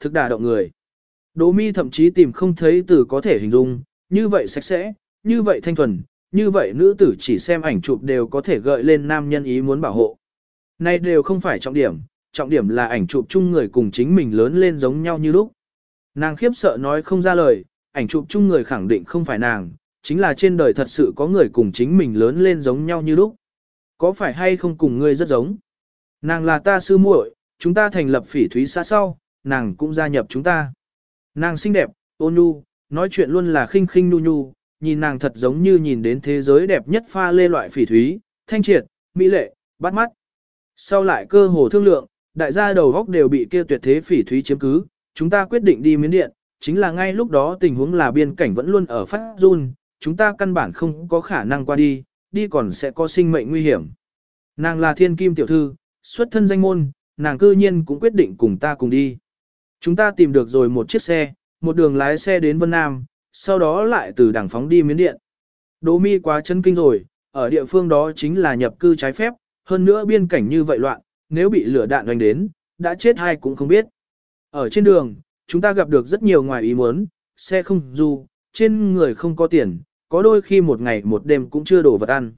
thực đà động người. Đỗ mi thậm chí tìm không thấy từ có thể hình dung, như vậy sạch sẽ, như vậy thanh thuần, như vậy nữ tử chỉ xem ảnh chụp đều có thể gợi lên nam nhân ý muốn bảo hộ. Này đều không phải trọng điểm, trọng điểm là ảnh chụp chung người cùng chính mình lớn lên giống nhau như lúc. Nàng khiếp sợ nói không ra lời, ảnh chụp chung người khẳng định không phải nàng, chính là trên đời thật sự có người cùng chính mình lớn lên giống nhau như lúc. Có phải hay không cùng ngươi rất giống? Nàng là ta sư muội, chúng ta thành lập phỉ thúy xã sau, nàng cũng gia nhập chúng ta. Nàng xinh đẹp, ôn nhu, nói chuyện luôn là khinh khinh nu nhu, nhìn nàng thật giống như nhìn đến thế giới đẹp nhất pha lê loại phỉ thúy, thanh triệt, mỹ lệ, bắt mắt. Sau lại cơ hồ thương lượng, đại gia đầu góc đều bị kia tuyệt thế phỉ thúy chiếm cứ, chúng ta quyết định đi miến điện, chính là ngay lúc đó tình huống là biên cảnh vẫn luôn ở phát run, chúng ta căn bản không có khả năng qua đi, đi còn sẽ có sinh mệnh nguy hiểm. Nàng là thiên kim tiểu thư, xuất thân danh môn, nàng cư nhiên cũng quyết định cùng ta cùng đi. Chúng ta tìm được rồi một chiếc xe, một đường lái xe đến Vân Nam, sau đó lại từ đảng phóng đi miến điện. Đỗ mi quá chân kinh rồi, ở địa phương đó chính là nhập cư trái phép, hơn nữa biên cảnh như vậy loạn, nếu bị lửa đạn đánh đến, đã chết hay cũng không biết. Ở trên đường, chúng ta gặp được rất nhiều ngoài ý muốn, xe không du, trên người không có tiền, có đôi khi một ngày một đêm cũng chưa đổ vật ăn.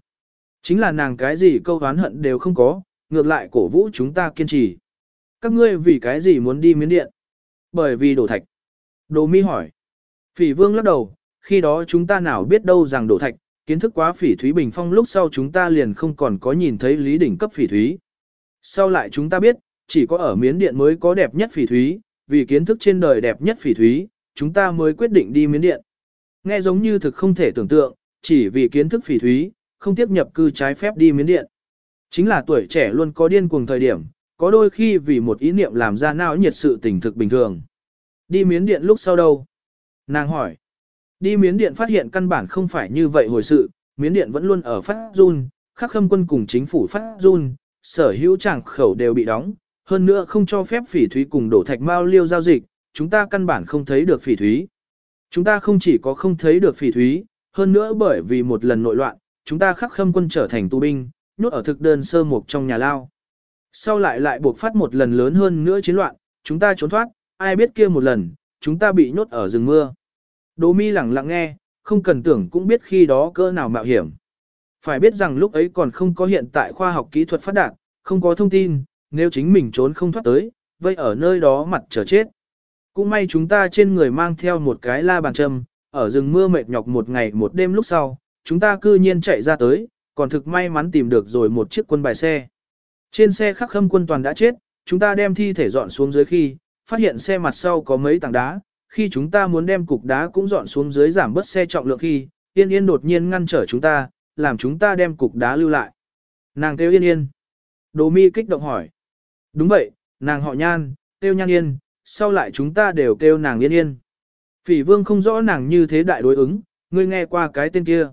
Chính là nàng cái gì câu oán hận đều không có, ngược lại cổ vũ chúng ta kiên trì. Các ngươi vì cái gì muốn đi miến điện? Bởi vì đổ thạch. Đồ mi hỏi. Phỉ vương lắc đầu, khi đó chúng ta nào biết đâu rằng đổ thạch, kiến thức quá phỉ thúy bình phong lúc sau chúng ta liền không còn có nhìn thấy lý đỉnh cấp phỉ thúy. Sau lại chúng ta biết, chỉ có ở miến điện mới có đẹp nhất phỉ thúy, vì kiến thức trên đời đẹp nhất phỉ thúy, chúng ta mới quyết định đi miến điện. Nghe giống như thực không thể tưởng tượng, chỉ vì kiến thức phỉ thúy, không tiếp nhập cư trái phép đi miến điện. Chính là tuổi trẻ luôn có điên cuồng thời điểm, có đôi khi vì một ý niệm làm ra não nhiệt sự tình thực bình thường. Đi miến điện lúc sau đâu? Nàng hỏi. Đi miến điện phát hiện căn bản không phải như vậy hồi sự, miến điện vẫn luôn ở phát run, khắc khâm quân cùng chính phủ phát run, sở hữu tràng khẩu đều bị đóng, hơn nữa không cho phép phỉ thúy cùng đổ thạch mao liêu giao dịch, chúng ta căn bản không thấy được phỉ thúy. Chúng ta không chỉ có không thấy được phỉ thúy, hơn nữa bởi vì một lần nội loạn, chúng ta khắc khâm quân trở thành tù binh, nhốt ở thực đơn sơ mục trong nhà lao. Sau lại lại buộc phát một lần lớn hơn nữa chiến loạn, chúng ta trốn thoát, ai biết kia một lần, chúng ta bị nhốt ở rừng mưa. Đỗ mi lặng lặng nghe, không cần tưởng cũng biết khi đó cỡ nào mạo hiểm. Phải biết rằng lúc ấy còn không có hiện tại khoa học kỹ thuật phát đạt, không có thông tin, nếu chính mình trốn không thoát tới, vậy ở nơi đó mặt chờ chết. Cũng may chúng ta trên người mang theo một cái la bàn châm, ở rừng mưa mệt nhọc một ngày một đêm lúc sau, chúng ta cư nhiên chạy ra tới, còn thực may mắn tìm được rồi một chiếc quân bài xe. Trên xe khắc khâm quân toàn đã chết, chúng ta đem thi thể dọn xuống dưới khi, phát hiện xe mặt sau có mấy tảng đá, khi chúng ta muốn đem cục đá cũng dọn xuống dưới giảm bớt xe trọng lượng khi, Yên Yên đột nhiên ngăn trở chúng ta, làm chúng ta đem cục đá lưu lại. Nàng kêu Yên Yên. Đồ mi kích động hỏi. Đúng vậy, nàng họ nhan, kêu nhan yên, sau lại chúng ta đều kêu nàng yên yên. Phỉ vương không rõ nàng như thế đại đối ứng, ngươi nghe qua cái tên kia.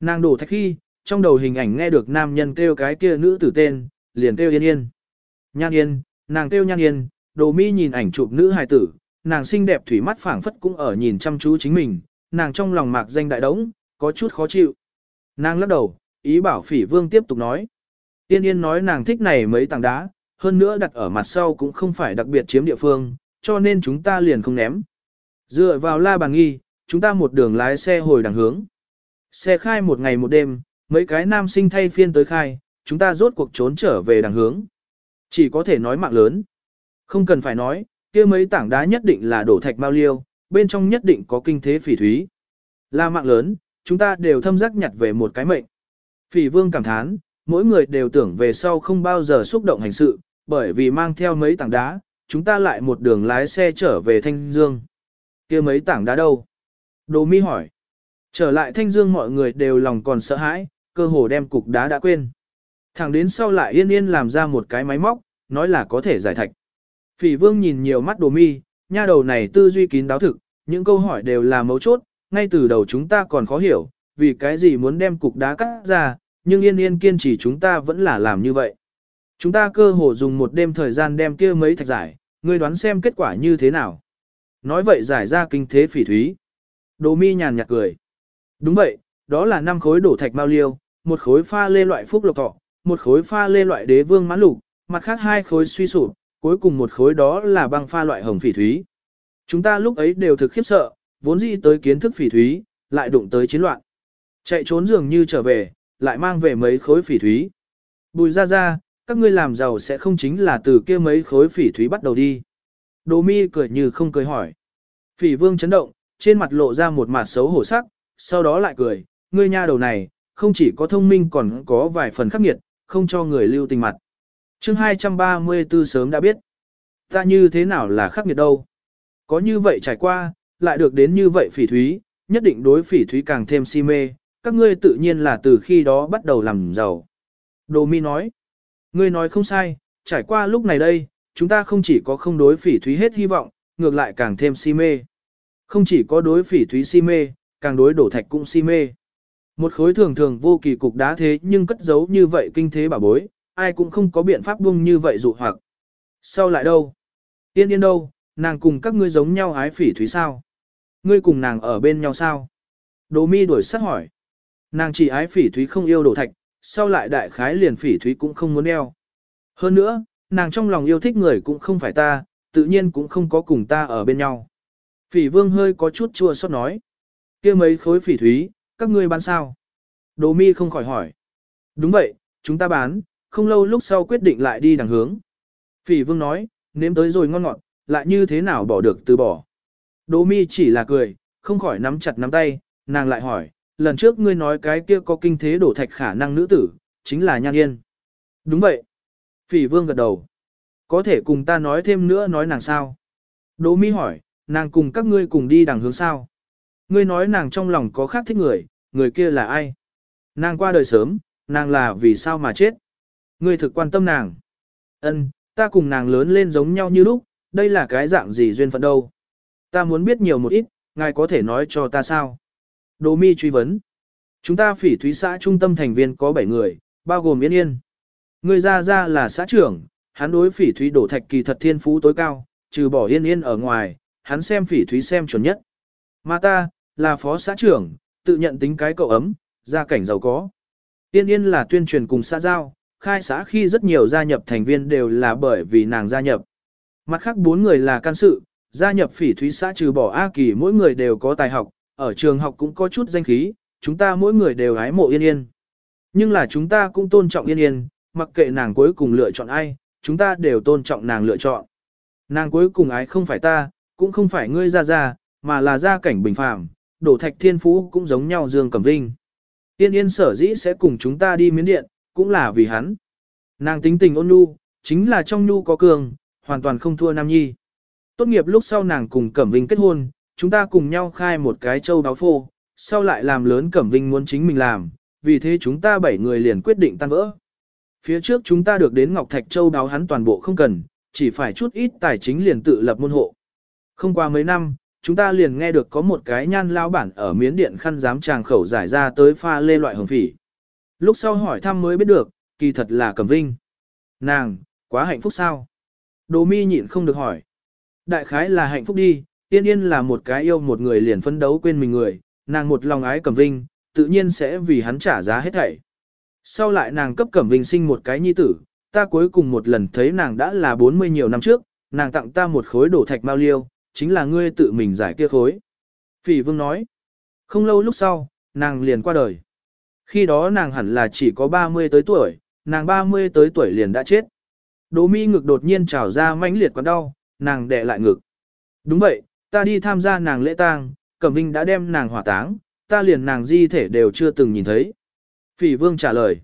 Nàng đổ thạch khi, trong đầu hình ảnh nghe được nam nhân kêu cái kia nữ tử tên, liền kêu yên yên. Nhan yên, nàng kêu nhan yên, đồ mi nhìn ảnh chụp nữ hài tử, nàng xinh đẹp thủy mắt phảng phất cũng ở nhìn chăm chú chính mình, nàng trong lòng mạc danh đại đống, có chút khó chịu. Nàng lắc đầu, ý bảo phỉ vương tiếp tục nói. Tiên yên nói nàng thích này mấy tảng đá, hơn nữa đặt ở mặt sau cũng không phải đặc biệt chiếm địa phương, cho nên chúng ta liền không ném. Dựa vào la bàn nghi, chúng ta một đường lái xe hồi đằng hướng. Xe khai một ngày một đêm, mấy cái nam sinh thay phiên tới khai, chúng ta rốt cuộc trốn trở về đằng hướng. Chỉ có thể nói mạng lớn. Không cần phải nói, kia mấy tảng đá nhất định là đổ thạch bao liêu, bên trong nhất định có kinh thế phỉ thúy. Là mạng lớn, chúng ta đều thâm giác nhặt về một cái mệnh. Phỉ vương cảm thán, mỗi người đều tưởng về sau không bao giờ xúc động hành sự, bởi vì mang theo mấy tảng đá, chúng ta lại một đường lái xe trở về Thanh Dương. kia mấy tảng đá đâu? Đồ mi hỏi. Trở lại Thanh Dương mọi người đều lòng còn sợ hãi, cơ hồ đem cục đá đã quên. Thẳng đến sau lại yên yên làm ra một cái máy móc, nói là có thể giải thạch. Phỉ vương nhìn nhiều mắt đồ mi, nha đầu này tư duy kín đáo thực, những câu hỏi đều là mấu chốt, ngay từ đầu chúng ta còn khó hiểu, vì cái gì muốn đem cục đá cắt ra, nhưng yên yên kiên trì chúng ta vẫn là làm như vậy. Chúng ta cơ hồ dùng một đêm thời gian đem kia mấy thạch giải, ngươi đoán xem kết quả như thế nào. Nói vậy giải ra kinh thế phỉ thúy. Đồ mi nhàn nhạt cười. Đúng vậy, đó là năm khối đổ thạch bao liêu, một khối pha lê loại phúc lộc thọ, một khối pha lê loại đế vương mãn lục, mặt khác hai khối suy sụp, cuối cùng một khối đó là băng pha loại hồng phỉ thúy. Chúng ta lúc ấy đều thực khiếp sợ, vốn dĩ tới kiến thức phỉ thúy, lại đụng tới chiến loạn. Chạy trốn dường như trở về, lại mang về mấy khối phỉ thúy. Bùi ra ra, các ngươi làm giàu sẽ không chính là từ kia mấy khối phỉ thúy bắt đầu đi. Đồ mi cười như không cười hỏi. Phỉ vương chấn động, trên mặt lộ ra một mặt xấu hổ sắc, sau đó lại cười, ngươi nha đầu này, không chỉ có thông minh còn có vài phần khắc nghiệt, không cho người lưu tình mặt. chương 234 sớm đã biết. Ta như thế nào là khắc nghiệt đâu. Có như vậy trải qua, lại được đến như vậy phỉ thúy, nhất định đối phỉ thúy càng thêm si mê, các ngươi tự nhiên là từ khi đó bắt đầu làm giàu. Đồ mi nói, ngươi nói không sai, trải qua lúc này đây, chúng ta không chỉ có không đối phỉ thúy hết hy vọng, ngược lại càng thêm si mê. Không chỉ có đối phỉ thúy si mê, càng đối đổ thạch cũng si mê. Một khối thường thường vô kỳ cục đá thế nhưng cất giấu như vậy kinh thế bảo bối, ai cũng không có biện pháp buông như vậy dụ hoặc. Sau lại đâu? Yên yên đâu, nàng cùng các ngươi giống nhau ái phỉ thúy sao? Ngươi cùng nàng ở bên nhau sao? Đồ mi đuổi sát hỏi. Nàng chỉ ái phỉ thúy không yêu đồ thạch, sau lại đại khái liền phỉ thúy cũng không muốn đeo. Hơn nữa, nàng trong lòng yêu thích người cũng không phải ta, tự nhiên cũng không có cùng ta ở bên nhau. Phỉ vương hơi có chút chua xót nói. kia mấy khối phỉ thúy, các ngươi bán sao? Đồ mi không khỏi hỏi. Đúng vậy, chúng ta bán, không lâu lúc sau quyết định lại đi đằng hướng. Phỉ vương nói, nếm tới rồi ngon ngọt, lại như thế nào bỏ được từ bỏ. Đồ mi chỉ là cười, không khỏi nắm chặt nắm tay, nàng lại hỏi, lần trước ngươi nói cái kia có kinh thế đổ thạch khả năng nữ tử, chính là nhan yên. Đúng vậy. Phỉ vương gật đầu. Có thể cùng ta nói thêm nữa nói nàng sao? Đỗ mi hỏi, nàng cùng các ngươi cùng đi đằng hướng sao? Ngươi nói nàng trong lòng có khác thích người, người kia là ai? Nàng qua đời sớm, nàng là vì sao mà chết? Ngươi thực quan tâm nàng. Ân, ta cùng nàng lớn lên giống nhau như lúc, đây là cái dạng gì duyên phận đâu? Ta muốn biết nhiều một ít, ngài có thể nói cho ta sao? Đồ mi truy vấn. Chúng ta phỉ thúy xã trung tâm thành viên có 7 người, bao gồm Yên Yên. Người ra ra là xã trưởng, hắn đối phỉ thúy đổ thạch kỳ thật thiên phú tối cao, trừ bỏ Yên Yên ở ngoài, hắn xem phỉ thúy xem chuẩn nhất. Mà ta, là phó xã trưởng, tự nhận tính cái cậu ấm, gia cảnh giàu có. Yên Yên là tuyên truyền cùng xã giao, khai xã khi rất nhiều gia nhập thành viên đều là bởi vì nàng gia nhập. Mặt khác bốn người là can sự, gia nhập phỉ thúy xã trừ bỏ A Kỳ mỗi người đều có tài học, ở trường học cũng có chút danh khí, chúng ta mỗi người đều hái mộ yên yên. Nhưng là chúng ta cũng tôn trọng yên yên, mặc kệ nàng cuối cùng lựa chọn ai, chúng ta đều tôn trọng nàng lựa chọn. Nàng cuối cùng ái không phải ta, cũng không phải ngươi ra ra, mà là gia cảnh bình phàm, đổ thạch thiên phú cũng giống nhau Dương Cẩm Vinh. Tiên yên sở dĩ sẽ cùng chúng ta đi miến điện, cũng là vì hắn. Nàng tính tình ôn nhu, chính là trong nhu có cường, hoàn toàn không thua Nam Nhi. Tốt nghiệp lúc sau nàng cùng Cẩm Vinh kết hôn, chúng ta cùng nhau khai một cái châu báo phô, sau lại làm lớn Cẩm Vinh muốn chính mình làm, vì thế chúng ta bảy người liền quyết định tan vỡ. Phía trước chúng ta được đến Ngọc Thạch Châu báo hắn toàn bộ không cần, chỉ phải chút ít tài chính liền tự lập môn hộ. Không qua mấy năm, chúng ta liền nghe được có một cái nhan lao bản ở miến điện khăn dám tràng khẩu giải ra tới pha lê loại hồng phỉ. Lúc sau hỏi thăm mới biết được, kỳ thật là Cẩm Vinh. Nàng, quá hạnh phúc sao? Đồ mi nhịn không được hỏi. Đại khái là hạnh phúc đi, Tiên Yên là một cái yêu một người liền phấn đấu quên mình người, nàng một lòng ái Cẩm Vinh, tự nhiên sẽ vì hắn trả giá hết thảy. Sau lại nàng cấp Cẩm Vinh sinh một cái nhi tử, ta cuối cùng một lần thấy nàng đã là 40 nhiều năm trước, nàng tặng ta một khối đổ thạch mao liêu, chính là ngươi tự mình giải kia khối. Phỉ vương nói, không lâu lúc sau, nàng liền qua đời. Khi đó nàng hẳn là chỉ có 30 tới tuổi, nàng 30 tới tuổi liền đã chết. Đỗ mi ngực đột nhiên trào ra mãnh liệt quặn đau, nàng đè lại ngực. Đúng vậy, ta đi tham gia nàng lễ tang, Cẩm Vinh đã đem nàng hỏa táng, ta liền nàng di thể đều chưa từng nhìn thấy. Phỉ vương trả lời.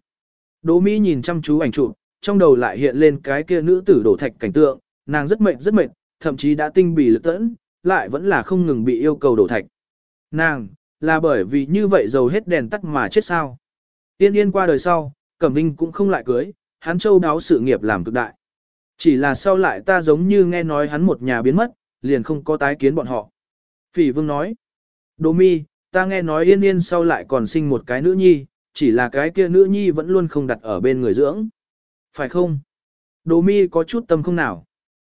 Đỗ Mỹ nhìn chăm chú ảnh chụp, trong đầu lại hiện lên cái kia nữ tử đổ thạch cảnh tượng, nàng rất mệt rất mệt, thậm chí đã tinh bì lực tẫn, lại vẫn là không ngừng bị yêu cầu đổ thạch. Nàng, là bởi vì như vậy dầu hết đèn tắt mà chết sao. Yên yên qua đời sau, Cẩm Vinh cũng không lại cưới, hắn châu đáo sự nghiệp làm cực đại. Chỉ là sau lại ta giống như nghe nói hắn một nhà biến mất, liền không có tái kiến bọn họ. Phỉ vương nói, Đỗ mi, ta nghe nói yên yên sau lại còn sinh một cái nữ nhi, chỉ là cái kia nữ nhi vẫn luôn không đặt ở bên người dưỡng. Phải không? Đỗ mi có chút tâm không nào.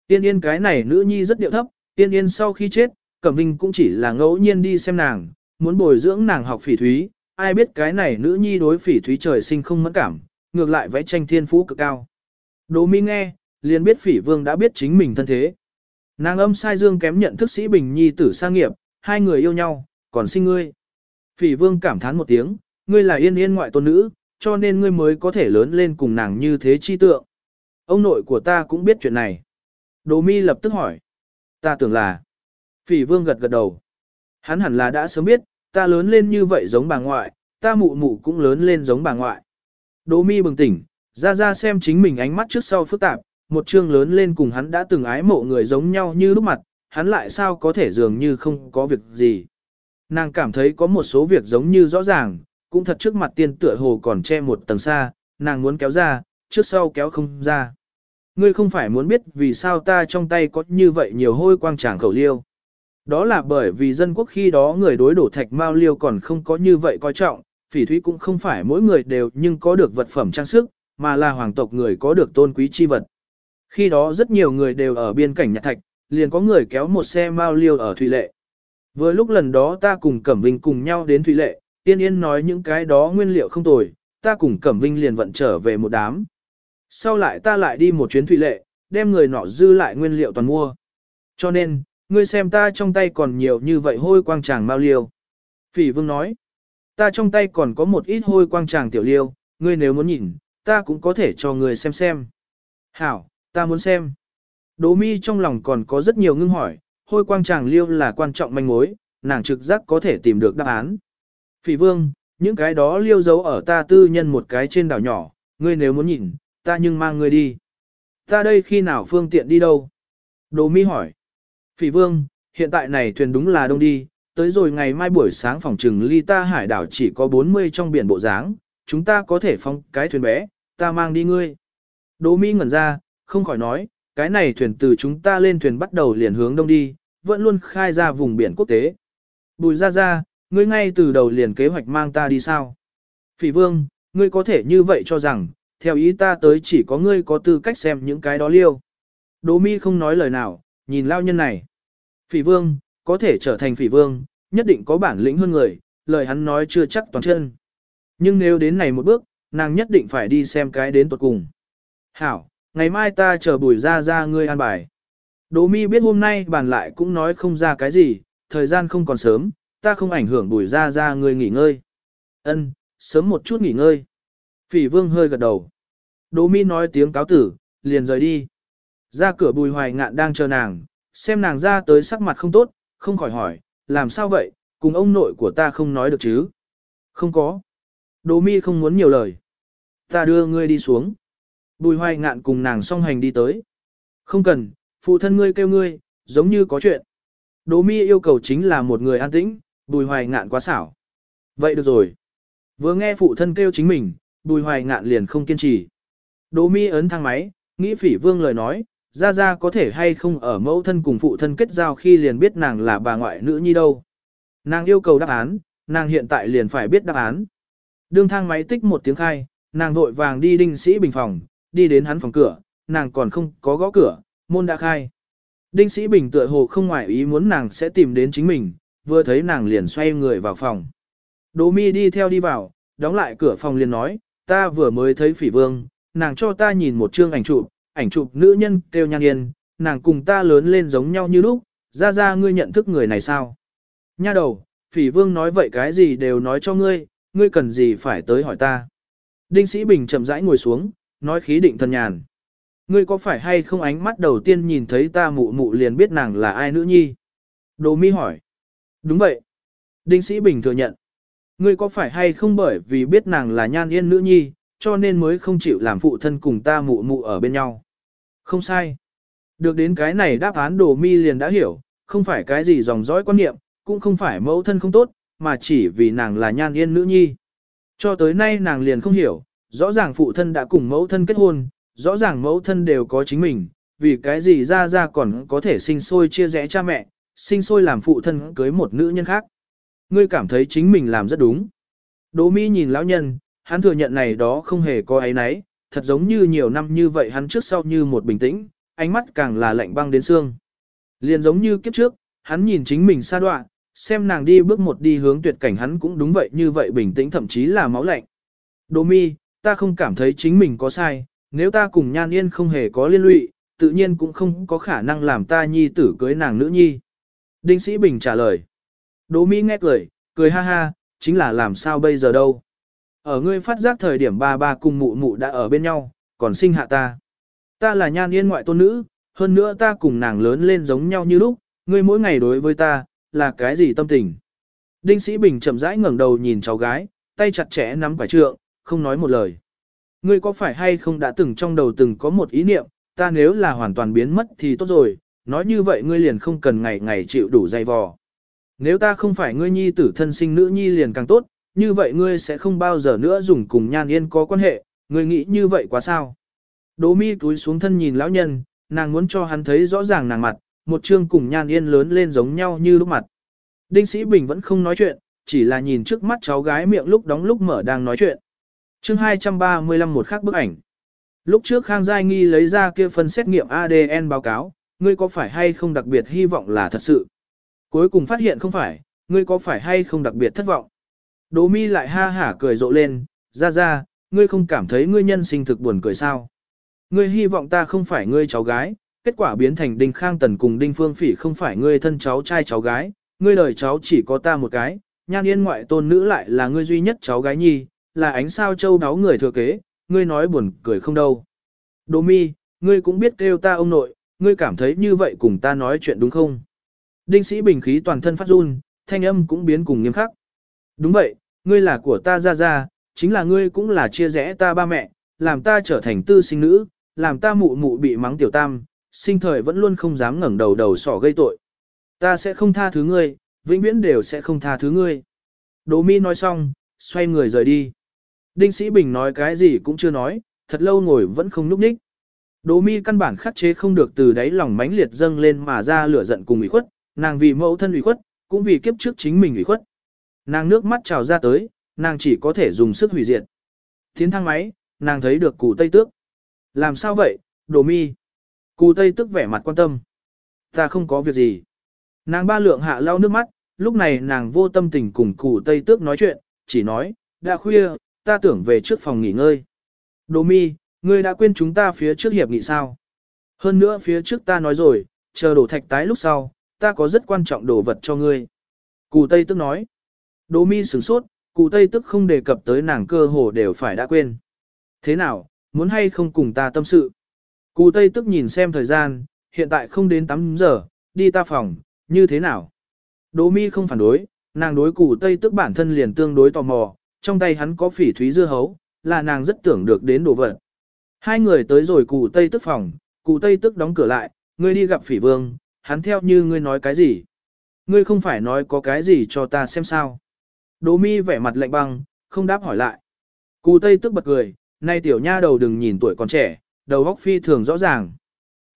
Tiên yên cái này nữ nhi rất điệu thấp, Tiên yên sau khi chết, Cẩm Vinh cũng chỉ là ngẫu nhiên đi xem nàng, muốn bồi dưỡng nàng học phỉ thúy, ai biết cái này nữ nhi đối phỉ thúy trời sinh không mẫn cảm, ngược lại vẽ tranh thiên phú cực cao. Đỗ mi nghe, liền biết phỉ vương đã biết chính mình thân thế. Nàng âm sai dương kém nhận thức sĩ bình nhi tử sang nghiệp, hai người yêu nhau, còn sinh ngươi. Phỉ vương cảm thán một tiếng, ngươi là yên yên ngoại tôn nữ, cho nên ngươi mới có thể lớn lên cùng nàng như thế chi tượng. Ông nội của ta cũng biết chuyện này. Đồ mi lập tức hỏi. Ta tưởng là. Phỉ vương gật gật đầu. Hắn hẳn là đã sớm biết, ta lớn lên như vậy giống bà ngoại, ta mụ mụ cũng lớn lên giống bà ngoại. Đồ mi bừng tỉnh, ra ra xem chính mình ánh mắt trước sau phức tạp, một chương lớn lên cùng hắn đã từng ái mộ người giống nhau như lúc mặt, hắn lại sao có thể dường như không có việc gì. Nàng cảm thấy có một số việc giống như rõ ràng, cũng thật trước mặt tiên tựa hồ còn che một tầng xa, nàng muốn kéo ra, trước sau kéo không ra. Ngươi không phải muốn biết vì sao ta trong tay có như vậy nhiều hôi quang tràng khẩu liêu. Đó là bởi vì dân quốc khi đó người đối đổ thạch mao liêu còn không có như vậy coi trọng, phỉ thúy cũng không phải mỗi người đều nhưng có được vật phẩm trang sức, mà là hoàng tộc người có được tôn quý chi vật. Khi đó rất nhiều người đều ở biên cảnh nhà thạch, liền có người kéo một xe mao liêu ở Thủy Lệ. Vừa lúc lần đó ta cùng Cẩm Vinh cùng nhau đến Thủy Lệ, Tiên Yên nói những cái đó nguyên liệu không tồi, ta cùng Cẩm Vinh liền vận trở về một đám. Sau lại ta lại đi một chuyến Thủy Lệ, đem người nọ dư lại nguyên liệu toàn mua. Cho nên, ngươi xem ta trong tay còn nhiều như vậy hôi quang tràng mao liêu. Phỉ vương nói, ta trong tay còn có một ít hôi quang tràng tiểu liêu, ngươi nếu muốn nhìn, ta cũng có thể cho ngươi xem xem. Hảo, ta muốn xem. Đỗ mi trong lòng còn có rất nhiều ngưng hỏi, hôi quang tràng liêu là quan trọng manh mối, nàng trực giác có thể tìm được đáp án. Phỉ vương, những cái đó liêu giấu ở ta tư nhân một cái trên đảo nhỏ, ngươi nếu muốn nhìn, ta nhưng mang ngươi đi. Ta đây khi nào phương tiện đi đâu? Đỗ mi hỏi. Phỉ vương, hiện tại này thuyền đúng là đông đi, tới rồi ngày mai buổi sáng phòng trừng ly ta hải đảo chỉ có 40 trong biển bộ dáng, chúng ta có thể phong cái thuyền bé, ta mang đi ngươi. Đỗ mi ngẩn ra, không khỏi nói, cái này thuyền từ chúng ta lên thuyền bắt đầu liền hướng đông đi, vẫn luôn khai ra vùng biển quốc tế. Bùi ra ra, ngươi ngay từ đầu liền kế hoạch mang ta đi sao? Phỉ vương, ngươi có thể như vậy cho rằng, theo ý ta tới chỉ có ngươi có tư cách xem những cái đó liêu. Đỗ mi không nói lời nào, nhìn lao nhân này. Phỉ vương, có thể trở thành phỉ vương, nhất định có bản lĩnh hơn người, lời hắn nói chưa chắc toàn chân. Nhưng nếu đến này một bước, nàng nhất định phải đi xem cái đến tuột cùng. Hảo, ngày mai ta chờ bùi ra ra ngươi an bài. Đỗ mi biết hôm nay bàn lại cũng nói không ra cái gì, thời gian không còn sớm, ta không ảnh hưởng bùi ra ra ngươi nghỉ ngơi. Ân, sớm một chút nghỉ ngơi. Phỉ vương hơi gật đầu. Đỗ mi nói tiếng cáo tử, liền rời đi. Ra cửa bùi hoài ngạn đang chờ nàng, xem nàng ra tới sắc mặt không tốt, không khỏi hỏi, làm sao vậy, cùng ông nội của ta không nói được chứ? Không có. Đỗ mi không muốn nhiều lời. Ta đưa ngươi đi xuống. Bùi hoài ngạn cùng nàng song hành đi tới. Không cần, phụ thân ngươi kêu ngươi, giống như có chuyện. Đỗ mi yêu cầu chính là một người an tĩnh, bùi hoài ngạn quá xảo. Vậy được rồi. Vừa nghe phụ thân kêu chính mình, bùi hoài ngạn liền không kiên trì. Đỗ mi ấn thang máy, nghĩ phỉ vương lời nói, ra ra có thể hay không ở mẫu thân cùng phụ thân kết giao khi liền biết nàng là bà ngoại nữ nhi đâu. Nàng yêu cầu đáp án, nàng hiện tại liền phải biết đáp án. Đương thang máy tích một tiếng khai, nàng vội vàng đi đinh sĩ bình phòng, đi đến hắn phòng cửa, nàng còn không có gõ cửa, môn đã khai. Đinh sĩ bình tựa hồ không ngoại ý muốn nàng sẽ tìm đến chính mình, vừa thấy nàng liền xoay người vào phòng. Đỗ mi đi theo đi vào, đóng lại cửa phòng liền nói, ta vừa mới thấy phỉ vương, nàng cho ta nhìn một chương ảnh chụp, ảnh chụp nữ nhân kêu nhan yên, nàng cùng ta lớn lên giống nhau như lúc, ra ra ngươi nhận thức người này sao? Nha đầu, phỉ vương nói vậy cái gì đều nói cho ngươi, ngươi cần gì phải tới hỏi ta. Đinh sĩ bình chậm rãi ngồi xuống, nói khí định thần nhàn. Ngươi có phải hay không ánh mắt đầu tiên nhìn thấy ta mụ mụ liền biết nàng là ai nữ nhi? Đồ mi hỏi. Đúng vậy. Đinh sĩ bình thừa nhận. Ngươi có phải hay không bởi vì biết nàng là nhan yên nữ nhi, cho nên mới không chịu làm phụ thân cùng ta mụ mụ ở bên nhau. Không sai. Được đến cái này đáp án đồ mi liền đã hiểu, không phải cái gì dòng dõi quan niệm, cũng không phải mẫu thân không tốt, mà chỉ vì nàng là nhan yên nữ nhi. Cho tới nay nàng liền không hiểu, rõ ràng phụ thân đã cùng mẫu thân kết hôn, rõ ràng mẫu thân đều có chính mình, vì cái gì ra ra còn có thể sinh sôi chia rẽ cha mẹ, sinh sôi làm phụ thân cưới một nữ nhân khác. Ngươi cảm thấy chính mình làm rất đúng. Đỗ mi nhìn lão nhân, hắn thừa nhận này đó không hề có ấy nấy, thật giống như nhiều năm như vậy hắn trước sau như một bình tĩnh, ánh mắt càng là lạnh băng đến xương. Liền giống như kiếp trước, hắn nhìn chính mình xa đoạn, xem nàng đi bước một đi hướng tuyệt cảnh hắn cũng đúng vậy như vậy bình tĩnh thậm chí là máu lạnh. Đỗ mi, ta không cảm thấy chính mình có sai, nếu ta cùng nhan yên không hề có liên lụy, tự nhiên cũng không có khả năng làm ta nhi tử cưới nàng nữ nhi. Đinh Sĩ Bình trả lời. Đỗ Mỹ nghe cười, cười ha ha, chính là làm sao bây giờ đâu. Ở ngươi phát giác thời điểm ba ba cùng mụ mụ đã ở bên nhau, còn sinh hạ ta. Ta là nhan yên ngoại tôn nữ, hơn nữa ta cùng nàng lớn lên giống nhau như lúc, ngươi mỗi ngày đối với ta, là cái gì tâm tình. Đinh Sĩ Bình chậm rãi ngẩng đầu nhìn cháu gái, tay chặt chẽ nắm quả trượng, không nói một lời. Ngươi có phải hay không đã từng trong đầu từng có một ý niệm, ta nếu là hoàn toàn biến mất thì tốt rồi, nói như vậy ngươi liền không cần ngày ngày chịu đủ dày vò. Nếu ta không phải ngươi nhi tử thân sinh nữ nhi liền càng tốt, như vậy ngươi sẽ không bao giờ nữa dùng cùng nhan yên có quan hệ, ngươi nghĩ như vậy quá sao. Đỗ mi túi xuống thân nhìn lão nhân, nàng muốn cho hắn thấy rõ ràng nàng mặt, một chương cùng nhan yên lớn lên giống nhau như lúc mặt. Đinh Sĩ Bình vẫn không nói chuyện, chỉ là nhìn trước mắt cháu gái miệng lúc đóng lúc mở đang nói chuyện. chương 235 một khác bức ảnh. Lúc trước Khang Giai Nghi lấy ra kia phần xét nghiệm ADN báo cáo, ngươi có phải hay không đặc biệt hy vọng là thật sự. Cuối cùng phát hiện không phải, ngươi có phải hay không đặc biệt thất vọng. Đỗ mi lại ha hả cười rộ lên, ra ra, ngươi không cảm thấy ngươi nhân sinh thực buồn cười sao. Ngươi hy vọng ta không phải ngươi cháu gái, kết quả biến thành Đinh Khang Tần cùng Đinh Phương Phỉ không phải ngươi thân cháu trai cháu gái, ngươi đời cháu chỉ có ta một cái, nhan yên ngoại tôn nữ lại là ngươi duy nhất cháu gái nhi, là ánh sao châu đáo người thừa kế, ngươi nói buồn cười không đâu. Đỗ mi, ngươi cũng biết kêu ta ông nội, ngươi cảm thấy như vậy cùng ta nói chuyện đúng không? Đinh sĩ bình khí toàn thân phát run, thanh âm cũng biến cùng nghiêm khắc. Đúng vậy, ngươi là của ta ra ra, chính là ngươi cũng là chia rẽ ta ba mẹ, làm ta trở thành tư sinh nữ, làm ta mụ mụ bị mắng tiểu tam, sinh thời vẫn luôn không dám ngẩng đầu đầu sỏ gây tội. Ta sẽ không tha thứ ngươi, vĩnh viễn đều sẽ không tha thứ ngươi. Đỗ mi nói xong, xoay người rời đi. Đinh Sĩ Bình nói cái gì cũng chưa nói, thật lâu ngồi vẫn không núp ních. Đỗ mi căn bản khắc chế không được từ đáy lòng mãnh liệt dâng lên mà ra lửa giận cùng ủy khuất, nàng vì mẫu thân ủy khuất, cũng vì kiếp trước chính mình ủy khuất. Nàng nước mắt trào ra tới, nàng chỉ có thể dùng sức hủy diệt. Tiến thang máy, nàng thấy được cụ Tây Tước. Làm sao vậy, Đỗ mi? Cụ Tây Tước vẻ mặt quan tâm. Ta không có việc gì. Nàng ba lượng hạ lau nước mắt, lúc này nàng vô tâm tình cùng cụ Tây Tước nói chuyện, chỉ nói, đã khuya, ta tưởng về trước phòng nghỉ ngơi. Đỗ mi, ngươi đã quên chúng ta phía trước hiệp nghị sao? Hơn nữa phía trước ta nói rồi, chờ đổ thạch tái lúc sau, ta có rất quan trọng đồ vật cho ngươi. Cụ Tây tức nói. Đỗ mi sửng sốt, cụ Tây tức không đề cập tới nàng cơ hồ đều phải đã quên. Thế nào, muốn hay không cùng ta tâm sự? Cụ Tây tức nhìn xem thời gian, hiện tại không đến 8 giờ, đi ta phòng, như thế nào? Đỗ mi không phản đối, nàng đối cụ Tây tức bản thân liền tương đối tò mò, trong tay hắn có phỉ thúy dưa hấu, là nàng rất tưởng được đến đồ vật. Hai người tới rồi cụ Tây tức phòng, cụ Tây tức đóng cửa lại, ngươi đi gặp phỉ vương, hắn theo như ngươi nói cái gì. Ngươi không phải nói có cái gì cho ta xem sao. Đỗ mi vẻ mặt lạnh băng, không đáp hỏi lại. Cù Tây tức bật cười, nay tiểu nha đầu đừng nhìn tuổi còn trẻ, đầu góc phi thường rõ ràng.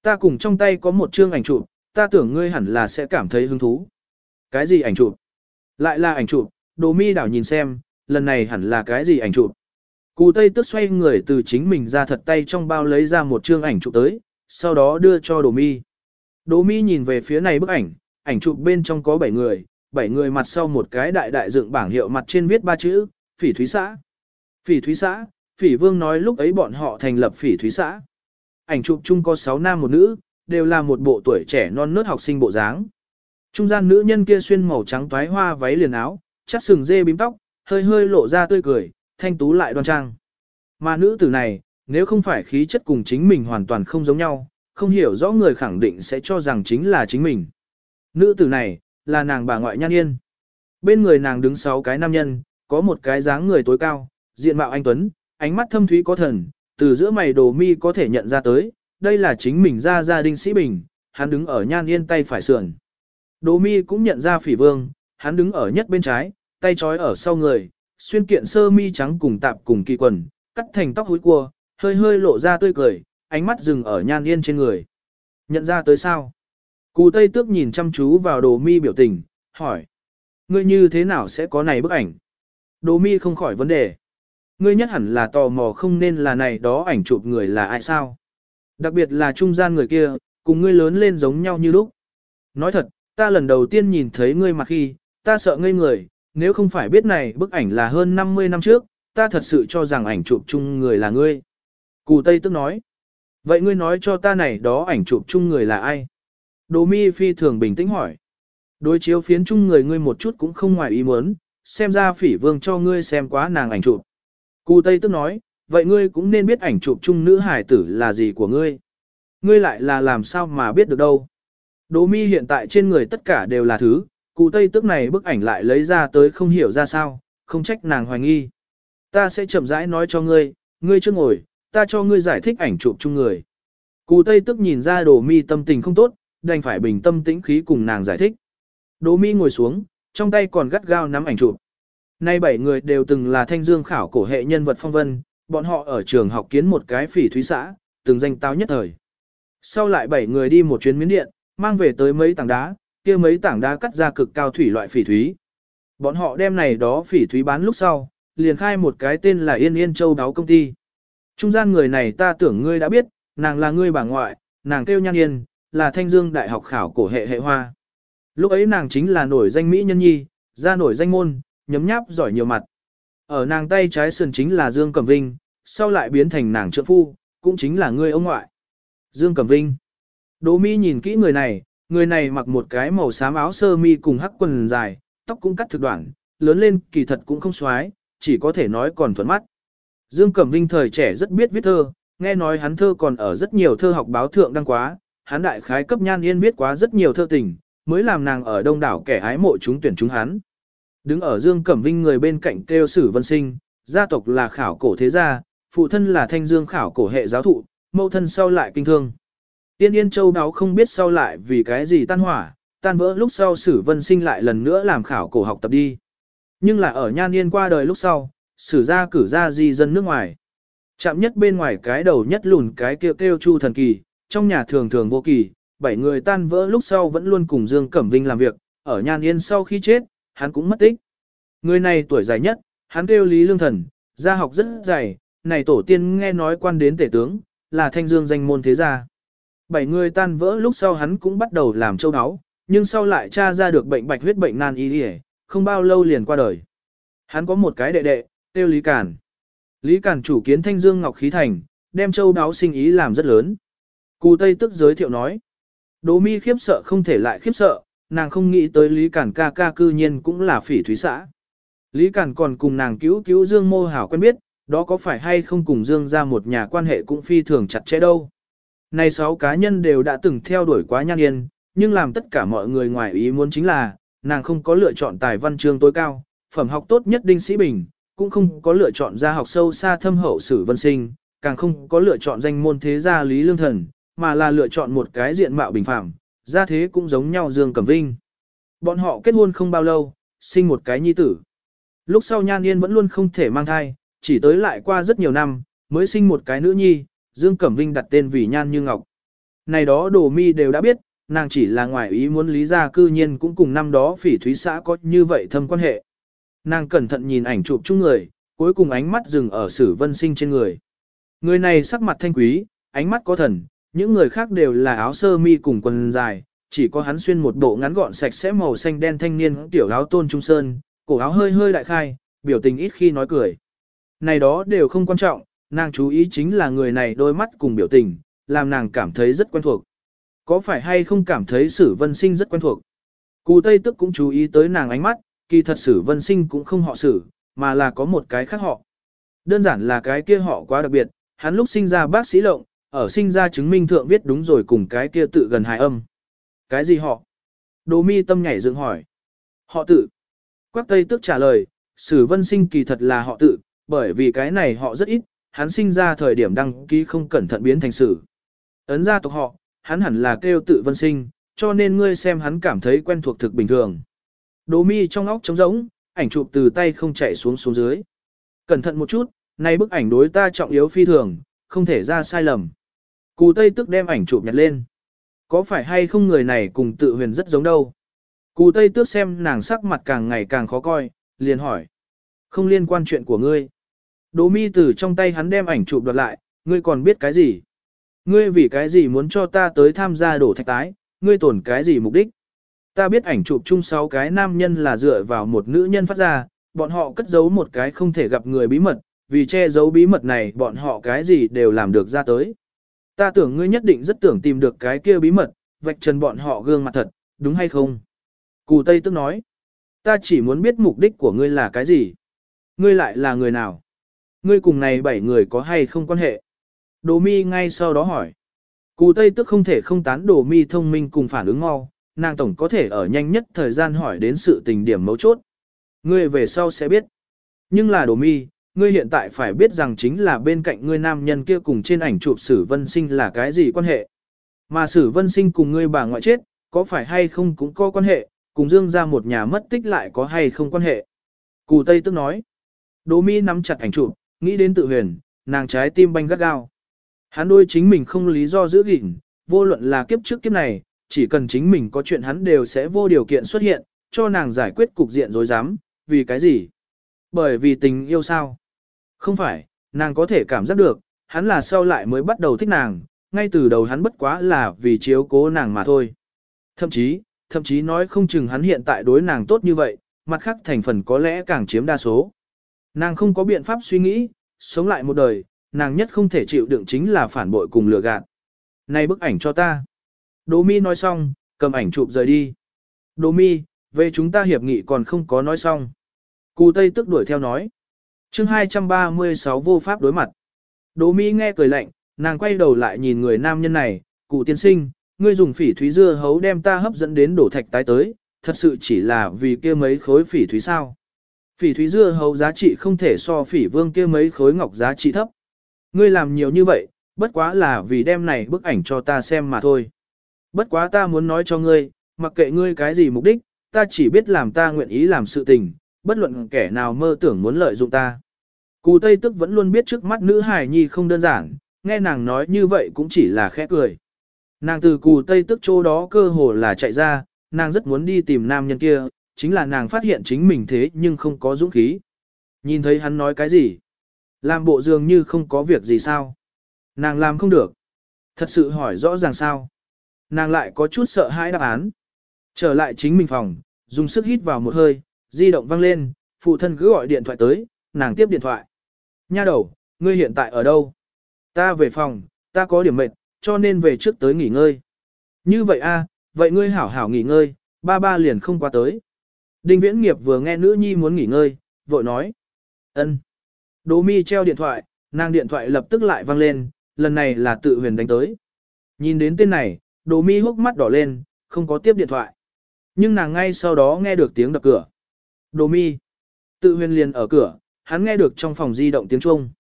Ta cùng trong tay có một chương ảnh chụp, ta tưởng ngươi hẳn là sẽ cảm thấy hứng thú. Cái gì ảnh chụp? Lại là ảnh chụp, Đỗ mi đảo nhìn xem, lần này hẳn là cái gì ảnh chụp. Cù Tây tức xoay người từ chính mình ra thật tay trong bao lấy ra một chương ảnh chụp tới, sau đó đưa cho Đồ Mi. Đỗ Mi nhìn về phía này bức ảnh, ảnh chụp bên trong có 7 người, 7 người mặt sau một cái đại đại dựng bảng hiệu mặt trên viết ba chữ, Phỉ Thúy xã. Phỉ Thúy xã, Phỉ Vương nói lúc ấy bọn họ thành lập Phỉ Thúy xã. Ảnh chụp chung có 6 nam một nữ, đều là một bộ tuổi trẻ non nớt học sinh bộ dáng. Trung gian nữ nhân kia xuyên màu trắng toái hoa váy liền áo, chắc sừng dê bím tóc, hơi hơi lộ ra tươi cười, thanh tú lại đoan trang. Mà nữ tử này, nếu không phải khí chất cùng chính mình hoàn toàn không giống nhau, không hiểu rõ người khẳng định sẽ cho rằng chính là chính mình. Nữ tử này, là nàng bà ngoại nhan yên. Bên người nàng đứng sáu cái nam nhân, có một cái dáng người tối cao, diện mạo anh Tuấn, ánh mắt thâm thúy có thần, từ giữa mày đồ mi có thể nhận ra tới, đây là chính mình ra gia đình sĩ bình, hắn đứng ở nhan yên tay phải sườn. Đồ mi cũng nhận ra phỉ vương, hắn đứng ở nhất bên trái, tay trói ở sau người, xuyên kiện sơ mi trắng cùng tạp cùng kỳ quần, cắt thành tóc húi cua, hơi hơi lộ ra tươi cười, ánh mắt dừng ở nhan yên trên người. Nhận ra tới sao? Cù Tây Tước nhìn chăm chú vào đồ mi biểu tình, hỏi. Ngươi như thế nào sẽ có này bức ảnh? Đồ mi không khỏi vấn đề. Ngươi nhất hẳn là tò mò không nên là này đó ảnh chụp người là ai sao? Đặc biệt là trung gian người kia, cùng ngươi lớn lên giống nhau như lúc. Nói thật, ta lần đầu tiên nhìn thấy ngươi mặt khi, ta sợ ngây người, nếu không phải biết này bức ảnh là hơn 50 năm trước, ta thật sự cho rằng ảnh chụp chung người là ngươi. Cù Tây tước nói. Vậy ngươi nói cho ta này đó ảnh chụp chung người là ai? Đồ mi phi thường bình tĩnh hỏi. Đối chiếu phiến chung người ngươi một chút cũng không ngoài ý muốn, xem ra phỉ vương cho ngươi xem quá nàng ảnh chụp. Cụ Tây tức nói, vậy ngươi cũng nên biết ảnh chụp chung nữ hải tử là gì của ngươi. Ngươi lại là làm sao mà biết được đâu. Đỗ mi hiện tại trên người tất cả đều là thứ, cụ Tây tức này bức ảnh lại lấy ra tới không hiểu ra sao, không trách nàng hoài nghi. Ta sẽ chậm rãi nói cho ngươi, ngươi chưa ngồi, ta cho ngươi giải thích ảnh chụp chung người. Cù Tây tức nhìn ra đồ mi tâm tình không tốt, đành phải bình tâm tĩnh khí cùng nàng giải thích. Đồ mi ngồi xuống, trong tay còn gắt gao nắm ảnh chụp. Nay bảy người đều từng là thanh dương khảo cổ hệ nhân vật phong vân, bọn họ ở trường học kiến một cái phỉ thúy xã, từng danh táo nhất thời. Sau lại bảy người đi một chuyến miến điện, mang về tới mấy tảng đá, kia mấy tảng đá cắt ra cực cao thủy loại phỉ thúy. Bọn họ đem này đó phỉ thúy bán lúc sau, liền khai một cái tên là Yên Yên Châu Đáo Công ty. Trung gian người này ta tưởng ngươi đã biết, nàng là ngươi bà ngoại, nàng kêu Nhan Yên, là thanh dương đại học khảo cổ hệ hệ hoa. Lúc ấy nàng chính là nổi danh Mỹ Nhân Nhi, ra nổi danh môn, nhấm nháp giỏi nhiều mặt. Ở nàng tay trái sườn chính là Dương Cẩm Vinh, sau lại biến thành nàng trợ phu, cũng chính là ngươi ông ngoại. Dương Cẩm Vinh. Đỗ Mi nhìn kỹ người này, người này mặc một cái màu xám áo sơ mi cùng hắc quần dài, tóc cũng cắt thực đoạn, lớn lên kỳ thật cũng không xoái, chỉ có thể nói còn thuận mắt. Dương Cẩm Vinh thời trẻ rất biết viết thơ, nghe nói hắn thơ còn ở rất nhiều thơ học báo thượng đăng quá, hắn đại khái cấp nhan yên viết quá rất nhiều thơ tình, mới làm nàng ở đông đảo kẻ ái mộ chúng tuyển chúng hắn. Đứng ở Dương Cẩm Vinh người bên cạnh kêu sử vân sinh, gia tộc là khảo cổ thế gia, phụ thân là thanh dương khảo cổ hệ giáo thụ, mẫu thân sau lại kinh thương. Tiên Yên Châu đáo không biết sau lại vì cái gì tan hỏa, tan vỡ lúc sau sử vân sinh lại lần nữa làm khảo cổ học tập đi. Nhưng là ở nhan yên qua đời lúc sau, sử ra cử ra di dân nước ngoài. Chạm nhất bên ngoài cái đầu nhất lùn cái kêu kêu chu thần kỳ, trong nhà thường thường vô kỳ, bảy người tan vỡ lúc sau vẫn luôn cùng Dương Cẩm Vinh làm việc, ở nhan yên sau khi chết, hắn cũng mất tích. Người này tuổi dài nhất, hắn kêu Lý Lương Thần, gia học rất dày, này tổ tiên nghe nói quan đến tể tướng, là thanh dương danh môn thế gia. Bảy người tan vỡ lúc sau hắn cũng bắt đầu làm châu áo, nhưng sau lại tra ra được bệnh bạch huyết bệnh nan y không bao lâu liền qua đời. Hắn có một cái đệ đệ, tiêu Lý Cản. Lý Cản chủ kiến thanh dương ngọc khí thành, đem châu đáo sinh ý làm rất lớn. Cù Tây tức giới thiệu nói. Đỗ mi khiếp sợ không thể lại khiếp sợ, nàng không nghĩ tới Lý Cản ca ca cư nhiên cũng là phỉ thúy xã. Lý Cản còn cùng nàng cứu cứu Dương Mô Hảo quen biết, đó có phải hay không cùng Dương ra một nhà quan hệ cũng phi thường chặt chẽ đâu. Này sáu cá nhân đều đã từng theo đuổi quá nhan yên, nhưng làm tất cả mọi người ngoài ý muốn chính là, nàng không có lựa chọn tài văn chương tối cao, phẩm học tốt nhất Đinh Sĩ Bình, cũng không có lựa chọn ra học sâu xa thâm hậu sử vân sinh, càng không có lựa chọn danh môn thế gia Lý Lương Thần, mà là lựa chọn một cái diện mạo bình phẳng, gia thế cũng giống nhau Dương Cẩm Vinh. Bọn họ kết hôn không bao lâu, sinh một cái nhi tử. Lúc sau Nhan Yên vẫn luôn không thể mang thai, chỉ tới lại qua rất nhiều năm, mới sinh một cái nữ nhi, Dương Cẩm Vinh đặt tên vì Nhan Như Ngọc. Này đó đồ mi đều đã biết, nàng chỉ là ngoại ý muốn lý ra cư nhiên cũng cùng năm đó phỉ thúy xã có như vậy thâm quan hệ. Nàng cẩn thận nhìn ảnh chụp chung người, cuối cùng ánh mắt dừng ở sử vân sinh trên người. Người này sắc mặt thanh quý, ánh mắt có thần, những người khác đều là áo sơ mi cùng quần dài, chỉ có hắn xuyên một bộ ngắn gọn sạch sẽ màu xanh đen thanh niên tiểu áo tôn trung sơn, cổ áo hơi hơi đại khai, biểu tình ít khi nói cười. Này đó đều không quan trọng, nàng chú ý chính là người này đôi mắt cùng biểu tình, làm nàng cảm thấy rất quen thuộc. Có phải hay không cảm thấy sử vân sinh rất quen thuộc? Cù Tây tức cũng chú ý tới nàng ánh mắt, kỳ thật sử vân sinh cũng không họ sử, mà là có một cái khác họ. Đơn giản là cái kia họ quá đặc biệt, hắn lúc sinh ra bác sĩ lộng, ở sinh ra chứng minh thượng viết đúng rồi cùng cái kia tự gần hài âm. Cái gì họ? Đồ mi tâm nhảy dựng hỏi. Họ tự. Quắc Tây tức trả lời, sử vân sinh kỳ thật là họ tự, bởi vì cái này họ rất ít, hắn sinh ra thời điểm đăng ký không cẩn thận biến thành sử. Ấn ra tộc họ, hắn hẳn là kêu tự vân sinh, cho nên ngươi xem hắn cảm thấy quen thuộc thực bình thường. Đồ mi trong óc trống rỗng, ảnh chụp từ tay không chạy xuống xuống dưới. Cẩn thận một chút, này bức ảnh đối ta trọng yếu phi thường, không thể ra sai lầm. Cù Tây tức đem ảnh chụp nhặt lên. Có phải hay không người này cùng tự huyền rất giống đâu? Cù Tây tước xem nàng sắc mặt càng ngày càng khó coi, liền hỏi. Không liên quan chuyện của ngươi. Đỗ mi từ trong tay hắn đem ảnh chụp đoạt lại, ngươi còn biết cái gì? Ngươi vì cái gì muốn cho ta tới tham gia đổ thạch tái, ngươi tổn cái gì mục đích? Ta biết ảnh chụp chung sáu cái nam nhân là dựa vào một nữ nhân phát ra, bọn họ cất giấu một cái không thể gặp người bí mật, vì che giấu bí mật này bọn họ cái gì đều làm được ra tới. Ta tưởng ngươi nhất định rất tưởng tìm được cái kia bí mật, vạch trần bọn họ gương mặt thật, đúng hay không? Cù Tây tức nói, ta chỉ muốn biết mục đích của ngươi là cái gì? Ngươi lại là người nào? Ngươi cùng này bảy người có hay không quan hệ? Đồ mi ngay sau đó hỏi. Cù Tây tức không thể không tán đồ mi thông minh cùng phản ứng mau, nàng tổng có thể ở nhanh nhất thời gian hỏi đến sự tình điểm mấu chốt. Ngươi về sau sẽ biết. Nhưng là đồ mi, ngươi hiện tại phải biết rằng chính là bên cạnh ngươi nam nhân kia cùng trên ảnh chụp sử vân sinh là cái gì quan hệ. Mà sử vân sinh cùng ngươi bà ngoại chết, có phải hay không cũng có quan hệ, cùng dương ra một nhà mất tích lại có hay không quan hệ. Cù Tây tức nói. Đỗ mi nắm chặt ảnh chụp, nghĩ đến tự huyền, nàng trái tim banh gắt gao. Hắn đôi chính mình không lý do giữ gìn, vô luận là kiếp trước kiếp này, chỉ cần chính mình có chuyện hắn đều sẽ vô điều kiện xuất hiện, cho nàng giải quyết cục diện rối rắm, vì cái gì? Bởi vì tình yêu sao? Không phải, nàng có thể cảm giác được, hắn là sau lại mới bắt đầu thích nàng, ngay từ đầu hắn bất quá là vì chiếu cố nàng mà thôi. Thậm chí, thậm chí nói không chừng hắn hiện tại đối nàng tốt như vậy, mặt khác thành phần có lẽ càng chiếm đa số. Nàng không có biện pháp suy nghĩ, sống lại một đời, nàng nhất không thể chịu đựng chính là phản bội cùng lừa gạt. Này bức ảnh cho ta. Đỗ mi nói xong, cầm ảnh chụp rời đi. Đỗ mi, về chúng ta hiệp nghị còn không có nói xong. Cù Tây tức đuổi theo nói. chương 236 vô pháp đối mặt. Đỗ mi nghe cười lạnh, nàng quay đầu lại nhìn người nam nhân này, cụ tiên sinh, ngươi dùng phỉ thúy dưa hấu đem ta hấp dẫn đến đổ thạch tái tới, thật sự chỉ là vì kia mấy khối phỉ thúy sao. Phỉ thúy dưa hấu giá trị không thể so phỉ vương kia mấy khối ngọc giá trị thấp. Ngươi làm nhiều như vậy, bất quá là vì đem này bức ảnh cho ta xem mà thôi. Bất quá ta muốn nói cho ngươi, mặc kệ ngươi cái gì mục đích, ta chỉ biết làm ta nguyện ý làm sự tình, bất luận kẻ nào mơ tưởng muốn lợi dụng ta. Cù Tây Tức vẫn luôn biết trước mắt nữ hài nhi không đơn giản, nghe nàng nói như vậy cũng chỉ là khẽ cười. Nàng từ cù Tây Tức chỗ đó cơ hồ là chạy ra, nàng rất muốn đi tìm nam nhân kia, chính là nàng phát hiện chính mình thế nhưng không có dũng khí. Nhìn thấy hắn nói cái gì? Làm bộ dường như không có việc gì sao? Nàng làm không được. Thật sự hỏi rõ ràng sao? Nàng lại có chút sợ hãi đáp án. Trở lại chính mình phòng, dùng sức hít vào một hơi, di động vang lên, phụ thân cứ gọi điện thoại tới, nàng tiếp điện thoại. Nha đầu, ngươi hiện tại ở đâu? Ta về phòng, ta có điểm mệt, cho nên về trước tới nghỉ ngơi. Như vậy a, vậy ngươi hảo hảo nghỉ ngơi, ba ba liền không qua tới. Đinh Viễn Nghiệp vừa nghe nữ nhi muốn nghỉ ngơi, vội nói. ân. Đỗ mi treo điện thoại, nàng điện thoại lập tức lại vang lên, lần này là tự huyền đánh tới. Nhìn đến tên này, Đồ mi hốc mắt đỏ lên, không có tiếp điện thoại. Nhưng nàng ngay sau đó nghe được tiếng đập cửa. Đồ mi. Tự huyền liền ở cửa, hắn nghe được trong phòng di động tiếng chuông.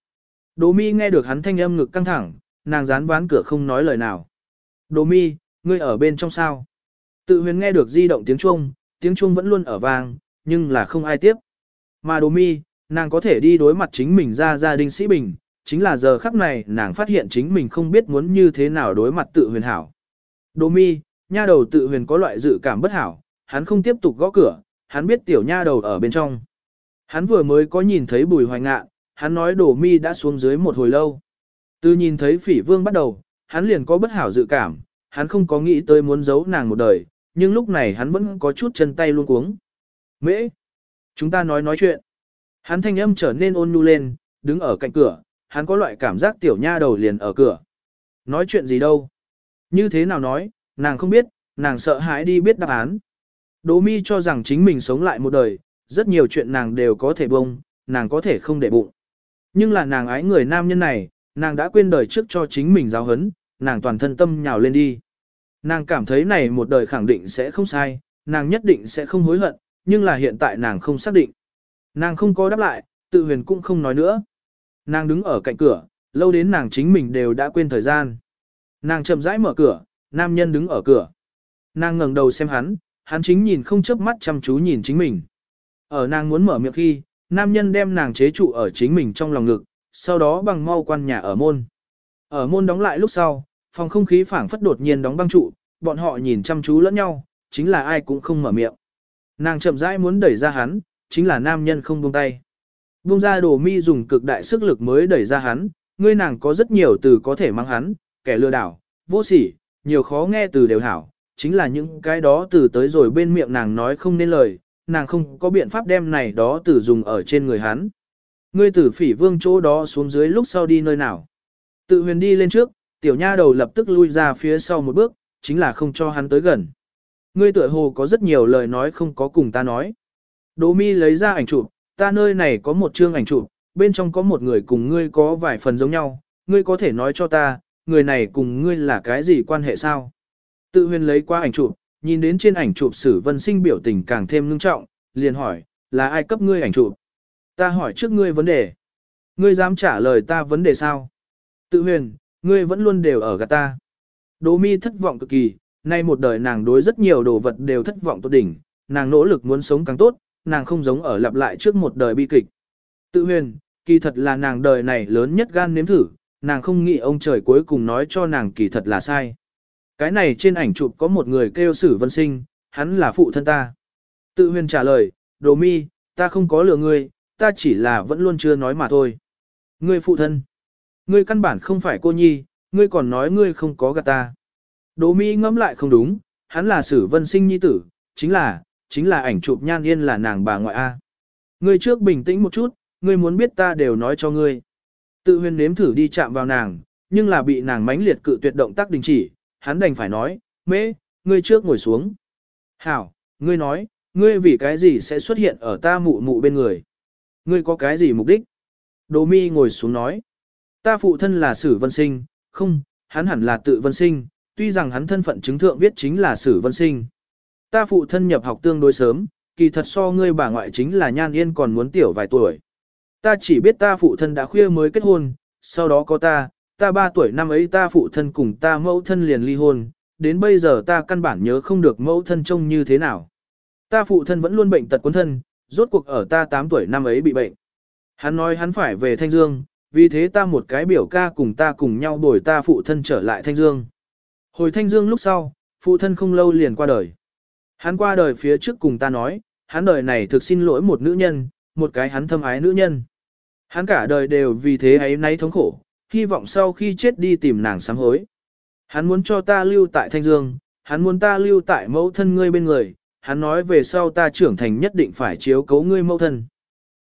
Đồ mi nghe được hắn thanh âm ngực căng thẳng, nàng dán ván cửa không nói lời nào. Đồ mi, ngươi ở bên trong sao? Tự huyền nghe được di động tiếng chuông, tiếng chuông vẫn luôn ở vang, nhưng là không ai tiếp. Mà đồ mi, nàng có thể đi đối mặt chính mình ra gia đình sĩ bình, chính là giờ khắc này nàng phát hiện chính mình không biết muốn như thế nào đối mặt tự huyền hảo. Đỗ mi, nha đầu tự huyền có loại dự cảm bất hảo, hắn không tiếp tục gõ cửa, hắn biết tiểu nha đầu ở bên trong. Hắn vừa mới có nhìn thấy bùi hoài Ngạn, hắn nói đổ mi đã xuống dưới một hồi lâu. Từ nhìn thấy phỉ vương bắt đầu, hắn liền có bất hảo dự cảm, hắn không có nghĩ tới muốn giấu nàng một đời, nhưng lúc này hắn vẫn có chút chân tay luôn cuống. Mễ! Chúng ta nói nói chuyện. Hắn thanh âm trở nên ôn nhu lên, đứng ở cạnh cửa, hắn có loại cảm giác tiểu nha đầu liền ở cửa. Nói chuyện gì đâu? Như thế nào nói, nàng không biết, nàng sợ hãi đi biết đáp án. Đỗ mi cho rằng chính mình sống lại một đời, rất nhiều chuyện nàng đều có thể bông, nàng có thể không để bụng. Nhưng là nàng ái người nam nhân này, nàng đã quên đời trước cho chính mình giáo hấn, nàng toàn thân tâm nhào lên đi. Nàng cảm thấy này một đời khẳng định sẽ không sai, nàng nhất định sẽ không hối hận, nhưng là hiện tại nàng không xác định. Nàng không có đáp lại, tự huyền cũng không nói nữa. Nàng đứng ở cạnh cửa, lâu đến nàng chính mình đều đã quên thời gian. Nàng chậm rãi mở cửa, nam nhân đứng ở cửa. Nàng ngẩng đầu xem hắn, hắn chính nhìn không chớp mắt chăm chú nhìn chính mình. Ở nàng muốn mở miệng khi, nam nhân đem nàng chế trụ ở chính mình trong lòng ngực, sau đó bằng mau quan nhà ở môn. Ở môn đóng lại lúc sau, phòng không khí phảng phất đột nhiên đóng băng trụ, bọn họ nhìn chăm chú lẫn nhau, chính là ai cũng không mở miệng. Nàng chậm rãi muốn đẩy ra hắn, chính là nam nhân không buông tay. Buông ra đồ mi dùng cực đại sức lực mới đẩy ra hắn, ngươi nàng có rất nhiều từ có thể mang hắn, kẻ lừa đảo, vô sỉ, nhiều khó nghe từ đều hảo, chính là những cái đó từ tới rồi bên miệng nàng nói không nên lời, nàng không có biện pháp đem này đó từ dùng ở trên người hắn. Ngươi tử phỉ vương chỗ đó xuống dưới lúc sau đi nơi nào. Tự huyền đi lên trước, tiểu nha đầu lập tức lui ra phía sau một bước, chính là không cho hắn tới gần. Ngươi tựa hồ có rất nhiều lời nói không có cùng ta nói. Đỗ mi lấy ra ảnh chụp, ta nơi này có một chương ảnh chụp, bên trong có một người cùng ngươi có vài phần giống nhau, ngươi có thể nói cho ta, người này cùng ngươi là cái gì quan hệ sao? Tự huyền lấy qua ảnh chụp, nhìn đến trên ảnh chụp sử vân sinh biểu tình càng thêm ngưng trọng, liền hỏi, là ai cấp ngươi ảnh chụp? Ta hỏi trước ngươi vấn đề. Ngươi dám trả lời ta vấn đề sao? Tự huyền, ngươi vẫn luôn đều ở gạt ta. Đỗ mi thất vọng cực kỳ, nay một đời nàng đối rất nhiều đồ vật đều thất vọng tốt đỉnh, nàng nỗ lực muốn sống càng tốt, nàng không giống ở lặp lại trước một đời bi kịch. Tự huyền, kỳ thật là nàng đời này lớn nhất gan nếm thử, nàng không nghĩ ông trời cuối cùng nói cho nàng kỳ thật là sai. Cái này trên ảnh chụp có một người kêu sử vân sinh, hắn là phụ thân ta. Tự huyền trả lời, đồ mi, ta không có lừa ngươi, ta chỉ là vẫn luôn chưa nói mà thôi. Ngươi phụ thân. Ngươi căn bản không phải cô nhi, ngươi còn nói ngươi không có gạt ta. Đồ mi ngẫm lại không đúng, hắn là sử vân sinh nhi tử, chính là, chính là ảnh chụp nhan yên là nàng bà ngoại A. Ngươi trước bình tĩnh một chút, ngươi muốn biết ta đều nói cho ngươi. Tự huyền nếm thử đi chạm vào nàng, nhưng là bị nàng mãnh liệt cự tuyệt động tác đình chỉ, hắn đành phải nói, mễ, ngươi trước ngồi xuống. Hảo, ngươi nói, ngươi vì cái gì sẽ xuất hiện ở ta mụ mụ bên người? Ngươi có cái gì mục đích? Đồ mi ngồi xuống nói, ta phụ thân là sử vân sinh, không, hắn hẳn là tự vân sinh, tuy rằng hắn thân phận chứng thượng viết chính là sử vân sinh. Ta phụ thân nhập học tương đối sớm, kỳ thật so ngươi bà ngoại chính là nhan yên còn muốn tiểu vài tuổi. Ta chỉ biết ta phụ thân đã khuya mới kết hôn, sau đó có ta, ta ba tuổi năm ấy ta phụ thân cùng ta mẫu thân liền ly hôn, đến bây giờ ta căn bản nhớ không được mẫu thân trông như thế nào. Ta phụ thân vẫn luôn bệnh tật quân thân, rốt cuộc ở ta 8 tuổi năm ấy bị bệnh. Hắn nói hắn phải về Thanh Dương, vì thế ta một cái biểu ca cùng ta cùng nhau đổi ta phụ thân trở lại Thanh Dương. Hồi Thanh Dương lúc sau, phụ thân không lâu liền qua đời. Hắn qua đời phía trước cùng ta nói, hắn đời này thực xin lỗi một nữ nhân, một cái hắn thâm ái nữ nhân. Hắn cả đời đều vì thế ấy nay thống khổ, hy vọng sau khi chết đi tìm nàng sám hối. Hắn muốn cho ta lưu tại Thanh Dương, hắn muốn ta lưu tại mẫu thân ngươi bên người, hắn nói về sau ta trưởng thành nhất định phải chiếu cấu ngươi mẫu thân.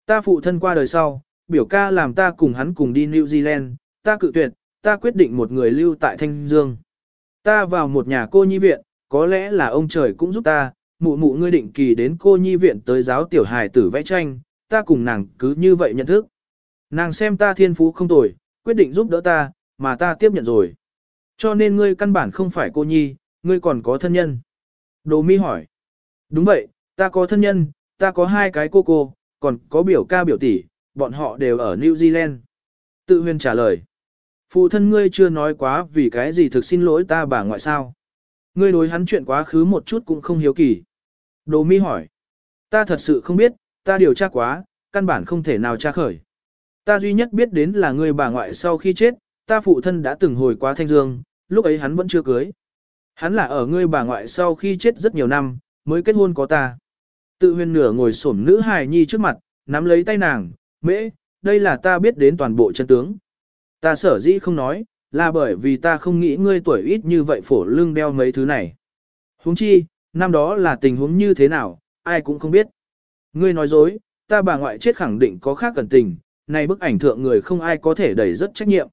Ta phụ thân qua đời sau, biểu ca làm ta cùng hắn cùng đi New Zealand, ta cự tuyệt, ta quyết định một người lưu tại Thanh Dương. Ta vào một nhà cô nhi viện, có lẽ là ông trời cũng giúp ta, mụ mụ ngươi định kỳ đến cô nhi viện tới giáo tiểu hài tử vẽ tranh, ta cùng nàng cứ như vậy nhận thức. Nàng xem ta thiên phú không tồi, quyết định giúp đỡ ta, mà ta tiếp nhận rồi. Cho nên ngươi căn bản không phải cô nhi, ngươi còn có thân nhân. Đồ mi hỏi. Đúng vậy, ta có thân nhân, ta có hai cái cô cô, còn có biểu ca biểu tỷ, bọn họ đều ở New Zealand. Tự huyền trả lời. Phụ thân ngươi chưa nói quá vì cái gì thực xin lỗi ta bà ngoại sao. Ngươi đối hắn chuyện quá khứ một chút cũng không hiếu kỳ. Đồ mi hỏi. Ta thật sự không biết, ta điều tra quá, căn bản không thể nào tra khởi. Ta duy nhất biết đến là người bà ngoại sau khi chết, ta phụ thân đã từng hồi qua Thanh Dương, lúc ấy hắn vẫn chưa cưới. Hắn là ở ngươi bà ngoại sau khi chết rất nhiều năm, mới kết hôn có ta. Tự huyền nửa ngồi xổm nữ hài nhi trước mặt, nắm lấy tay nàng, mễ, đây là ta biết đến toàn bộ chân tướng. Ta sở dĩ không nói, là bởi vì ta không nghĩ ngươi tuổi ít như vậy phổ lưng đeo mấy thứ này. Huống chi, năm đó là tình huống như thế nào, ai cũng không biết. Ngươi nói dối, ta bà ngoại chết khẳng định có khác cẩn tình, này bức ảnh thượng người không ai có thể đẩy rất trách nhiệm.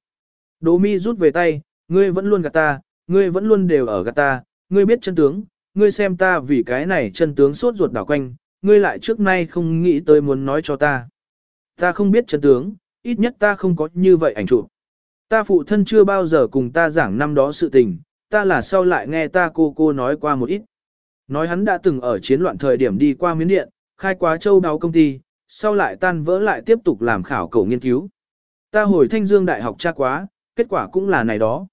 Đỗ mi rút về tay, ngươi vẫn luôn gạt ta, ngươi vẫn luôn đều ở gạt ta, ngươi biết chân tướng, ngươi xem ta vì cái này chân tướng suốt ruột đảo quanh, ngươi lại trước nay không nghĩ tới muốn nói cho ta. Ta không biết chân tướng, ít nhất ta không có như vậy ảnh chụp. Ta phụ thân chưa bao giờ cùng ta giảng năm đó sự tình, ta là sau lại nghe ta cô cô nói qua một ít. Nói hắn đã từng ở chiến loạn thời điểm đi qua miến điện, khai quá châu đáo công ty, sau lại tan vỡ lại tiếp tục làm khảo cổ nghiên cứu. Ta hồi thanh dương đại học tra quá, kết quả cũng là này đó.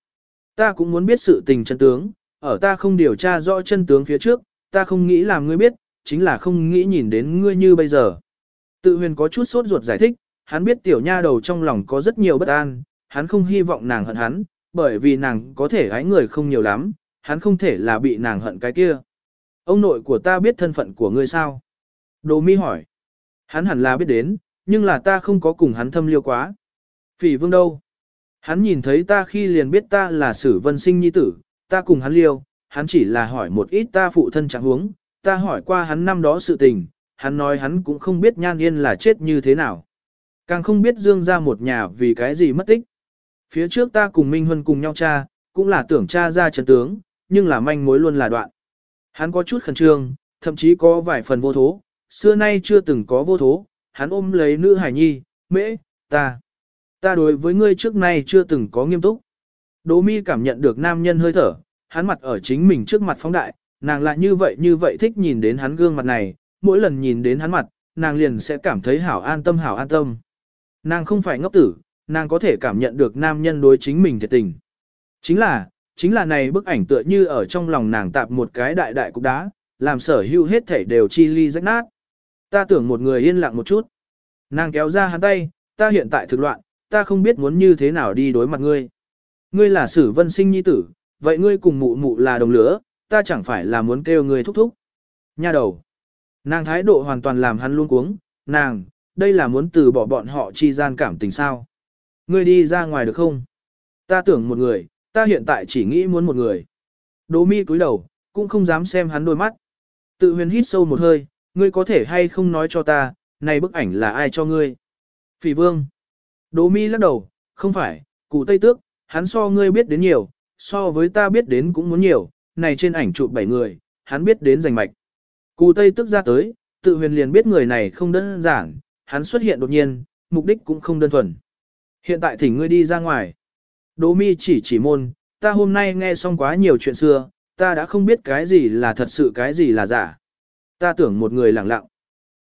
Ta cũng muốn biết sự tình chân tướng, ở ta không điều tra rõ chân tướng phía trước, ta không nghĩ làm ngươi biết, chính là không nghĩ nhìn đến ngươi như bây giờ. Tự huyền có chút sốt ruột giải thích, hắn biết tiểu nha đầu trong lòng có rất nhiều bất an, hắn không hy vọng nàng hận hắn, bởi vì nàng có thể ái người không nhiều lắm, hắn không thể là bị nàng hận cái kia. Ông nội của ta biết thân phận của ngươi sao? Đồ mi hỏi. Hắn hẳn là biết đến, nhưng là ta không có cùng hắn thâm liêu quá. Phỉ vương đâu? Hắn nhìn thấy ta khi liền biết ta là sử vân sinh nhi tử, ta cùng hắn liêu, hắn chỉ là hỏi một ít ta phụ thân trạng huống, ta hỏi qua hắn năm đó sự tình, hắn nói hắn cũng không biết nhan yên là chết như thế nào. Càng không biết dương ra một nhà vì cái gì mất tích. Phía trước ta cùng Minh Huân cùng nhau cha, cũng là tưởng cha ra trận tướng, nhưng là manh mối luôn là đoạn. Hắn có chút khẩn trương, thậm chí có vài phần vô thố, xưa nay chưa từng có vô thố, hắn ôm lấy nữ hải nhi, mễ, ta. Ta đối với ngươi trước nay chưa từng có nghiêm túc. Đỗ mi cảm nhận được nam nhân hơi thở, hắn mặt ở chính mình trước mặt phóng đại, nàng lại như vậy như vậy thích nhìn đến hắn gương mặt này, mỗi lần nhìn đến hắn mặt, nàng liền sẽ cảm thấy hảo an tâm hảo an tâm. Nàng không phải ngốc tử, nàng có thể cảm nhận được nam nhân đối chính mình thiệt tình. Chính là, chính là này bức ảnh tựa như ở trong lòng nàng tạp một cái đại đại cục đá, làm sở hữu hết thể đều chi ly rách nát. Ta tưởng một người yên lặng một chút. Nàng kéo ra hắn tay, ta hiện tại thực loạn, ta không biết muốn như thế nào đi đối mặt ngươi. Ngươi là sử vân sinh nhi tử, vậy ngươi cùng mụ mụ là đồng lửa, ta chẳng phải là muốn kêu ngươi thúc thúc. Nha đầu. Nàng thái độ hoàn toàn làm hắn luôn cuống, nàng, đây là muốn từ bỏ bọn họ chi gian cảm tình sao. Ngươi đi ra ngoài được không? Ta tưởng một người, ta hiện tại chỉ nghĩ muốn một người. Đỗ mi cúi đầu, cũng không dám xem hắn đôi mắt. Tự huyền hít sâu một hơi, ngươi có thể hay không nói cho ta, này bức ảnh là ai cho ngươi? Phỉ vương. Đỗ mi lắc đầu, không phải, cụ Tây Tước, hắn so ngươi biết đến nhiều, so với ta biết đến cũng muốn nhiều, này trên ảnh chụp bảy người, hắn biết đến rành mạch. Cụ Tây Tước ra tới, tự huyền liền biết người này không đơn giản, hắn xuất hiện đột nhiên, mục đích cũng không đơn thuần. Hiện tại thỉnh ngươi đi ra ngoài. Đỗ mi chỉ chỉ môn, ta hôm nay nghe xong quá nhiều chuyện xưa, ta đã không biết cái gì là thật sự cái gì là giả. Ta tưởng một người lặng lặng.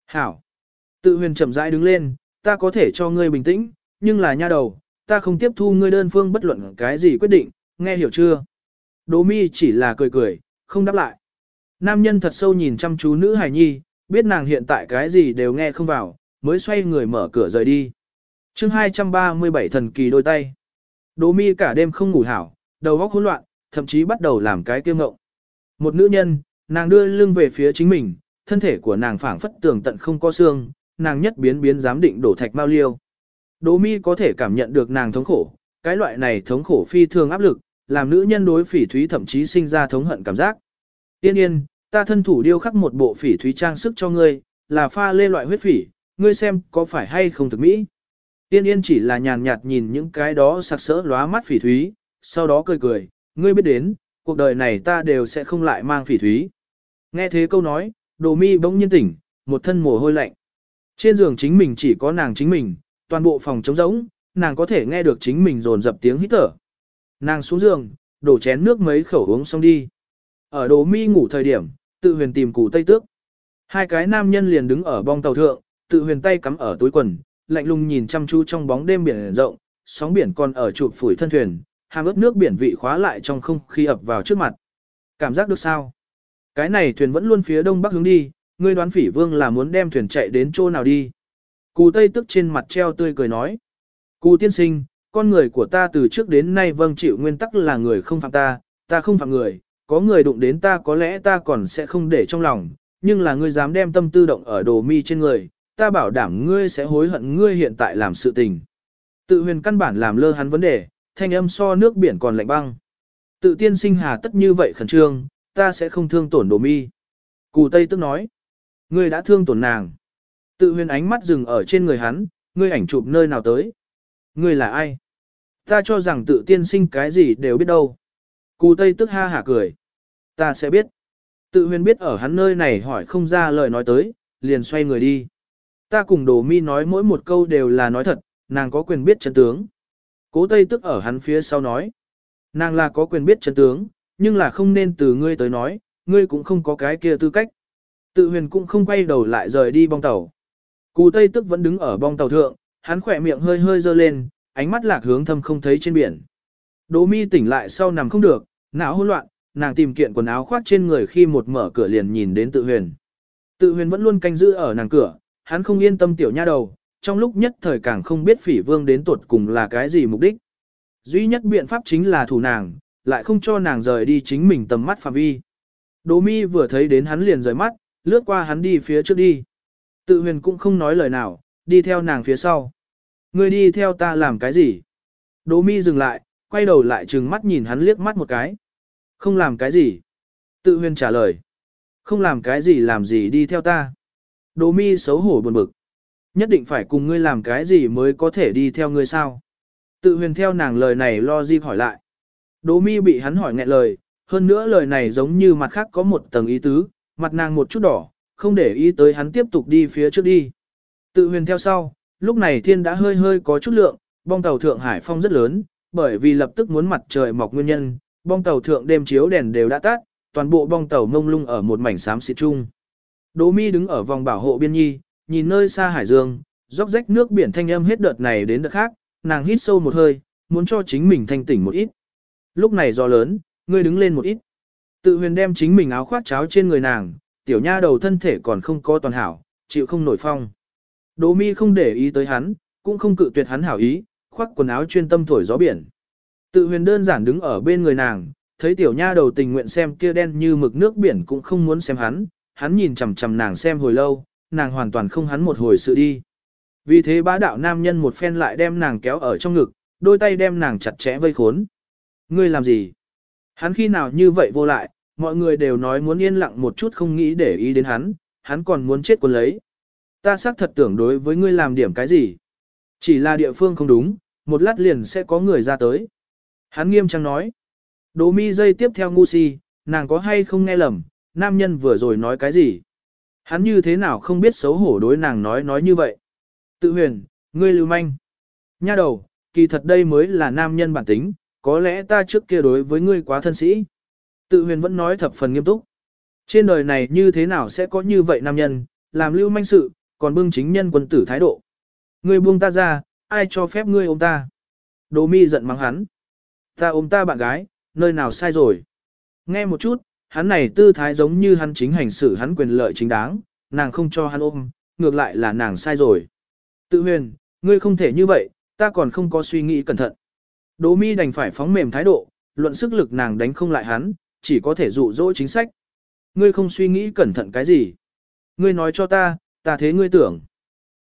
Hảo. Tự huyền chậm rãi đứng lên, ta có thể cho ngươi bình tĩnh, nhưng là nha đầu, ta không tiếp thu ngươi đơn phương bất luận cái gì quyết định, nghe hiểu chưa? Đỗ mi chỉ là cười cười, không đáp lại. Nam nhân thật sâu nhìn chăm chú nữ hài nhi, biết nàng hiện tại cái gì đều nghe không vào, mới xoay người mở cửa rời đi. chương 237 thần kỳ đôi tay. Đỗ mi cả đêm không ngủ hảo, đầu óc hỗn loạn, thậm chí bắt đầu làm cái kiêu ngộng. Một nữ nhân, nàng đưa lưng về phía chính mình, thân thể của nàng phảng phất tường tận không có xương, nàng nhất biến biến dám định đổ thạch bao liêu. Đỗ mi có thể cảm nhận được nàng thống khổ, cái loại này thống khổ phi thường áp lực, làm nữ nhân đối phỉ thúy thậm chí sinh ra thống hận cảm giác. Tiên yên, ta thân thủ điêu khắc một bộ phỉ thúy trang sức cho ngươi, là pha lê loại huyết phỉ, ngươi xem có phải hay không thực mỹ. Tiên yên chỉ là nhàn nhạt nhìn những cái đó sặc sỡ lóa mắt phỉ thúy, sau đó cười cười, ngươi biết đến, cuộc đời này ta đều sẽ không lại mang phỉ thúy. Nghe thế câu nói, đồ mi bỗng nhiên tỉnh, một thân mồ hôi lạnh. Trên giường chính mình chỉ có nàng chính mình, toàn bộ phòng trống rỗng, nàng có thể nghe được chính mình dồn dập tiếng hít thở. Nàng xuống giường, đổ chén nước mấy khẩu uống xong đi. Ở đồ mi ngủ thời điểm, tự huyền tìm củ tây tước. Hai cái nam nhân liền đứng ở bong tàu thượng, tự huyền tay cắm ở túi quần, lạnh lùng nhìn chăm chú trong bóng đêm biển rộng, sóng biển còn ở chụp phủi thân thuyền, hàm ướt nước biển vị khóa lại trong không khí ập vào trước mặt. Cảm giác được sao? Cái này thuyền vẫn luôn phía đông bắc hướng đi, ngươi đoán phỉ vương là muốn đem thuyền chạy đến chỗ nào đi. Cù Tây tức trên mặt treo tươi cười nói. Cù tiên sinh, con người của ta từ trước đến nay vâng chịu nguyên tắc là người không phạm ta, ta không phạm người, có người đụng đến ta có lẽ ta còn sẽ không để trong lòng, nhưng là ngươi dám đem tâm tư động ở đồ mi trên người, ta bảo đảm ngươi sẽ hối hận ngươi hiện tại làm sự tình. Tự huyền căn bản làm lơ hắn vấn đề, thanh âm so nước biển còn lạnh băng. Tự tiên sinh hà tất như vậy khẩn trương, ta sẽ không thương tổn đồ mi. Cù Tây tức nói, ngươi đã thương tổn nàng. Tự huyền ánh mắt dừng ở trên người hắn, ngươi ảnh chụp nơi nào tới. Ngươi là ai? Ta cho rằng tự tiên sinh cái gì đều biết đâu. Cù Tây tức ha hả cười. Ta sẽ biết. Tự huyền biết ở hắn nơi này hỏi không ra lời nói tới, liền xoay người đi. Ta cùng đồ mi nói mỗi một câu đều là nói thật, nàng có quyền biết chân tướng. Cố Tây tức ở hắn phía sau nói. Nàng là có quyền biết chân tướng, nhưng là không nên từ ngươi tới nói, ngươi cũng không có cái kia tư cách. Tự huyền cũng không quay đầu lại rời đi bong tàu. Cù Tây tức vẫn đứng ở bong tàu thượng, hắn khỏe miệng hơi hơi dơ lên, ánh mắt lạc hướng thâm không thấy trên biển. Đỗ mi tỉnh lại sau nằm không được, não hỗn loạn, nàng tìm kiện quần áo khoác trên người khi một mở cửa liền nhìn đến tự huyền. Tự huyền vẫn luôn canh giữ ở nàng cửa, hắn không yên tâm tiểu nha đầu, trong lúc nhất thời càng không biết phỉ vương đến tuột cùng là cái gì mục đích. Duy nhất biện pháp chính là thủ nàng, lại không cho nàng rời đi chính mình tầm mắt phạm vi. Đỗ mi vừa thấy đến hắn liền rời mắt, lướt qua hắn đi phía trước đi. Tự huyền cũng không nói lời nào, đi theo nàng phía sau. Ngươi đi theo ta làm cái gì? Đỗ mi dừng lại, quay đầu lại trừng mắt nhìn hắn liếc mắt một cái. Không làm cái gì? Tự huyền trả lời. Không làm cái gì làm gì đi theo ta. Đỗ mi xấu hổ buồn bực. Nhất định phải cùng ngươi làm cái gì mới có thể đi theo ngươi sao? Tự huyền theo nàng lời này lo di hỏi lại. Đỗ mi bị hắn hỏi nghẹn lời, hơn nữa lời này giống như mặt khác có một tầng ý tứ, mặt nàng một chút đỏ, không để ý tới hắn tiếp tục đi phía trước đi. Tự huyền theo sau, lúc này thiên đã hơi hơi có chút lượng, bong tàu Thượng Hải Phong rất lớn, bởi vì lập tức muốn mặt trời mọc nguyên nhân, bong tàu thượng đêm chiếu đèn đều đã tắt, toàn bộ bong tàu mông lung ở một mảnh xám xịt chung. Đỗ Mi đứng ở vòng bảo hộ biên nhi, nhìn nơi xa hải dương, róc rách nước biển thanh âm hết đợt này đến đợt khác, nàng hít sâu một hơi, muốn cho chính mình thanh tỉnh một ít. Lúc này gió lớn, ngươi đứng lên một ít. Tự huyền đem chính mình áo khoác cháo trên người nàng, tiểu nha đầu thân thể còn không có toàn hảo, chịu không nổi phong. Đỗ mi không để ý tới hắn, cũng không cự tuyệt hắn hảo ý, khoác quần áo chuyên tâm thổi gió biển. Tự huyền đơn giản đứng ở bên người nàng, thấy tiểu nha đầu tình nguyện xem kia đen như mực nước biển cũng không muốn xem hắn, hắn nhìn chằm chằm nàng xem hồi lâu, nàng hoàn toàn không hắn một hồi sự đi. Vì thế bá đạo nam nhân một phen lại đem nàng kéo ở trong ngực, đôi tay đem nàng chặt chẽ vây khốn. Ngươi làm gì? Hắn khi nào như vậy vô lại, mọi người đều nói muốn yên lặng một chút không nghĩ để ý đến hắn, hắn còn muốn chết quân lấy. Ta xác thật tưởng đối với ngươi làm điểm cái gì? Chỉ là địa phương không đúng, một lát liền sẽ có người ra tới. Hắn nghiêm trang nói. Đỗ mi dây tiếp theo ngu si, nàng có hay không nghe lầm, nam nhân vừa rồi nói cái gì? Hắn như thế nào không biết xấu hổ đối nàng nói nói như vậy? Tự huyền, ngươi lưu manh. Nha đầu, kỳ thật đây mới là nam nhân bản tính, có lẽ ta trước kia đối với ngươi quá thân sĩ. Tự huyền vẫn nói thập phần nghiêm túc. Trên đời này như thế nào sẽ có như vậy nam nhân, làm lưu manh sự, còn bưng chính nhân quân tử thái độ. Ngươi buông ta ra, ai cho phép ngươi ôm ta? Đồ mi giận mắng hắn. Ta ôm ta bạn gái, nơi nào sai rồi? Nghe một chút, hắn này tư thái giống như hắn chính hành xử hắn quyền lợi chính đáng, nàng không cho hắn ôm, ngược lại là nàng sai rồi. Tự huyền, ngươi không thể như vậy, ta còn không có suy nghĩ cẩn thận. Đỗ mi đành phải phóng mềm thái độ, luận sức lực nàng đánh không lại hắn, chỉ có thể dụ dỗ chính sách. Ngươi không suy nghĩ cẩn thận cái gì? Ngươi nói cho ta, ta thế ngươi tưởng.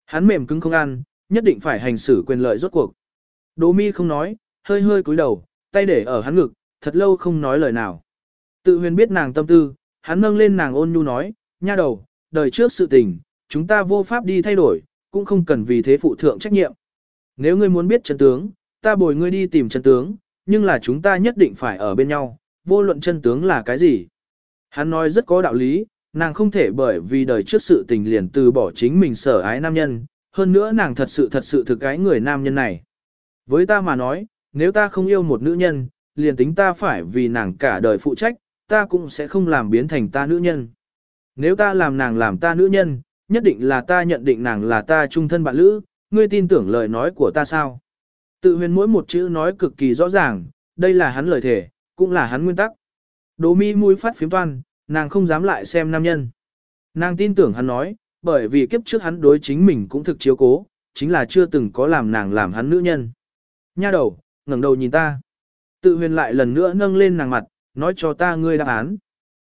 Hắn mềm cứng không ăn, nhất định phải hành xử quyền lợi rốt cuộc. Đỗ mi không nói, hơi hơi cúi đầu, tay để ở hắn ngực, thật lâu không nói lời nào. Tự huyền biết nàng tâm tư, hắn nâng lên nàng ôn nhu nói, nha đầu, đời trước sự tình, chúng ta vô pháp đi thay đổi, cũng không cần vì thế phụ thượng trách nhiệm. Nếu ngươi muốn biết chân tướng, ta bồi ngươi đi tìm chân tướng, nhưng là chúng ta nhất định phải ở bên nhau, vô luận chân tướng là cái gì. Hắn nói rất có đạo lý, nàng không thể bởi vì đời trước sự tình liền từ bỏ chính mình sở ái nam nhân, hơn nữa nàng thật sự thật sự thực cái người nam nhân này. Với ta mà nói, nếu ta không yêu một nữ nhân, liền tính ta phải vì nàng cả đời phụ trách, ta cũng sẽ không làm biến thành ta nữ nhân. Nếu ta làm nàng làm ta nữ nhân, nhất định là ta nhận định nàng là ta trung thân bạn lữ, ngươi tin tưởng lời nói của ta sao? Tự huyền mỗi một chữ nói cực kỳ rõ ràng, đây là hắn lời thể, cũng là hắn nguyên tắc. Đỗ mi mũi phát phím toan, nàng không dám lại xem nam nhân. Nàng tin tưởng hắn nói, bởi vì kiếp trước hắn đối chính mình cũng thực chiếu cố, chính là chưa từng có làm nàng làm hắn nữ nhân. Nha đầu, ngẩng đầu nhìn ta. Tự huyền lại lần nữa nâng lên nàng mặt, nói cho ta ngươi đáp án.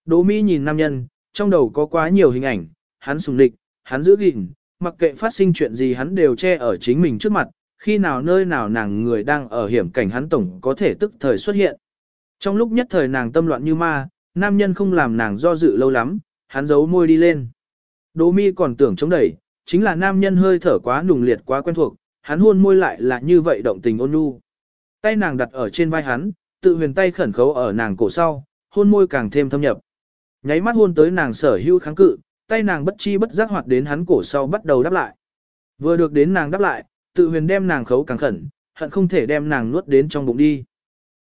Đỗ mi nhìn nam nhân, trong đầu có quá nhiều hình ảnh, hắn sùng địch, hắn giữ gìn, mặc kệ phát sinh chuyện gì hắn đều che ở chính mình trước mặt, khi nào nơi nào nàng người đang ở hiểm cảnh hắn tổng có thể tức thời xuất hiện. Trong lúc nhất thời nàng tâm loạn như ma, nam nhân không làm nàng do dự lâu lắm, hắn giấu môi đi lên. Đỗ mi còn tưởng chống đẩy, chính là nam nhân hơi thở quá nùng liệt quá quen thuộc, hắn hôn môi lại là như vậy động tình ôn nhu. Tay nàng đặt ở trên vai hắn, tự huyền tay khẩn khấu ở nàng cổ sau, hôn môi càng thêm thâm nhập. Nháy mắt hôn tới nàng sở hữu kháng cự, tay nàng bất chi bất giác hoạt đến hắn cổ sau bắt đầu đáp lại. Vừa được đến nàng đáp lại, tự huyền đem nàng khấu càng khẩn, hận không thể đem nàng nuốt đến trong bụng đi.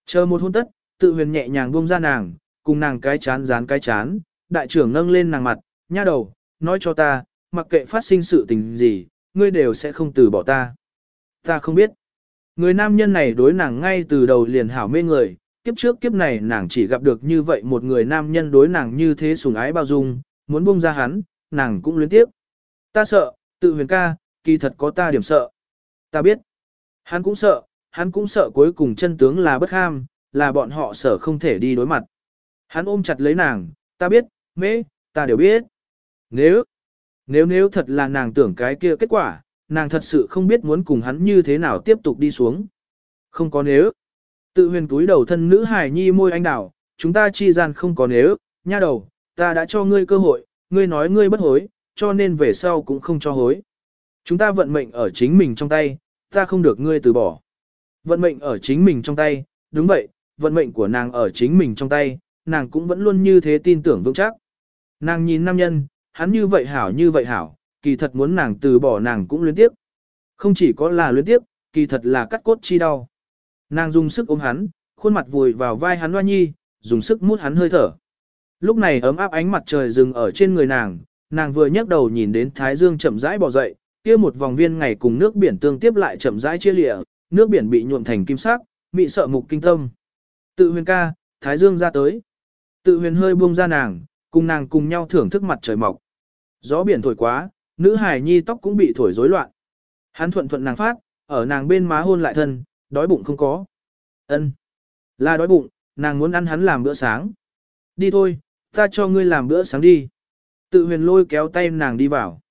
Chờ một hôn tất, tự huyền nhẹ nhàng buông ra nàng, cùng nàng cái chán dán cái chán, đại trưởng nâng lên nàng mặt, nha đầu, nói cho ta, mặc kệ phát sinh sự tình gì, ngươi đều sẽ không từ bỏ ta. Ta không biết. Người nam nhân này đối nàng ngay từ đầu liền hảo mê người, kiếp trước kiếp này nàng chỉ gặp được như vậy một người nam nhân đối nàng như thế sủng ái bao dung, muốn buông ra hắn, nàng cũng luyến tiếp. Ta sợ, tự huyền ca, kỳ thật có ta điểm sợ. Ta biết. Hắn cũng sợ, hắn cũng sợ cuối cùng chân tướng là bất ham, là bọn họ sợ không thể đi đối mặt. Hắn ôm chặt lấy nàng, ta biết, mê, ta đều biết. Nếu, nếu nếu thật là nàng tưởng cái kia kết quả, nàng thật sự không biết muốn cùng hắn như thế nào tiếp tục đi xuống. Không có nếu. Tự huyền túi đầu thân nữ hài nhi môi anh đảo, chúng ta chi gian không có nếu, nha đầu, ta đã cho ngươi cơ hội, ngươi nói ngươi bất hối, cho nên về sau cũng không cho hối. Chúng ta vận mệnh ở chính mình trong tay, ta không được ngươi từ bỏ. Vận mệnh ở chính mình trong tay, đúng vậy, vận mệnh của nàng ở chính mình trong tay, nàng cũng vẫn luôn như thế tin tưởng vững chắc. Nàng nhìn nam nhân, hắn như vậy hảo như vậy hảo, kỳ thật muốn nàng từ bỏ nàng cũng luyến tiếp. Không chỉ có là luyến tiếp, kỳ thật là cắt cốt chi đau. Nàng dùng sức ôm hắn, khuôn mặt vùi vào vai hắn hoa nhi, dùng sức mút hắn hơi thở. Lúc này ấm áp ánh mặt trời dừng ở trên người nàng, nàng vừa nhấc đầu nhìn đến Thái Dương chậm rãi bò dậy, kia một vòng viên ngày cùng nước biển tương tiếp lại chậm rãi chia lịa, nước biển bị nhuộm thành kim sắc, mị sợ mục kinh tâm. Tự huyền ca, Thái Dương ra tới. Tự huyền hơi buông ra nàng, cùng nàng cùng nhau thưởng thức mặt trời mọc. Gió biển thổi quá, nữ hài nhi tóc cũng bị thổi rối loạn. Hắn thuận thuận nàng phát, ở nàng bên má hôn lại thân, đói bụng không có. Ân, Là đói bụng, nàng muốn ăn hắn làm bữa sáng. Đi thôi, ta cho ngươi làm bữa sáng đi. Tự huyền lôi kéo tay nàng đi vào.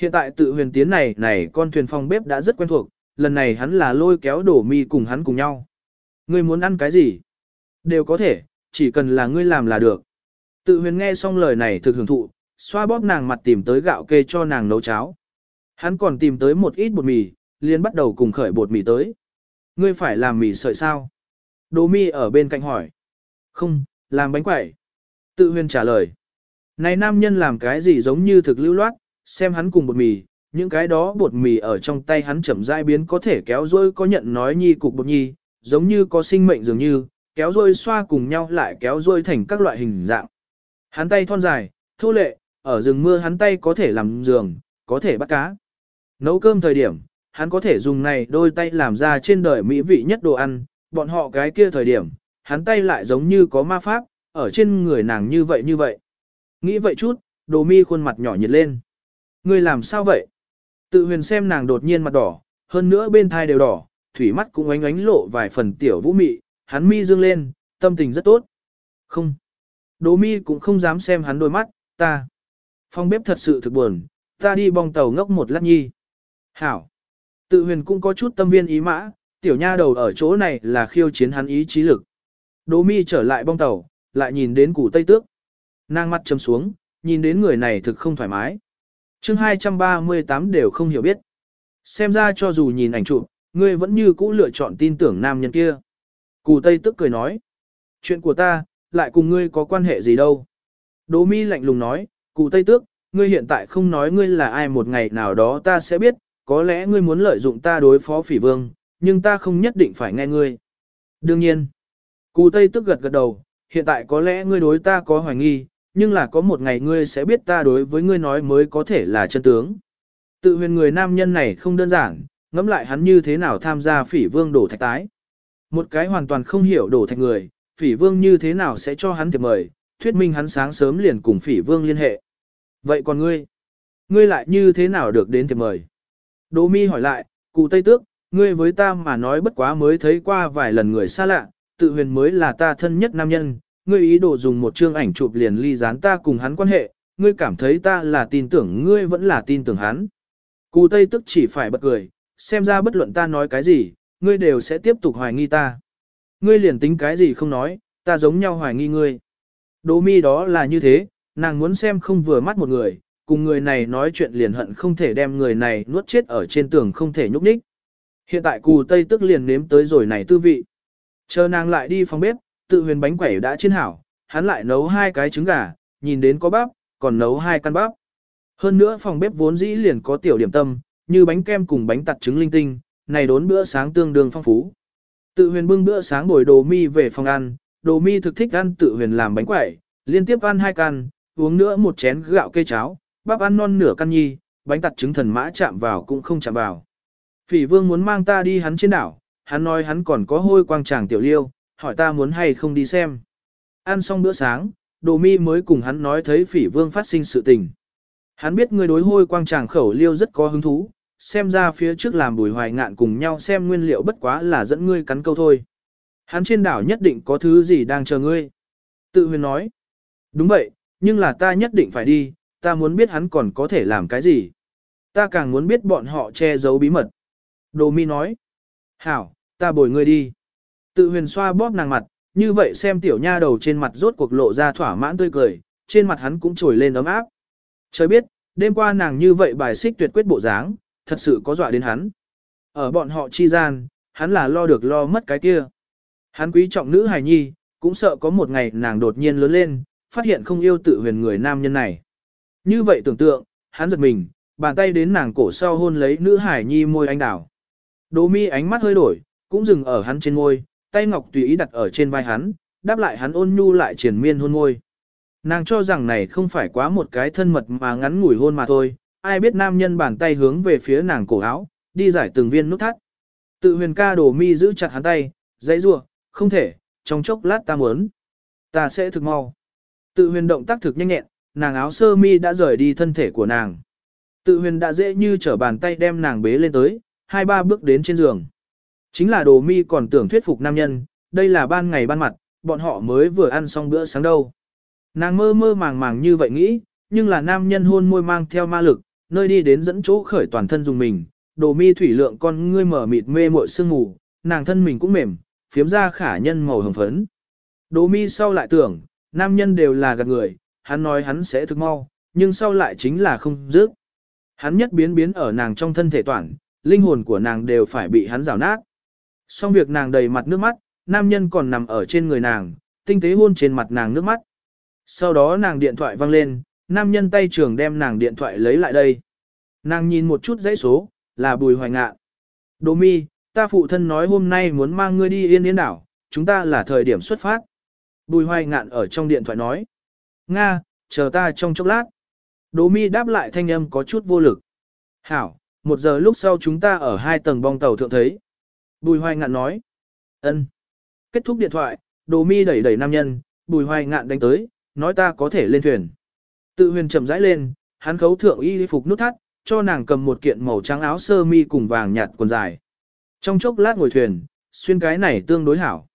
Hiện tại tự huyền tiến này này con thuyền phòng bếp đã rất quen thuộc, lần này hắn là lôi kéo đổ mi cùng hắn cùng nhau. Ngươi muốn ăn cái gì? Đều có thể, chỉ cần là ngươi làm là được. Tự huyền nghe xong lời này thực hưởng thụ, xoa bóp nàng mặt tìm tới gạo kê cho nàng nấu cháo. Hắn còn tìm tới một ít bột mì, liền bắt đầu cùng khởi bột mì tới. Ngươi phải làm mì sợi sao? Đỗ mi ở bên cạnh hỏi. Không, làm bánh quẩy. Tự huyền trả lời. Này nam nhân làm cái gì giống như thực lưu loát, xem hắn cùng bột mì, những cái đó bột mì ở trong tay hắn chậm rãi biến có thể kéo rôi có nhận nói nhi cục bột nhi, giống như có sinh mệnh dường như, kéo rôi xoa cùng nhau lại kéo rôi thành các loại hình dạng. Hắn tay thon dài, thô lệ, ở rừng mưa hắn tay có thể làm giường, có thể bắt cá. Nấu cơm thời điểm, hắn có thể dùng này đôi tay làm ra trên đời mỹ vị nhất đồ ăn, bọn họ cái kia thời điểm, hắn tay lại giống như có ma pháp, ở trên người nàng như vậy như vậy. Nghĩ vậy chút, đồ mi khuôn mặt nhỏ nhiệt lên. Ngươi làm sao vậy? Tự huyền xem nàng đột nhiên mặt đỏ, hơn nữa bên thai đều đỏ, thủy mắt cũng ánh ánh lộ vài phần tiểu vũ mị, hắn mi dương lên, tâm tình rất tốt. Không. Đỗ mi cũng không dám xem hắn đôi mắt, ta. Phong bếp thật sự thực buồn, ta đi bong tàu ngốc một lát nhi. Hảo. Tự huyền cũng có chút tâm viên ý mã, tiểu nha đầu ở chỗ này là khiêu chiến hắn ý chí lực. Đỗ mi trở lại bong tàu, lại nhìn đến củ tây tước. Nàng mắt chấm xuống, nhìn đến người này thực không thoải mái chương 238 đều không hiểu biết. Xem ra cho dù nhìn ảnh chụp, ngươi vẫn như cũ lựa chọn tin tưởng nam nhân kia. Cù Tây tức cười nói. Chuyện của ta, lại cùng ngươi có quan hệ gì đâu. Đỗ mi lạnh lùng nói, cù Tây Tước, ngươi hiện tại không nói ngươi là ai một ngày nào đó ta sẽ biết, có lẽ ngươi muốn lợi dụng ta đối phó phỉ vương, nhưng ta không nhất định phải nghe ngươi. Đương nhiên, cù Tây Tước gật gật đầu, hiện tại có lẽ ngươi đối ta có hoài nghi, nhưng là có một ngày ngươi sẽ biết ta đối với ngươi nói mới có thể là chân tướng. Tự huyền người nam nhân này không đơn giản, ngẫm lại hắn như thế nào tham gia phỉ vương đổ thạch tái. Một cái hoàn toàn không hiểu đổ thạch người, phỉ vương như thế nào sẽ cho hắn thiệp mời, thuyết minh hắn sáng sớm liền cùng phỉ vương liên hệ. Vậy còn ngươi? Ngươi lại như thế nào được đến thiệp mời? Đỗ mi hỏi lại, cụ Tây Tước, ngươi với ta mà nói bất quá mới thấy qua vài lần người xa lạ, tự huyền mới là ta thân nhất nam nhân, ngươi ý đồ dùng một chương ảnh chụp liền ly gián ta cùng hắn quan hệ, ngươi cảm thấy ta là tin tưởng ngươi vẫn là tin tưởng hắn. Cù Tây Tức chỉ phải bật cười, xem ra bất luận ta nói cái gì, ngươi đều sẽ tiếp tục hoài nghi ta. Ngươi liền tính cái gì không nói, ta giống nhau hoài nghi ngươi. Đỗ mi đó là như thế, nàng muốn xem không vừa mắt một người, cùng người này nói chuyện liền hận không thể đem người này nuốt chết ở trên tường không thể nhúc nhích. Hiện tại cù tây tức liền nếm tới rồi này tư vị. Chờ nàng lại đi phòng bếp, tự huyền bánh quẩy đã chiên hảo, hắn lại nấu hai cái trứng gà, nhìn đến có bắp, còn nấu hai căn bắp. Hơn nữa phòng bếp vốn dĩ liền có tiểu điểm tâm, như bánh kem cùng bánh tặt trứng linh tinh, này đốn bữa sáng tương đương phong phú. Tự huyền bưng bữa sáng bồi đồ mi về phòng ăn, đồ mi thực thích ăn tự huyền làm bánh quẩy, liên tiếp ăn hai căn, uống nữa một chén gạo cây cháo, bắp ăn non nửa căn nhi, bánh tặt trứng thần mã chạm vào cũng không chạm vào. Phỉ vương muốn mang ta đi hắn trên đảo, hắn nói hắn còn có hôi quang tràng tiểu liêu, hỏi ta muốn hay không đi xem. Ăn xong bữa sáng, đồ mi mới cùng hắn nói thấy phỉ vương phát sinh sự tình. Hắn biết người đối hôi quang tràng khẩu liêu rất có hứng thú, xem ra phía trước làm bùi hoài ngạn cùng nhau xem nguyên liệu bất quá là dẫn ngươi cắn câu thôi. Hắn trên đảo nhất định có thứ gì đang chờ ngươi. Tự huyền nói. Đúng vậy, nhưng là ta nhất định phải đi, ta muốn biết hắn còn có thể làm cái gì. Ta càng muốn biết bọn họ che giấu bí mật. Đồ mi nói. Hảo, ta bồi ngươi đi. Tự huyền xoa bóp nàng mặt, như vậy xem tiểu nha đầu trên mặt rốt cuộc lộ ra thỏa mãn tươi cười, trên mặt hắn cũng trồi lên ấm áp. Trời biết, đêm qua nàng như vậy bài xích tuyệt quyết bộ dáng, thật sự có dọa đến hắn. Ở bọn họ chi gian, hắn là lo được lo mất cái kia. Hắn quý trọng nữ hài nhi, cũng sợ có một ngày nàng đột nhiên lớn lên, phát hiện không yêu tự huyền người nam nhân này. Như vậy tưởng tượng, hắn giật mình, bàn tay đến nàng cổ sau hôn lấy nữ hải nhi môi anh đào. Đỗ mi ánh mắt hơi đổi, cũng dừng ở hắn trên môi, tay ngọc tùy ý đặt ở trên vai hắn, đáp lại hắn ôn nhu lại triển miên hôn môi. Nàng cho rằng này không phải quá một cái thân mật mà ngắn ngủi hôn mà thôi, ai biết nam nhân bàn tay hướng về phía nàng cổ áo, đi giải từng viên nút thắt. Tự huyền ca đổ mi giữ chặt hắn tay, dãy rua, không thể, trong chốc lát ta muốn. Ta sẽ thực mau. Tự huyền động tác thực nhanh nhẹn, nàng áo sơ mi đã rời đi thân thể của nàng. Tự huyền đã dễ như trở bàn tay đem nàng bế lên tới, hai ba bước đến trên giường. Chính là đồ mi còn tưởng thuyết phục nam nhân, đây là ban ngày ban mặt, bọn họ mới vừa ăn xong bữa sáng đâu. Nàng mơ mơ màng màng như vậy nghĩ, nhưng là nam nhân hôn môi mang theo ma lực, nơi đi đến dẫn chỗ khởi toàn thân dùng mình, đồ mi thủy lượng con ngươi mở mịt mê muội sương mù, nàng thân mình cũng mềm, phiếm ra khả nhân màu hồng phấn. Đồ mi sau lại tưởng, nam nhân đều là gạt người, hắn nói hắn sẽ thức mau, nhưng sau lại chính là không dứt. Hắn nhất biến biến ở nàng trong thân thể toàn, linh hồn của nàng đều phải bị hắn rào nát. Xong việc nàng đầy mặt nước mắt, nam nhân còn nằm ở trên người nàng, tinh tế hôn trên mặt nàng nước mắt. Sau đó nàng điện thoại văng lên, nam nhân tay trường đem nàng điện thoại lấy lại đây. Nàng nhìn một chút dãy số, là bùi hoài ngạ. Đỗ mi, ta phụ thân nói hôm nay muốn mang ngươi đi yên yên đảo, chúng ta là thời điểm xuất phát. Bùi hoài ngạn ở trong điện thoại nói. Nga, chờ ta trong chốc lát. Đỗ mi đáp lại thanh âm có chút vô lực. Hảo, một giờ lúc sau chúng ta ở hai tầng bong tàu thượng thấy. Bùi hoài ngạn nói. ân. Kết thúc điện thoại, Đỗ mi đẩy đẩy nam nhân, bùi hoài ngạn đánh tới, nói ta có thể lên thuyền. Tự huyền chậm rãi lên, hắn khấu thượng y phục nút thắt, cho nàng cầm một kiện màu trắng áo sơ mi cùng vàng nhạt quần dài. Trong chốc lát ngồi thuyền, xuyên cái này tương đối hảo.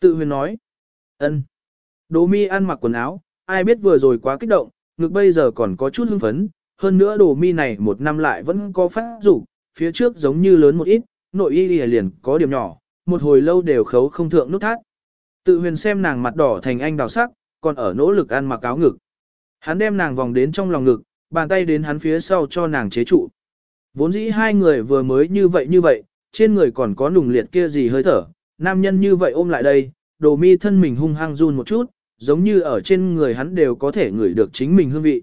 Tự huyền nói. ân. Đỗ mi ăn mặc quần áo, ai biết vừa rồi quá kích động, ngực bây giờ còn có chút hưng phấn, hơn nữa đồ mi này một năm lại vẫn có phát rủ, phía trước giống như lớn một ít, nội y liền có điểm nhỏ, một hồi lâu đều khấu không thượng nút thắt. Tự huyền xem nàng mặt đỏ thành anh đào sắc, còn ở nỗ lực ăn mặc áo ngực. Hắn đem nàng vòng đến trong lòng ngực, bàn tay đến hắn phía sau cho nàng chế trụ. Vốn dĩ hai người vừa mới như vậy như vậy, trên người còn có nùng liệt kia gì hơi thở, nam nhân như vậy ôm lại đây, đồ mi thân mình hung hăng run một chút, giống như ở trên người hắn đều có thể ngửi được chính mình hương vị.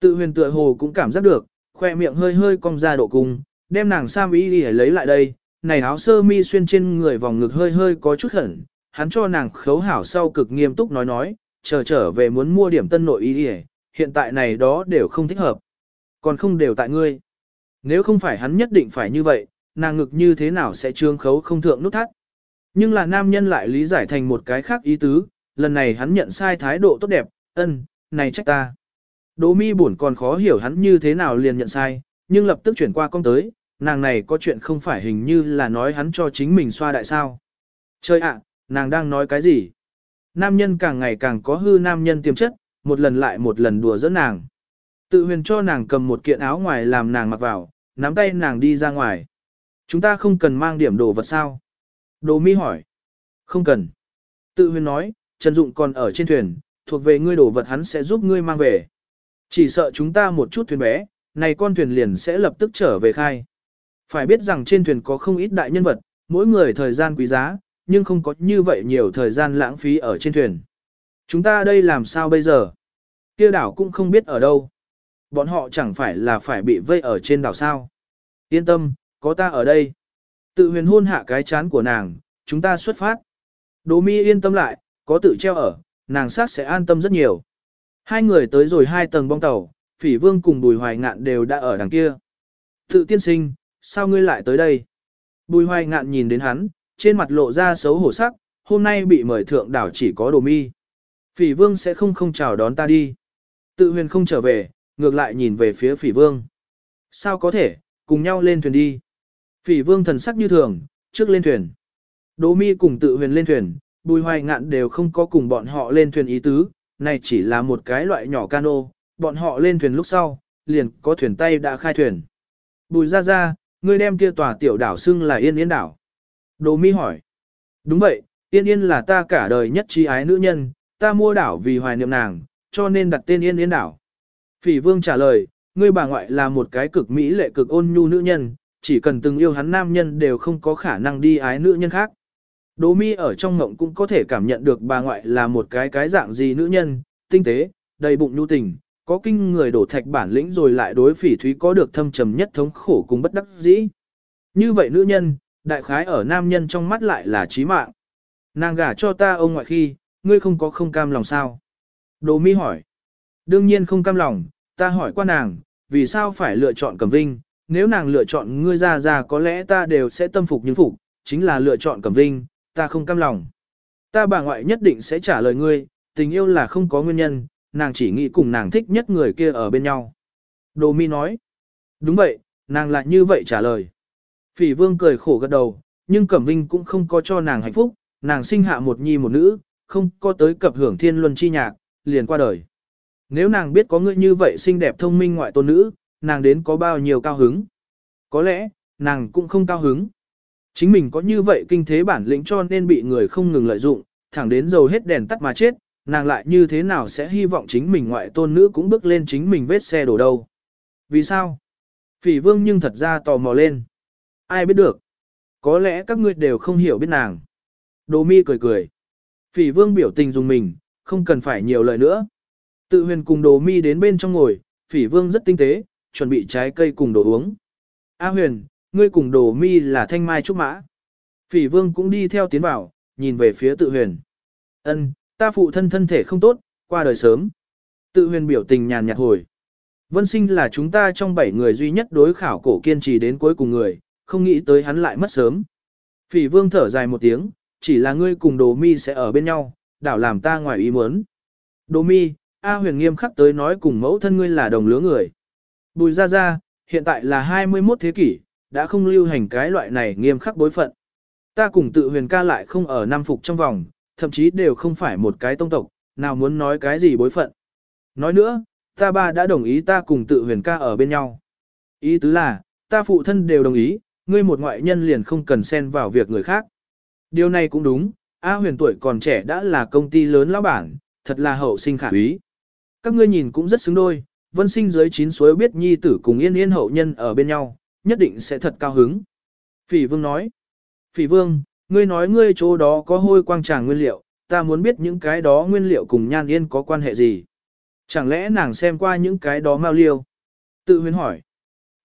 Tự huyền tựa hồ cũng cảm giác được, khoe miệng hơi hơi cong ra độ cung, đem nàng sam y đi lấy lại đây, này áo sơ mi xuyên trên người vòng ngực hơi hơi có chút hẩn, hắn cho nàng khấu hảo sau cực nghiêm túc nói nói, chờ trở về muốn mua điểm tân nội y đi hiện tại này đó đều không thích hợp. Còn không đều tại ngươi. Nếu không phải hắn nhất định phải như vậy, nàng ngực như thế nào sẽ trương khấu không thượng nút thắt. Nhưng là nam nhân lại lý giải thành một cái khác ý tứ, lần này hắn nhận sai thái độ tốt đẹp, ân, này trách ta. Đỗ mi buồn còn khó hiểu hắn như thế nào liền nhận sai, nhưng lập tức chuyển qua con tới, nàng này có chuyện không phải hình như là nói hắn cho chính mình xoa đại sao. Chơi ạ, nàng đang nói cái gì? Nam nhân càng ngày càng có hư nam nhân tiềm chất, một lần lại một lần đùa dẫn nàng. Tự huyền cho nàng cầm một kiện áo ngoài làm nàng mặc vào, nắm tay nàng đi ra ngoài. Chúng ta không cần mang điểm đồ vật sao? Đồ mi hỏi. Không cần. Tự huyền nói, Trần Dụng còn ở trên thuyền, thuộc về ngươi đồ vật hắn sẽ giúp ngươi mang về. Chỉ sợ chúng ta một chút thuyền bé, này con thuyền liền sẽ lập tức trở về khai. Phải biết rằng trên thuyền có không ít đại nhân vật, mỗi người thời gian quý giá, nhưng không có như vậy nhiều thời gian lãng phí ở trên thuyền. Chúng ta đây làm sao bây giờ? Kia đảo cũng không biết ở đâu. Bọn họ chẳng phải là phải bị vây ở trên đảo sao. Yên tâm, có ta ở đây. Tự huyền hôn hạ cái chán của nàng, chúng ta xuất phát. Đỗ mi yên tâm lại, có tự treo ở, nàng sát sẽ an tâm rất nhiều. Hai người tới rồi hai tầng bong tàu, phỉ vương cùng bùi hoài ngạn đều đã ở đằng kia. Tự tiên sinh, sao ngươi lại tới đây? Bùi hoài ngạn nhìn đến hắn, trên mặt lộ ra xấu hổ sắc, hôm nay bị mời thượng đảo chỉ có đồ mi. Phỉ vương sẽ không không chào đón ta đi. Tự huyền không trở về, ngược lại nhìn về phía phỉ vương. Sao có thể, cùng nhau lên thuyền đi. Phỉ vương thần sắc như thường, trước lên thuyền. Đỗ mi cùng tự huyền lên thuyền, bùi hoài ngạn đều không có cùng bọn họ lên thuyền ý tứ, này chỉ là một cái loại nhỏ cano, bọn họ lên thuyền lúc sau, liền có thuyền tay đã khai thuyền. Bùi ra ra, ngươi đem kia tòa tiểu đảo xưng là yên yên đảo. Đỗ mi hỏi. Đúng vậy, yên yên là ta cả đời nhất trí ái nữ nhân, ta mua đảo vì hoài niệm nàng, cho nên đặt tên yên yên đảo. Phỉ vương trả lời, ngươi bà ngoại là một cái cực mỹ lệ cực ôn nhu nữ nhân, chỉ cần từng yêu hắn nam nhân đều không có khả năng đi ái nữ nhân khác. Đỗ mi ở trong ngộng cũng có thể cảm nhận được bà ngoại là một cái cái dạng gì nữ nhân, tinh tế, đầy bụng nhu tình, có kinh người đổ thạch bản lĩnh rồi lại đối phỉ thúy có được thâm trầm nhất thống khổ cùng bất đắc dĩ. Như vậy nữ nhân, đại khái ở nam nhân trong mắt lại là chí mạng. Nàng gả cho ta ông ngoại khi, ngươi không có không cam lòng sao? Đồ mi hỏi. Đương nhiên không cam lòng, ta hỏi qua nàng, vì sao phải lựa chọn Cẩm Vinh, nếu nàng lựa chọn ngươi ra ra có lẽ ta đều sẽ tâm phục nhưng phục, chính là lựa chọn Cẩm Vinh, ta không cam lòng. Ta bà ngoại nhất định sẽ trả lời ngươi, tình yêu là không có nguyên nhân, nàng chỉ nghĩ cùng nàng thích nhất người kia ở bên nhau. Đồ mi nói. Đúng vậy, nàng lại như vậy trả lời. Phỉ vương cười khổ gật đầu, nhưng Cẩm Vinh cũng không có cho nàng hạnh phúc, nàng sinh hạ một nhi một nữ, không có tới cập hưởng thiên luân chi nhạc, liền qua đời. Nếu nàng biết có người như vậy xinh đẹp thông minh ngoại tôn nữ, nàng đến có bao nhiêu cao hứng. Có lẽ, nàng cũng không cao hứng. Chính mình có như vậy kinh thế bản lĩnh cho nên bị người không ngừng lợi dụng, thẳng đến dầu hết đèn tắt mà chết, nàng lại như thế nào sẽ hy vọng chính mình ngoại tôn nữ cũng bước lên chính mình vết xe đổ đâu. Vì sao? Phỉ vương nhưng thật ra tò mò lên. Ai biết được? Có lẽ các ngươi đều không hiểu biết nàng. Đồ mi cười cười. Phỉ vương biểu tình dùng mình, không cần phải nhiều lời nữa. Tự huyền cùng đồ mi đến bên trong ngồi, phỉ vương rất tinh tế, chuẩn bị trái cây cùng đồ uống. A huyền, ngươi cùng đồ mi là thanh mai trúc mã. Phỉ vương cũng đi theo tiến vào, nhìn về phía tự huyền. Ân, ta phụ thân thân thể không tốt, qua đời sớm. Tự huyền biểu tình nhàn nhạt hồi. Vân sinh là chúng ta trong bảy người duy nhất đối khảo cổ kiên trì đến cuối cùng người, không nghĩ tới hắn lại mất sớm. Phỉ vương thở dài một tiếng, chỉ là ngươi cùng đồ mi sẽ ở bên nhau, đảo làm ta ngoài ý muốn. Đồ mi, A huyền nghiêm khắc tới nói cùng mẫu thân ngươi là đồng lứa người. Bùi ra ra, hiện tại là 21 thế kỷ, đã không lưu hành cái loại này nghiêm khắc bối phận. Ta cùng tự huyền ca lại không ở Nam Phục trong vòng, thậm chí đều không phải một cái tông tộc, nào muốn nói cái gì bối phận. Nói nữa, ta ba đã đồng ý ta cùng tự huyền ca ở bên nhau. Ý tứ là, ta phụ thân đều đồng ý, ngươi một ngoại nhân liền không cần xen vào việc người khác. Điều này cũng đúng, A huyền tuổi còn trẻ đã là công ty lớn lão bản, thật là hậu sinh khả quý. Các ngươi nhìn cũng rất xứng đôi, vân sinh dưới chín suối biết nhi tử cùng yên yên hậu nhân ở bên nhau, nhất định sẽ thật cao hứng. Phỉ vương nói, Phỉ vương, ngươi nói ngươi chỗ đó có hôi quang tràng nguyên liệu, ta muốn biết những cái đó nguyên liệu cùng nhan yên có quan hệ gì. Chẳng lẽ nàng xem qua những cái đó mau liêu? Tự huyền hỏi.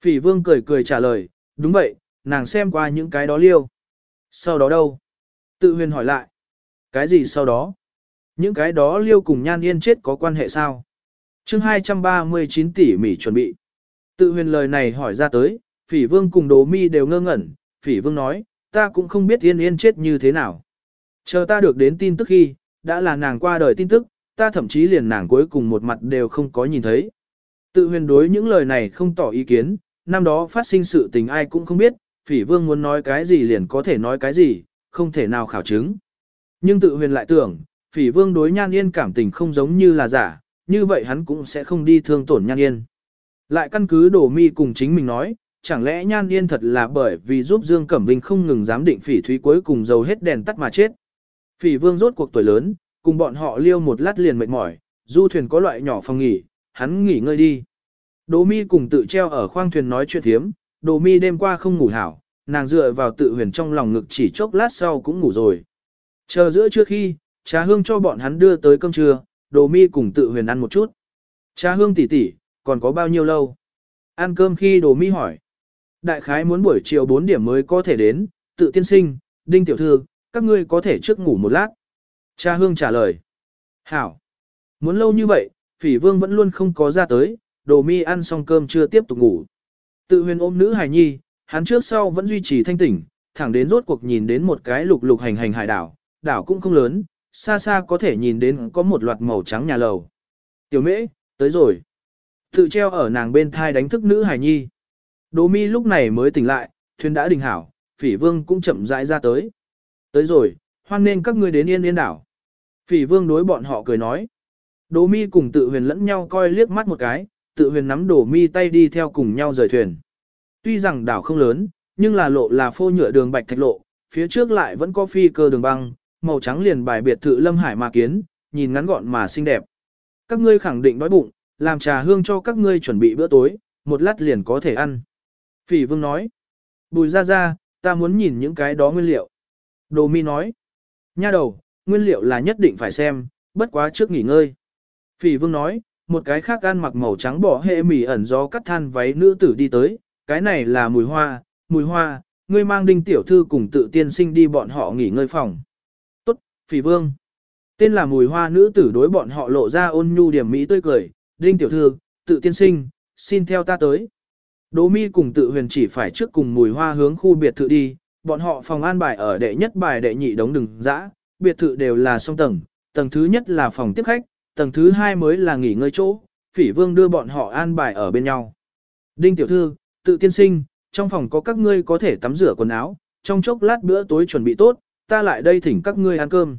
Phỉ vương cười cười trả lời, đúng vậy, nàng xem qua những cái đó liêu. Sau đó đâu? Tự huyền hỏi lại. Cái gì sau đó? Những cái đó liêu cùng nhan yên chết có quan hệ sao? chương 239 tỷ mỉ chuẩn bị. Tự huyền lời này hỏi ra tới, phỉ vương cùng đồ mi đều ngơ ngẩn, phỉ vương nói, ta cũng không biết yên yên chết như thế nào. Chờ ta được đến tin tức khi, đã là nàng qua đời tin tức, ta thậm chí liền nàng cuối cùng một mặt đều không có nhìn thấy. Tự huyền đối những lời này không tỏ ý kiến, năm đó phát sinh sự tình ai cũng không biết, phỉ vương muốn nói cái gì liền có thể nói cái gì, không thể nào khảo chứng. Nhưng tự huyền lại tưởng, phỉ vương đối nhan yên cảm tình không giống như là giả, như vậy hắn cũng sẽ không đi thương tổn nhan yên. Lại căn cứ đổ mi cùng chính mình nói, chẳng lẽ nhan yên thật là bởi vì giúp Dương Cẩm Vinh không ngừng dám định phỉ thúy cuối cùng dầu hết đèn tắt mà chết. Phỉ vương rốt cuộc tuổi lớn, cùng bọn họ liêu một lát liền mệt mỏi, du thuyền có loại nhỏ phòng nghỉ, hắn nghỉ ngơi đi. Đỗ mi cùng tự treo ở khoang thuyền nói chuyện thiếm, Đỗ mi đêm qua không ngủ hảo, nàng dựa vào tự huyền trong lòng ngực chỉ chốc lát sau cũng ngủ rồi. Chờ giữa trước khi, trà hương cho bọn hắn đưa tới cơm trưa, Đỗ mi cùng tự huyền ăn một chút. Trà hương tỷ tỷ, còn có bao nhiêu lâu? Ăn cơm khi Đỗ mi hỏi. Đại khái muốn buổi chiều 4 điểm mới có thể đến, tự tiên sinh, đinh tiểu thư, các ngươi có thể trước ngủ một lát. Cha hương trả lời. Hảo. Muốn lâu như vậy, phỉ vương vẫn luôn không có ra tới, đồ mi ăn xong cơm chưa tiếp tục ngủ. Tự huyền ôm nữ hài nhi, hắn trước sau vẫn duy trì thanh tỉnh, thẳng đến rốt cuộc nhìn đến một cái lục lục hành hành hải đảo, đảo cũng không lớn, xa xa có thể nhìn đến có một loạt màu trắng nhà lầu. Tiểu mễ, tới rồi. Tự treo ở nàng bên thai đánh thức nữ hài nhi. Đỗ mi lúc này mới tỉnh lại, thuyền đã đình hảo, phỉ vương cũng chậm rãi ra tới. Tới rồi, hoan nên các ngươi đến yên yên đảo. Phỉ vương đối bọn họ cười nói. Đỗ mi cùng tự huyền lẫn nhau coi liếc mắt một cái, tự huyền nắm đổ mi tay đi theo cùng nhau rời thuyền. Tuy rằng đảo không lớn, nhưng là lộ là phô nhựa đường bạch thạch lộ, phía trước lại vẫn có phi cơ đường băng, màu trắng liền bài biệt thự lâm hải mà kiến, nhìn ngắn gọn mà xinh đẹp. Các ngươi khẳng định đói bụng, làm trà hương cho các ngươi chuẩn bị bữa tối, một lát liền có thể ăn. Phỉ vương nói. Bùi ra ra, ta muốn nhìn những cái đó nguyên liệu. Đồ mi nói. Nha đầu, nguyên liệu là nhất định phải xem, bất quá trước nghỉ ngơi. Phỉ vương nói, một cái khác ăn mặc màu trắng bỏ hệ mỉ ẩn gió cắt than váy nữ tử đi tới, cái này là mùi hoa, mùi hoa, ngươi mang đinh tiểu thư cùng tự tiên sinh đi bọn họ nghỉ ngơi phòng. Tốt, phỉ vương. Tên là mùi hoa nữ tử đối bọn họ lộ ra ôn nhu điểm mỹ tươi cười, đinh tiểu thư, tự tiên sinh, xin theo ta tới. Đỗ mi cùng tự huyền chỉ phải trước cùng mùi hoa hướng khu biệt thự đi, bọn họ phòng an bài ở đệ nhất bài đệ nhị đống đừng dã, biệt thự đều là song tầng, tầng thứ nhất là phòng tiếp khách, tầng thứ hai mới là nghỉ ngơi chỗ, phỉ vương đưa bọn họ an bài ở bên nhau. Đinh tiểu thư, tự tiên sinh, trong phòng có các ngươi có thể tắm rửa quần áo, trong chốc lát bữa tối chuẩn bị tốt, ta lại đây thỉnh các ngươi ăn cơm.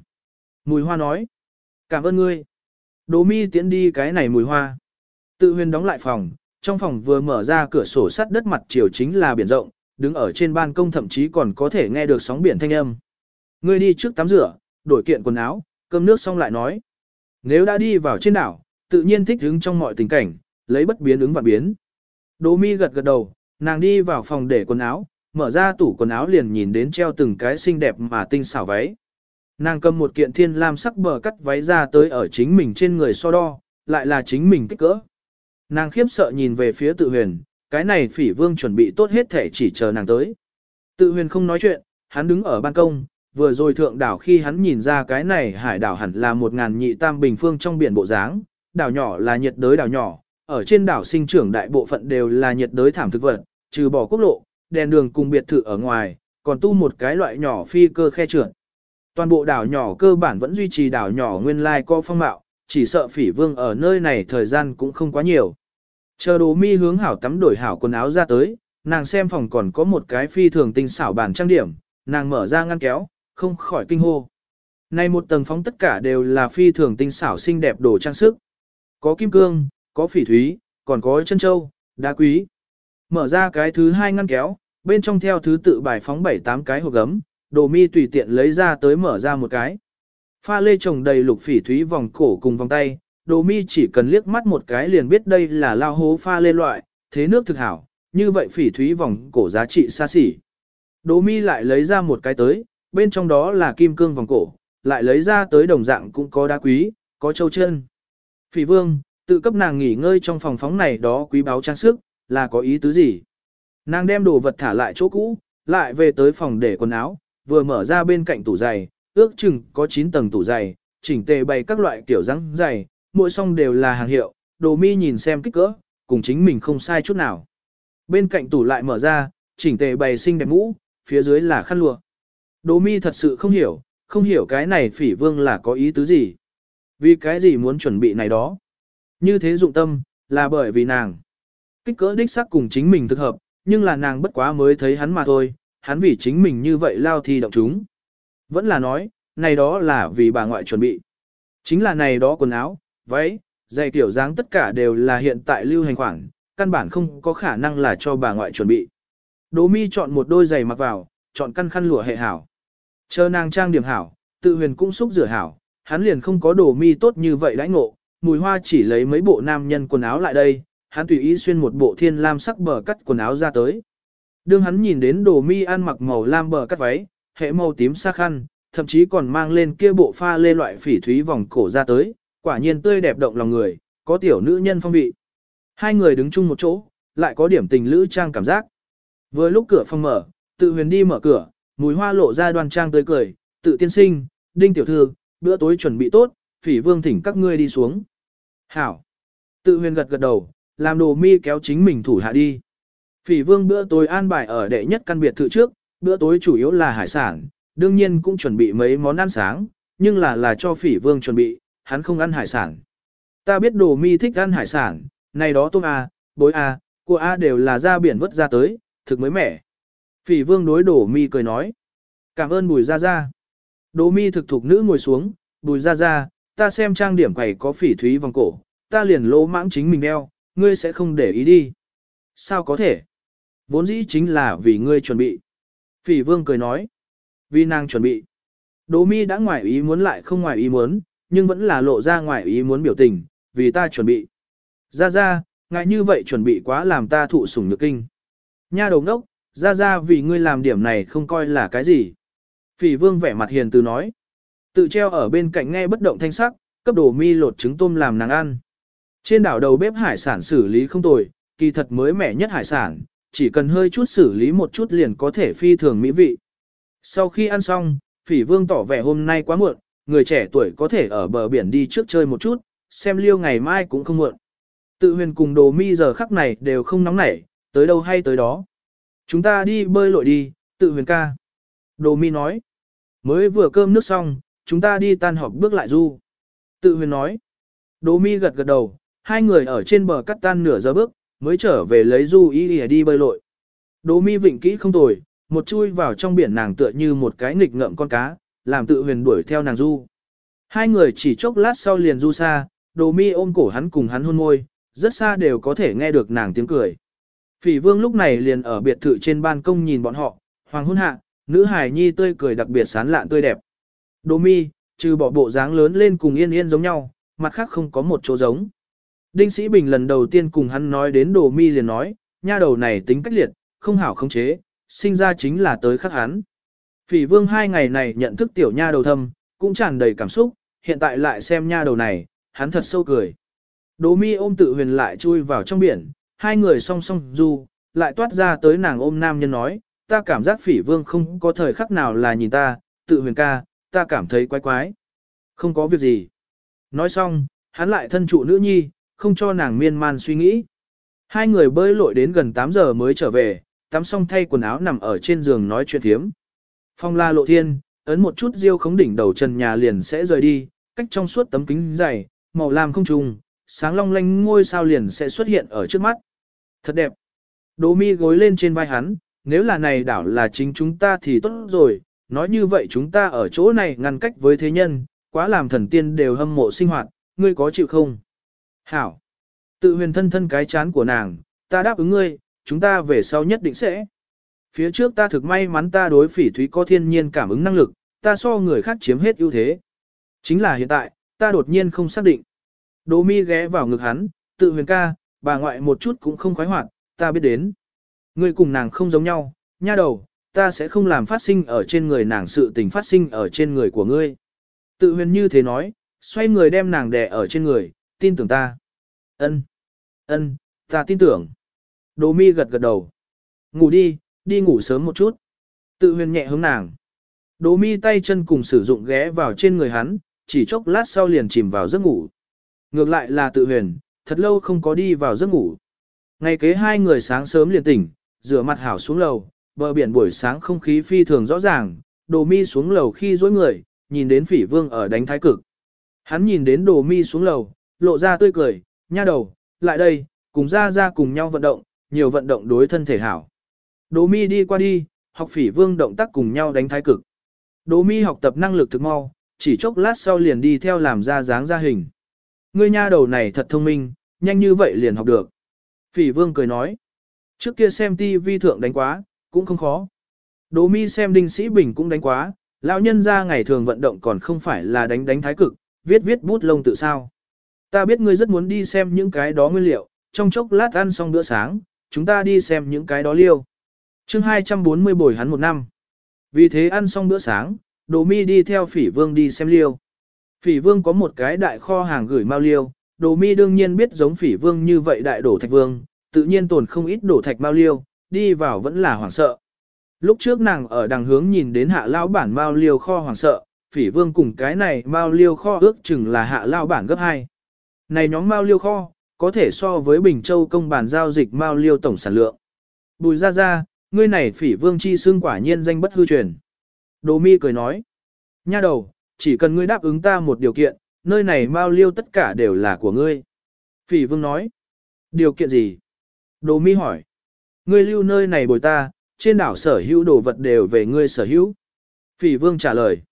Mùi hoa nói, cảm ơn ngươi. Đỗ mi tiến đi cái này mùi hoa. Tự huyền đóng lại phòng, trong phòng vừa mở ra cửa sổ sắt đất mặt chiều chính là biển rộng, đứng ở trên ban công thậm chí còn có thể nghe được sóng biển thanh âm. Ngươi đi trước tắm rửa, đổi kiện quần áo, cơm nước xong lại nói. Nếu đã đi vào trên đảo, tự nhiên thích ứng trong mọi tình cảnh, lấy bất biến ứng và biến. Đỗ mi gật gật đầu, nàng đi vào phòng để quần áo, mở ra tủ quần áo liền nhìn đến treo từng cái xinh đẹp mà tinh xảo váy. Nàng cầm một kiện thiên lam sắc bờ cắt váy ra tới ở chính mình trên người so đo, lại là chính mình kích cỡ. Nàng khiếp sợ nhìn về phía tự huyền, cái này phỉ vương chuẩn bị tốt hết thể chỉ chờ nàng tới. Tự huyền không nói chuyện, hắn đứng ở ban công, vừa rồi thượng đảo khi hắn nhìn ra cái này hải đảo hẳn là một ngàn nhị tam bình phương trong biển bộ dáng, đảo nhỏ là nhiệt đới đảo nhỏ, ở trên đảo sinh trưởng đại bộ phận đều là nhiệt đới thảm thực vật, trừ bỏ quốc lộ, đèn đường cùng biệt thự ở ngoài, còn tu một cái loại nhỏ phi cơ khe trượt. Toàn bộ đảo nhỏ cơ bản vẫn duy trì đảo nhỏ nguyên lai co phong mạo, chỉ sợ phỉ vương ở nơi này thời gian cũng không quá nhiều. Chờ đồ mi hướng hảo tắm đổi hảo quần áo ra tới, nàng xem phòng còn có một cái phi thường tinh xảo bàn trang điểm, nàng mở ra ngăn kéo, không khỏi kinh hô. Này một tầng phóng tất cả đều là phi thường tinh xảo xinh đẹp đồ trang sức. Có kim cương, có phỉ thúy, còn có chân châu, đá quý. Mở ra cái thứ hai ngăn kéo, bên trong theo thứ tự bài phóng 7-8 cái hộp gấm, đồ mi tùy tiện lấy ra tới mở ra một cái. Pha lê trồng đầy lục phỉ thúy vòng cổ cùng vòng tay, đồ mi chỉ cần liếc mắt một cái liền biết đây là lao hố pha lên loại, thế nước thực hảo, như vậy phỉ thúy vòng cổ giá trị xa xỉ. Đồ mi lại lấy ra một cái tới, bên trong đó là kim cương vòng cổ, lại lấy ra tới đồng dạng cũng có đá quý, có châu chân. Phỉ vương, tự cấp nàng nghỉ ngơi trong phòng phóng này đó quý báo trang sức, là có ý tứ gì? Nàng đem đồ vật thả lại chỗ cũ, lại về tới phòng để quần áo, vừa mở ra bên cạnh tủ giày, ước chừng có 9 tầng tủ giày, chỉnh tề bày các loại kiểu răng giày, mỗi song đều là hàng hiệu, đồ mi nhìn xem kích cỡ, cùng chính mình không sai chút nào. Bên cạnh tủ lại mở ra, chỉnh tề bày xinh đẹp mũ, phía dưới là khăn lụa. Đồ mi thật sự không hiểu, không hiểu cái này phỉ vương là có ý tứ gì. Vì cái gì muốn chuẩn bị này đó. Như thế dụng tâm, là bởi vì nàng. Kích cỡ đích xác cùng chính mình thực hợp, nhưng là nàng bất quá mới thấy hắn mà thôi, hắn vì chính mình như vậy lao thi động chúng. Vẫn là nói, này đó là vì bà ngoại chuẩn bị. Chính là này đó quần áo, váy, giày tiểu dáng tất cả đều là hiện tại lưu hành khoảng, căn bản không có khả năng là cho bà ngoại chuẩn bị. Đỗ mi chọn một đôi giày mặc vào, chọn căn khăn lụa hệ hảo. Chờ nàng trang điểm hảo, tự huyền cũng xúc rửa hảo, hắn liền không có đồ mi tốt như vậy đãi ngộ, mùi hoa chỉ lấy mấy bộ nam nhân quần áo lại đây, hắn tùy ý xuyên một bộ thiên lam sắc bờ cắt quần áo ra tới. Đương hắn nhìn đến đồ mi ăn mặc màu lam bờ cắt váy, hệ màu tím sắc khăn, thậm chí còn mang lên kia bộ pha lê loại phỉ thúy vòng cổ ra tới, quả nhiên tươi đẹp động lòng người, có tiểu nữ nhân phong vị. Hai người đứng chung một chỗ, lại có điểm tình lữ trang cảm giác. Vừa lúc cửa phòng mở, tự huyền đi mở cửa, mùi hoa lộ ra đoan trang tươi cười, tự tiên sinh, đinh tiểu thư, bữa tối chuẩn bị tốt, phỉ vương thỉnh các ngươi đi xuống. Hảo. Tự huyền gật gật đầu, làm đồ mi kéo chính mình thủ hạ đi. Phỉ vương bữa tối an bài ở đệ nhất căn biệt thự trước, bữa tối chủ yếu là hải sản, đương nhiên cũng chuẩn bị mấy món ăn sáng, nhưng là là cho phỉ vương chuẩn bị, hắn không ăn hải sản. Ta biết đồ mi thích ăn hải sản, này đó tôm A, bối A, cua A đều là ra biển vớt ra tới, thực mới mẻ. Phỉ vương đối đồ mi cười nói. Cảm ơn bùi ra ra. Đồ mi thực thục nữ ngồi xuống, bùi ra ra, ta xem trang điểm quầy có phỉ thúy vòng cổ, ta liền lỗ mãng chính mình đeo, ngươi sẽ không để ý đi. Sao có thể? Vốn dĩ chính là vì ngươi chuẩn bị. Phỉ vương cười nói. Vì nàng chuẩn bị. Đỗ mi đã ngoài ý muốn lại không ngoài ý muốn, nhưng vẫn là lộ ra ngoài ý muốn biểu tình, vì ta chuẩn bị. Ra ra, ngại như vậy chuẩn bị quá làm ta thụ sủng nhược kinh. Nha đầu đốc, ra ra vì ngươi làm điểm này không coi là cái gì. Phỉ vương vẻ mặt hiền từ nói. Tự treo ở bên cạnh nghe bất động thanh sắc, cấp đồ mi lột trứng tôm làm nàng ăn. Trên đảo đầu bếp hải sản xử lý không tồi, kỳ thật mới mẻ nhất hải sản, chỉ cần hơi chút xử lý một chút liền có thể phi thường mỹ vị. Sau khi ăn xong, phỉ vương tỏ vẻ hôm nay quá muộn, người trẻ tuổi có thể ở bờ biển đi trước chơi một chút, xem liêu ngày mai cũng không muộn. Tự huyền cùng đồ mi giờ khắc này đều không nóng nảy, tới đâu hay tới đó. Chúng ta đi bơi lội đi, tự huyền ca. Đồ mi nói. Mới vừa cơm nước xong, chúng ta đi tan họp bước lại du. Tự huyền nói. Đồ mi gật gật đầu, hai người ở trên bờ cắt tan nửa giờ bước, mới trở về lấy du y đi bơi lội. Đồ mi vịnh kỹ không tồi, một chui vào trong biển nàng tựa như một cái nghịch ngợm con cá, làm tự huyền đuổi theo nàng du. Hai người chỉ chốc lát sau liền du xa, đồ mi ôm cổ hắn cùng hắn hôn môi, rất xa đều có thể nghe được nàng tiếng cười. Phỉ vương lúc này liền ở biệt thự trên ban công nhìn bọn họ, hoàng hôn hạ, nữ hài nhi tươi cười đặc biệt sán lạn tươi đẹp. Đồ mi, trừ bỏ bộ dáng lớn lên cùng yên yên giống nhau, mặt khác không có một chỗ giống. Đinh Sĩ Bình lần đầu tiên cùng hắn nói đến đồ mi liền nói, nha đầu này tính cách liệt, không hảo không chế, sinh ra chính là tới khắc hắn. Phỉ vương hai ngày này nhận thức tiểu nha đầu thâm, cũng tràn đầy cảm xúc, hiện tại lại xem nha đầu này, hắn thật sâu cười. Đỗ mi ôm tự huyền lại chui vào trong biển, hai người song song du, lại toát ra tới nàng ôm nam nhân nói, ta cảm giác phỉ vương không có thời khắc nào là nhìn ta, tự huyền ca, ta cảm thấy quái quái. Không có việc gì. Nói xong, hắn lại thân trụ nữ nhi, không cho nàng miên man suy nghĩ. Hai người bơi lội đến gần 8 giờ mới trở về, tắm xong thay quần áo nằm ở trên giường nói chuyện thiếm. Phong la lộ thiên, ấn một chút diêu khống đỉnh đầu trần nhà liền sẽ rời đi, cách trong suốt tấm kính dày, màu lam không trùng, sáng long lanh ngôi sao liền sẽ xuất hiện ở trước mắt. Thật đẹp. Đỗ mi gối lên trên vai hắn, nếu là này đảo là chính chúng ta thì tốt rồi, nói như vậy chúng ta ở chỗ này ngăn cách với thế nhân, quá làm thần tiên đều hâm mộ sinh hoạt, ngươi có chịu không? Hảo. Tự huyền thân thân cái chán của nàng, ta đáp ứng ngươi, chúng ta về sau nhất định sẽ. Phía trước ta thực may mắn ta đối phỉ thúy có thiên nhiên cảm ứng năng lực, ta so người khác chiếm hết ưu thế. Chính là hiện tại, ta đột nhiên không xác định. Đỗ mi ghé vào ngực hắn, tự huyền ca, bà ngoại một chút cũng không khoái hoạt, ta biết đến. Ngươi cùng nàng không giống nhau, nha đầu, ta sẽ không làm phát sinh ở trên người nàng sự tình phát sinh ở trên người của ngươi. Tự huyền như thế nói, xoay người đem nàng đè ở trên người, tin tưởng ta. Ân, ân, ta tin tưởng. Đỗ mi gật gật đầu. Ngủ đi, đi ngủ sớm một chút. Tự huyền nhẹ hướng nàng. Đỗ mi tay chân cùng sử dụng ghé vào trên người hắn, chỉ chốc lát sau liền chìm vào giấc ngủ. Ngược lại là tự huyền, thật lâu không có đi vào giấc ngủ. Ngày kế hai người sáng sớm liền tỉnh, rửa mặt hảo xuống lầu, bờ biển buổi sáng không khí phi thường rõ ràng, đồ mi xuống lầu khi dối người, nhìn đến phỉ vương ở đánh thái cực. Hắn nhìn đến đồ mi xuống lầu, lộ ra tươi cười, nha đầu, lại đây, cùng ra ra cùng nhau vận động, nhiều vận động đối thân thể hảo. Đỗ mi đi qua đi, học phỉ vương động tác cùng nhau đánh thái cực. Đỗ mi học tập năng lực thực mau, chỉ chốc lát sau liền đi theo làm ra dáng ra hình. Ngươi nha đầu này thật thông minh, nhanh như vậy liền học được. Phỉ vương cười nói. Trước kia xem TV thượng đánh quá, cũng không khó. Đỗ mi xem đinh sĩ bình cũng đánh quá, lão nhân ra ngày thường vận động còn không phải là đánh đánh thái cực, viết viết bút lông tự sao. Ta biết ngươi rất muốn đi xem những cái đó nguyên liệu, trong chốc lát ăn xong bữa sáng, chúng ta đi xem những cái đó liêu chương 240 bồi hắn một năm. Vì thế ăn xong bữa sáng, Đồ Mi đi theo Phỉ Vương đi xem liêu. Phỉ Vương có một cái đại kho hàng gửi mao liêu, Đồ Mi đương nhiên biết giống Phỉ Vương như vậy đại đổ thạch vương, tự nhiên tồn không ít đổ thạch mao liêu, đi vào vẫn là hoảng sợ. Lúc trước nàng ở đằng hướng nhìn đến hạ lão bản mao liêu kho hoảng sợ, Phỉ Vương cùng cái này mao liêu kho ước chừng là hạ lão bản gấp 2. Này nhóm mao liêu kho, có thể so với Bình Châu công bản giao dịch mao liêu tổng sản lượng. Bùi ra ra, ngươi này phỉ vương chi xương quả nhiên danh bất hư truyền. Đồ mi cười nói, nha đầu, chỉ cần ngươi đáp ứng ta một điều kiện, nơi này mao liêu tất cả đều là của ngươi. Phỉ vương nói, điều kiện gì? Đồ mi hỏi, ngươi lưu nơi này bồi ta, trên đảo sở hữu đồ vật đều về ngươi sở hữu. Phỉ vương trả lời,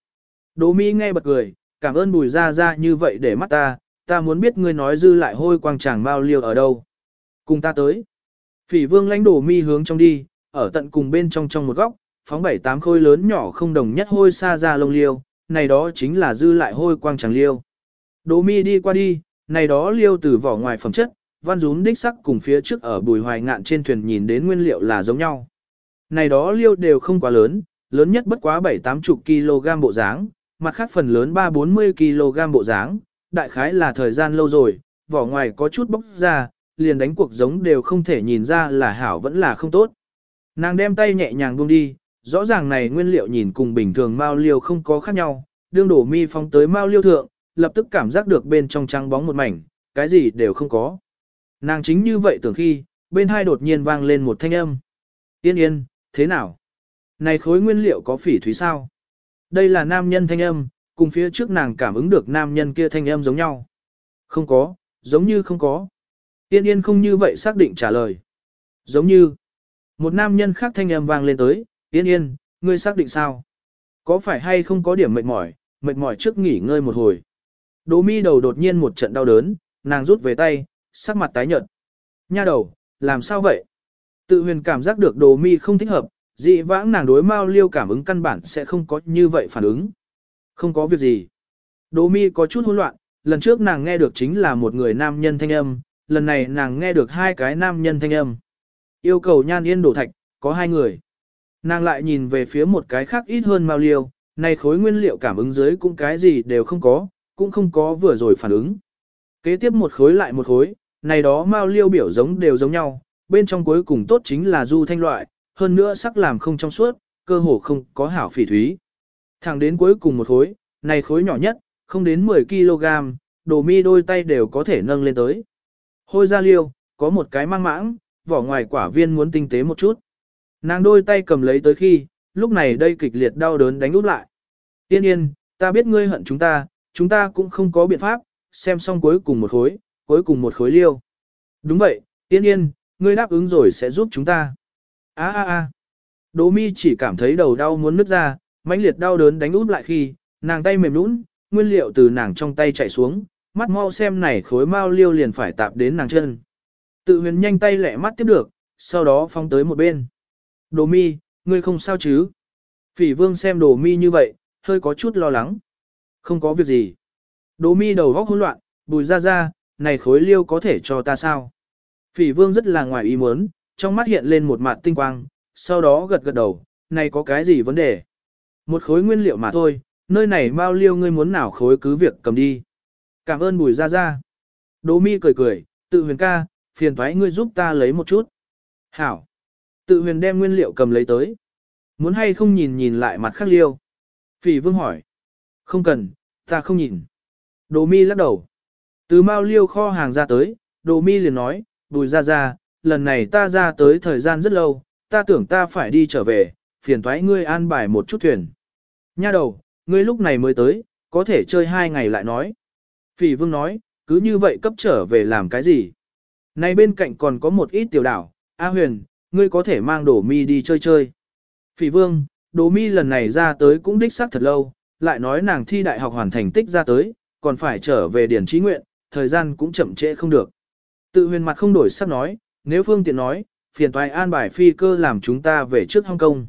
đồ mi nghe bật cười, cảm ơn bùi ra ra như vậy để mắt ta, ta muốn biết ngươi nói dư lại hôi quang tràng mao liêu ở đâu. Cùng ta tới. Phỉ vương lãnh đồ mi hướng trong đi, ở tận cùng bên trong trong một góc, phóng bảy tám khôi lớn nhỏ không đồng nhất hôi xa ra lông liêu, này đó chính là dư lại hôi quang tràng liêu. Đỗ mi đi qua đi, này đó liêu từ vỏ ngoài phẩm chất, văn rún đích sắc cùng phía trước ở bùi hoài ngạn trên thuyền nhìn đến nguyên liệu là giống nhau. Này đó liêu đều không quá lớn, lớn nhất bất quá 7-80 kg bộ dáng, mặt khác phần lớn 3-40 kg bộ dáng, đại khái là thời gian lâu rồi, vỏ ngoài có chút bốc ra, liền đánh cuộc giống đều không thể nhìn ra là hảo vẫn là không tốt. Nàng đem tay nhẹ nhàng buông đi, rõ ràng này nguyên liệu nhìn cùng bình thường mao liêu không có khác nhau, đương đổ mi phong tới mao liêu thượng, lập tức cảm giác được bên trong trắng bóng một mảnh, cái gì đều không có. Nàng chính như vậy tưởng khi, bên hai đột nhiên vang lên một thanh âm. Yên yên, thế nào? Này khối nguyên liệu có phỉ thúy sao? Đây là nam nhân thanh âm, cùng phía trước nàng cảm ứng được nam nhân kia thanh âm giống nhau. Không có, giống như không có. Yên yên không như vậy xác định trả lời. Giống như, một nam nhân khác thanh âm vang lên tới, yên yên, ngươi xác định sao? Có phải hay không có điểm mệt mỏi, mệt mỏi trước nghỉ ngơi một hồi. Đỗ mi đầu đột nhiên một trận đau đớn, nàng rút về tay, sắc mặt tái nhợt. Nha đầu, làm sao vậy? Tự huyền cảm giác được đồ mi không thích hợp, dị vãng nàng đối mao liêu cảm ứng căn bản sẽ không có như vậy phản ứng. Không có việc gì. Đồ mi có chút hỗn loạn, lần trước nàng nghe được chính là một người nam nhân thanh âm, lần này nàng nghe được hai cái nam nhân thanh âm. Yêu cầu nhan yên đổ thạch, có hai người. Nàng lại nhìn về phía một cái khác ít hơn mao liêu, này khối nguyên liệu cảm ứng dưới cũng cái gì đều không có, cũng không có vừa rồi phản ứng. Kế tiếp một khối lại một khối, này đó mao liêu biểu giống đều giống nhau, bên trong cuối cùng tốt chính là du thanh loại, hơn nữa sắc làm không trong suốt, cơ hồ không có hảo phỉ thúy. Thẳng đến cuối cùng một khối, này khối nhỏ nhất, không đến 10 kg, đồ mi đôi tay đều có thể nâng lên tới. Hôi ra liêu, có một cái mang mãng, vỏ ngoài quả viên muốn tinh tế một chút. Nàng đôi tay cầm lấy tới khi, lúc này đây kịch liệt đau đớn đánh út lại. Tiên yên, ta biết ngươi hận chúng ta, chúng ta cũng không có biện pháp, xem xong cuối cùng một khối, cuối cùng một khối liêu. Đúng vậy, tiên yên, ngươi đáp ứng rồi sẽ giúp chúng ta. A a a. Đỗ mi chỉ cảm thấy đầu đau muốn nứt ra, mãnh liệt đau đớn đánh út lại khi, nàng tay mềm nũng, nguyên liệu từ nàng trong tay chạy xuống, mắt mau xem này khối mau liêu liền phải tạp đến nàng chân. Tự huyền nhanh tay lẹ mắt tiếp được, sau đó phóng tới một bên. Đồ mi, ngươi không sao chứ? Phỉ vương xem đồ mi như vậy, hơi có chút lo lắng. Không có việc gì. Đồ mi đầu góc hỗn loạn, bùi ra ra, này khối liêu có thể cho ta sao? Phỉ vương rất là ngoài ý muốn, trong mắt hiện lên một mặt tinh quang, sau đó gật gật đầu, này có cái gì vấn đề? Một khối nguyên liệu mà thôi, nơi này bao liêu ngươi muốn nào khối cứ việc cầm đi. Cảm ơn bùi ra ra. Đỗ mi cười cười, tự huyền ca, phiền thoái ngươi giúp ta lấy một chút. Hảo. Tự huyền đem nguyên liệu cầm lấy tới. Muốn hay không nhìn nhìn lại mặt khác liêu. Phỉ vương hỏi. Không cần, ta không nhìn. Đồ mi lắc đầu. Từ mau liêu kho hàng ra tới, đồ mi liền nói, bùi ra ra, lần này ta ra tới thời gian rất lâu, ta tưởng ta phải đi trở về, phiền thoái ngươi an bài một chút thuyền. Nha đầu, ngươi lúc này mới tới, có thể chơi hai ngày lại nói. Phỉ vương nói, cứ như vậy cấp trở về làm cái gì? Này bên cạnh còn có một ít tiểu đảo, A huyền, ngươi có thể mang Đỗ mi đi chơi chơi. Phỉ vương, Đỗ mi lần này ra tới cũng đích xác thật lâu, lại nói nàng thi đại học hoàn thành tích ra tới, còn phải trở về điển trí nguyện, thời gian cũng chậm trễ không được. Tự huyền mặt không đổi sắc nói, nếu phương tiện nói, phiền toái an bài phi cơ làm chúng ta về trước Hong Kong.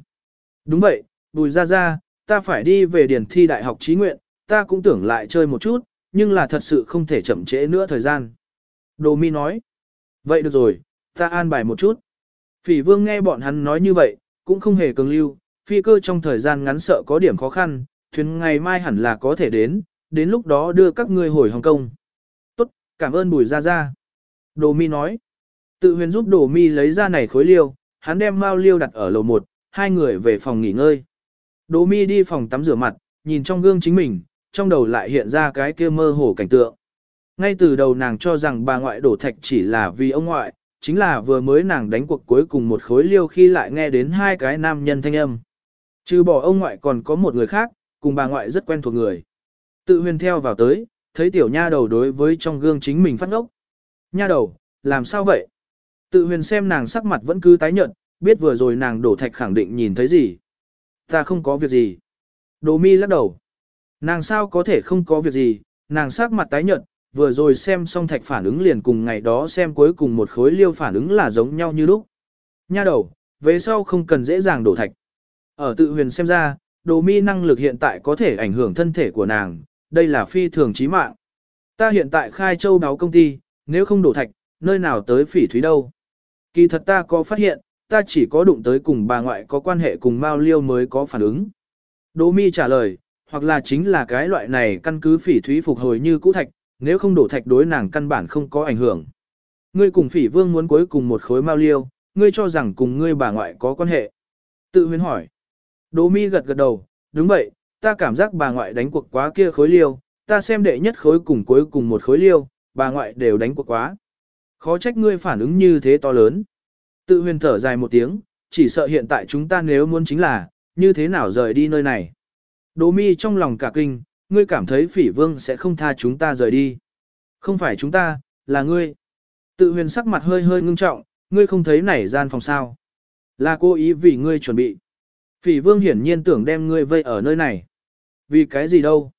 Đúng vậy, bùi ra ra, ta phải đi về điển thi đại học trí nguyện, ta cũng tưởng lại chơi một chút, nhưng là thật sự không thể chậm trễ nữa thời gian. Đồ mi nói, vậy được rồi, ta an bài một chút. Phỉ vương nghe bọn hắn nói như vậy, cũng không hề cường lưu, phi cơ trong thời gian ngắn sợ có điểm khó khăn, thuyền ngày mai hẳn là có thể đến, đến lúc đó đưa các ngươi hồi Hồng Kông. Tốt, cảm ơn Bùi Gia Gia. Đồ mi nói, tự huyền giúp đồ mi lấy ra này khối liêu, hắn đem mao liêu đặt ở lầu 1, hai người về phòng nghỉ ngơi. Đồ mi đi phòng tắm rửa mặt, nhìn trong gương chính mình, trong đầu lại hiện ra cái kia mơ hồ cảnh tượng. Ngay từ đầu nàng cho rằng bà ngoại đổ thạch chỉ là vì ông ngoại, chính là vừa mới nàng đánh cuộc cuối cùng một khối liêu khi lại nghe đến hai cái nam nhân thanh âm. Trừ bỏ ông ngoại còn có một người khác, cùng bà ngoại rất quen thuộc người. Tự huyền theo vào tới, thấy tiểu nha đầu đối với trong gương chính mình phát ngốc. Nha đầu, làm sao vậy? Tự huyền xem nàng sắc mặt vẫn cứ tái nhợt, biết vừa rồi nàng đổ thạch khẳng định nhìn thấy gì. Ta không có việc gì. Đồ mi lắc đầu. Nàng sao có thể không có việc gì, nàng sắc mặt tái nhợt, vừa rồi xem xong thạch phản ứng liền cùng ngày đó xem cuối cùng một khối liêu phản ứng là giống nhau như lúc. Nha đầu, về sau không cần dễ dàng đổ thạch. Ở tự huyền xem ra, đồ mi năng lực hiện tại có thể ảnh hưởng thân thể của nàng, đây là phi thường chí mạng. Ta hiện tại khai châu báo công ty, nếu không đổ thạch, nơi nào tới phỉ thúy đâu. Kỳ thật ta có phát hiện, ta chỉ có đụng tới cùng bà ngoại có quan hệ cùng Mao Liêu mới có phản ứng. Đỗ mi trả lời, hoặc là chính là cái loại này căn cứ phỉ thúy phục hồi như cũ thạch, nếu không đổ thạch đối nàng căn bản không có ảnh hưởng. Ngươi cùng phỉ vương muốn cuối cùng một khối Mao Liêu, ngươi cho rằng cùng ngươi bà ngoại có quan hệ. Tự huyền hỏi. Đỗ mi gật gật đầu, đúng vậy, ta cảm giác bà ngoại đánh cuộc quá kia khối liêu, ta xem đệ nhất khối cùng cuối cùng một khối liêu, bà ngoại đều đánh cuộc quá. Khó trách ngươi phản ứng như thế to lớn. Tự huyền thở dài một tiếng, chỉ sợ hiện tại chúng ta nếu muốn chính là, như thế nào rời đi nơi này. Đỗ mi trong lòng cả kinh, ngươi cảm thấy phỉ vương sẽ không tha chúng ta rời đi. Không phải chúng ta, là ngươi. Tự huyền sắc mặt hơi hơi ngưng trọng, ngươi không thấy nảy gian phòng sao. Là cố ý vì ngươi chuẩn bị. Phỉ vương hiển nhiên tưởng đem ngươi vây ở nơi này. Vì cái gì đâu?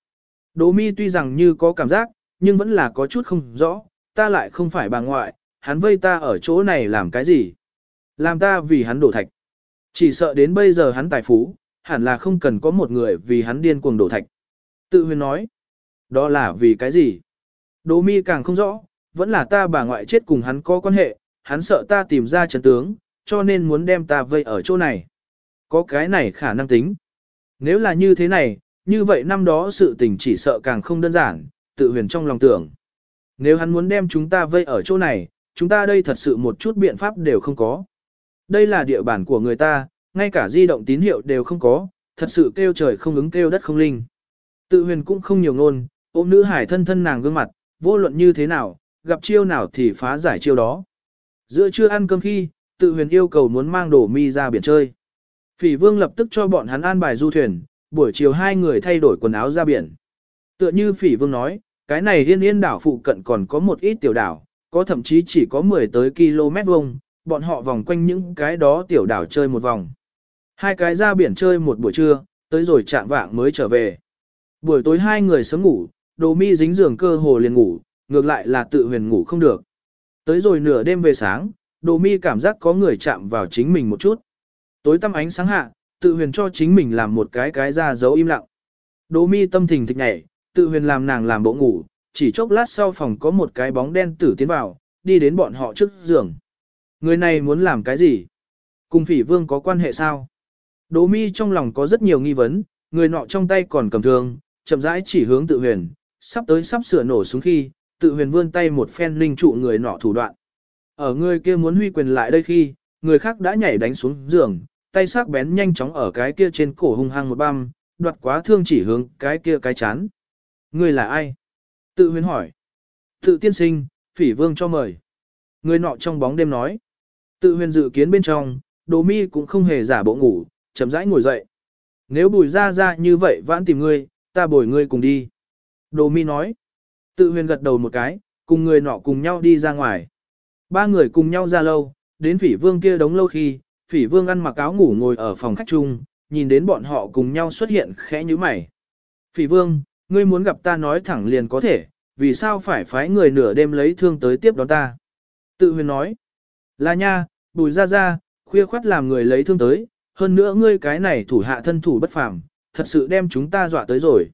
Đỗ mi tuy rằng như có cảm giác, nhưng vẫn là có chút không rõ, ta lại không phải bà ngoại, hắn vây ta ở chỗ này làm cái gì? Làm ta vì hắn đổ thạch. Chỉ sợ đến bây giờ hắn tài phú, hẳn là không cần có một người vì hắn điên cuồng đổ thạch. Tự huyền nói, đó là vì cái gì? Đỗ mi càng không rõ, vẫn là ta bà ngoại chết cùng hắn có quan hệ, hắn sợ ta tìm ra trần tướng, cho nên muốn đem ta vây ở chỗ này. Có cái này khả năng tính. Nếu là như thế này, như vậy năm đó sự tình chỉ sợ càng không đơn giản, tự huyền trong lòng tưởng. Nếu hắn muốn đem chúng ta vây ở chỗ này, chúng ta đây thật sự một chút biện pháp đều không có. Đây là địa bàn của người ta, ngay cả di động tín hiệu đều không có, thật sự kêu trời không ứng kêu đất không linh. Tự huyền cũng không nhiều ngôn, ôm nữ hải thân thân nàng gương mặt, vô luận như thế nào, gặp chiêu nào thì phá giải chiêu đó. Giữa trưa ăn cơm khi, tự huyền yêu cầu muốn mang đổ mi ra biển chơi. Phỉ vương lập tức cho bọn hắn an bài du thuyền, buổi chiều hai người thay đổi quần áo ra biển. Tựa như phỉ vương nói, cái này yên yên đảo phụ cận còn có một ít tiểu đảo, có thậm chí chỉ có 10 tới km vuông, bọn họ vòng quanh những cái đó tiểu đảo chơi một vòng. Hai cái ra biển chơi một buổi trưa, tới rồi chạm vạng mới trở về. Buổi tối hai người sớm ngủ, đồ mi dính giường cơ hồ liền ngủ, ngược lại là tự huyền ngủ không được. Tới rồi nửa đêm về sáng, đồ mi cảm giác có người chạm vào chính mình một chút. Tối tăm ánh sáng hạ, tự huyền cho chính mình làm một cái cái ra dấu im lặng. Đồ mi tâm thình thịch nhảy, tự huyền làm nàng làm bộ ngủ, chỉ chốc lát sau phòng có một cái bóng đen tử tiến vào, đi đến bọn họ trước giường. Người này muốn làm cái gì? Cùng phỉ vương có quan hệ sao? Đỗ mi trong lòng có rất nhiều nghi vấn, người nọ trong tay còn cầm thương, chậm rãi chỉ hướng tự huyền, sắp tới sắp sửa nổ xuống khi, tự huyền vươn tay một phen linh trụ người nọ thủ đoạn. Ở người kia muốn huy quyền lại đây khi, người khác đã nhảy đánh xuống giường, tay sắc bén nhanh chóng ở cái kia trên cổ hung hăng một băm, đoạt quá thương chỉ hướng cái kia cái chán. Người là ai? Tự huyền hỏi. Tự tiên sinh, phỉ vương cho mời. Người nọ trong bóng đêm nói. Tự huyền dự kiến bên trong, đồ mi cũng không hề giả bộ ngủ, chậm rãi ngồi dậy. Nếu bùi ra ra như vậy vãn tìm ngươi, ta bồi ngươi cùng đi. Đồ mi nói. Tự huyền gật đầu một cái, cùng người nọ cùng nhau đi ra ngoài. Ba người cùng nhau ra lâu, đến phỉ vương kia đống lâu khi, phỉ vương ăn mặc áo ngủ ngồi ở phòng khách chung, nhìn đến bọn họ cùng nhau xuất hiện khẽ như mày. Phỉ vương, ngươi muốn gặp ta nói thẳng liền có thể, vì sao phải phái người nửa đêm lấy thương tới tiếp đón ta? Tự huyền nói, là nha, bùi ra ra, khuya khoát làm người lấy thương tới, hơn nữa ngươi cái này thủ hạ thân thủ bất phàm, thật sự đem chúng ta dọa tới rồi.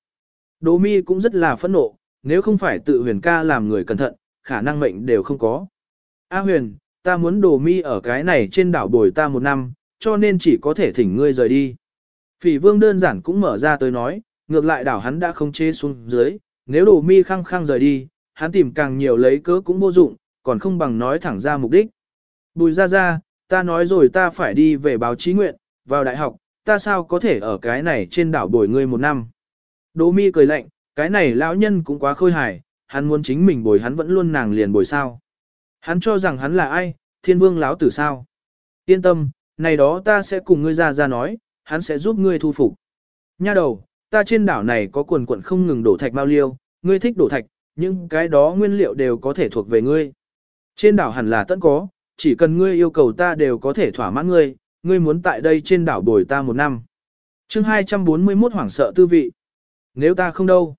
Đỗ mi cũng rất là phẫn nộ, nếu không phải tự huyền ca làm người cẩn thận, khả năng mệnh đều không có. A huyền, ta muốn đồ mi ở cái này trên đảo bồi ta một năm, cho nên chỉ có thể thỉnh ngươi rời đi. Phỉ vương đơn giản cũng mở ra tới nói, ngược lại đảo hắn đã không chê xuống dưới, nếu đồ mi khăng khăng rời đi, hắn tìm càng nhiều lấy cớ cũng vô dụng, còn không bằng nói thẳng ra mục đích. Bùi ra ra, ta nói rồi ta phải đi về báo chí nguyện, vào đại học, ta sao có thể ở cái này trên đảo bồi ngươi một năm. Đỗ mi cười lạnh, cái này lão nhân cũng quá khôi hài, hắn muốn chính mình bồi hắn vẫn luôn nàng liền bồi sao. Hắn cho rằng hắn là ai, thiên vương lão tử sao. Yên tâm, này đó ta sẽ cùng ngươi ra ra nói, hắn sẽ giúp ngươi thu phục. Nha đầu, ta trên đảo này có quần quận không ngừng đổ thạch bao liêu, ngươi thích đổ thạch, nhưng cái đó nguyên liệu đều có thể thuộc về ngươi. Trên đảo hẳn là tất có, chỉ cần ngươi yêu cầu ta đều có thể thỏa mãn ngươi, ngươi muốn tại đây trên đảo bồi ta một năm. chương 241 hoảng sợ tư vị. Nếu ta không đâu,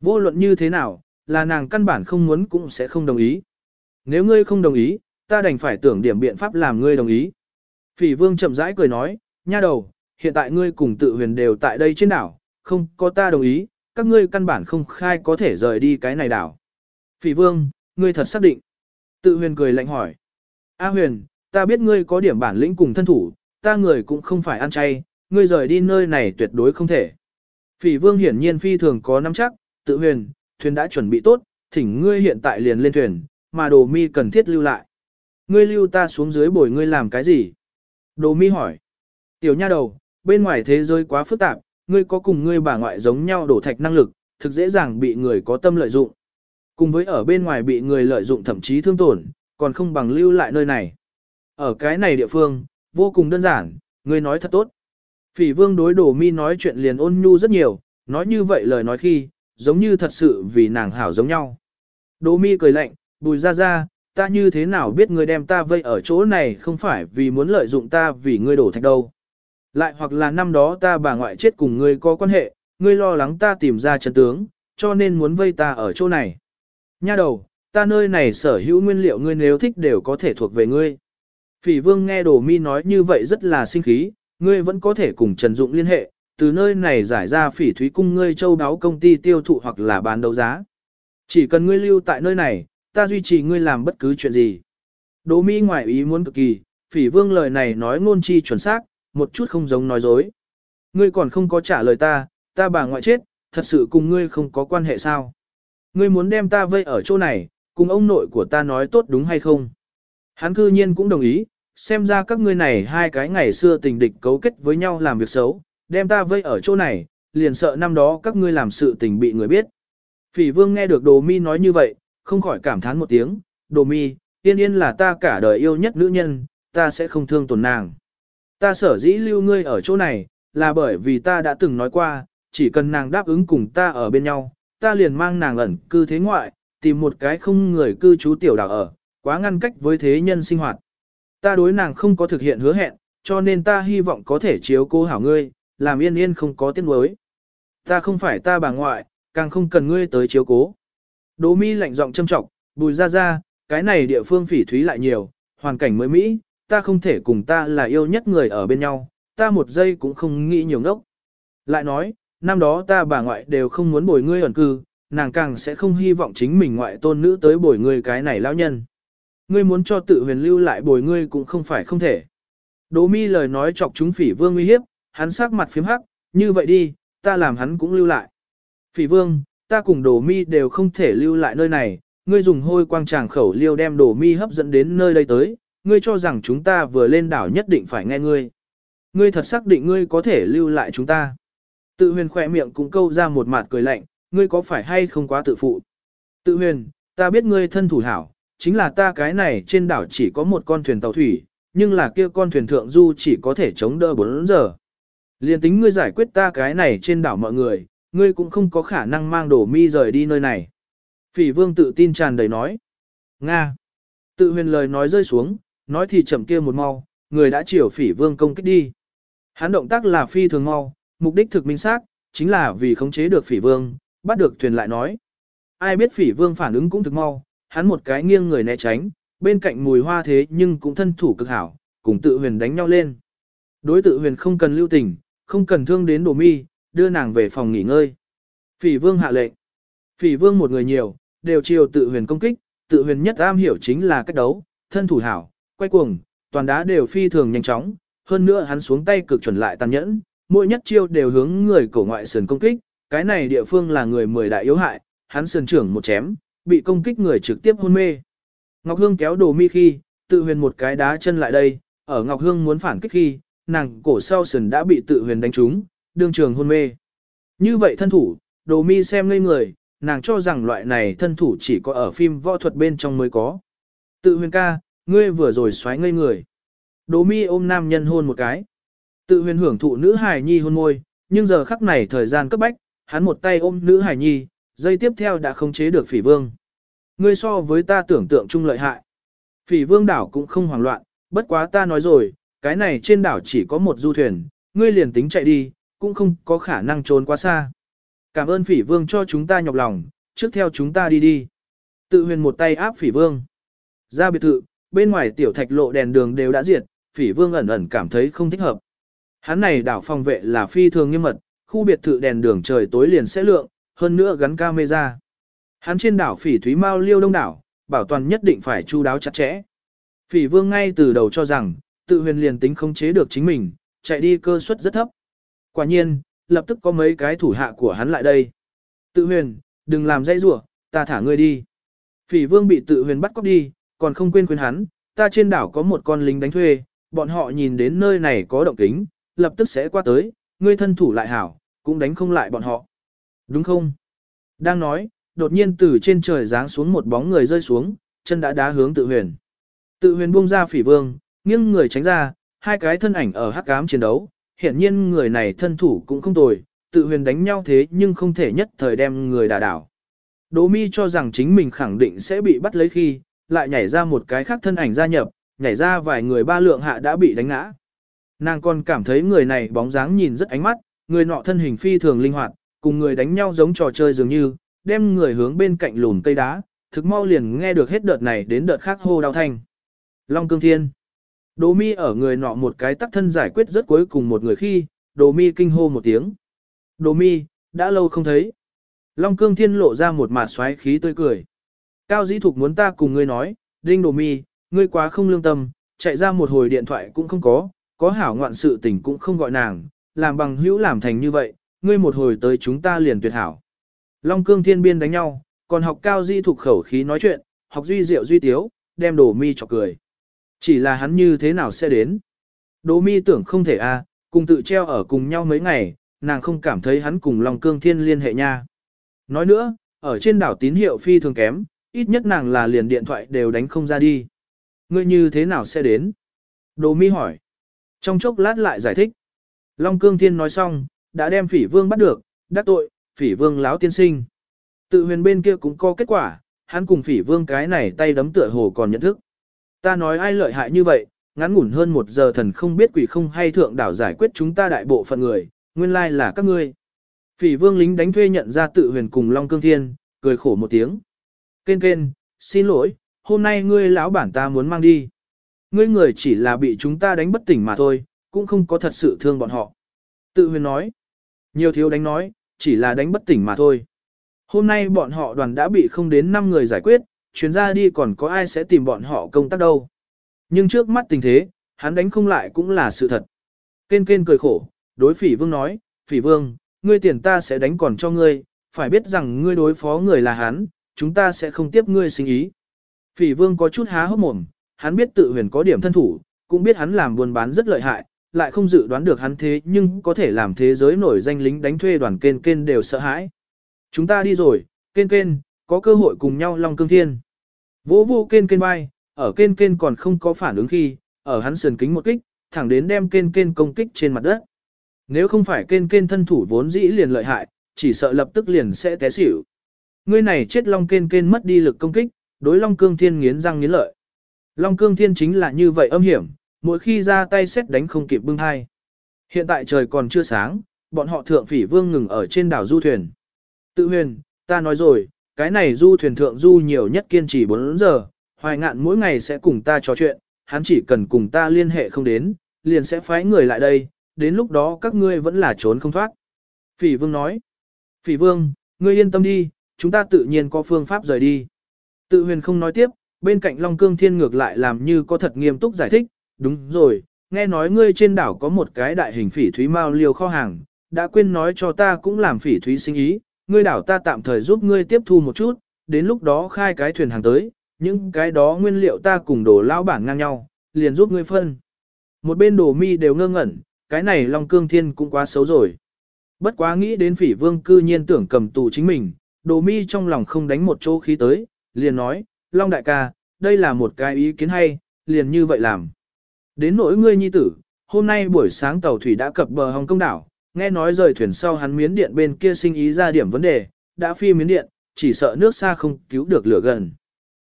vô luận như thế nào, là nàng căn bản không muốn cũng sẽ không đồng ý. Nếu ngươi không đồng ý, ta đành phải tưởng điểm biện pháp làm ngươi đồng ý. Phỉ vương chậm rãi cười nói, nha đầu, hiện tại ngươi cùng tự huyền đều tại đây trên đảo, không có ta đồng ý, các ngươi căn bản không khai có thể rời đi cái này đảo. Phỉ vương, ngươi thật xác định. Tự huyền cười lạnh hỏi. A huyền, ta biết ngươi có điểm bản lĩnh cùng thân thủ, ta người cũng không phải ăn chay, ngươi rời đi nơi này tuyệt đối không thể. Phỉ vương hiển nhiên phi thường có nắm chắc, tự huyền, thuyền đã chuẩn bị tốt, thỉnh ngươi hiện tại liền lên thuyền, mà đồ mi cần thiết lưu lại. Ngươi lưu ta xuống dưới bồi ngươi làm cái gì? Đồ mi hỏi. Tiểu nha đầu, bên ngoài thế giới quá phức tạp, ngươi có cùng ngươi bà ngoại giống nhau đổ thạch năng lực, thực dễ dàng bị người có tâm lợi dụng. Cùng với ở bên ngoài bị người lợi dụng thậm chí thương tổn, còn không bằng lưu lại nơi này. Ở cái này địa phương, vô cùng đơn giản, ngươi nói thật tốt. Phỉ vương đối đồ mi nói chuyện liền ôn nhu rất nhiều, nói như vậy lời nói khi, giống như thật sự vì nàng hảo giống nhau. Đồ mi cười lạnh, bùi ra ra, ta như thế nào biết ngươi đem ta vây ở chỗ này không phải vì muốn lợi dụng ta vì ngươi đổ thạch đâu. Lại hoặc là năm đó ta bà ngoại chết cùng ngươi có quan hệ, ngươi lo lắng ta tìm ra chân tướng, cho nên muốn vây ta ở chỗ này. Nha đầu, ta nơi này sở hữu nguyên liệu ngươi nếu thích đều có thể thuộc về ngươi. Phỉ vương nghe đồ mi nói như vậy rất là sinh khí, ngươi vẫn có thể cùng Trần Dụng liên hệ, từ nơi này giải ra phỉ thúy cung ngươi châu đáo công ty tiêu thụ hoặc là bán đấu giá. Chỉ cần ngươi lưu tại nơi này, ta duy trì ngươi làm bất cứ chuyện gì. Đỗ mi ngoại ý muốn cực kỳ, phỉ vương lời này nói ngôn chi chuẩn xác, một chút không giống nói dối. Ngươi còn không có trả lời ta, ta bà ngoại chết, thật sự cùng ngươi không có quan hệ sao? Ngươi muốn đem ta vây ở chỗ này, cùng ông nội của ta nói tốt đúng hay không? Hắn cư nhiên cũng đồng ý, xem ra các ngươi này hai cái ngày xưa tình địch cấu kết với nhau làm việc xấu, đem ta vây ở chỗ này, liền sợ năm đó các ngươi làm sự tình bị người biết. Phỉ vương nghe được đồ mi nói như vậy, không khỏi cảm thán một tiếng, đồ mi, yên yên là ta cả đời yêu nhất nữ nhân, ta sẽ không thương tổn nàng. Ta sở dĩ lưu ngươi ở chỗ này, là bởi vì ta đã từng nói qua, chỉ cần nàng đáp ứng cùng ta ở bên nhau, ta liền mang nàng ẩn cư thế ngoại, tìm một cái không người cư trú tiểu đảo ở, quá ngăn cách với thế nhân sinh hoạt. Ta đối nàng không có thực hiện hứa hẹn, cho nên ta hy vọng có thể chiếu cô hảo ngươi, làm yên yên không có tiếc nuối. Ta không phải ta bà ngoại, càng không cần ngươi tới chiếu cố. Đỗ mi lạnh giọng châm trọng, bùi ra ra, cái này địa phương phỉ thúy lại nhiều, hoàn cảnh mới Mỹ, ta không thể cùng ta là yêu nhất người ở bên nhau, ta một giây cũng không nghĩ nhiều ngốc. Lại nói, năm đó ta bà ngoại đều không muốn bồi ngươi ẩn cư, nàng càng sẽ không hy vọng chính mình ngoại tôn nữ tới bồi ngươi cái này lão nhân. Ngươi muốn cho tự huyền lưu lại bồi ngươi cũng không phải không thể. Đỗ mi lời nói chọc chúng phỉ vương uy hiếp, hắn sắc mặt phím hắc, như vậy đi, ta làm hắn cũng lưu lại. Phỉ vương, ta cùng đỗ mi đều không thể lưu lại nơi này, ngươi dùng hôi quang tràng khẩu liêu đem đỗ mi hấp dẫn đến nơi đây tới, ngươi cho rằng chúng ta vừa lên đảo nhất định phải nghe ngươi. Ngươi thật xác định ngươi có thể lưu lại chúng ta. Tự huyền khỏe miệng cũng câu ra một mặt cười lạnh, ngươi có phải hay không quá tự phụ. Tự huyền, ta biết ngươi thân thủ hảo, chính là ta cái này trên đảo chỉ có một con thuyền tàu thủy, nhưng là kia con thuyền thượng du chỉ có thể chống đỡ 4 giờ. Liên tính ngươi giải quyết ta cái này trên đảo mọi người, ngươi cũng không có khả năng mang đồ mi rời đi nơi này. Phỉ vương tự tin tràn đầy nói. Nga. Tự huyền lời nói rơi xuống, nói thì chậm kia một mau, người đã chiều phỉ vương công kích đi. Hắn động tác là phi thường mau, mục đích thực minh xác, chính là vì khống chế được phỉ vương, bắt được thuyền lại nói. Ai biết phỉ vương phản ứng cũng thực mau, hắn một cái nghiêng người né tránh, bên cạnh mùi hoa thế nhưng cũng thân thủ cực hảo, cùng tự huyền đánh nhau lên. Đối tự huyền không cần lưu tình, không cần thương đến đồ mi, đưa nàng về phòng nghỉ ngơi. Phỉ vương hạ lệnh. Phỉ vương một người nhiều, đều chiều tự huyền công kích, tự huyền nhất am hiểu chính là cách đấu, thân thủ hảo, quay cuồng, toàn đá đều phi thường nhanh chóng, hơn nữa hắn xuống tay cực chuẩn lại tàn nhẫn, mỗi nhất chiêu đều hướng người cổ ngoại sườn công kích, cái này địa phương là người mười đại yếu hại, hắn sườn trưởng một chém, bị công kích người trực tiếp hôn mê. Ngọc Hương kéo đồ mi khi, tự huyền một cái đá chân lại đây, ở Ngọc Hương muốn phản kích khi, nàng cổ sau sườn đã bị tự huyền đánh trúng, đương trường hôn mê. Như vậy thân thủ, đồ mi xem ngây người, nàng cho rằng loại này thân thủ chỉ có ở phim võ thuật bên trong mới có. Tự huyền ca, ngươi vừa rồi xoáy ngây người. Đồ mi ôm nam nhân hôn một cái. Tự huyền hưởng thụ nữ hài nhi hôn môi, nhưng giờ khắc này thời gian cấp bách, hắn một tay ôm nữ hài nhi, dây tiếp theo đã không chế được phỉ vương. Ngươi so với ta tưởng tượng chung lợi hại. Phỉ vương đảo cũng không hoảng loạn, bất quá ta nói rồi, cái này trên đảo chỉ có một du thuyền, ngươi liền tính chạy đi, cũng không có khả năng trốn quá xa. Cảm ơn phỉ vương cho chúng ta nhọc lòng, trước theo chúng ta đi đi. Tự huyền một tay áp phỉ vương. Ra biệt thự, bên ngoài tiểu thạch lộ đèn đường đều đã diệt, phỉ vương ẩn ẩn cảm thấy không thích hợp. Hắn này đảo phòng vệ là phi thường nghiêm mật, khu biệt thự đèn đường trời tối liền sẽ lượng, hơn nữa gắn camera. Hắn trên đảo phỉ thúy mau liêu đông đảo, bảo toàn nhất định phải chu đáo chặt chẽ. Phỉ vương ngay từ đầu cho rằng, tự huyền liền tính không chế được chính mình, chạy đi cơ suất rất thấp. Quả nhiên, lập tức có mấy cái thủ hạ của hắn lại đây. Tự huyền, đừng làm dây rủa, ta thả ngươi đi. Phỉ vương bị tự huyền bắt cóc đi, còn không quên khuyên hắn, ta trên đảo có một con lính đánh thuê, bọn họ nhìn đến nơi này có động kính, lập tức sẽ qua tới, ngươi thân thủ lại hảo, cũng đánh không lại bọn họ. Đúng không? Đang nói, đột nhiên từ trên trời giáng xuống một bóng người rơi xuống, chân đã đá hướng tự huyền. Tự huyền buông ra phỉ vương, nghiêng người tránh ra, hai cái thân ảnh ở hắc ám chiến đấu, hiển nhiên người này thân thủ cũng không tồi, tự huyền đánh nhau thế nhưng không thể nhất thời đem người đả đảo. Đỗ mi cho rằng chính mình khẳng định sẽ bị bắt lấy khi, lại nhảy ra một cái khác thân ảnh gia nhập, nhảy ra vài người ba lượng hạ đã bị đánh ngã. Nàng còn cảm thấy người này bóng dáng nhìn rất ánh mắt, người nọ thân hình phi thường linh hoạt, cùng người đánh nhau giống trò chơi dường như, đem người hướng bên cạnh lùn cây đá, thực mau liền nghe được hết đợt này đến đợt khác hô đau thanh. Long cương thiên. Đồ mi ở người nọ một cái tắc thân giải quyết rất cuối cùng một người khi, đồ mi kinh hô một tiếng. Đồ mi, đã lâu không thấy. Long cương thiên lộ ra một mặt xoáy khí tươi cười. Cao dĩ thục muốn ta cùng ngươi nói, đinh đồ mi, ngươi quá không lương tâm, chạy ra một hồi điện thoại cũng không có, có hảo ngoạn sự tình cũng không gọi nàng, làm bằng hữu làm thành như vậy, ngươi một hồi tới chúng ta liền tuyệt hảo. Long cương thiên biên đánh nhau, còn học cao di thuộc khẩu khí nói chuyện, học duy diệu duy tiếu, đem đồ mi chọc cười. Chỉ là hắn như thế nào sẽ đến? Đồ mi tưởng không thể a, cùng tự treo ở cùng nhau mấy ngày, nàng không cảm thấy hắn cùng Long cương thiên liên hệ nha. Nói nữa, ở trên đảo tín hiệu phi thường kém, ít nhất nàng là liền điện thoại đều đánh không ra đi. Ngươi như thế nào sẽ đến? Đồ mi hỏi. Trong chốc lát lại giải thích. Long cương thiên nói xong, đã đem phỉ vương bắt được, đắc tội, phỉ vương láo tiên sinh. Tự huyền bên kia cũng có kết quả, hắn cùng phỉ vương cái này tay đấm tựa hồ còn nhận thức. Ta nói ai lợi hại như vậy, ngắn ngủn hơn một giờ thần không biết quỷ không hay thượng đảo giải quyết chúng ta đại bộ phận người, nguyên lai là các ngươi. Phỉ vương lính đánh thuê nhận ra tự huyền cùng Long Cương Thiên, cười khổ một tiếng. Kên kên, xin lỗi, hôm nay ngươi lão bản ta muốn mang đi. Ngươi người chỉ là bị chúng ta đánh bất tỉnh mà thôi, cũng không có thật sự thương bọn họ. Tự huyền nói. Nhiều thiếu đánh nói, chỉ là đánh bất tỉnh mà thôi. Hôm nay bọn họ đoàn đã bị không đến 5 người giải quyết, chuyến ra đi còn có ai sẽ tìm bọn họ công tác đâu. Nhưng trước mắt tình thế, hắn đánh không lại cũng là sự thật. Kên kên cười khổ, đối phỉ vương nói, phỉ vương, ngươi tiền ta sẽ đánh còn cho ngươi, phải biết rằng ngươi đối phó người là hắn, chúng ta sẽ không tiếp ngươi sinh ý. Phỉ vương có chút há hốc mồm, hắn biết tự huyền có điểm thân thủ, cũng biết hắn làm buôn bán rất lợi hại, lại không dự đoán được hắn thế nhưng có thể làm thế giới nổi danh lính đánh thuê đoàn kên kên đều sợ hãi. Chúng ta đi rồi, kên kên, có cơ hội cùng nhau long cương thiên. Vỗ vô kên kên bay, ở kên kên còn không có phản ứng khi, ở hắn sườn kính một kích, thẳng đến đem kên kên công kích trên mặt đất. Nếu không phải kên kên thân thủ vốn dĩ liền lợi hại, chỉ sợ lập tức liền sẽ té xỉu. Ngươi này chết long kên kên mất đi lực công kích, đối long cương thiên nghiến răng nghiến lợi. Long cương thiên chính là như vậy âm hiểm, mỗi khi ra tay xét đánh không kịp bưng hai. Hiện tại trời còn chưa sáng, bọn họ thượng phỉ vương ngừng ở trên đảo du thuyền. Tự huyền, ta nói rồi, cái này du thuyền thượng du nhiều nhất kiên trì 4 giờ, hoài ngạn mỗi ngày sẽ cùng ta trò chuyện, hắn chỉ cần cùng ta liên hệ không đến, liền sẽ phái người lại đây, đến lúc đó các ngươi vẫn là trốn không thoát. Phỉ vương nói, phỉ vương, ngươi yên tâm đi, chúng ta tự nhiên có phương pháp rời đi. Tự huyền không nói tiếp, bên cạnh Long Cương Thiên ngược lại làm như có thật nghiêm túc giải thích, đúng rồi, nghe nói ngươi trên đảo có một cái đại hình phỉ thúy mao liều kho hàng, đã quên nói cho ta cũng làm phỉ thúy sinh ý, ngươi đảo ta tạm thời giúp ngươi tiếp thu một chút, đến lúc đó khai cái thuyền hàng tới, những cái đó nguyên liệu ta cùng đổ lao bản ngang nhau, liền giúp ngươi phân. Một bên đồ mi đều ngơ ngẩn, cái này Long Cương Thiên cũng quá xấu rồi. Bất quá nghĩ đến phỉ vương cư nhiên tưởng cầm tù chính mình, đồ mi trong lòng không đánh một chỗ khí tới, liền nói, Long đại ca, đây là một cái ý kiến hay, liền như vậy làm. Đến nỗi ngươi nhi tử, hôm nay buổi sáng tàu thủy đã cập bờ Hồng Công đảo, nghe nói rời thuyền sau hắn miến điện bên kia sinh ý ra điểm vấn đề, đã phi miến điện, chỉ sợ nước xa không cứu được lửa gần.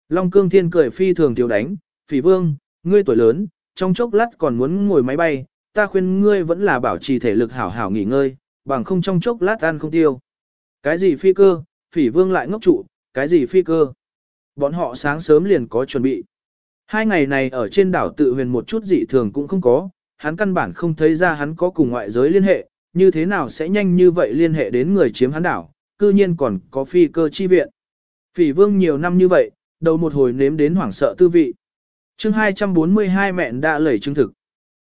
Long Cương Thiên cười phi thường thiếu đánh, phỉ vương, ngươi tuổi lớn, trong chốc lát còn muốn ngồi máy bay, ta khuyên ngươi vẫn là bảo trì thể lực hảo hảo nghỉ ngơi, bằng không trong chốc lát ăn không tiêu. Cái gì phi cơ, phỉ vương lại ngốc trụ, cái gì phi cơ. Bọn họ sáng sớm liền có chuẩn bị. Hai ngày này ở trên đảo tự huyền một chút dị thường cũng không có, hắn căn bản không thấy ra hắn có cùng ngoại giới liên hệ, như thế nào sẽ nhanh như vậy liên hệ đến người chiếm hắn đảo, cư nhiên còn có phi cơ chi viện. Phỉ vương nhiều năm như vậy, đầu một hồi nếm đến hoảng sợ tư vị. chương 242 mẹn đã lẩy chứng thực.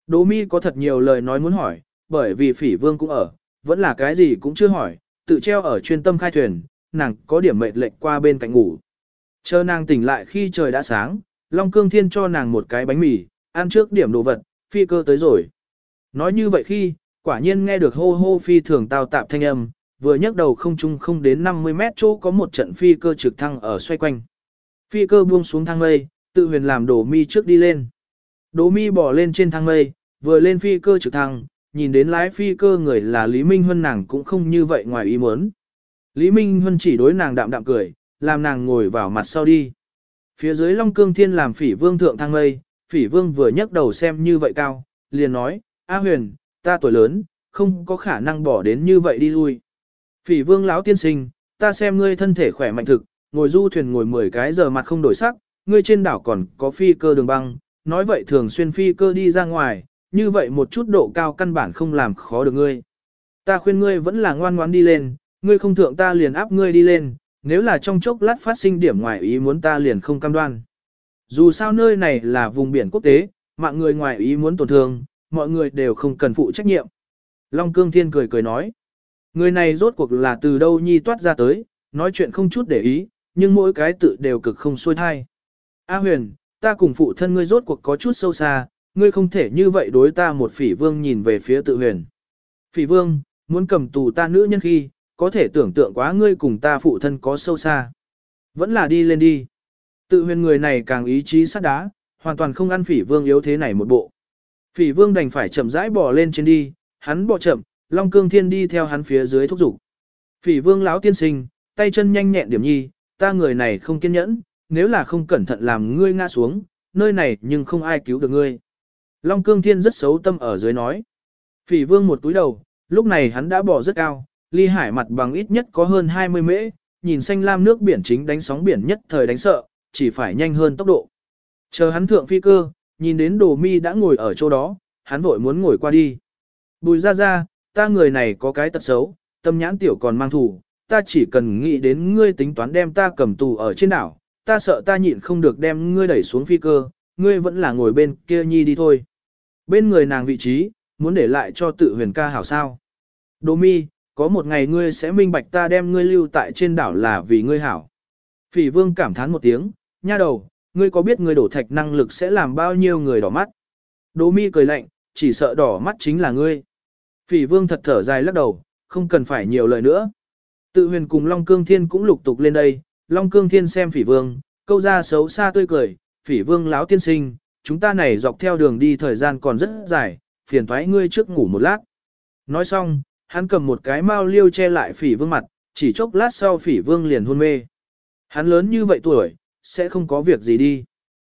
Đỗ mi có thật nhiều lời nói muốn hỏi, bởi vì phỉ vương cũng ở, vẫn là cái gì cũng chưa hỏi, tự treo ở chuyên tâm khai thuyền, nàng có điểm mệt lệnh qua bên cạnh ngủ. Chờ nàng tỉnh lại khi trời đã sáng, Long Cương Thiên cho nàng một cái bánh mì, ăn trước điểm đồ vật, phi cơ tới rồi. Nói như vậy khi, quả nhiên nghe được hô hô phi thường tao tạp thanh âm, vừa nhấc đầu không trung không đến 50 mét chỗ có một trận phi cơ trực thăng ở xoay quanh. Phi cơ buông xuống thang mây, tự huyền làm đổ mi trước đi lên. Đỗ mi bỏ lên trên thang mây, vừa lên phi cơ trực thăng, nhìn đến lái phi cơ người là Lý Minh Huân nàng cũng không như vậy ngoài ý muốn. Lý Minh Huân chỉ đối nàng đạm đạm cười, làm nàng ngồi vào mặt sau đi. Phía dưới Long Cương Thiên làm phỉ vương thượng thang mây, phỉ vương vừa nhấc đầu xem như vậy cao, liền nói, A huyền, ta tuổi lớn, không có khả năng bỏ đến như vậy đi lui. Phỉ vương lão tiên sinh, ta xem ngươi thân thể khỏe mạnh thực, ngồi du thuyền ngồi 10 cái giờ mặt không đổi sắc, ngươi trên đảo còn có phi cơ đường băng, nói vậy thường xuyên phi cơ đi ra ngoài, như vậy một chút độ cao căn bản không làm khó được ngươi. Ta khuyên ngươi vẫn là ngoan ngoãn đi lên, ngươi không thượng ta liền áp ngươi đi lên, nếu là trong chốc lát phát sinh điểm ngoài ý muốn ta liền không cam đoan. Dù sao nơi này là vùng biển quốc tế, mạng người ngoài ý muốn tổn thương, mọi người đều không cần phụ trách nhiệm. Long Cương Thiên cười cười nói. Người này rốt cuộc là từ đâu nhi toát ra tới, nói chuyện không chút để ý, nhưng mỗi cái tự đều cực không xuôi thai. A huyền, ta cùng phụ thân ngươi rốt cuộc có chút sâu xa, ngươi không thể như vậy đối ta một phỉ vương nhìn về phía tự huyền. Phỉ vương, muốn cầm tù ta nữ nhân khi, có thể tưởng tượng quá ngươi cùng ta phụ thân có sâu xa. Vẫn là đi lên đi. Tự huyền người này càng ý chí sắt đá, hoàn toàn không ăn phỉ vương yếu thế này một bộ. Phỉ vương đành phải chậm rãi bỏ lên trên đi, hắn bỏ chậm, Long Cương Thiên đi theo hắn phía dưới thúc giục. Phỉ vương lão tiên sinh, tay chân nhanh nhẹn điểm nhi, ta người này không kiên nhẫn, nếu là không cẩn thận làm ngươi ngã xuống, nơi này nhưng không ai cứu được ngươi. Long Cương Thiên rất xấu tâm ở dưới nói. Phỉ vương một túi đầu, lúc này hắn đã bỏ rất cao, ly hải mặt bằng ít nhất có hơn 20 mễ, nhìn xanh lam nước biển chính đánh sóng biển nhất thời đánh sợ, chỉ phải nhanh hơn tốc độ. Chờ hắn thượng phi cơ, nhìn đến đồ mi đã ngồi ở chỗ đó, hắn vội muốn ngồi qua đi. Bùi ra ra, ta người này có cái tật xấu, tâm nhãn tiểu còn mang thủ, ta chỉ cần nghĩ đến ngươi tính toán đem ta cầm tù ở trên đảo, ta sợ ta nhịn không được đem ngươi đẩy xuống phi cơ, ngươi vẫn là ngồi bên kia nhi đi thôi. Bên người nàng vị trí, muốn để lại cho tự huyền ca hảo sao. Đồ mi, có một ngày ngươi sẽ minh bạch ta đem ngươi lưu tại trên đảo là vì ngươi hảo. Phỉ vương cảm thán một tiếng, nha đầu, ngươi có biết ngươi đổ thạch năng lực sẽ làm bao nhiêu người đỏ mắt. đỗ mi cười lạnh, chỉ sợ đỏ mắt chính là ngươi. Phỉ vương thật thở dài lắc đầu, không cần phải nhiều lời nữa. Tự huyền cùng Long Cương Thiên cũng lục tục lên đây, Long Cương Thiên xem phỉ vương, câu ra xấu xa tươi cười, phỉ vương láo tiên sinh, chúng ta này dọc theo đường đi thời gian còn rất dài, phiền thoái ngươi trước ngủ một lát. Nói xong, hắn cầm một cái mao liêu che lại phỉ vương mặt, chỉ chốc lát sau phỉ vương liền hôn mê. Hắn lớn như vậy tuổi, sẽ không có việc gì đi.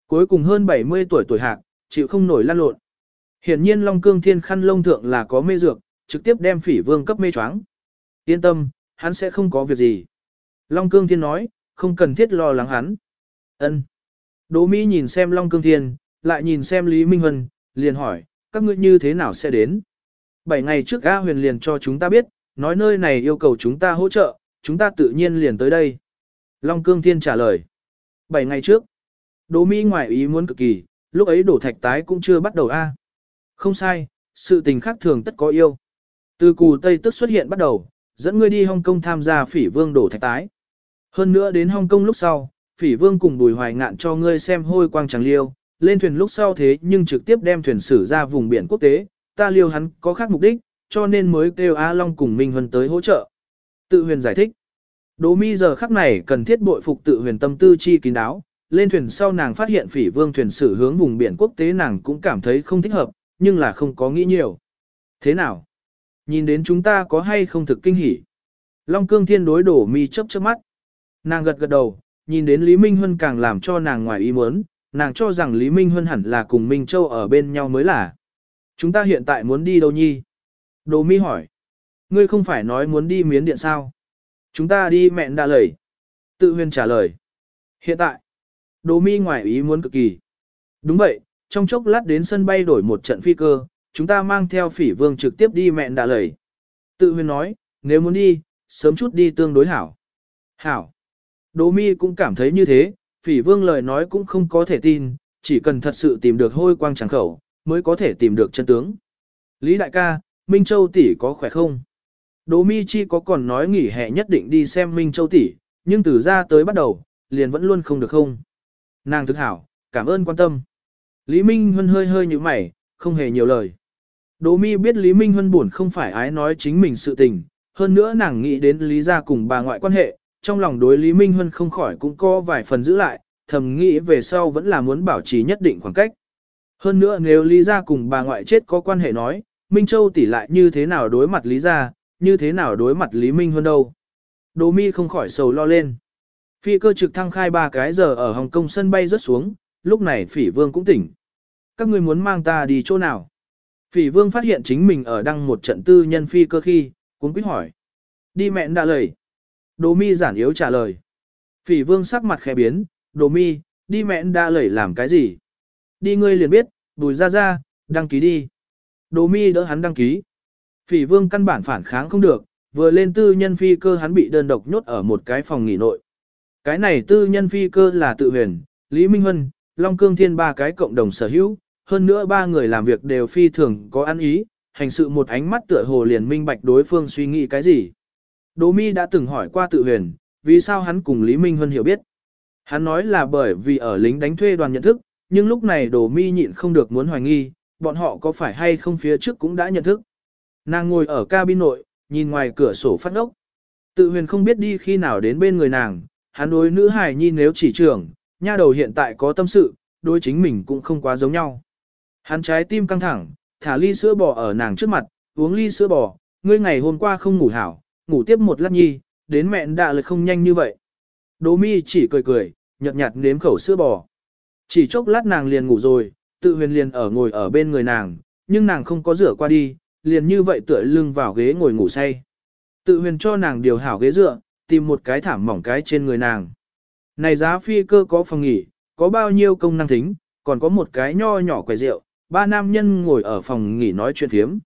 Cuối cùng hơn 70 tuổi tuổi hạc, chịu không nổi lan lộn. Hiển nhiên Long Cương Thiên khăn lông thượng là có mê dược, trực tiếp đem phỉ vương cấp mê choáng. Yên tâm, hắn sẽ không có việc gì. Long Cương Thiên nói, không cần thiết lo lắng hắn. Ân. Đỗ Mỹ nhìn xem Long Cương Thiên, lại nhìn xem Lý Minh Huân, liền hỏi, các ngươi như thế nào sẽ đến? Bảy ngày trước A huyền liền cho chúng ta biết, nói nơi này yêu cầu chúng ta hỗ trợ, chúng ta tự nhiên liền tới đây. Long Cương Thiên trả lời. Bảy ngày trước, Đỗ Mỹ ngoại ý muốn cực kỳ, lúc ấy đổ thạch tái cũng chưa bắt đầu A. Không sai, sự tình khác thường tất có yêu. Từ cù Tây tức xuất hiện bắt đầu, dẫn ngươi đi Hong Kong tham gia phỉ vương đổ thạch tái. Hơn nữa đến Hong Kong lúc sau, phỉ vương cùng bùi hoài ngạn cho ngươi xem hôi quang tràng liêu, lên thuyền lúc sau thế nhưng trực tiếp đem thuyền sử ra vùng biển quốc tế, ta liêu hắn có khác mục đích, cho nên mới kêu A Long cùng Minh Huân tới hỗ trợ. Tự huyền giải thích. Đỗ mi giờ khắc này cần thiết bội phục tự huyền tâm tư chi kín đáo, lên thuyền sau nàng phát hiện phỉ vương thuyền xử hướng vùng biển quốc tế nàng cũng cảm thấy không thích hợp, nhưng là không có nghĩ nhiều. Thế nào? Nhìn đến chúng ta có hay không thực kinh hỉ? Long cương thiên đối đổ mi chớp chớp mắt. Nàng gật gật đầu, nhìn đến Lý Minh Huân càng làm cho nàng ngoài ý muốn, nàng cho rằng Lý Minh Huân hẳn là cùng Minh Châu ở bên nhau mới là. Chúng ta hiện tại muốn đi đâu nhi? Đồ mi hỏi. Ngươi không phải nói muốn đi miến điện sao? Chúng ta đi mẹn đã lẩy. Tự huyền trả lời. Hiện tại. Đồ mi ngoài ý muốn cực kỳ. Đúng vậy, trong chốc lát đến sân bay đổi một trận phi cơ, chúng ta mang theo phỉ vương trực tiếp đi mẹn đã lẩy. Tự huyền nói, nếu muốn đi, sớm chút đi tương đối hảo. Hảo. Đồ mi cũng cảm thấy như thế, phỉ vương lời nói cũng không có thể tin, chỉ cần thật sự tìm được hôi quang tràng khẩu, mới có thể tìm được chân tướng. Lý đại ca, Minh Châu tỷ có khỏe không? Đỗ Mi Chi có còn nói nghỉ hè nhất định đi xem Minh Châu tỷ, nhưng từ ra tới bắt đầu, liền vẫn luôn không được không. Nàng thức hảo, cảm ơn quan tâm. Lý Minh Huân hơi hơi như mày, không hề nhiều lời. Đỗ Mi biết Lý Minh Huân buồn không phải ái nói chính mình sự tình, hơn nữa nàng nghĩ đến Lý gia cùng bà ngoại quan hệ, trong lòng đối Lý Minh Huân không khỏi cũng có vài phần giữ lại, thầm nghĩ về sau vẫn là muốn bảo trì nhất định khoảng cách. Hơn nữa nếu Lý gia cùng bà ngoại chết có quan hệ nói, Minh Châu tỷ lại như thế nào đối mặt Lý gia, như thế nào đối mặt Lý Minh hơn đâu. Đỗ Mi không khỏi sầu lo lên. Phi cơ trực thăng khai ba cái giờ ở Hồng Kông sân bay rớt xuống, lúc này Phỉ Vương cũng tỉnh. Các ngươi muốn mang ta đi chỗ nào? Phỉ Vương phát hiện chính mình ở đăng một trận tư nhân phi cơ khi, cũng quyết hỏi. Đi mẹn đã lời. Đỗ mi giản yếu trả lời. Phỉ Vương sắc mặt khẽ biến, Đỗ mi, đi mẹn đã lời làm cái gì? Đi ngươi liền biết, bùi ra ra, đăng ký đi. Đồ mi đỡ hắn đăng ký. Phỉ Vương căn bản phản kháng không được, vừa lên tư nhân phi cơ hắn bị đơn độc nhốt ở một cái phòng nghỉ nội. Cái này tư nhân phi cơ là tự huyền, Lý Minh Huân, Long Cương Thiên ba cái cộng đồng sở hữu, hơn nữa ba người làm việc đều phi thường có ăn ý, hành sự một ánh mắt tựa hồ liền minh bạch đối phương suy nghĩ cái gì. Đỗ Mi đã từng hỏi qua tự huyền, vì sao hắn cùng Lý Minh Huân hiểu biết. Hắn nói là bởi vì ở lính đánh thuê đoàn nhận thức, nhưng lúc này Đỗ Mi nhịn không được muốn hoài nghi, bọn họ có phải hay không phía trước cũng đã nhận thức. Nàng ngồi ở cabin nội, nhìn ngoài cửa sổ phát ốc. Tự huyền không biết đi khi nào đến bên người nàng, hắn đối nữ hài nhi nếu chỉ trưởng, nha đầu hiện tại có tâm sự, đối chính mình cũng không quá giống nhau. Hắn trái tim căng thẳng, thả ly sữa bò ở nàng trước mặt, uống ly sữa bò, ngươi ngày hôm qua không ngủ hảo, ngủ tiếp một lát nhi, đến mẹn đã lại không nhanh như vậy. Đỗ mi chỉ cười cười, nhợt nhạt nếm khẩu sữa bò. Chỉ chốc lát nàng liền ngủ rồi, tự huyền liền ở ngồi ở bên người nàng, nhưng nàng không có rửa qua đi, liền như vậy tựa lưng vào ghế ngồi ngủ say. Tự huyền cho nàng điều hảo ghế dựa, tìm một cái thảm mỏng cái trên người nàng. Này giá phi cơ có phòng nghỉ, có bao nhiêu công năng tính, còn có một cái nho nhỏ quầy rượu, ba nam nhân ngồi ở phòng nghỉ nói chuyện phiếm.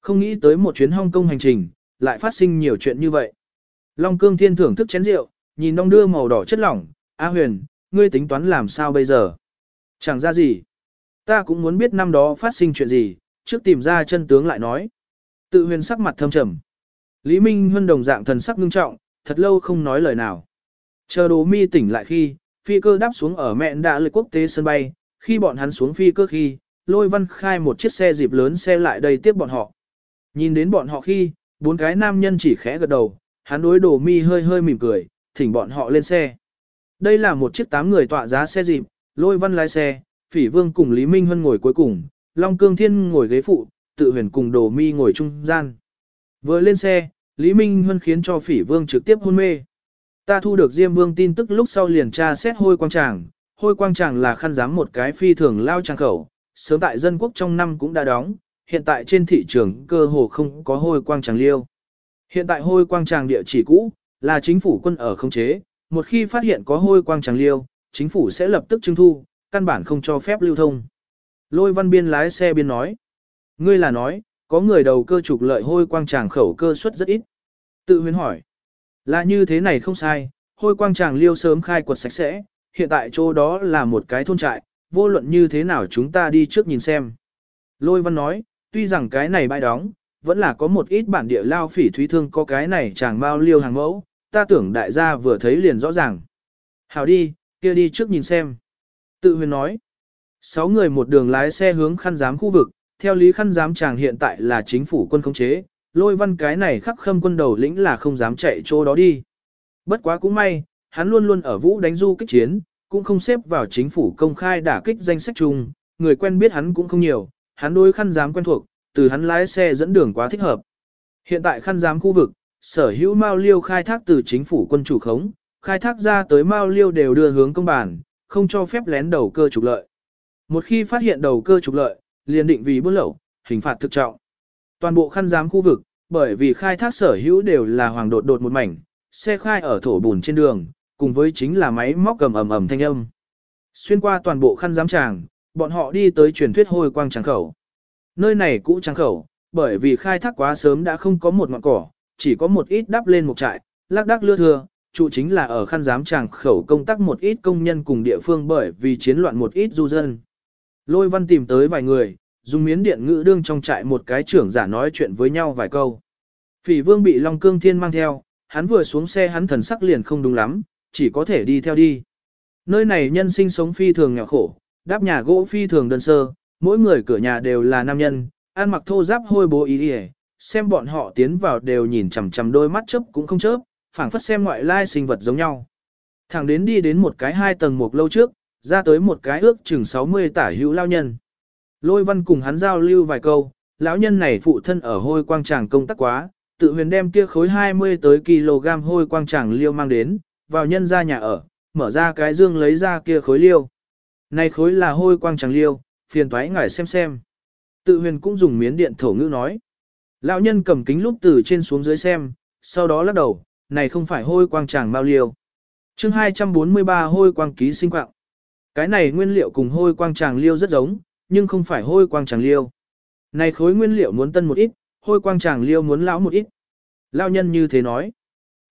Không nghĩ tới một chuyến Hong Kong hành trình, lại phát sinh nhiều chuyện như vậy. Long Cương Thiên thưởng thức chén rượu, nhìn đông đưa màu đỏ chất lỏng, A Huyền, ngươi tính toán làm sao bây giờ? Chẳng ra gì. Ta cũng muốn biết năm đó phát sinh chuyện gì, trước tìm ra chân tướng lại nói. Tự huyền sắc mặt thâm trầm. Lý Minh Huân đồng dạng thần sắc ngưng trọng, thật lâu không nói lời nào. Chờ đồ mi tỉnh lại khi, phi cơ đáp xuống ở mẹn đã lợi quốc tế sân bay, khi bọn hắn xuống phi cơ khi, lôi văn khai một chiếc xe dịp lớn xe lại đây tiếp bọn họ. Nhìn đến bọn họ khi, bốn cái nam nhân chỉ khẽ gật đầu, hắn đối đồ mi hơi hơi mỉm cười, thỉnh bọn họ lên xe. Đây là một chiếc tám người tọa giá xe dịp, lôi văn lái xe, phỉ vương cùng Lý Minh Huân ngồi cuối cùng, Long Cương Thiên ngồi ghế phụ, tự huyền cùng đồ mi ngồi trung gian. Vừa lên xe, Lý Minh Huân khiến cho phỉ vương trực tiếp hôn mê. Ta thu được Diêm Vương tin tức lúc sau liền tra xét hôi quang tràng, hôi quang tràng là khăn giám một cái phi thường lao tràng khẩu, sớm tại dân quốc trong năm cũng đã đóng, hiện tại trên thị trường cơ hồ không có hôi quang tràng liêu. Hiện tại hôi quang tràng địa chỉ cũ, là chính phủ quân ở không chế, một khi phát hiện có hôi quang tràng liêu, chính phủ sẽ lập tức trưng thu, căn bản không cho phép lưu thông. Lôi văn biên lái xe biên nói. Ngươi là nói, có người đầu cơ trục lợi hôi quang tràng khẩu cơ suất rất ít. Tự huyến hỏi. Là như thế này không sai, hôi quang tràng liêu sớm khai quật sạch sẽ, hiện tại chỗ đó là một cái thôn trại, vô luận như thế nào chúng ta đi trước nhìn xem. Lôi văn nói, tuy rằng cái này bãi đóng, vẫn là có một ít bản địa lao phỉ thúy thương có cái này chàng bao liêu hàng mẫu, ta tưởng đại gia vừa thấy liền rõ ràng. Hảo đi, kia đi trước nhìn xem. Tự huyền nói, sáu người một đường lái xe hướng khăn giám khu vực, theo lý khăn giám chàng hiện tại là chính phủ quân khống chế, lôi văn cái này khắc khâm quân đầu lĩnh là không dám chạy chỗ đó đi. Bất quá cũng may, hắn luôn luôn ở vũ đánh du kích chiến, cũng không xếp vào chính phủ công khai đả kích danh sách chung, người quen biết hắn cũng không nhiều, hắn đối khăn giám quen thuộc, từ hắn lái xe dẫn đường quá thích hợp. Hiện tại khăn giám khu vực, sở hữu mao liêu khai thác từ chính phủ quân chủ khống, khai thác ra tới mao liêu đều đưa hướng công bản, không cho phép lén đầu cơ trục lợi. Một khi phát hiện đầu cơ trục lợi, liền định vì buôn lậu, hình phạt thực trọng. Toàn bộ khăn giám khu vực, bởi vì khai thác sở hữu đều là hoàng đột đột một mảnh, xe khai ở thổ bùn trên đường, cùng với chính là máy móc cầm ầm ầm thanh âm. Xuyên qua toàn bộ khăn giám tràng, bọn họ đi tới truyền thuyết hôi quang tràng khẩu. Nơi này cũ tràng khẩu, bởi vì khai thác quá sớm đã không có một ngọn cỏ, chỉ có một ít đắp lên một trại, lác đác lưa thưa trụ chính là ở khăn giám tràng khẩu công tác một ít công nhân cùng địa phương bởi vì chiến loạn một ít du dân. Lôi văn tìm tới vài người, dùng miến điện ngữ đương trong trại một cái trưởng giả nói chuyện với nhau vài câu. Phỉ vương bị Long Cương Thiên mang theo, hắn vừa xuống xe hắn thần sắc liền không đúng lắm, chỉ có thể đi theo đi. Nơi này nhân sinh sống phi thường nghèo khổ, đáp nhà gỗ phi thường đơn sơ, mỗi người cửa nhà đều là nam nhân, ăn mặc thô giáp hôi bố ý đi xem bọn họ tiến vào đều nhìn chằm chằm đôi mắt chớp cũng không chớp, phảng phất xem ngoại lai sinh vật giống nhau. Thẳng đến đi đến một cái hai tầng một lâu trước, ra tới một cái ước chừng 60 tả hữu lao nhân. Lôi văn cùng hắn giao lưu vài câu, lão nhân này phụ thân ở hôi quang tràng công tác quá, tự huyền đem kia khối 20 tới kg hôi quang tràng liêu mang đến, vào nhân ra nhà ở, mở ra cái dương lấy ra kia khối liêu. Này khối là hôi quang tràng liêu, phiền toái ngài xem xem. Tự huyền cũng dùng miến điện thổ ngữ nói. Lão nhân cầm kính lúc từ trên xuống dưới xem, sau đó lắc đầu, này không phải hôi quang tràng mao liêu. chương 243 hôi quang ký sinh quạng. Cái này nguyên liệu cùng hôi quang tràng liêu rất giống, nhưng không phải hôi quang tràng liêu. Này khối nguyên liệu muốn tân một ít, hôi quang tràng liêu muốn lão một ít. Lão nhân như thế nói.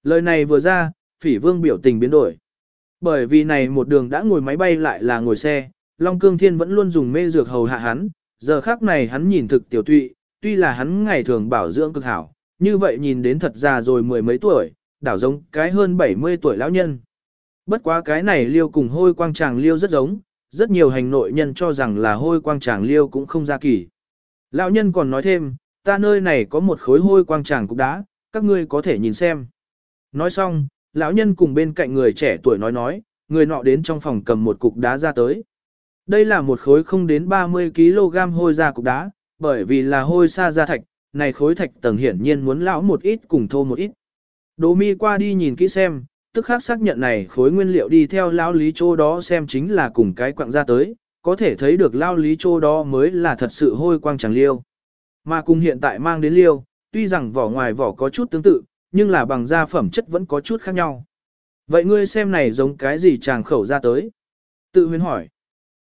Lời này vừa ra, phỉ vương biểu tình biến đổi. Bởi vì này một đường đã ngồi máy bay lại là ngồi xe, Long Cương Thiên vẫn luôn dùng mê dược hầu hạ hắn, giờ khác này hắn nhìn thực tiểu tụy, tuy là hắn ngày thường bảo dưỡng cực hảo, như vậy nhìn đến thật già rồi mười mấy tuổi, đảo giống cái hơn 70 tuổi lão nhân. Bất quá cái này liêu cùng hôi quang tràng liêu rất giống, rất nhiều hành nội nhân cho rằng là hôi quang tràng liêu cũng không ra kỳ. Lão nhân còn nói thêm, ta nơi này có một khối hôi quang tràng cục đá, các ngươi có thể nhìn xem. Nói xong, lão nhân cùng bên cạnh người trẻ tuổi nói nói, người nọ đến trong phòng cầm một cục đá ra tới. Đây là một khối không đến 30 kg hôi ra cục đá, bởi vì là hôi sa ra thạch, này khối thạch tầng hiển nhiên muốn lão một ít cùng thô một ít. Đỗ mi qua đi nhìn kỹ xem, tức khắc xác nhận này khối nguyên liệu đi theo lão lý chỗ đó xem chính là cùng cái quặng ra tới, có thể thấy được lão lý chỗ đó mới là thật sự hôi quang chẳng liêu. Mà cùng hiện tại mang đến liêu, tuy rằng vỏ ngoài vỏ có chút tương tự, nhưng là bằng da phẩm chất vẫn có chút khác nhau. Vậy ngươi xem này giống cái gì chàng khẩu ra tới? Tự huyền hỏi.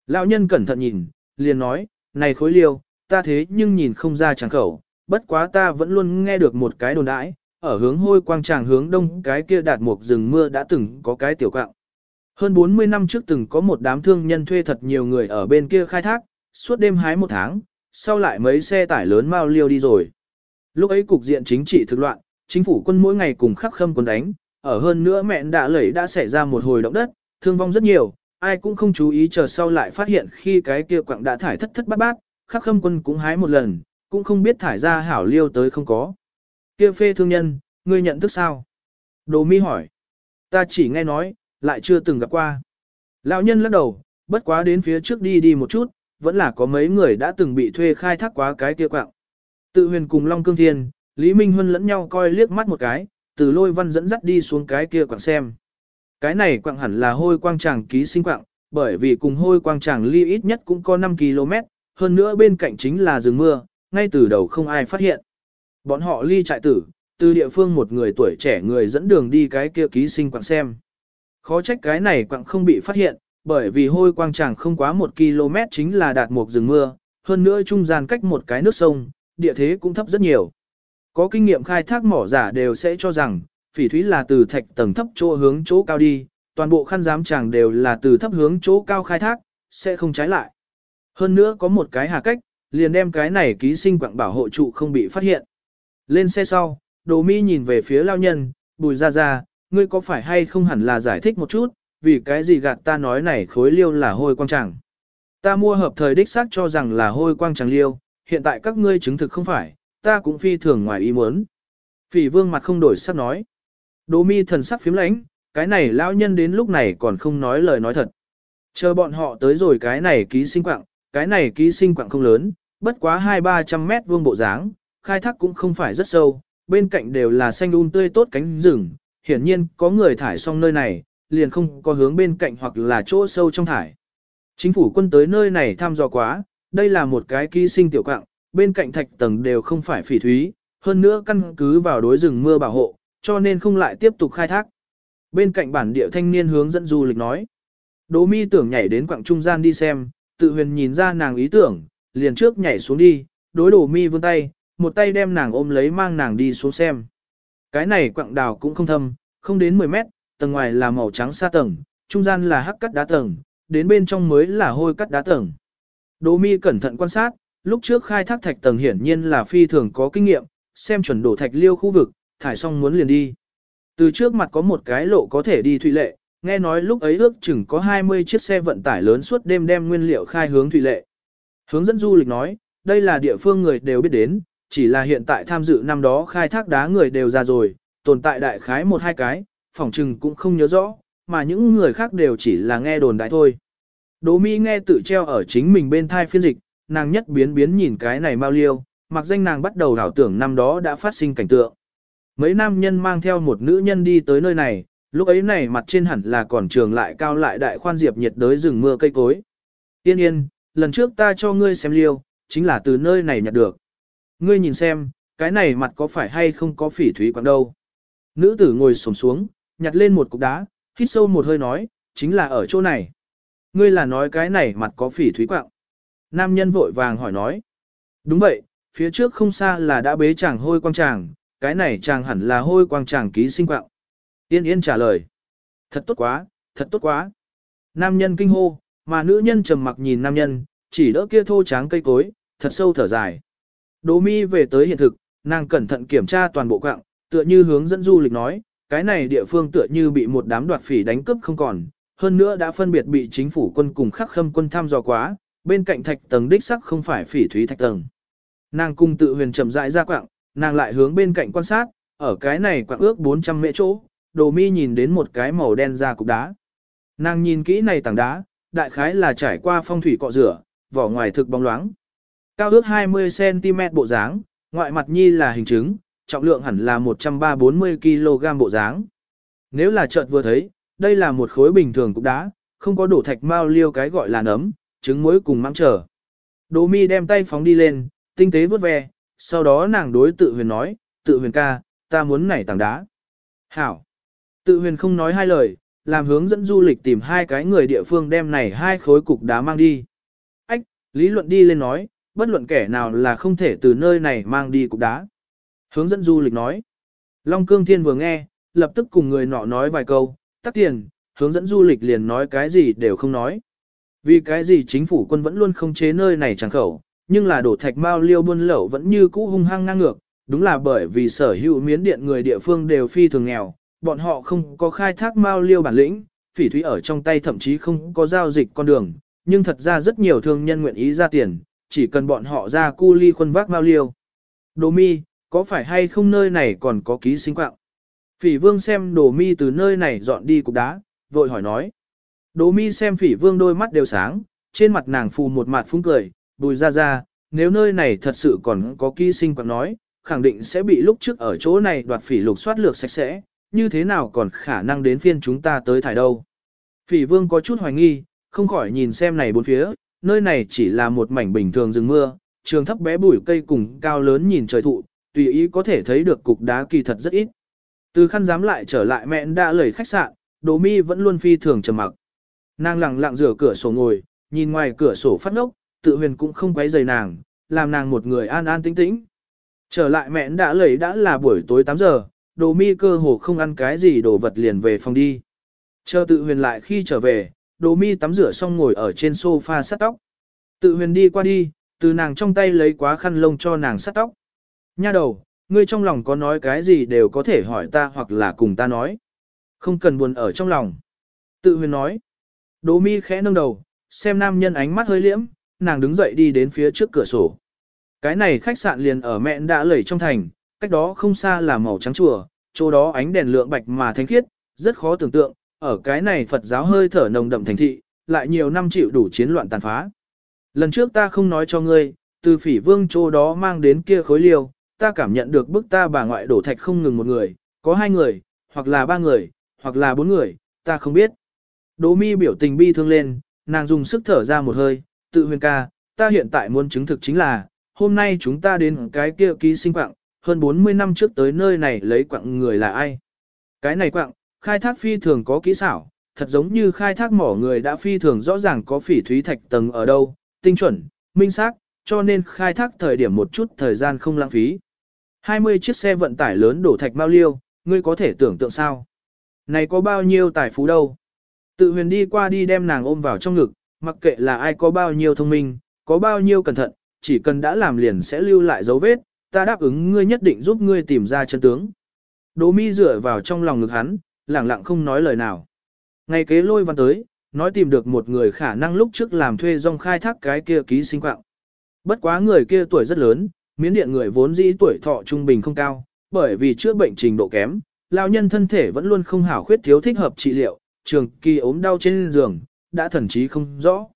Lão nhân cẩn thận nhìn, liền nói, này khối liêu, ta thế nhưng nhìn không ra chẳng khẩu, bất quá ta vẫn luôn nghe được một cái đồn đãi, ở hướng hôi quang tràng hướng đông cái kia đạt một rừng mưa đã từng có cái tiểu cạo. Hơn 40 năm trước từng có một đám thương nhân thuê thật nhiều người ở bên kia khai thác, suốt đêm hái một tháng, sau lại mấy xe tải lớn mau liêu đi rồi. Lúc ấy cục diện chính trị thực loạn, chính phủ quân mỗi ngày cùng khắc khâm quân đánh, ở hơn nữa mẹn đã lẩy đã xảy ra một hồi động đất, thương vong rất nhiều, ai cũng không chú ý chờ sau lại phát hiện khi cái kia quặng đã thải thất thất bát bát, khắc khâm quân cũng hái một lần, cũng không biết thải ra hảo liêu tới không có. Kia phê thương nhân, ngươi nhận thức sao? Đồ mi hỏi. Ta chỉ nghe nói, lại chưa từng gặp qua. Lão nhân lắc đầu, bất quá đến phía trước đi đi một chút, vẫn là có mấy người đã từng bị thuê khai thác quá cái kia quạng. Tự huyền cùng Long Cương Thiên, Lý Minh Huân lẫn nhau coi liếc mắt một cái, từ lôi văn dẫn dắt đi xuống cái kia quạng xem. Cái này quạng hẳn là hôi quang tràng ký sinh quạng, bởi vì cùng hôi quang tràng ly ít nhất cũng có 5 km, hơn nữa bên cạnh chính là rừng mưa, ngay từ đầu không ai phát hiện. Bọn họ ly trại tử, từ địa phương một người tuổi trẻ người dẫn đường đi cái kia ký sinh quạng xem. Khó trách cái này quạng không bị phát hiện, bởi vì hôi quang tràng không quá một km chính là đạt một rừng mưa, hơn nữa trung gian cách một cái nước sông, địa thế cũng thấp rất nhiều. Có kinh nghiệm khai thác mỏ giả đều sẽ cho rằng, phỉ thúy là từ thạch tầng thấp chỗ hướng chỗ cao đi, toàn bộ khăn giám tràng đều là từ thấp hướng chỗ cao khai thác, sẽ không trái lại. Hơn nữa có một cái hà cách, liền đem cái này ký sinh quạng bảo hộ trụ không bị phát hiện. Lên xe sau, đồ mi nhìn về phía lao nhân, bùi ra ra, ngươi có phải hay không hẳn là giải thích một chút, vì cái gì gạt ta nói này khối liêu là hôi quang tràng. Ta mua hợp thời đích xác cho rằng là hôi quang tràng liêu, hiện tại các ngươi chứng thực không phải, ta cũng phi thường ngoài ý muốn. Phỉ vương mặt không đổi sắc nói. Đồ mi thần sắc phím lãnh, cái này lão nhân đến lúc này còn không nói lời nói thật. Chờ bọn họ tới rồi cái này ký sinh quạng, cái này ký sinh quạng không lớn, bất quá 2-300 mét vuông bộ dáng, khai thác cũng không phải rất sâu, bên cạnh đều là xanh un tươi tốt cánh rừng, hiển nhiên có người thải xong nơi này, liền không có hướng bên cạnh hoặc là chỗ sâu trong thải. Chính phủ quân tới nơi này thăm dò quá, đây là một cái ký sinh tiểu quạng, bên cạnh thạch tầng đều không phải phỉ thúy, hơn nữa căn cứ vào đối rừng mưa bảo hộ, cho nên không lại tiếp tục khai thác. Bên cạnh bản địa thanh niên hướng dẫn du lịch nói. Đỗ mi tưởng nhảy đến quạng trung gian đi xem, tự huyền nhìn ra nàng ý tưởng, liền trước nhảy xuống đi, đối đỗ mi vươn tay, một tay đem nàng ôm lấy mang nàng đi xuống xem. Cái này quặng đào cũng không thâm, không đến 10 mét, tầng ngoài là màu trắng sa tầng, trung gian là hắc cắt đá tầng, đến bên trong mới là hôi cắt đá tầng. Đỗ mi cẩn thận quan sát, lúc trước khai thác thạch tầng hiển nhiên là phi thường có kinh nghiệm, xem chuẩn đổ thạch liêu khu vực, thải xong muốn liền đi. Từ trước mặt có một cái lộ có thể đi thủy lệ, nghe nói lúc ấy ước chừng có 20 chiếc xe vận tải lớn suốt đêm đem nguyên liệu khai hướng thủy lệ. Hướng dẫn du lịch nói, đây là địa phương người đều biết đến, chỉ là hiện tại tham dự năm đó khai thác đá người đều ra rồi, tồn tại đại khái một hai cái, phỏng chừng cũng không nhớ rõ, mà những người khác đều chỉ là nghe đồn đại thôi. Đỗ Mi nghe tự treo ở chính mình bên thai phiên dịch, nàng nhất biến biến nhìn cái này mau liêu, mặc danh nàng bắt đầu đảo tưởng năm đó đã phát sinh cảnh tượng. Mấy nam nhân mang theo một nữ nhân đi tới nơi này, lúc ấy này mặt trên hẳn là còn trường lại cao lại đại khoan diệp nhiệt đới rừng mưa cây cối. Tiên yên, lần trước ta cho ngươi xem liêu, chính là từ nơi này nhặt được. Ngươi nhìn xem, cái này mặt có phải hay không có phỉ thúy quảng đâu. Nữ tử ngồi xổm xuống, nhặt lên một cục đá, hít sâu một hơi nói, chính là ở chỗ này. Ngươi là nói cái này mặt có phỉ thúy quạng. Nam nhân vội vàng hỏi nói. Đúng vậy, phía trước không xa là đã bế chàng hôi quang chàng, cái này chàng hẳn là hôi quang chàng ký sinh quạng. Yên yên trả lời. Thật tốt quá, thật tốt quá. Nam nhân kinh hô, mà nữ nhân trầm mặc nhìn nam nhân, chỉ đỡ kia thô tráng cây cối, thật sâu thở dài. Đỗ mi về tới hiện thực, nàng cẩn thận kiểm tra toàn bộ quạng, tựa như hướng dẫn du lịch nói, cái này địa phương tựa như bị một đám đoạt phỉ đánh cướp không còn, hơn nữa đã phân biệt bị chính phủ quân cùng khắc khâm quân tham dò quá, bên cạnh thạch tầng đích sắc không phải phỉ thúy thạch tầng. Nàng cung tự huyền chậm rãi ra quạng, nàng lại hướng bên cạnh quan sát, ở cái này quạng ước 400 mễ chỗ, đồ mi nhìn đến một cái màu đen ra cục đá. Nàng nhìn kỹ này tảng đá, đại khái là trải qua phong thủy cọ rửa, vỏ ngoài thực bóng loáng. Cao ước 20cm bộ dáng, ngoại mặt nhi là hình trứng, trọng lượng hẳn là 130kg bộ dáng. Nếu là chợt vừa thấy, đây là một khối bình thường cục đá, không có đổ thạch mao liêu cái gọi là nấm, trứng muối cùng mắm trở. Đỗ mi đem tay phóng đi lên, tinh tế vớt ve, sau đó nàng đối tự huyền nói, tự huyền ca, ta muốn nảy tảng đá. Hảo. Tự huyền không nói hai lời, làm hướng dẫn du lịch tìm hai cái người địa phương đem này hai khối cục đá mang đi. Ách, lý luận đi lên nói, bất luận kẻ nào là không thể từ nơi này mang đi cục đá. Hướng dẫn du lịch nói. Long Cương Thiên vừa nghe, lập tức cùng người nọ nói vài câu, tắt tiền, hướng dẫn du lịch liền nói cái gì đều không nói. Vì cái gì chính phủ quân vẫn luôn không chế nơi này chẳng khẩu, nhưng là đổ thạch mao liêu buôn lậu vẫn như cũ hung hăng ngang ngược, đúng là bởi vì sở hữu miến điện người địa phương đều phi thường nghèo, bọn họ không có khai thác mao liêu bản lĩnh, phỉ thúy ở trong tay thậm chí không có giao dịch con đường, nhưng thật ra rất nhiều thương nhân nguyện ý ra tiền, chỉ cần bọn họ ra cu ly khuân vác mao liêu. Đồ mi, có phải hay không nơi này còn có ký sinh quạng? Phỉ vương xem đồ mi từ nơi này dọn đi cục đá, vội hỏi nói. Đồ mi xem phỉ vương đôi mắt đều sáng, trên mặt nàng phù một mặt phúng cười, bùi ra ra, nếu nơi này thật sự còn có ký sinh quạng nói, khẳng định sẽ bị lúc trước ở chỗ này đoạt phỉ lục soát lược sạch sẽ, như thế nào còn khả năng đến phiên chúng ta tới thải đâu. Phỉ vương có chút hoài nghi, không khỏi nhìn xem này bốn phía, nơi này chỉ là một mảnh bình thường rừng mưa, trường thấp bé bụi cây cùng cao lớn nhìn trời thụ, tùy ý có thể thấy được cục đá kỳ thật rất ít. Từ khăn dám lại trở lại mẹ đã lời khách sạn, Đỗ Mi vẫn luôn phi thường trầm mặc. Nàng lặng lặng rửa cửa sổ ngồi, nhìn ngoài cửa sổ phát ngốc, tự huyền cũng không quấy rầy nàng, làm nàng một người an an tĩnh tĩnh. Trở lại mẹ đã lời đã là buổi tối 8 giờ, đồ Mi cơ hồ không ăn cái gì đồ vật liền về phòng đi. Chờ tự huyền lại khi trở về, đồ Mi tắm rửa xong ngồi ở trên sofa sắt tóc. Tự huyền đi qua đi, từ nàng trong tay lấy quá khăn lông cho nàng sắt tóc. Nha đầu, ngươi trong lòng có nói cái gì đều có thể hỏi ta hoặc là cùng ta nói. Không cần buồn ở trong lòng. Tự huyền nói. Đỗ mi khẽ nâng đầu, xem nam nhân ánh mắt hơi liễm, nàng đứng dậy đi đến phía trước cửa sổ. Cái này khách sạn liền ở mẹn đã lẩy trong thành, cách đó không xa là màu trắng chùa, chỗ đó ánh đèn lượng bạch mà thánh khiết, rất khó tưởng tượng, ở cái này Phật giáo hơi thở nồng đậm thành thị, lại nhiều năm chịu đủ chiến loạn tàn phá. Lần trước ta không nói cho ngươi, từ phỉ vương chỗ đó mang đến kia khối liều, ta cảm nhận được bức ta bà ngoại đổ thạch không ngừng một người, có hai người, hoặc là ba người, hoặc là bốn người, ta không biết. Đỗ mi biểu tình bi thương lên, nàng dùng sức thở ra một hơi, tự huyền ca, ta hiện tại muốn chứng thực chính là, hôm nay chúng ta đến cái kia ký sinh quạng, hơn 40 năm trước tới nơi này lấy quặng người là ai. Cái này quặng khai thác phi thường có kỹ xảo, thật giống như khai thác mỏ người đã phi thường rõ ràng có phỉ thúy thạch tầng ở đâu, tinh chuẩn, minh xác, cho nên khai thác thời điểm một chút thời gian không lãng phí. 20 chiếc xe vận tải lớn đổ thạch mau liêu, ngươi có thể tưởng tượng sao? Này có bao nhiêu tài phú đâu. Tự huyền đi qua đi đem nàng ôm vào trong ngực, mặc kệ là ai có bao nhiêu thông minh, có bao nhiêu cẩn thận, chỉ cần đã làm liền sẽ lưu lại dấu vết, ta đáp ứng ngươi nhất định giúp ngươi tìm ra chân tướng. Đỗ mi dựa vào trong lòng ngực hắn, lẳng lặng không nói lời nào. Ngày kế lôi văn tới, nói tìm được một người khả năng lúc trước làm thuê dòng khai thác cái kia ký sinh quạng. Bất quá người kia tuổi rất lớn, miến điện người vốn dĩ tuổi thọ trung bình không cao, bởi vì chữa bệnh trình độ kém, lão nhân thân thể vẫn luôn không hảo khuyết thiếu thích hợp trị liệu, trường kỳ ốm đau trên giường, đã thần trí không rõ.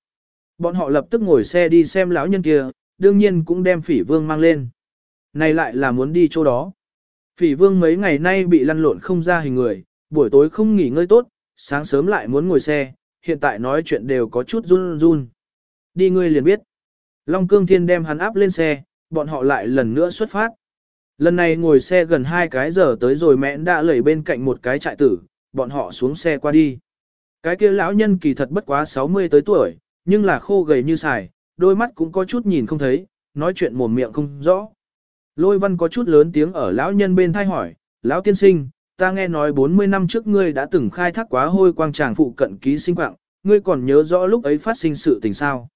Bọn họ lập tức ngồi xe đi xem lão nhân kia, đương nhiên cũng đem phỉ vương mang lên. Này lại là muốn đi chỗ đó. Phỉ vương mấy ngày nay bị lăn lộn không ra hình người, buổi tối không nghỉ ngơi tốt, sáng sớm lại muốn ngồi xe, hiện tại nói chuyện đều có chút run run. Đi ngươi liền biết. Long Cương Thiên đem hắn áp lên xe, bọn họ lại lần nữa xuất phát. Lần này ngồi xe gần hai cái giờ tới rồi mẹ đã lẩy bên cạnh một cái trại tử, bọn họ xuống xe qua đi. Cái kia lão nhân kỳ thật bất quá 60 tới tuổi, nhưng là khô gầy như xài, đôi mắt cũng có chút nhìn không thấy, nói chuyện mồm miệng không rõ. Lôi văn có chút lớn tiếng ở lão nhân bên thay hỏi, lão tiên sinh, ta nghe nói 40 năm trước ngươi đã từng khai thác quá hôi quang tràng phụ cận ký sinh quạng, ngươi còn nhớ rõ lúc ấy phát sinh sự tình sao.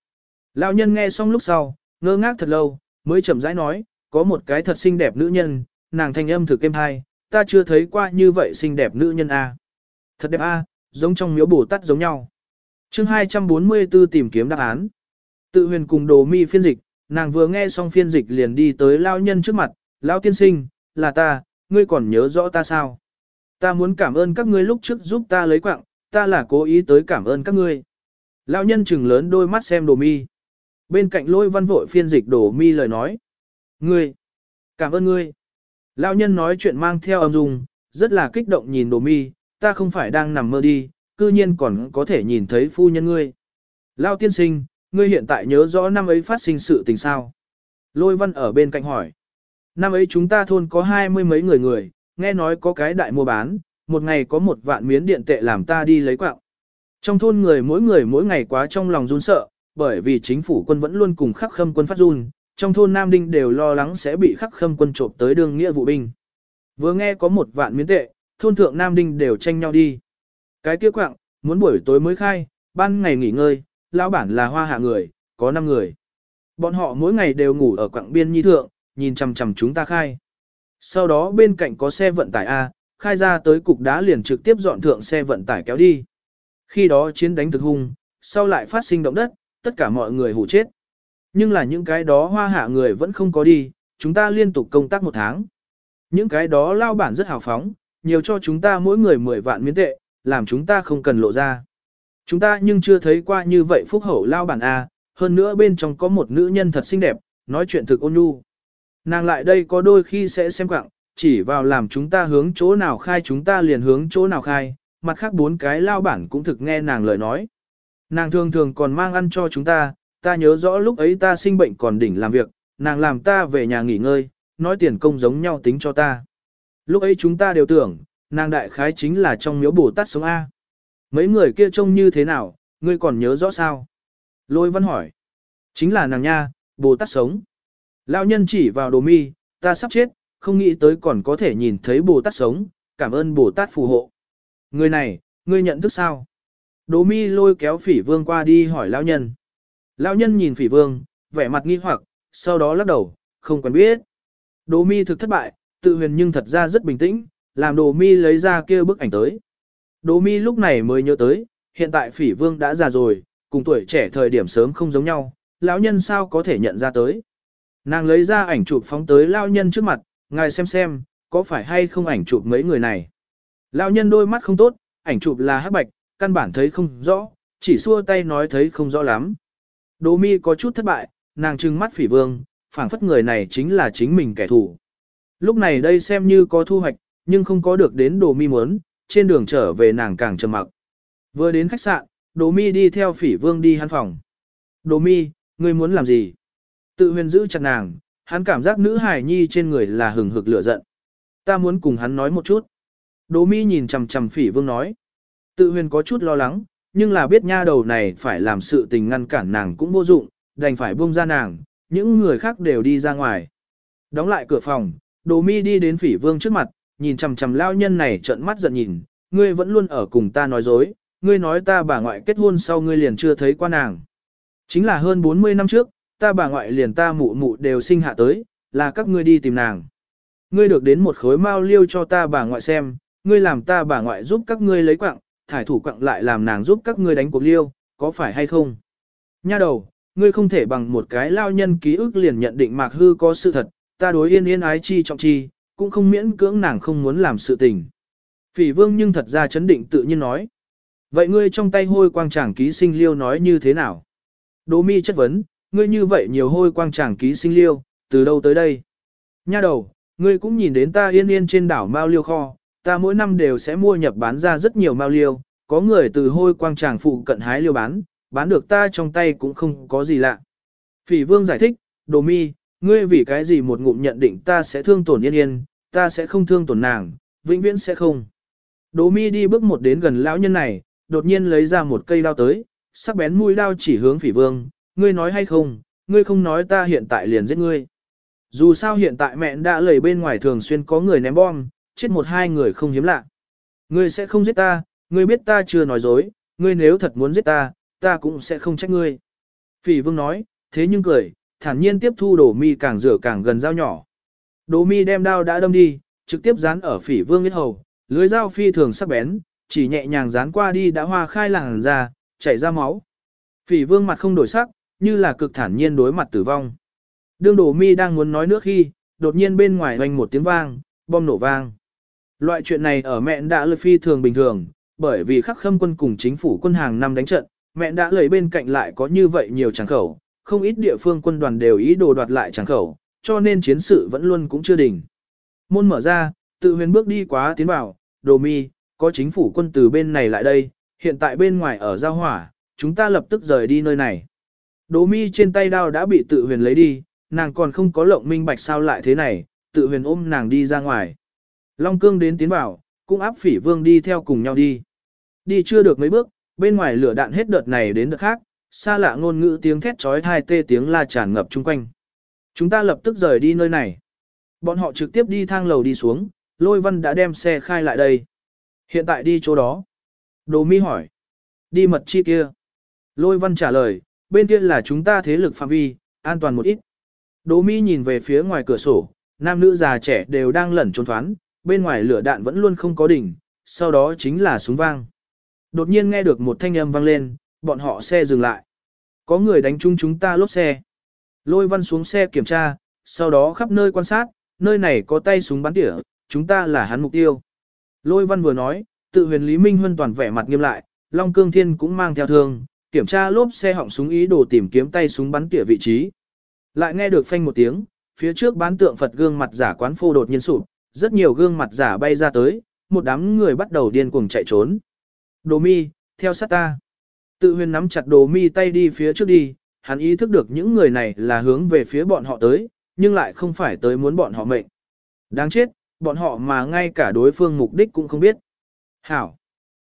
Lão nhân nghe xong lúc sau, ngơ ngác thật lâu, mới chậm rãi nói, có một cái thật xinh đẹp nữ nhân, nàng thanh âm thực êm hai, ta chưa thấy qua như vậy xinh đẹp nữ nhân a. Thật đẹp a, giống trong miếu bồ tát giống nhau. Chương 244 tìm kiếm đáp án. Tự huyền cùng đồ mi phiên dịch, nàng vừa nghe xong phiên dịch liền đi tới lao nhân trước mặt, lao tiên sinh, là ta, ngươi còn nhớ rõ ta sao? Ta muốn cảm ơn các ngươi lúc trước giúp ta lấy quạng, ta là cố ý tới cảm ơn các ngươi. Lão nhân chừng lớn đôi mắt xem đồ mi. Bên cạnh lôi văn vội phiên dịch đồ mi lời nói. Ngươi, cảm ơn ngươi. Lão nhân nói chuyện mang theo âm dung, rất là kích động nhìn đồ mi, ta không phải đang nằm mơ đi, cư nhiên còn có thể nhìn thấy phu nhân ngươi. Lão tiên sinh, ngươi hiện tại nhớ rõ năm ấy phát sinh sự tình sao? Lôi văn ở bên cạnh hỏi. Năm ấy chúng ta thôn có hai mươi mấy người người, nghe nói có cái đại mua bán, một ngày có một vạn miến điện tệ làm ta đi lấy quạng. Trong thôn người mỗi người mỗi ngày quá trong lòng run sợ, bởi vì chính phủ quân vẫn luôn cùng khắc khâm quân phát run, trong thôn Nam Đinh đều lo lắng sẽ bị khắc khâm quân trộm tới đường nghĩa vụ binh. Vừa nghe có một vạn miến tệ, thôn thượng Nam Đinh đều tranh nhau đi. Cái kia quạng, muốn buổi tối mới khai, ban ngày nghỉ ngơi, lão bản là hoa hạ người, có 5 người. Bọn họ mỗi ngày đều ngủ ở quảng biên nhi thượng, nhìn chằm chằm chúng ta khai. Sau đó bên cạnh có xe vận tải A, khai ra tới cục đá liền trực tiếp dọn thượng xe vận tải kéo đi. Khi đó chiến đánh thực hung, sau lại phát sinh động đất, tất cả mọi người hủ chết. Nhưng là những cái đó hoa hạ người vẫn không có đi, chúng ta liên tục công tác một tháng. Những cái đó lao bản rất hào phóng, nhiều cho chúng ta mỗi người 10 vạn miếng tệ, làm chúng ta không cần lộ ra. Chúng ta nhưng chưa thấy qua như vậy phúc hậu lao bản A, hơn nữa bên trong có một nữ nhân thật xinh đẹp, nói chuyện thực ôn nhu. Nàng lại đây có đôi khi sẽ xem quạng, chỉ vào làm chúng ta hướng chỗ nào khai chúng ta liền hướng chỗ nào khai, mặt khác bốn cái lao bản cũng thực nghe nàng lời nói. Nàng thường thường còn mang ăn cho chúng ta, ta nhớ rõ lúc ấy ta sinh bệnh còn đỉnh làm việc, nàng làm ta về nhà nghỉ ngơi, nói tiền công giống nhau tính cho ta. Lúc ấy chúng ta đều tưởng, nàng đại khái chính là trong miếu bồ tát sống A. Mấy người kia trông như thế nào, ngươi còn nhớ rõ sao? Lôi văn hỏi. Chính là nàng nha, bồ tát sống. Lão nhân chỉ vào đồ mi, ta sắp chết, không nghĩ tới còn có thể nhìn thấy Bồ Tát sống, cảm ơn Bồ Tát phù hộ. Người này, ngươi nhận thức sao? Đồ mi lôi kéo phỉ vương qua đi hỏi lão nhân. Lão nhân nhìn phỉ vương, vẻ mặt nghi hoặc, sau đó lắc đầu, không còn biết. Đồ mi thực thất bại, tự huyền nhưng thật ra rất bình tĩnh, làm đồ mi lấy ra kia bức ảnh tới. Đỗ mi lúc này mới nhớ tới, hiện tại phỉ vương đã già rồi, cùng tuổi trẻ thời điểm sớm không giống nhau, lão nhân sao có thể nhận ra tới. Nàng lấy ra ảnh chụp phóng tới lão nhân trước mặt, ngài xem xem, có phải hay không ảnh chụp mấy người này. Lão nhân đôi mắt không tốt, ảnh chụp là hắc bạch, căn bản thấy không rõ, chỉ xua tay nói thấy không rõ lắm. Đỗ mi có chút thất bại, nàng trừng mắt phỉ vương, phảng phất người này chính là chính mình kẻ thù. Lúc này đây xem như có thu hoạch, nhưng không có được đến đồ mi muốn, trên đường trở về nàng càng trầm mặc. Vừa đến khách sạn, đồ mi đi theo phỉ vương đi hắn phòng. Đồ mi, ngươi muốn làm gì? Tự huyền giữ chặt nàng, hắn cảm giác nữ hài nhi trên người là hừng hực lửa giận. Ta muốn cùng hắn nói một chút. Đỗ mi nhìn chằm chằm phỉ vương nói. Tự huyền có chút lo lắng, nhưng là biết nha đầu này phải làm sự tình ngăn cản nàng cũng vô dụng, đành phải buông ra nàng, những người khác đều đi ra ngoài. Đóng lại cửa phòng, Đỗ mi đi đến phỉ vương trước mặt, nhìn chằm chằm lao nhân này trợn mắt giận nhìn, ngươi vẫn luôn ở cùng ta nói dối, ngươi nói ta bà ngoại kết hôn sau ngươi liền chưa thấy qua nàng. Chính là hơn 40 năm trước, ta bà ngoại liền ta mụ mụ đều sinh hạ tới, là các ngươi đi tìm nàng. Ngươi được đến một khối mao liêu cho ta bà ngoại xem, ngươi làm ta bà ngoại giúp các ngươi lấy quặng, thải thủ quặng lại làm nàng giúp các ngươi đánh cuộc liêu, có phải hay không? Nha đầu, ngươi không thể bằng một cái lao nhân ký ức liền nhận định mạc hư có sự thật, ta đối yên yên ái chi trọng chi, cũng không miễn cưỡng nàng không muốn làm sự tình. Phỉ vương nhưng thật ra chấn định tự nhiên nói. Vậy ngươi trong tay hôi quang tràng ký sinh liêu nói như thế nào? Đỗ mi chất vấn, ngươi như vậy nhiều hôi quang tràng ký sinh liêu, từ đâu tới đây? Nha đầu, ngươi cũng nhìn đến ta yên yên trên đảo Mao liêu kho, ta mỗi năm đều sẽ mua nhập bán ra rất nhiều Mao liêu, có người từ hôi quang tràng phụ cận hái liêu bán, bán được ta trong tay cũng không có gì lạ. Phỉ vương giải thích, đồ mi, ngươi vì cái gì một ngụm nhận định ta sẽ thương tổn yên yên, ta sẽ không thương tổn nàng, vĩnh viễn sẽ không. Đỗ mi đi bước một đến gần lão nhân này, đột nhiên lấy ra một cây đao tới, sắc bén mũi đao chỉ hướng phỉ vương, ngươi nói hay không, ngươi không nói ta hiện tại liền giết ngươi. Dù sao hiện tại mẹ đã lầy bên ngoài thường xuyên có người ném bom, chết một hai người không hiếm lạ. Ngươi sẽ không giết ta, ngươi biết ta chưa nói dối, ngươi nếu thật muốn giết ta, ta cũng sẽ không trách ngươi. Phỉ vương nói, thế nhưng cười, thản nhiên tiếp thu đồ mi càng rửa càng gần dao nhỏ. Đồ mi đem đao đã đâm đi, trực tiếp dán ở phỉ vương huyết hầu, lưới dao phi thường sắc bén, chỉ nhẹ nhàng dán qua đi đã hoa khai làng ra, chảy ra máu. Phỉ vương mặt không đổi sắc, như là cực thản nhiên đối mặt tử vong. Đương đồ mi đang muốn nói nước khi, đột nhiên bên ngoài hoành một tiếng vang, bom nổ vang. Loại chuyện này ở mẹ đã lời phi thường bình thường, bởi vì khắc khâm quân cùng chính phủ quân hàng năm đánh trận, mẹ đã lời bên cạnh lại có như vậy nhiều tràng khẩu, không ít địa phương quân đoàn đều ý đồ đoạt lại tràng khẩu, cho nên chiến sự vẫn luôn cũng chưa đỉnh. Môn mở ra, tự huyền bước đi quá tiến vào, đồ mi, có chính phủ quân từ bên này lại đây, hiện tại bên ngoài ở giao hỏa, chúng ta lập tức rời đi nơi này. Đồ mi trên tay đao đã bị tự huyền lấy đi, nàng còn không có lộng minh bạch sao lại thế này, tự huyền ôm nàng đi ra ngoài. Long cương đến tiến vào, cũng áp phỉ vương đi theo cùng nhau đi. Đi chưa được mấy bước, bên ngoài lửa đạn hết đợt này đến đợt khác, xa lạ ngôn ngữ tiếng thét trói thai tê tiếng la tràn ngập chung quanh. Chúng ta lập tức rời đi nơi này. Bọn họ trực tiếp đi thang lầu đi xuống, lôi văn đã đem xe khai lại đây. Hiện tại đi chỗ đó. Đồ mi hỏi. Đi mật chi kia. Lôi văn trả lời, bên kia là chúng ta thế lực phạm vi, an toàn một ít. Đồ mi nhìn về phía ngoài cửa sổ, nam nữ già trẻ đều đang lẩn trốn thoán, bên ngoài lửa đạn vẫn luôn không có đỉnh, sau đó chính là súng vang. Đột nhiên nghe được một thanh âm vang lên, bọn họ xe dừng lại. Có người đánh chung chúng ta lốp xe. Lôi văn xuống xe kiểm tra, sau đó khắp nơi quan sát, nơi này có tay súng bắn tỉa, chúng ta là hắn mục tiêu. Lôi văn vừa nói, tự huyền Lý Minh Huân toàn vẻ mặt nghiêm lại, Long Cương Thiên cũng mang theo thương, kiểm tra lốp xe họng súng ý đồ tìm kiếm tay súng bắn tỉa vị trí. Lại nghe được phanh một tiếng, phía trước bán tượng Phật gương mặt giả quán phô đột nhiên sụp, rất nhiều gương mặt giả bay ra tới, một đám người bắt đầu điên cuồng chạy trốn. Đồ mi, theo sát ta. Tự huyền nắm chặt đồ mi tay đi phía trước đi, hắn ý thức được những người này là hướng về phía bọn họ tới, nhưng lại không phải tới muốn bọn họ mệnh. Đáng chết, bọn họ mà ngay cả đối phương mục đích cũng không biết. Hảo.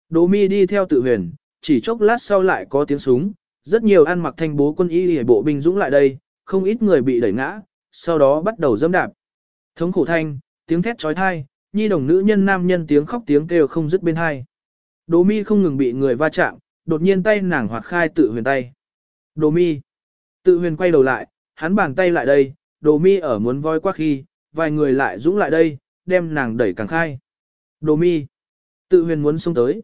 Đồ mi đi theo tự huyền, chỉ chốc lát sau lại có tiếng súng, rất nhiều ăn mặc thanh bố quân y hề bộ binh dũng lại đây, không ít người bị đẩy ngã, sau đó bắt đầu dâm đạp. Thống khổ thanh, tiếng thét trói thai, nhi đồng nữ nhân nam nhân tiếng khóc tiếng kêu không dứt bên hai. Đồ mi không ngừng bị người va chạm, đột nhiên tay nàng hoạt khai tự huyền tay. Đồ mi. Tự huyền quay đầu lại, hắn bàn tay lại đây, đồ mi ở muốn voi qua khi, vài người lại dũng lại đây, đem nàng đẩy càng khai. Đồ mi. Tự huyền muốn xông tới.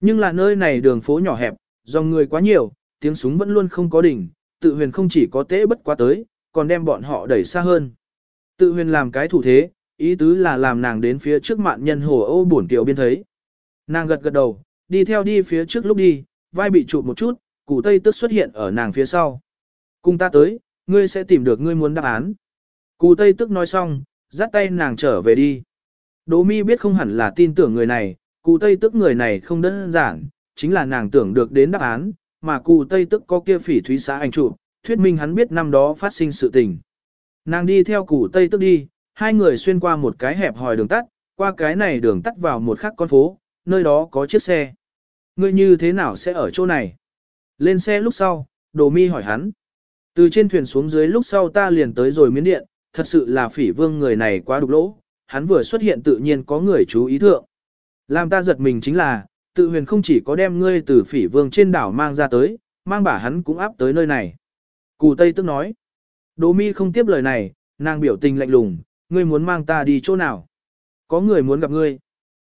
Nhưng là nơi này đường phố nhỏ hẹp, dòng người quá nhiều, tiếng súng vẫn luôn không có đỉnh, tự huyền không chỉ có tế bất quá tới, còn đem bọn họ đẩy xa hơn. Tự huyền làm cái thủ thế, ý tứ là làm nàng đến phía trước mạn nhân hồ ô buồn tiểu biên thấy. Nàng gật gật đầu, đi theo đi phía trước lúc đi, vai bị chụp một chút, củ tây tức xuất hiện ở nàng phía sau. Cùng ta tới, ngươi sẽ tìm được ngươi muốn đáp án. Cù tây tức nói xong, dắt tay nàng trở về đi. Đỗ mi biết không hẳn là tin tưởng người này, cụ tây tức người này không đơn giản, chính là nàng tưởng được đến đáp án, mà cụ tây tức có kia phỉ thúy xã ảnh chụp, thuyết minh hắn biết năm đó phát sinh sự tình. Nàng đi theo cụ tây tức đi, hai người xuyên qua một cái hẹp hòi đường tắt, qua cái này đường tắt vào một khắc con phố, nơi đó có chiếc xe. Ngươi như thế nào sẽ ở chỗ này? Lên xe lúc sau, đồ mi hỏi hắn. Từ trên thuyền xuống dưới lúc sau ta liền tới rồi miến điện, thật sự là phỉ vương người này quá đục lỗ, hắn vừa xuất hiện tự nhiên có người chú ý thượng. Làm ta giật mình chính là, tự huyền không chỉ có đem ngươi từ phỉ vương trên đảo mang ra tới, mang bả hắn cũng áp tới nơi này. Cù Tây tức nói. Đỗ mi không tiếp lời này, nàng biểu tình lạnh lùng, ngươi muốn mang ta đi chỗ nào? Có người muốn gặp ngươi.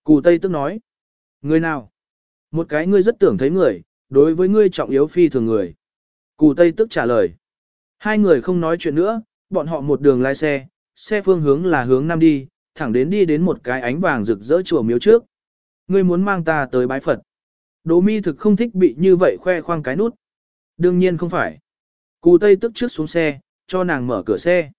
Cù Tây tức nói. Người nào? Một cái ngươi rất tưởng thấy người, đối với ngươi trọng yếu phi thường người. Cù Tây tức trả lời. Hai người không nói chuyện nữa, bọn họ một đường lái xe, xe phương hướng là hướng nam đi, thẳng đến đi đến một cái ánh vàng rực rỡ chùa miếu trước. Ngươi muốn mang ta tới bái Phật. Đỗ mi thực không thích bị như vậy khoe khoang cái nút. Đương nhiên không phải. Cù Tây tức trước xuống xe, cho nàng mở cửa xe.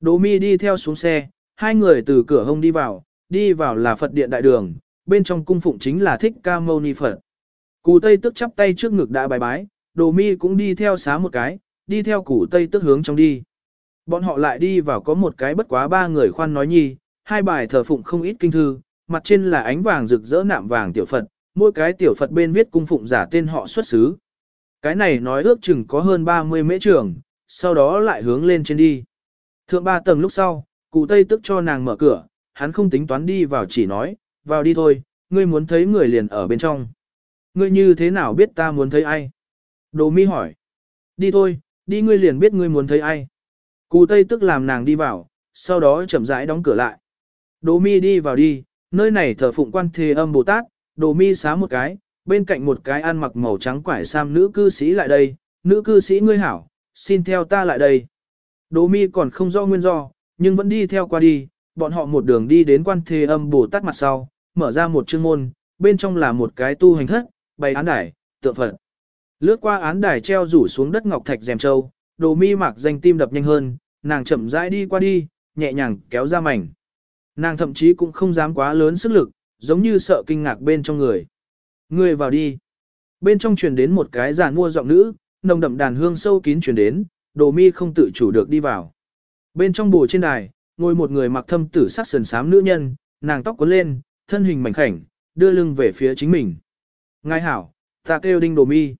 Đỗ mi đi theo xuống xe, hai người từ cửa hông đi vào, đi vào là Phật điện đại đường, bên trong cung phụng chính là thích ca mâu ni Phật. Cù Tây tức chắp tay trước ngực đã bài bái, đồ mi cũng đi theo xá một cái, đi theo củ Tây tức hướng trong đi. Bọn họ lại đi vào có một cái bất quá ba người khoan nói nhi, hai bài thờ phụng không ít kinh thư, mặt trên là ánh vàng rực rỡ nạm vàng tiểu Phật, mỗi cái tiểu Phật bên viết cung phụng giả tên họ xuất xứ. Cái này nói ước chừng có hơn 30 mễ trường, sau đó lại hướng lên trên đi. Thượng ba tầng lúc sau, cụ Tây tức cho nàng mở cửa, hắn không tính toán đi vào chỉ nói, vào đi thôi, ngươi muốn thấy người liền ở bên trong. Ngươi như thế nào biết ta muốn thấy ai? Đồ mi hỏi. Đi thôi, đi ngươi liền biết ngươi muốn thấy ai. Cù Tây tức làm nàng đi vào, sau đó chậm rãi đóng cửa lại. Đồ mi đi vào đi, nơi này thờ phụng quan thế âm Bồ Tát, đồ mi xá một cái, bên cạnh một cái ăn mặc màu trắng quải sam nữ cư sĩ lại đây, nữ cư sĩ ngươi hảo, xin theo ta lại đây. Đồ mi còn không rõ nguyên do, nhưng vẫn đi theo qua đi, bọn họ một đường đi đến quan thế âm Bồ Tát mặt sau, mở ra một chương môn, bên trong là một cái tu hành thất, bày án đài, tượng Phật. Lướt qua án đài treo rủ xuống đất ngọc thạch rèm châu, đồ mi mặc danh tim đập nhanh hơn, nàng chậm rãi đi qua đi, nhẹ nhàng kéo ra mảnh. Nàng thậm chí cũng không dám quá lớn sức lực, giống như sợ kinh ngạc bên trong người. Người vào đi. Bên trong truyền đến một cái giàn mua giọng nữ, nồng đậm đàn hương sâu kín truyền đến, đồ mi không tự chủ được đi vào. Bên trong bồ trên đài, ngồi một người mặc thâm tử sắc sườn xám nữ nhân, nàng tóc cuốn lên, thân hình mảnh khảnh, đưa lưng về phía chính mình. Ngài hảo, ta kêu đinh đồ mi.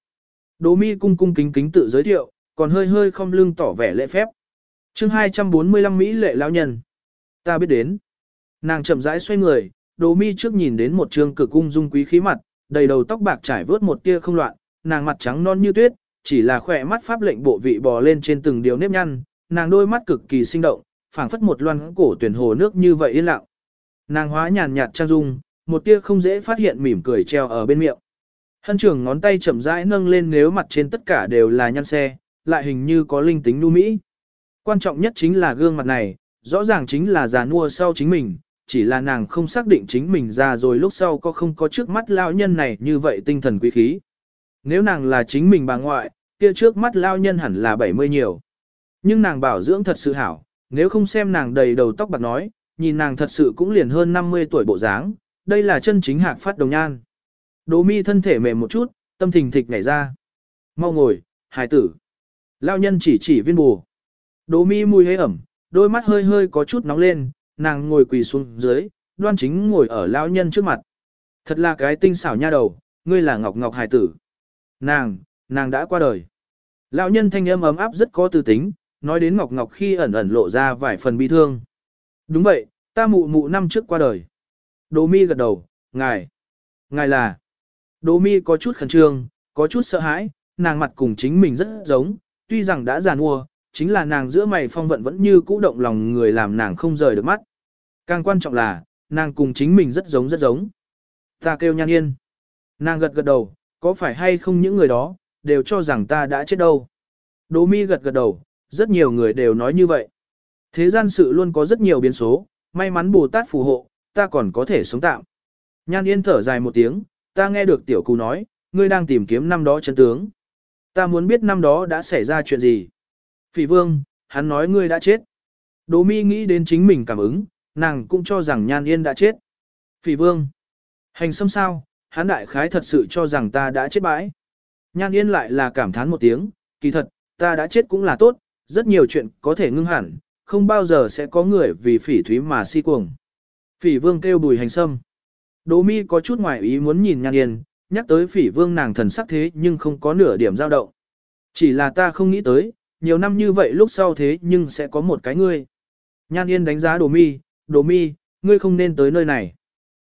Đồ mi cung cung kính kính tự giới thiệu, còn hơi hơi không lưng tỏ vẻ lễ phép. chương 245 Mỹ lệ lão nhân. Ta biết đến. Nàng chậm rãi xoay người, đồ mi trước nhìn đến một trường cực cung dung quý khí mặt, đầy đầu tóc bạc trải vớt một tia không loạn, nàng mặt trắng non như tuyết, chỉ là khỏe mắt pháp lệnh bộ vị bò lên trên từng điều nếp nhăn, nàng đôi mắt cực kỳ sinh động, phảng phất một loan cổ tuyển hồ nước như vậy yên lặng. Nàng hóa nhàn nhạt trang dung, một tia không dễ phát hiện mỉm cười treo ở bên miệng. Hân trưởng ngón tay chậm rãi nâng lên nếu mặt trên tất cả đều là nhăn xe, lại hình như có linh tính nu mỹ. Quan trọng nhất chính là gương mặt này, rõ ràng chính là già nua sau chính mình, chỉ là nàng không xác định chính mình già rồi lúc sau có không có trước mắt lao nhân này như vậy tinh thần quý khí. Nếu nàng là chính mình bà ngoại, kia trước mắt lao nhân hẳn là 70 nhiều. Nhưng nàng bảo dưỡng thật sự hảo, nếu không xem nàng đầy đầu tóc bạc nói, nhìn nàng thật sự cũng liền hơn 50 tuổi bộ dáng, đây là chân chính hạc phát đồng nhan. Đỗ mi thân thể mềm một chút, tâm thình thịch nhảy ra. Mau ngồi, hài tử. Lao nhân chỉ chỉ viên bù. Đỗ mi mùi hơi ẩm, đôi mắt hơi hơi có chút nóng lên, nàng ngồi quỳ xuống dưới, đoan chính ngồi ở lão nhân trước mặt. Thật là cái tinh xảo nha đầu, ngươi là Ngọc Ngọc hài tử. Nàng, nàng đã qua đời. Lão nhân thanh âm ấm áp rất có tư tính, nói đến Ngọc Ngọc khi ẩn ẩn lộ ra vài phần bi thương. Đúng vậy, ta mụ mụ năm trước qua đời. Đỗ mi gật đầu, ngài, ngài là. Đỗ mi có chút khẩn trương, có chút sợ hãi, nàng mặt cùng chính mình rất giống, tuy rằng đã già nua, chính là nàng giữa mày phong vận vẫn như cũ động lòng người làm nàng không rời được mắt. Càng quan trọng là, nàng cùng chính mình rất giống rất giống. Ta kêu nhan yên. Nàng gật gật đầu, có phải hay không những người đó, đều cho rằng ta đã chết đâu. Đỗ mi gật gật đầu, rất nhiều người đều nói như vậy. Thế gian sự luôn có rất nhiều biến số, may mắn Bồ Tát phù hộ, ta còn có thể sống tạm. Nhan yên thở dài một tiếng, ta nghe được tiểu cù nói, ngươi đang tìm kiếm năm đó chân tướng. Ta muốn biết năm đó đã xảy ra chuyện gì. Phỉ vương, hắn nói ngươi đã chết. Đỗ mi nghĩ đến chính mình cảm ứng, nàng cũng cho rằng nhan yên đã chết. Phỉ vương, hành xâm sao, hắn đại khái thật sự cho rằng ta đã chết bãi. Nhan yên lại là cảm thán một tiếng, kỳ thật, ta đã chết cũng là tốt, rất nhiều chuyện có thể ngưng hẳn, không bao giờ sẽ có người vì phỉ thúy mà si cuồng. Phỉ vương kêu bùi hành sâm. Đỗ mi có chút ngoài ý muốn nhìn nhan yên, nhắc tới phỉ vương nàng thần sắc thế nhưng không có nửa điểm dao động. Chỉ là ta không nghĩ tới, nhiều năm như vậy lúc sau thế nhưng sẽ có một cái ngươi. Nhan yên đánh giá đồ mi, đồ mi, ngươi không nên tới nơi này.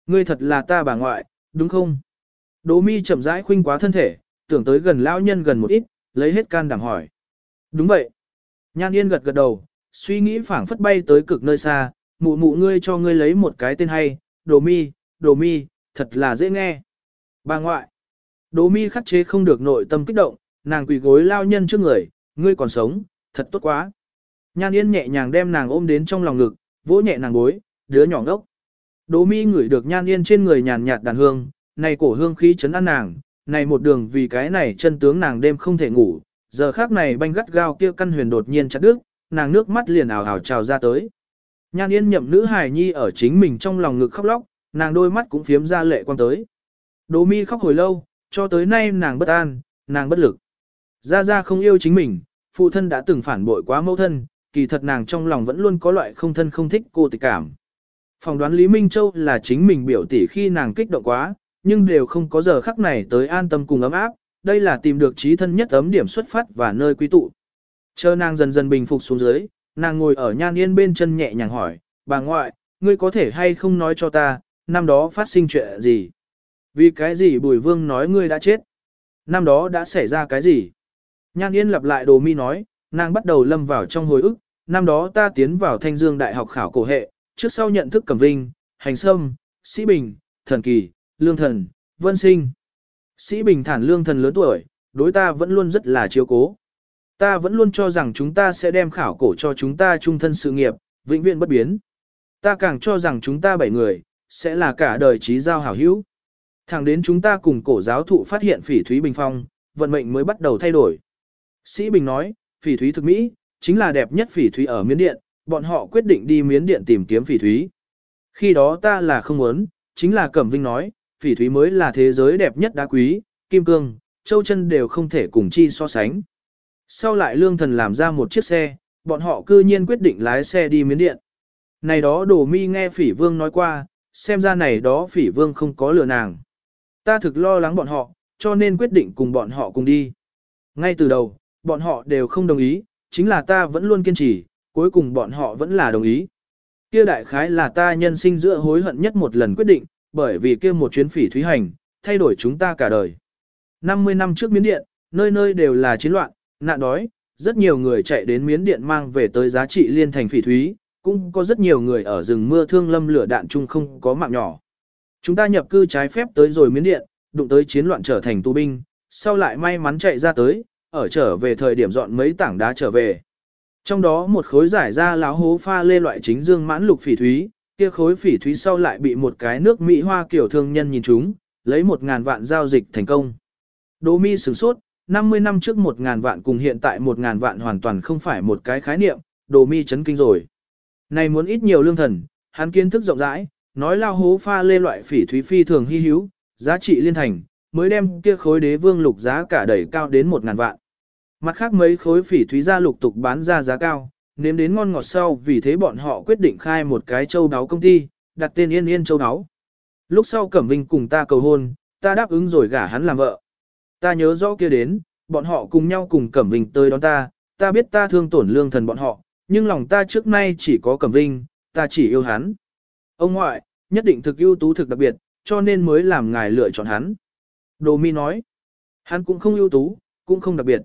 Ngươi thật là ta bà ngoại, đúng không? Đỗ mi chậm rãi khuynh quá thân thể, tưởng tới gần lão nhân gần một ít, lấy hết can đảm hỏi. Đúng vậy. Nhan Yên gật gật đầu, suy nghĩ phảng phất bay tới cực nơi xa, mụ mụ ngươi cho ngươi lấy một cái tên hay, đồ mi, đồ mi, thật là dễ nghe. Bà ngoại. Đồ mi khắc chế không được nội tâm kích động, nàng quỳ gối lao nhân trước người, ngươi còn sống, thật tốt quá. Nhan Yên nhẹ nhàng đem nàng ôm đến trong lòng ngực, vỗ nhẹ nàng gối, đứa nhỏ ngốc. Đỗ mi ngửi được Nhan Yên trên người nhàn nhạt đàn hương, này cổ hương khí chấn an nàng, này một đường vì cái này chân tướng nàng đêm không thể ngủ, giờ khác này banh gắt gao kia căn huyền đột nhiên chặt đứt, nàng nước mắt liền ảo ảo trào ra tới. Nhan Yên nhậm nữ hài nhi ở chính mình trong lòng ngực khóc lóc, nàng đôi mắt cũng phiếm ra lệ quan tới. Đỗ mi khóc hồi lâu, cho tới nay nàng bất an, nàng bất lực. Gia Gia không yêu chính mình, phụ thân đã từng phản bội quá mẫu thân, kỳ thật nàng trong lòng vẫn luôn có loại không thân không thích cô tịch cảm. Phòng đoán Lý Minh Châu là chính mình biểu tỷ khi nàng kích động quá, nhưng đều không có giờ khắc này tới an tâm cùng ấm áp, đây là tìm được trí thân nhất ấm điểm xuất phát và nơi quý tụ. Chờ nàng dần dần bình phục xuống dưới, nàng ngồi ở nhan yên bên chân nhẹ nhàng hỏi, bà ngoại, ngươi có thể hay không nói cho ta, năm đó phát sinh chuyện gì? Vì cái gì Bùi Vương nói ngươi đã chết? Năm đó đã xảy ra cái gì? Nhan Yên lặp lại đồ mi nói, nàng bắt đầu lâm vào trong hồi ức, năm đó ta tiến vào Thanh Dương Đại học khảo cổ hệ, trước sau nhận thức Cẩm Vinh, Hành Sâm, Sĩ Bình, Thần Kỳ, Lương Thần, Vân Sinh. Sĩ Bình thản lương thần lớn tuổi, đối ta vẫn luôn rất là chiếu cố. Ta vẫn luôn cho rằng chúng ta sẽ đem khảo cổ cho chúng ta trung thân sự nghiệp, vĩnh viễn bất biến. Ta càng cho rằng chúng ta bảy người, sẽ là cả đời trí giao hảo hữu. Thẳng đến chúng ta cùng cổ giáo thụ phát hiện phỉ thúy bình phong, vận mệnh mới bắt đầu thay đổi. Sĩ Bình nói, phỉ thúy thực mỹ, chính là đẹp nhất phỉ thúy ở miến điện, bọn họ quyết định đi miến điện tìm kiếm phỉ thúy. Khi đó ta là không muốn, chính là Cẩm Vinh nói, phỉ thúy mới là thế giới đẹp nhất đá quý, kim cương, châu chân đều không thể cùng chi so sánh. Sau lại lương thần làm ra một chiếc xe, bọn họ cư nhiên quyết định lái xe đi miến điện. Này đó đồ mi nghe phỉ vương nói qua, xem ra này đó phỉ vương không có lừa nàng. Ta thực lo lắng bọn họ, cho nên quyết định cùng bọn họ cùng đi. Ngay từ đầu, bọn họ đều không đồng ý, chính là ta vẫn luôn kiên trì, cuối cùng bọn họ vẫn là đồng ý. Kia đại khái là ta nhân sinh giữa hối hận nhất một lần quyết định, bởi vì kia một chuyến phỉ thúy hành, thay đổi chúng ta cả đời. 50 năm trước miến điện, nơi nơi đều là chiến loạn, nạn đói, rất nhiều người chạy đến miến điện mang về tới giá trị liên thành phỉ thúy, cũng có rất nhiều người ở rừng mưa thương lâm lửa đạn chung không có mạng nhỏ. Chúng ta nhập cư trái phép tới rồi miến điện, đụng tới chiến loạn trở thành tù binh, sau lại may mắn chạy ra tới, ở trở về thời điểm dọn mấy tảng đá trở về. Trong đó một khối giải ra láo hố pha lê loại chính dương mãn lục phỉ thúy, kia khối phỉ thúy sau lại bị một cái nước Mỹ hoa kiểu thương nhân nhìn chúng, lấy một ngàn vạn giao dịch thành công. Đỗ mi sửng sốt, 50 năm trước một ngàn vạn cùng hiện tại một ngàn vạn hoàn toàn không phải một cái khái niệm, đồ mi chấn kinh rồi. Này muốn ít nhiều lương thần, hắn kiến thức rộng rãi, nói lao hố pha lê loại phỉ thúy phi thường hy hữu, giá trị liên thành, mới đem kia khối đế vương lục giá cả đẩy cao đến một ngàn vạn. Mặt khác mấy khối phỉ thúy ra lục tục bán ra giá cao, nếm đến ngon ngọt sau vì thế bọn họ quyết định khai một cái châu đáo công ty, đặt tên Yên Yên châu đáo. Lúc sau Cẩm Vinh cùng ta cầu hôn, ta đáp ứng rồi gả hắn làm vợ. Ta nhớ rõ kia đến, bọn họ cùng nhau cùng Cẩm Vinh tới đón ta, ta biết ta thương tổn lương thần bọn họ, nhưng lòng ta trước nay chỉ có Cẩm Vinh, ta chỉ yêu hắn. Ông ngoại, nhất định thực ưu tú thực đặc biệt, cho nên mới làm ngài lựa chọn hắn. Đồ mi nói, hắn cũng không ưu tú, cũng không đặc biệt.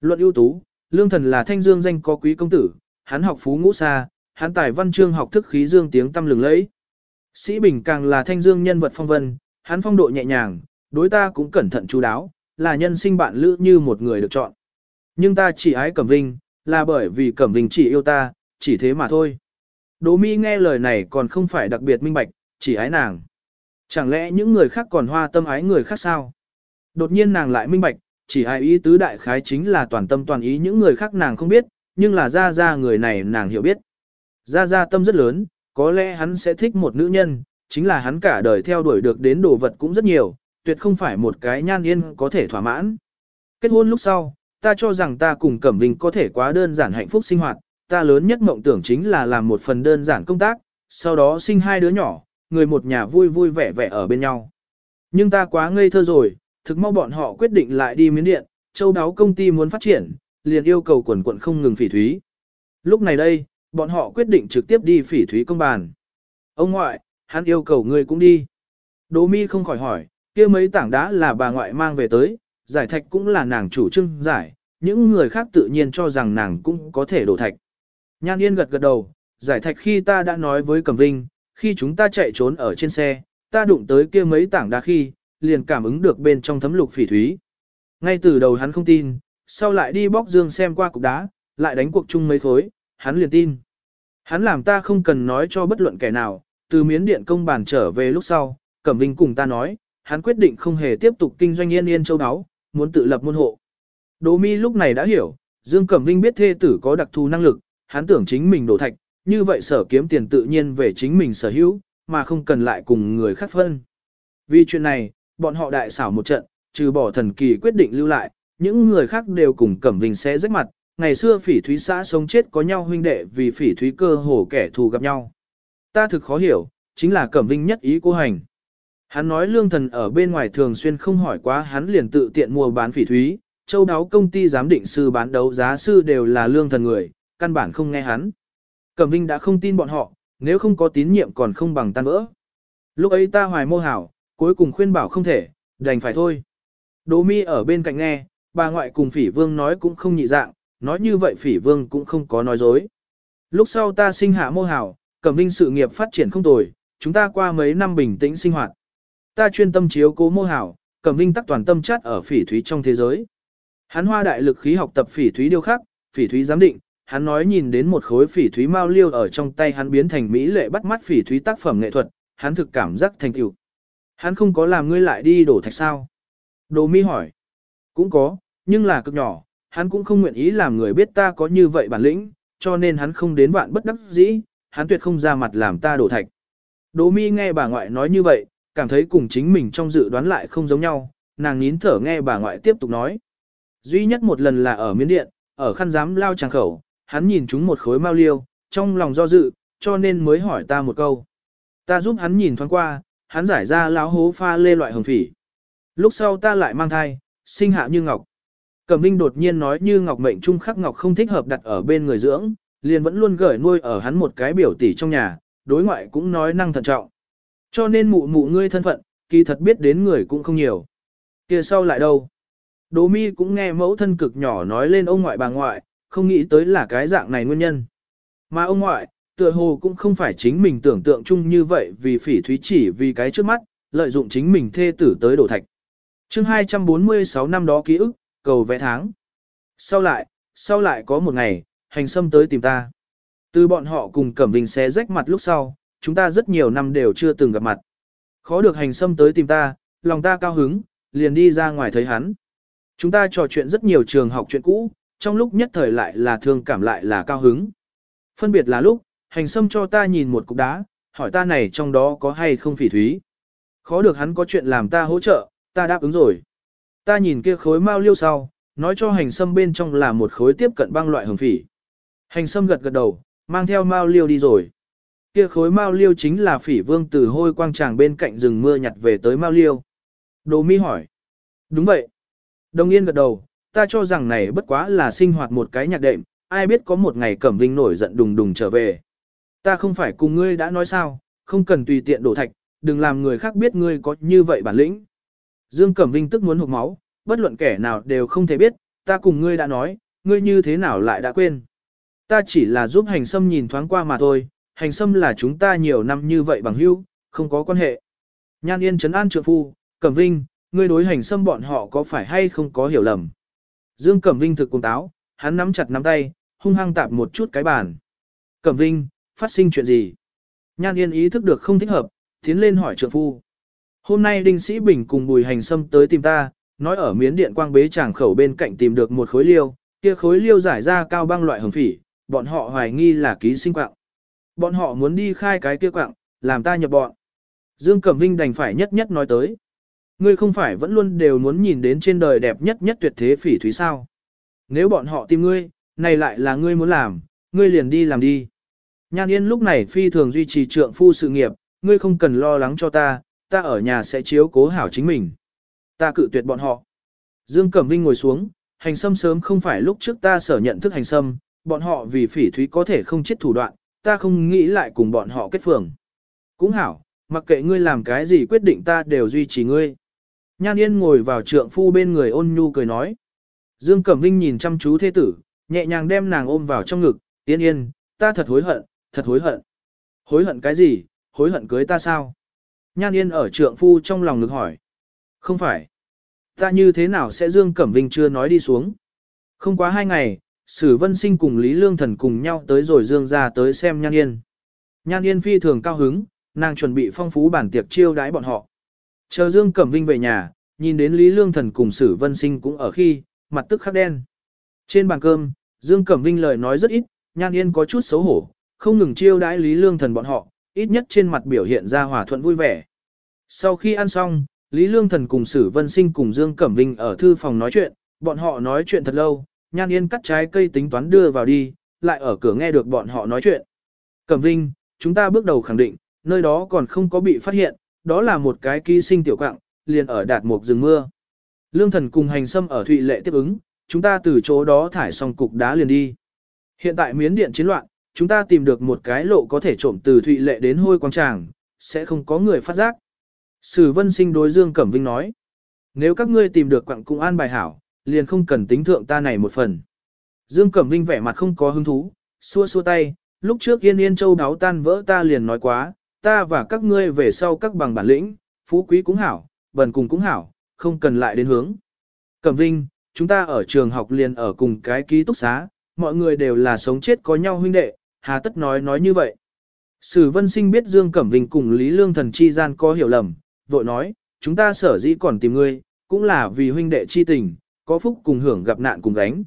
Luận ưu tú, lương thần là thanh dương danh có quý công tử, hắn học phú ngũ xa, hắn tài văn chương học thức khí dương tiếng tâm lừng lẫy. Sĩ Bình càng là thanh dương nhân vật phong vân, hắn phong độ nhẹ nhàng, đối ta cũng cẩn thận chú đáo, là nhân sinh bạn lữ như một người được chọn. Nhưng ta chỉ ái Cẩm Vinh, là bởi vì Cẩm Vinh chỉ yêu ta, chỉ thế mà thôi. Đỗ mi nghe lời này còn không phải đặc biệt minh bạch, chỉ ái nàng. Chẳng lẽ những người khác còn hoa tâm ái người khác sao? Đột nhiên nàng lại minh bạch, chỉ ái ý tứ đại khái chính là toàn tâm toàn ý những người khác nàng không biết, nhưng là ra ra người này nàng hiểu biết. Ra ra tâm rất lớn, có lẽ hắn sẽ thích một nữ nhân, chính là hắn cả đời theo đuổi được đến đồ vật cũng rất nhiều, tuyệt không phải một cái nhan yên có thể thỏa mãn. Kết hôn lúc sau, ta cho rằng ta cùng Cẩm Vinh có thể quá đơn giản hạnh phúc sinh hoạt, ta lớn nhất mộng tưởng chính là làm một phần đơn giản công tác, sau đó sinh hai đứa nhỏ, người một nhà vui vui vẻ vẻ ở bên nhau. Nhưng ta quá ngây thơ rồi, thực mau bọn họ quyết định lại đi miến điện, châu đáo công ty muốn phát triển, liền yêu cầu quần quận không ngừng phỉ thúy. Lúc này đây, bọn họ quyết định trực tiếp đi phỉ thúy công bàn. Ông ngoại, hắn yêu cầu ngươi cũng đi. Đỗ mi không khỏi hỏi, kia mấy tảng đá là bà ngoại mang về tới, giải thạch cũng là nàng chủ trưng giải, những người khác tự nhiên cho rằng nàng cũng có thể đổ thạch. Nhan Yên gật gật đầu, giải thạch khi ta đã nói với Cẩm Vinh, khi chúng ta chạy trốn ở trên xe, ta đụng tới kia mấy tảng đá khi, liền cảm ứng được bên trong thấm lục phỉ thúy. Ngay từ đầu hắn không tin, sau lại đi bóc dương xem qua cục đá, lại đánh cuộc chung mấy khối, hắn liền tin. Hắn làm ta không cần nói cho bất luận kẻ nào, từ miến điện công bản trở về lúc sau, Cẩm Vinh cùng ta nói, hắn quyết định không hề tiếp tục kinh doanh yên yên châu đáo, muốn tự lập môn hộ. Đỗ mi lúc này đã hiểu, Dương Cẩm Vinh biết thê tử có đặc thù năng lực, hắn tưởng chính mình đổ thạch, như vậy sở kiếm tiền tự nhiên về chính mình sở hữu, mà không cần lại cùng người khác phân. Vì chuyện này, bọn họ đại xảo một trận, trừ bỏ thần kỳ quyết định lưu lại, những người khác đều cùng Cẩm Vinh sẽ rách mặt. Ngày xưa phỉ thúy xã sống chết có nhau huynh đệ vì phỉ thúy cơ hồ kẻ thù gặp nhau. Ta thực khó hiểu, chính là Cẩm Vinh nhất ý cô hành. Hắn nói lương thần ở bên ngoài thường xuyên không hỏi quá hắn liền tự tiện mua bán phỉ thúy, châu đáo công ty giám định sư bán đấu giá sư đều là lương thần người, căn bản không nghe hắn. Cẩm Vinh đã không tin bọn họ, nếu không có tín nhiệm còn không bằng tan vỡ. Lúc ấy ta hoài mô hảo, cuối cùng khuyên bảo không thể, đành phải thôi. Đỗ mi ở bên cạnh nghe, bà ngoại cùng phỉ vương nói cũng không nhị dạng, nói như vậy phỉ vương cũng không có nói dối. Lúc sau ta sinh hạ mô hảo, Cẩm Vinh sự nghiệp phát triển không tồi, chúng ta qua mấy năm bình tĩnh sinh hoạt. Ta chuyên tâm chiếu cố mô hảo, Cẩm Vinh tắc toàn tâm chát ở phỉ thúy trong thế giới. Hắn hoa đại lực khí học tập phỉ thúy điêu khắc, phỉ thúy giám định, hắn nói nhìn đến một khối phỉ thúy mao liêu ở trong tay hắn biến thành mỹ lệ bắt mắt phỉ thúy tác phẩm nghệ thuật, hắn thực cảm giác thành tựu. Hắn không có làm ngươi lại đi đổ thạch sao? Đồ mi hỏi. Cũng có, nhưng là cực nhỏ, hắn cũng không nguyện ý làm người biết ta có như vậy bản lĩnh, cho nên hắn không đến vạn bất đắc dĩ, hắn tuyệt không ra mặt làm ta đổ thạch. Đồ mi nghe bà ngoại nói như vậy, cảm thấy cùng chính mình trong dự đoán lại không giống nhau, nàng nín thở nghe bà ngoại tiếp tục nói. Duy nhất một lần là ở miến điện, ở khăn giám lao tràng khẩu, hắn nhìn chúng một khối mau liêu, trong lòng do dự, cho nên mới hỏi ta một câu. Ta giúp hắn nhìn thoáng qua, hắn giải ra láo hố pha lê loại hồng phỉ. Lúc sau ta lại mang thai, sinh hạ như ngọc. Cẩm Vinh đột nhiên nói như ngọc mệnh trung khắc ngọc không thích hợp đặt ở bên người dưỡng, liền vẫn luôn gửi nuôi ở hắn một cái biểu tỷ trong nhà, đối ngoại cũng nói năng thận trọng. Cho nên mụ mụ ngươi thân phận, kỳ thật biết đến người cũng không nhiều. kia sau lại đâu? Đỗ mi cũng nghe mẫu thân cực nhỏ nói lên ông ngoại bà ngoại, không nghĩ tới là cái dạng này nguyên nhân. Mà ông ngoại, tựa hồ cũng không phải chính mình tưởng tượng chung như vậy vì phỉ thúy chỉ vì cái trước mắt, lợi dụng chính mình thê tử tới đổ thạch. chương 246 năm đó ký ức, cầu vẽ tháng. Sau lại, sau lại có một ngày, hành xâm tới tìm ta. Từ bọn họ cùng Cẩm Vinh xé rách mặt lúc sau, chúng ta rất nhiều năm đều chưa từng gặp mặt. Khó được hành sâm tới tìm ta, lòng ta cao hứng, liền đi ra ngoài thấy hắn. Chúng ta trò chuyện rất nhiều trường học chuyện cũ, trong lúc nhất thời lại là thương cảm lại là cao hứng. Phân biệt là lúc, hành sâm cho ta nhìn một cục đá, hỏi ta này trong đó có hay không phỉ thúy. Khó được hắn có chuyện làm ta hỗ trợ, ta đáp ứng rồi. Ta nhìn kia khối mau liêu sau, nói cho hành sâm bên trong là một khối tiếp cận băng loại hồng phỉ. Hành sâm gật gật đầu, mang theo mau liêu đi rồi. Kia khối Mao liêu chính là phỉ vương từ hôi quang tràng bên cạnh rừng mưa nhặt về tới Mao liêu. Đồ mi hỏi. Đúng vậy. Đồng yên gật đầu, ta cho rằng này bất quá là sinh hoạt một cái nhạc đệm, ai biết có một ngày Cẩm Vinh nổi giận đùng đùng trở về. Ta không phải cùng ngươi đã nói sao, không cần tùy tiện đổ thạch, đừng làm người khác biết ngươi có như vậy bản lĩnh. Dương Cẩm Vinh tức muốn hụt máu, bất luận kẻ nào đều không thể biết, ta cùng ngươi đã nói, ngươi như thế nào lại đã quên. Ta chỉ là giúp hành sâm nhìn thoáng qua mà thôi, hành sâm là chúng ta nhiều năm như vậy bằng hữu, không có quan hệ. Nhan Yên trấn an trượng phu, Cẩm Vinh, ngươi đối hành sâm bọn họ có phải hay không có hiểu lầm. Dương Cẩm Vinh thực cùng táo, hắn nắm chặt nắm tay, hung hăng tạp một chút cái bàn. Cẩm Vinh, phát sinh chuyện gì? Nhan Yên ý thức được không thích hợp, tiến lên hỏi trượng phu. Hôm nay Đinh Sĩ Bình cùng Bùi Hành Sâm tới tìm ta, nói ở miến điện quang bế tràng khẩu bên cạnh tìm được một khối liêu, kia khối liêu giải ra cao băng loại hồng phỉ, bọn họ hoài nghi là ký sinh quạng. Bọn họ muốn đi khai cái kia quạng, làm ta nhập bọn. Dương Cẩm Vinh đành phải nhất nhất nói tới. Ngươi không phải vẫn luôn đều muốn nhìn đến trên đời đẹp nhất nhất tuyệt thế phỉ thúy sao. Nếu bọn họ tìm ngươi, này lại là ngươi muốn làm, ngươi liền đi làm đi. Nhan Yên lúc này phi thường duy trì trượng phu sự nghiệp, ngươi không cần lo lắng cho ta, ta ở nhà sẽ chiếu cố hảo chính mình. Ta cự tuyệt bọn họ. Dương Cẩm Vinh ngồi xuống, hành sâm sớm không phải lúc trước ta sở nhận thức hành sâm, bọn họ vì phỉ thúy có thể không chết thủ đoạn, ta không nghĩ lại cùng bọn họ kết phường. Cũng hảo, mặc kệ ngươi làm cái gì quyết định ta đều duy trì ngươi. Nhan Yên ngồi vào trượng phu bên người ôn nhu cười nói. Dương Cẩm Vinh nhìn chăm chú thế tử, nhẹ nhàng đem nàng ôm vào trong ngực, yên yên, ta thật hối hận, thật hối hận. Hối hận cái gì, hối hận cưới ta sao? Nhan Yên ở trượng phu trong lòng ngực hỏi. Không phải. Ta như thế nào sẽ Dương Cẩm Vinh chưa nói đi xuống. Không quá hai ngày, Sử Vân Sinh cùng Lý Lương Thần cùng nhau tới rồi Dương ra tới xem Nhan Yên. Nhan Yên phi thường cao hứng, nàng chuẩn bị phong phú bản tiệc chiêu đái bọn họ. Chờ Dương Cẩm Vinh về nhà, nhìn đến Lý Lương Thần cùng Sử Vân Sinh cũng ở khi, mặt tức khắc đen. Trên bàn cơm, Dương Cẩm Vinh lời nói rất ít, Nhan Yên có chút xấu hổ, không ngừng chiêu đãi Lý Lương Thần bọn họ, ít nhất trên mặt biểu hiện ra hòa thuận vui vẻ. Sau khi ăn xong, Lý Lương Thần cùng Sử Vân Sinh cùng Dương Cẩm Vinh ở thư phòng nói chuyện, bọn họ nói chuyện thật lâu, Nhan Yên cắt trái cây tính toán đưa vào đi, lại ở cửa nghe được bọn họ nói chuyện. Cẩm Vinh, chúng ta bước đầu khẳng định, nơi đó còn không có bị phát hiện, đó là một cái ký sinh tiểu quạng, liền ở đạt một rừng mưa. Lương thần cùng hành sâm ở Thụy Lệ tiếp ứng, chúng ta từ chỗ đó thải xong cục đá liền đi. Hiện tại miến điện chiến loạn, chúng ta tìm được một cái lộ có thể trộm từ Thụy Lệ đến hôi quang tràng, sẽ không có người phát giác. Sử vân sinh đối Dương Cẩm Vinh nói, nếu các ngươi tìm được quặng cung an bài hảo, liền không cần tính thượng ta này một phần. Dương Cẩm Vinh vẻ mặt không có hứng thú, xua xua tay, lúc trước yên yên châu đáo tan vỡ ta liền nói quá, ta và các ngươi về sau các bằng bản lĩnh, phú quý cũng hảo, bần cùng cũng hảo, không cần lại đến hướng. Cẩm Vinh, chúng ta ở trường học liền ở cùng cái ký túc xá, mọi người đều là sống chết có nhau huynh đệ, hà tất nói nói như vậy. Sử Vân Sinh biết Dương Cẩm Vinh cùng Lý Lương Thần chi gian có hiểu lầm, vội nói, chúng ta sở dĩ còn tìm ngươi, cũng là vì huynh đệ chi tình, có phúc cùng hưởng gặp nạn cùng gánh.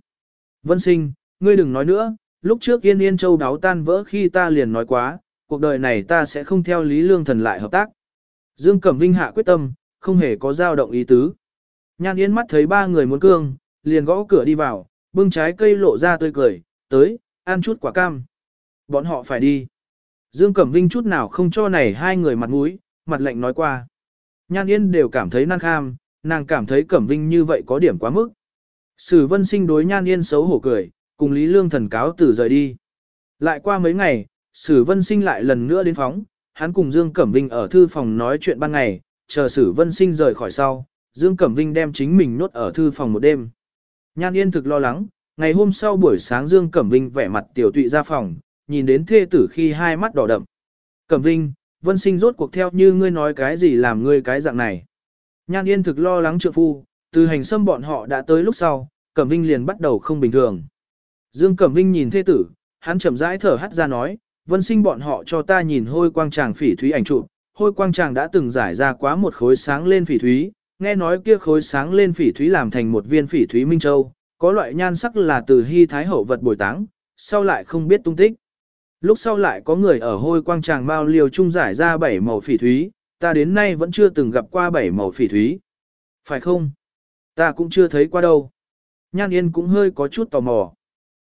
Vân Sinh, ngươi đừng nói nữa, lúc trước Yên Yên Châu đáo tan vỡ khi ta liền nói quá, cuộc đời này ta sẽ không theo Lý Lương Thần lại hợp tác. Dương Cẩm Vinh hạ quyết tâm, không hề có dao động ý tứ. Nhan Yên mắt thấy ba người muốn cương, liền gõ cửa đi vào, bưng trái cây lộ ra tươi cười, tới, ăn chút quả cam. Bọn họ phải đi. Dương Cẩm Vinh chút nào không cho này hai người mặt mũi, mặt lạnh nói qua. Nhan Yên đều cảm thấy nan kham, nàng cảm thấy Cẩm Vinh như vậy có điểm quá mức. Sử Vân Sinh đối Nhan Yên xấu hổ cười, cùng Lý Lương thần cáo từ rời đi. Lại qua mấy ngày, Sử Vân Sinh lại lần nữa đến phóng, hắn cùng Dương Cẩm Vinh ở thư phòng nói chuyện ban ngày, chờ Sử Vân Sinh rời khỏi sau, Dương Cẩm Vinh đem chính mình nốt ở thư phòng một đêm. Nhan Yên thực lo lắng, ngày hôm sau buổi sáng Dương Cẩm Vinh vẻ mặt tiểu tụy ra phòng, nhìn đến thê tử khi hai mắt đỏ đậm. Cẩm Vinh, Vân Sinh rốt cuộc theo như ngươi nói cái gì làm ngươi cái dạng này. Nhan Yên thực lo lắng trượng phu, từ hành xâm bọn họ đã tới lúc sau, Cẩm Vinh liền bắt đầu không bình thường. Dương Cẩm Vinh nhìn thê tử, hắn chậm rãi thở hắt ra nói, Vân Sinh bọn họ cho ta nhìn hôi quang tràng phỉ thúy ảnh chụp, hôi quang tràng đã từng giải ra quá một khối sáng lên phỉ thúy, nghe nói kia khối sáng lên phỉ thúy làm thành một viên phỉ thúy minh châu, có loại nhan sắc là từ hy thái hậu vật bồi táng, sau lại không biết tung tích. Lúc sau lại có người ở hôi quang tràng bao liều trung giải ra bảy màu phỉ thúy, ta đến nay vẫn chưa từng gặp qua bảy màu phỉ thúy. Phải không? Ta cũng chưa thấy qua đâu. Nhan Yên cũng hơi có chút tò mò.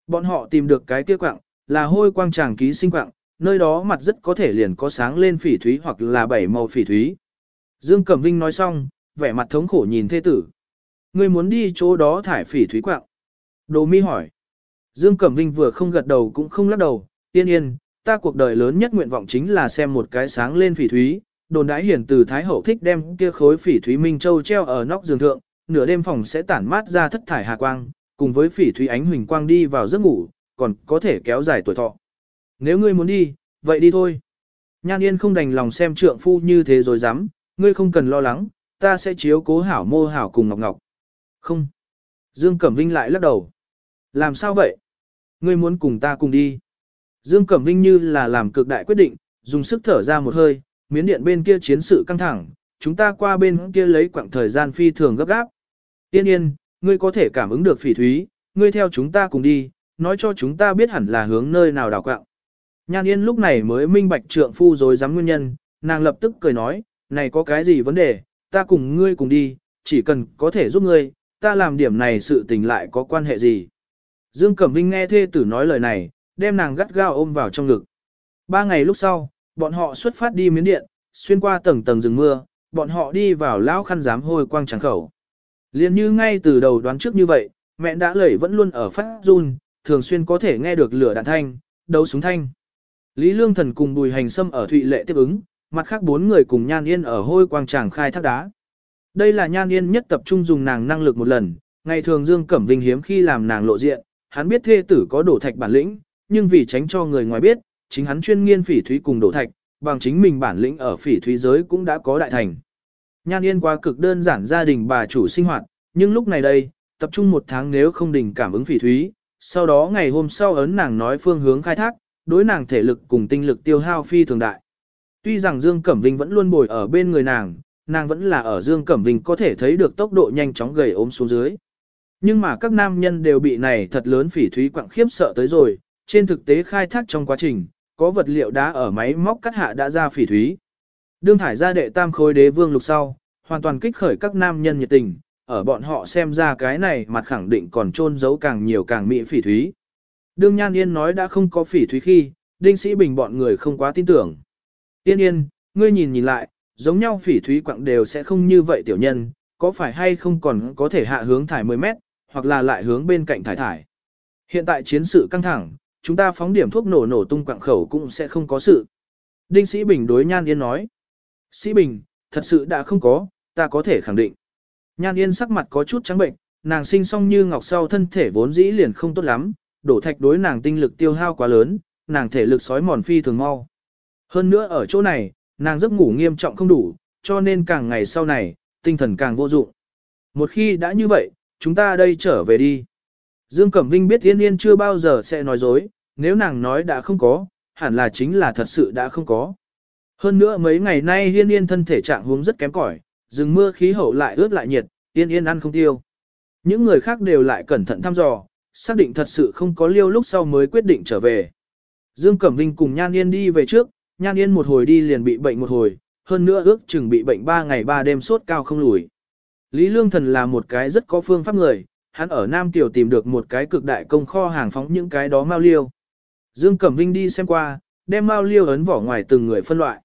Bọn họ tìm được cái kia quạng, là hôi quang tràng ký sinh quạng, nơi đó mặt rất có thể liền có sáng lên phỉ thúy hoặc là bảy màu phỉ thúy. Dương Cẩm Vinh nói xong, vẻ mặt thống khổ nhìn thê tử. Ngươi muốn đi chỗ đó thải phỉ thúy quạng. Đồ mi hỏi. Dương Cẩm Vinh vừa không gật đầu cũng không lắc đầu, yên yên, ta cuộc đời lớn nhất nguyện vọng chính là xem một cái sáng lên phỉ thúy. Đồn đãi hiển từ Thái Hậu thích đem kia khối phỉ thúy Minh Châu treo ở nóc giường thượng, nửa đêm phòng sẽ tản mát ra thất thải hà quang, cùng với phỉ thúy ánh huỳnh quang đi vào giấc ngủ, còn có thể kéo dài tuổi thọ. Nếu ngươi muốn đi, vậy đi thôi. Nhan Yên không đành lòng xem trượng phu như thế rồi dám, ngươi không cần lo lắng, ta sẽ chiếu cố hảo mô hảo cùng Ngọc Ngọc. Không. Dương Cẩm Vinh lại lắc đầu. Làm sao vậy? Ngươi muốn cùng ta cùng đi. Dương Cẩm Vinh như là làm cực đại quyết định, dùng sức thở ra một hơi, miến điện bên kia chiến sự căng thẳng, chúng ta qua bên kia lấy quãng thời gian phi thường gấp gáp. Tiên yên, ngươi có thể cảm ứng được phỉ thúy, ngươi theo chúng ta cùng đi, nói cho chúng ta biết hẳn là hướng nơi nào đào quạng. Nhan Yên lúc này mới minh bạch trượng phu rồi dám nguyên nhân, nàng lập tức cười nói, này có cái gì vấn đề, ta cùng ngươi cùng đi, chỉ cần có thể giúp ngươi, ta làm điểm này sự tình lại có quan hệ gì. Dương Cẩm Vinh nghe thê tử nói lời này, đem nàng gắt gao ôm vào trong ngực. Ba ngày lúc sau, bọn họ xuất phát đi miến điện, xuyên qua tầng tầng rừng mưa, bọn họ đi vào lão khăn giám hôi quang trắng khẩu. Liên như ngay từ đầu đoán trước như vậy, mẹ đã lẩy vẫn luôn ở phát run, thường xuyên có thể nghe được lửa đạn thanh, đấu súng thanh. Lý Lương Thần cùng Bùi Hành Sâm ở Thụy Lệ tiếp ứng, mặt khác bốn người cùng Nhan Yên ở hôi quang tràng khai thác đá. Đây là Nhan Yên nhất tập trung dùng nàng năng lực một lần, ngày thường Dương Cẩm Vinh hiếm khi làm nàng lộ diện, hắn biết thê tử có đổ thạch bản lĩnh, nhưng vì tránh cho người ngoài biết, chính hắn chuyên nghiên phỉ thúy cùng đổ thạch, bằng chính mình bản lĩnh ở phỉ thúy giới cũng đã có đại thành. Nhan Yên quá cực đơn giản gia đình bà chủ sinh hoạt, nhưng lúc này đây, tập trung một tháng nếu không đình cảm ứng phỉ thúy, sau đó ngày hôm sau ấn nàng nói phương hướng khai thác, đối nàng thể lực cùng tinh lực tiêu hao phi thường đại. Tuy rằng Dương Cẩm Vinh vẫn luôn bồi ở bên người nàng, nàng vẫn là ở Dương Cẩm Vinh có thể thấy được tốc độ nhanh chóng gầy ốm xuống dưới. Nhưng mà các nam nhân đều bị này thật lớn phỉ thúy quặng khiếp sợ tới rồi, trên thực tế khai thác trong quá trình, có vật liệu đá ở máy móc cắt hạ đã ra phỉ thúy. Đương thải ra đệ tam khối đế vương lục sau, hoàn toàn kích khởi các nam nhân nhiệt tình, ở bọn họ xem ra cái này mặt khẳng định còn trôn giấu càng nhiều càng mỹ phỉ thúy. Đương Nhan Yên nói đã không có phỉ thúy khi, Đinh Sĩ Bình bọn người không quá tin tưởng. Yên Yên, ngươi nhìn nhìn lại, giống nhau phỉ thúy quặng đều sẽ không như vậy tiểu nhân, có phải hay không còn có thể hạ hướng thải 10 mét, hoặc là lại hướng bên cạnh thải thải. Hiện tại chiến sự căng thẳng, chúng ta phóng điểm thuốc nổ nổ tung quặng khẩu cũng sẽ không có sự. Đinh Sĩ Bình đối Nhan Yên nói. Sĩ Bình, thật sự đã không có, ta có thể khẳng định. Nhan Yên sắc mặt có chút trắng bệnh, nàng sinh song như ngọc sau thân thể vốn dĩ liền không tốt lắm, đổ thạch đối nàng tinh lực tiêu hao quá lớn, nàng thể lực sói mòn phi thường mau. Hơn nữa ở chỗ này, nàng giấc ngủ nghiêm trọng không đủ, cho nên càng ngày sau này, tinh thần càng vô dụng. Một khi đã như vậy, chúng ta đây trở về đi. Dương Cẩm Vinh biết Yên Yên chưa bao giờ sẽ nói dối, nếu nàng nói đã không có, hẳn là chính là thật sự đã không có. Hơn nữa mấy ngày nay Yên Yên thân thể trạng huống rất kém cỏi, rừng mưa khí hậu lại ướt lại nhiệt, Yên Yên ăn không tiêu. Những người khác đều lại cẩn thận thăm dò, xác định thật sự không có liêu lúc sau mới quyết định trở về. Dương Cẩm Vinh cùng Nhan Yên đi về trước, Nhan Yên một hồi đi liền bị bệnh một hồi, hơn nữa ước chừng bị bệnh 3 ngày 3 đêm sốt cao không lùi. Lý Lương Thần là một cái rất có phương pháp người, hắn ở Nam Tiểu tìm được một cái cực đại công kho hàng phóng những cái đó mao liêu. Dương Cẩm Vinh đi xem qua, đem mao liêu ấn vỏ ngoài từng người phân loại.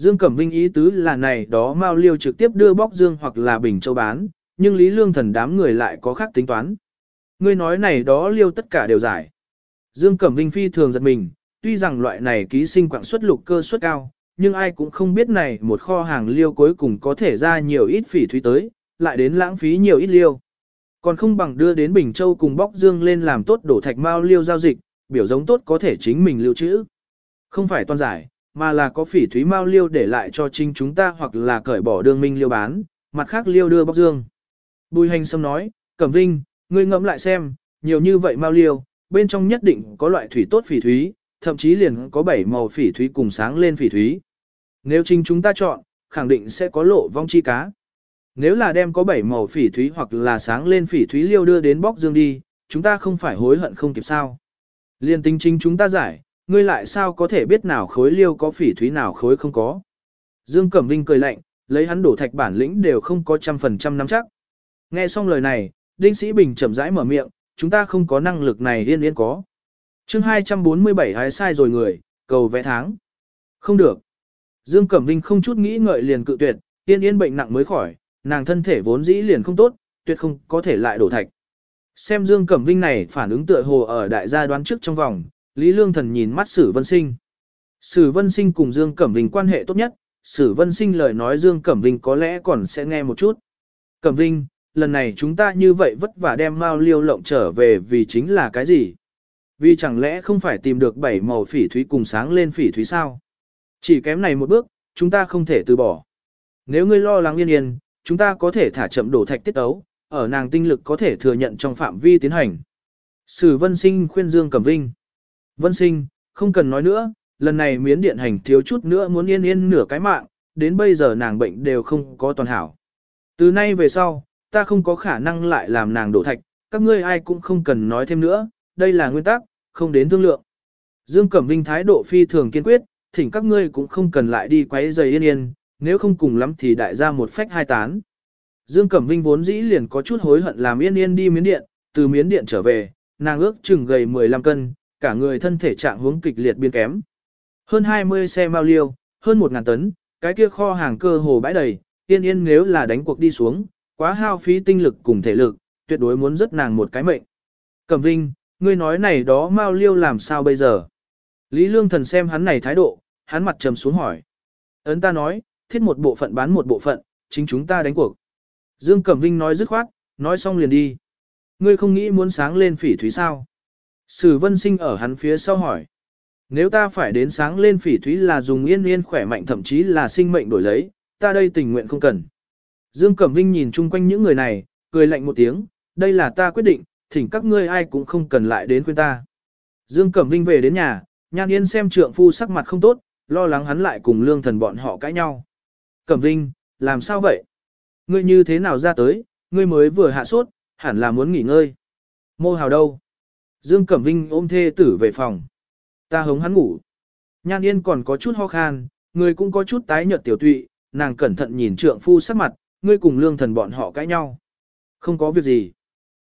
Dương Cẩm Vinh ý tứ là này đó mao liêu trực tiếp đưa bóc dương hoặc là bình châu bán, nhưng Lý Lương Thần đám người lại có khác tính toán. Ngươi nói này đó liêu tất cả đều giải. Dương Cẩm Vinh phi thường giật mình, tuy rằng loại này ký sinh quạng suất lục cơ suất cao, nhưng ai cũng không biết này một kho hàng liêu cuối cùng có thể ra nhiều ít phỉ thúy tới, lại đến lãng phí nhiều ít liêu. Còn không bằng đưa đến Bình Châu cùng bóc dương lên làm tốt đổ thạch mao liêu giao dịch, biểu giống tốt có thể chính mình lưu trữ. Không phải toàn giải, mà là có phỉ thúy mao liêu để lại cho chính chúng ta hoặc là cởi bỏ đương minh liêu bán, mặt khác liêu đưa bóc dương. Bùi hành sâm nói, Cẩm Vinh, ngươi ngẫm lại xem, nhiều như vậy mao liêu, bên trong nhất định có loại thủy tốt phỉ thúy, thậm chí liền có bảy màu phỉ thúy cùng sáng lên phỉ thúy. Nếu chính chúng ta chọn, khẳng định sẽ có lộ vong chi cá. Nếu là đem có bảy màu phỉ thúy hoặc là sáng lên phỉ thúy liêu đưa đến bóc dương đi, chúng ta không phải hối hận không kịp sao. Liên tính chính chúng ta giải, ngươi lại sao có thể biết nào khối liêu có phỉ thúy nào khối không có. Dương Cẩm Vinh cười lạnh, lấy hắn đổ thạch bản lĩnh đều không có trăm phần trăm nắm chắc. Nghe xong lời này, Đinh Sĩ Bình chậm rãi mở miệng, chúng ta không có năng lực này yên yên có. chương 247 hái sai rồi người, cầu vẽ tháng. Không được. Dương Cẩm Vinh không chút nghĩ ngợi liền cự tuyệt, yên yên bệnh nặng mới khỏi, nàng thân thể vốn dĩ liền không tốt, tuyệt không có thể lại đổ thạch. Xem Dương Cẩm Vinh này phản ứng tựa hồ ở đại gia đoán trước trong vòng, Lý Lương Thần nhìn mắt Sử Vân Sinh. Sử Vân Sinh cùng Dương Cẩm Vinh quan hệ tốt nhất, Sử Vân Sinh lời nói Dương Cẩm Vinh có lẽ còn sẽ nghe một chút. Cẩm Vinh, lần này chúng ta như vậy vất vả đem Mao Liêu lộng trở về vì chính là cái gì? Vì chẳng lẽ không phải tìm được bảy màu phỉ thúy cùng sáng lên phỉ thúy sao? Chỉ kém này một bước, chúng ta không thể từ bỏ. Nếu ngươi lo lắng yên yên, chúng ta có thể thả chậm đổ thạch tiết ấu, ở nàng tinh lực có thể thừa nhận trong phạm vi tiến hành. Sử Vân Sinh khuyên Dương Cẩm Vinh. Vân Sinh, không cần nói nữa, lần này miến điện hành thiếu chút nữa muốn yên yên nửa cái mạng, đến bây giờ nàng bệnh đều không có toàn hảo. Từ nay về sau, ta không có khả năng lại làm nàng đổ thạch, các ngươi ai cũng không cần nói thêm nữa, đây là nguyên tắc, không đến thương lượng. Dương Cẩm Vinh thái độ phi thường kiên quyết, thỉnh các ngươi cũng không cần lại đi quấy rầy yên yên, nếu không cùng lắm thì đại gia một phách hai tán. Dương Cẩm Vinh vốn dĩ liền có chút hối hận làm yên yên đi miến điện, từ miến điện trở về, nàng ước chừng gầy 15 cân, cả người thân thể trạng hướng kịch liệt biến kém. Hơn 20 xe mao liêu, hơn 1.000 tấn, cái kia kho hàng cơ hồ bãi đầy, yên yên nếu là đánh cuộc đi xuống, quá hao phí tinh lực cùng thể lực, tuyệt đối muốn rất nàng một cái mệnh. Cẩm Vinh, ngươi nói này đó mao liêu làm sao bây giờ? Lý Lương Thần xem hắn này thái độ, hắn mặt trầm xuống hỏi. Ấn ta nói, thiết một bộ phận bán một bộ phận, chính chúng ta đánh cuộc. Dương Cẩm Vinh nói dứt khoát, nói xong liền đi. Ngươi không nghĩ muốn sáng lên phỉ thúy sao? Sử vân sinh ở hắn phía sau hỏi. Nếu ta phải đến sáng lên phỉ thúy là dùng yên yên khỏe mạnh thậm chí là sinh mệnh đổi lấy, ta đây tình nguyện không cần. Dương Cẩm Vinh nhìn chung quanh những người này, cười lạnh một tiếng, đây là ta quyết định, thỉnh các ngươi ai cũng không cần lại đến khuyên ta. Dương Cẩm Vinh về đến nhà, nhan yên xem trượng phu sắc mặt không tốt, lo lắng hắn lại cùng lương thần bọn họ cãi nhau. Cẩm Vinh, làm sao vậy? Ngươi như thế nào ra tới, ngươi mới vừa hạ sốt, hẳn là muốn nghỉ ngơi. Mô hào đâu? Dương Cẩm Vinh ôm thê tử về phòng. Ta hống hắn ngủ. Nhan Yên còn có chút ho khan, người cũng có chút tái nhợt tiểu tụy, nàng cẩn thận nhìn trượng phu sắc mặt, ngươi cùng lương thần bọn họ cãi nhau. Không có việc gì.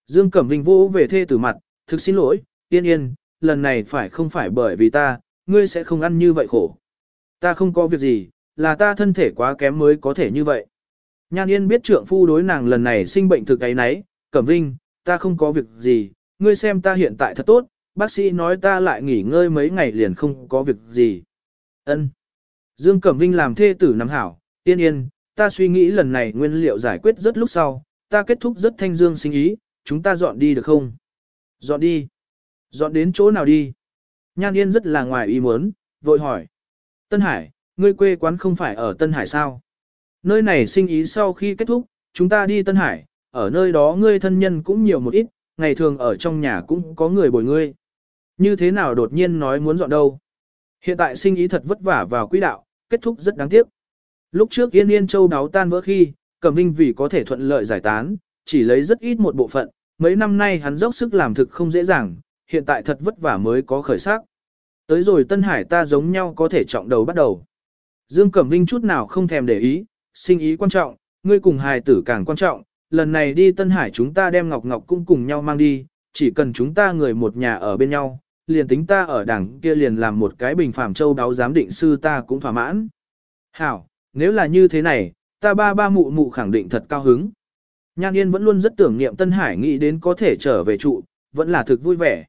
Dương Cẩm Vinh vô về thê tử mặt, thực xin lỗi, Yên Yên, lần này phải không phải bởi vì ta, ngươi sẽ không ăn như vậy khổ. Ta không có việc gì, là ta thân thể quá kém mới có thể như vậy. Nhan Yên biết trượng phu đối nàng lần này sinh bệnh thực ấy nấy, Cẩm Vinh, ta không có việc gì, ngươi xem ta hiện tại thật tốt, bác sĩ nói ta lại nghỉ ngơi mấy ngày liền không có việc gì. Ân. Dương Cẩm Vinh làm thê tử nắm hảo, yên yên, ta suy nghĩ lần này nguyên liệu giải quyết rất lúc sau, ta kết thúc rất thanh dương sinh ý, chúng ta dọn đi được không? Dọn đi. Dọn đến chỗ nào đi? Nhan Yên rất là ngoài ý muốn, vội hỏi. Tân Hải, ngươi quê quán không phải ở Tân Hải sao? Nơi này sinh ý sau khi kết thúc, chúng ta đi Tân Hải, ở nơi đó ngươi thân nhân cũng nhiều một ít, ngày thường ở trong nhà cũng có người bồi ngươi. Như thế nào đột nhiên nói muốn dọn đâu? Hiện tại sinh ý thật vất vả vào quỹ đạo, kết thúc rất đáng tiếc. Lúc trước Yên Yên Châu đáo tan vỡ khi, Cẩm Vinh vì có thể thuận lợi giải tán, chỉ lấy rất ít một bộ phận, mấy năm nay hắn dốc sức làm thực không dễ dàng, hiện tại thật vất vả mới có khởi sắc. Tới rồi Tân Hải ta giống nhau có thể trọng đầu bắt đầu. Dương Cẩm Vinh chút nào không thèm để ý, sinh ý quan trọng, ngươi cùng hài tử càng quan trọng, lần này đi Tân Hải chúng ta đem Ngọc Ngọc cũng cùng nhau mang đi, chỉ cần chúng ta người một nhà ở bên nhau, liền tính ta ở đảng kia liền làm một cái bình phàm châu đáo giám định sư ta cũng thỏa mãn. Hảo, nếu là như thế này, ta ba ba mụ mụ khẳng định thật cao hứng. Nhan Yên vẫn luôn rất tưởng niệm Tân Hải nghĩ đến có thể trở về trụ, vẫn là thực vui vẻ.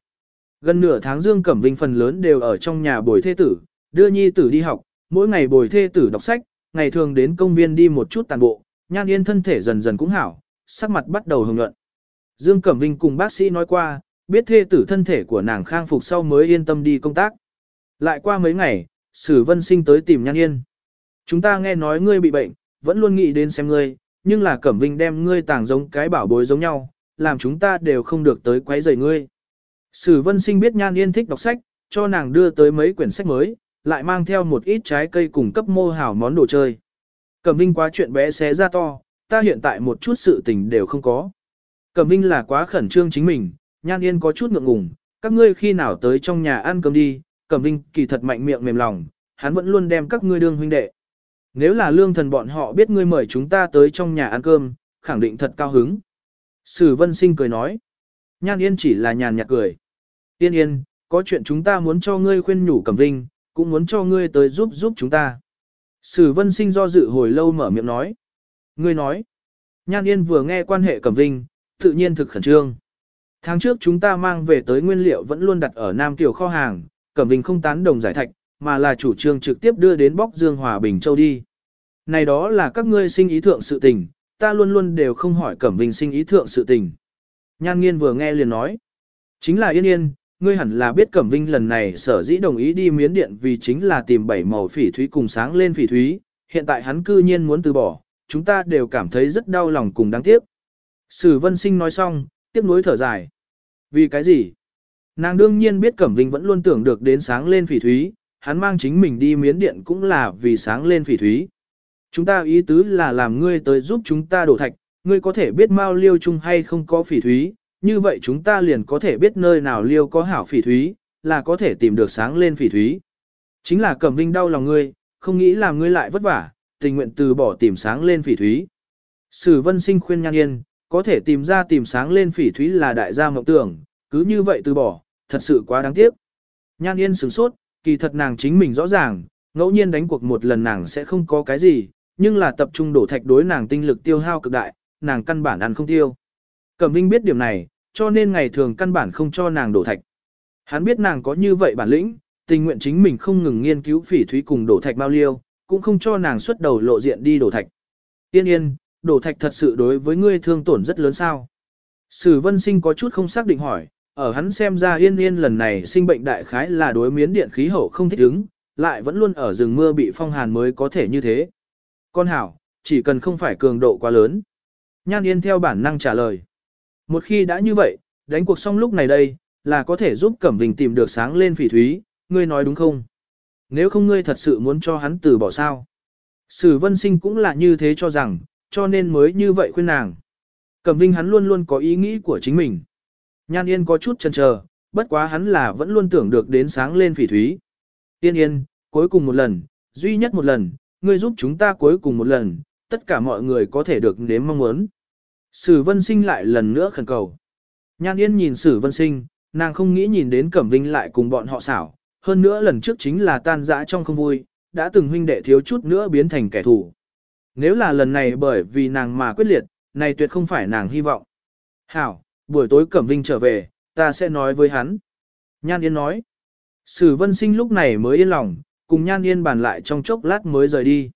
Gần nửa tháng Dương Cẩm Vinh phần lớn đều ở trong nhà bồi thê tử, đưa nhi tử đi học, mỗi ngày bồi thê tử đọc sách, ngày thường đến công viên đi một chút tàn bộ, Nhan Yên thân thể dần dần cũng hảo, sắc mặt bắt đầu hồng nhuận. Dương Cẩm Vinh cùng bác sĩ nói qua, biết thê tử thân thể của nàng khang phục sau mới yên tâm đi công tác. Lại qua mấy ngày, Sử Vân Sinh tới tìm Nhan Yên. Chúng ta nghe nói ngươi bị bệnh, vẫn luôn nghĩ đến xem ngươi, nhưng là Cẩm Vinh đem ngươi tàng giống cái bảo bối giống nhau, làm chúng ta đều không được tới quấy rầy ngươi. Sử Vân Sinh biết Nhan Yên thích đọc sách, cho nàng đưa tới mấy quyển sách mới, lại mang theo một ít trái cây cùng cấp mô hảo món đồ chơi. Cẩm Vinh quá chuyện bé xé ra to, ta hiện tại một chút sự tình đều không có. Cẩm Vinh là quá khẩn trương chính mình, Nhan Yên có chút ngượng ngùng, các ngươi khi nào tới trong nhà ăn cơm đi, Cẩm Vinh kỳ thật mạnh miệng mềm lòng, hắn vẫn luôn đem các ngươi đương huynh đệ. Nếu là lương thần bọn họ biết ngươi mời chúng ta tới trong nhà ăn cơm, khẳng định thật cao hứng. Sử Vân Sinh cười nói. Nhan Yên chỉ là nhàn nhạt cười. Yên Yên, có chuyện chúng ta muốn cho ngươi khuyên nhủ Cẩm Vinh, cũng muốn cho ngươi tới giúp giúp chúng ta. Sử Vân Sinh do dự hồi lâu mở miệng nói. Ngươi nói. Nhan Yên vừa nghe quan hệ Cẩm Vinh, tự nhiên thực khẩn trương. Tháng trước chúng ta mang về tới nguyên liệu vẫn luôn đặt ở Nam Kiều kho hàng, Cẩm Vinh không tán đồng giải thạch, mà là chủ trương trực tiếp đưa đến bóc Dương Hòa Bình Châu đi. Này đó là các ngươi sinh ý thượng sự tình, ta luôn luôn đều không hỏi Cẩm Vinh sinh ý thượng sự tình. Nhan Nghiên vừa nghe liền nói, chính là yên yên, ngươi hẳn là biết Cẩm Vinh lần này sở dĩ đồng ý đi miến điện vì chính là tìm bảy màu phỉ thúy cùng sáng lên phỉ thúy, hiện tại hắn cư nhiên muốn từ bỏ, chúng ta đều cảm thấy rất đau lòng cùng đáng tiếc. Sử Vân Sinh nói xong, tiếp nối thở dài. Vì cái gì? Nàng đương nhiên biết Cẩm Vinh vẫn luôn tưởng được đến sáng lên phỉ thúy, hắn mang chính mình đi miến điện cũng là vì sáng lên phỉ thúy. Chúng ta ý tứ là làm ngươi tới giúp chúng ta đổ thạch, ngươi có thể biết mao liêu chung hay không có phỉ thúy, như vậy chúng ta liền có thể biết nơi nào liêu có hảo phỉ thúy, là có thể tìm được sáng lên phỉ thúy. Chính là Cẩm Vinh đau lòng ngươi, không nghĩ làm ngươi lại vất vả, tình nguyện từ bỏ tìm sáng lên phỉ thúy. Sử Vân Sinh khuyên Nhan Yên, có thể tìm ra tìm sáng lên phỉ thúy là đại gia mộng tưởng, cứ như vậy từ bỏ, thật sự quá đáng tiếc. Nhan Yên sửng sốt, kỳ thật nàng chính mình rõ ràng, ngẫu nhiên đánh cuộc một lần nàng sẽ không có cái gì, nhưng là tập trung đổ thạch đối nàng tinh lực tiêu hao cực đại, nàng căn bản ăn không tiêu. Cẩm Vinh biết điểm này, cho nên ngày thường căn bản không cho nàng đổ thạch. Hắn biết nàng có như vậy bản lĩnh, tình nguyện chính mình không ngừng nghiên cứu phỉ thúy cùng đổ thạch bao liêu, cũng không cho nàng xuất đầu lộ diện đi đổ thạch. Yên yên, đổ thạch thật sự đối với ngươi thương tổn rất lớn sao. Sử vân sinh có chút không xác định hỏi, ở hắn xem ra yên yên lần này sinh bệnh đại khái là đối miến điện khí hậu không thích ứng, lại vẫn luôn ở rừng mưa bị phong hàn mới có thể như thế. Con hảo, chỉ cần không phải cường độ quá lớn. Nhan yên theo bản năng trả lời. Một khi đã như vậy, đánh cuộc xong lúc này đây, là có thể giúp Cẩm Vinh tìm được sáng lên phỉ thúy, ngươi nói đúng không? Nếu không ngươi thật sự muốn cho hắn từ bỏ sao? Sử vân sinh cũng là như thế cho rằng, cho nên mới như vậy khuyên nàng. Cẩm Vinh hắn luôn luôn có ý nghĩ của chính mình. Nhan Yên có chút chần chờ, bất quá hắn là vẫn luôn tưởng được đến sáng lên phỉ thúy. Yên Yên, cuối cùng một lần, duy nhất một lần, ngươi giúp chúng ta cuối cùng một lần, tất cả mọi người có thể được nếm mong muốn. Sử Vân Sinh lại lần nữa khẩn cầu. Nhan Yên nhìn Sử Vân Sinh, nàng không nghĩ nhìn đến Cẩm Vinh lại cùng bọn họ xảo, hơn nữa lần trước chính là tan dã trong không vui, đã từng huynh đệ thiếu chút nữa biến thành kẻ thù. Nếu là lần này bởi vì nàng mà quyết liệt, này tuyệt không phải nàng hy vọng. Hảo, buổi tối Cẩm Vinh trở về, ta sẽ nói với hắn. Nhan Yên nói. Sử Vân Sinh lúc này mới yên lòng, cùng Nhan Yên bàn lại trong chốc lát mới rời đi.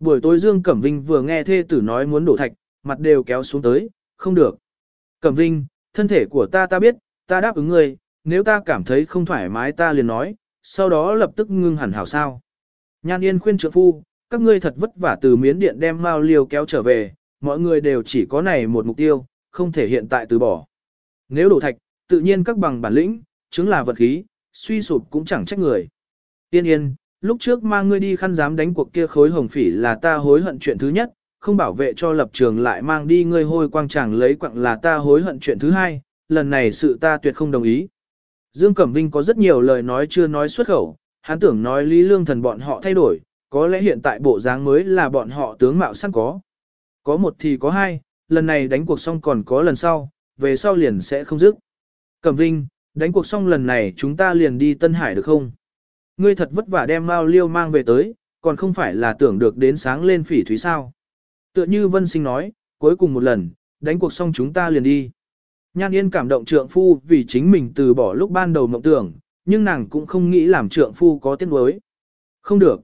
Buổi tối Dương Cẩm Vinh vừa nghe thê tử nói muốn đổ thạch, mặt đều kéo xuống tới, không được. Cẩm Vinh, thân thể của ta ta biết, ta đáp ứng ngươi, nếu ta cảm thấy không thoải mái ta liền nói, sau đó lập tức ngưng hẳn hảo sao. Nhan Yên khuyên trượng phu, các ngươi thật vất vả từ miến điện đem Mao Liêu kéo trở về, mọi người đều chỉ có này một mục tiêu, không thể hiện tại từ bỏ. Nếu đổ thạch, tự nhiên các bằng bản lĩnh, chứng là vật khí, suy sụp cũng chẳng trách người. Yên yên, lúc trước mang ngươi đi khăn dám đánh cuộc kia khối hồng phỉ là ta hối hận chuyện thứ nhất, không bảo vệ cho lập trường lại mang đi ngươi hôi quang chẳng lấy quặng là ta hối hận chuyện thứ hai, lần này sự ta tuyệt không đồng ý. Dương Cẩm Vinh có rất nhiều lời nói chưa nói xuất khẩu, hắn tưởng nói Lý Lương Thần bọn họ thay đổi, có lẽ hiện tại bộ dáng mới là bọn họ tướng mạo sẵn có. Có một thì có hai, lần này đánh cuộc xong còn có lần sau, về sau liền sẽ không dứt. Cẩm Vinh, đánh cuộc xong lần này chúng ta liền đi Tân Hải được không? Ngươi thật vất vả đem Mao Liêu mang về tới, còn không phải là tưởng được đến sáng lên phỉ thúy sao. Tựa như Vân Sinh nói, cuối cùng một lần, đánh cuộc xong chúng ta liền đi. Nhan Yên cảm động trượng phu vì chính mình từ bỏ lúc ban đầu mộng tưởng, nhưng nàng cũng không nghĩ làm trượng phu có tiếng đối. Không được.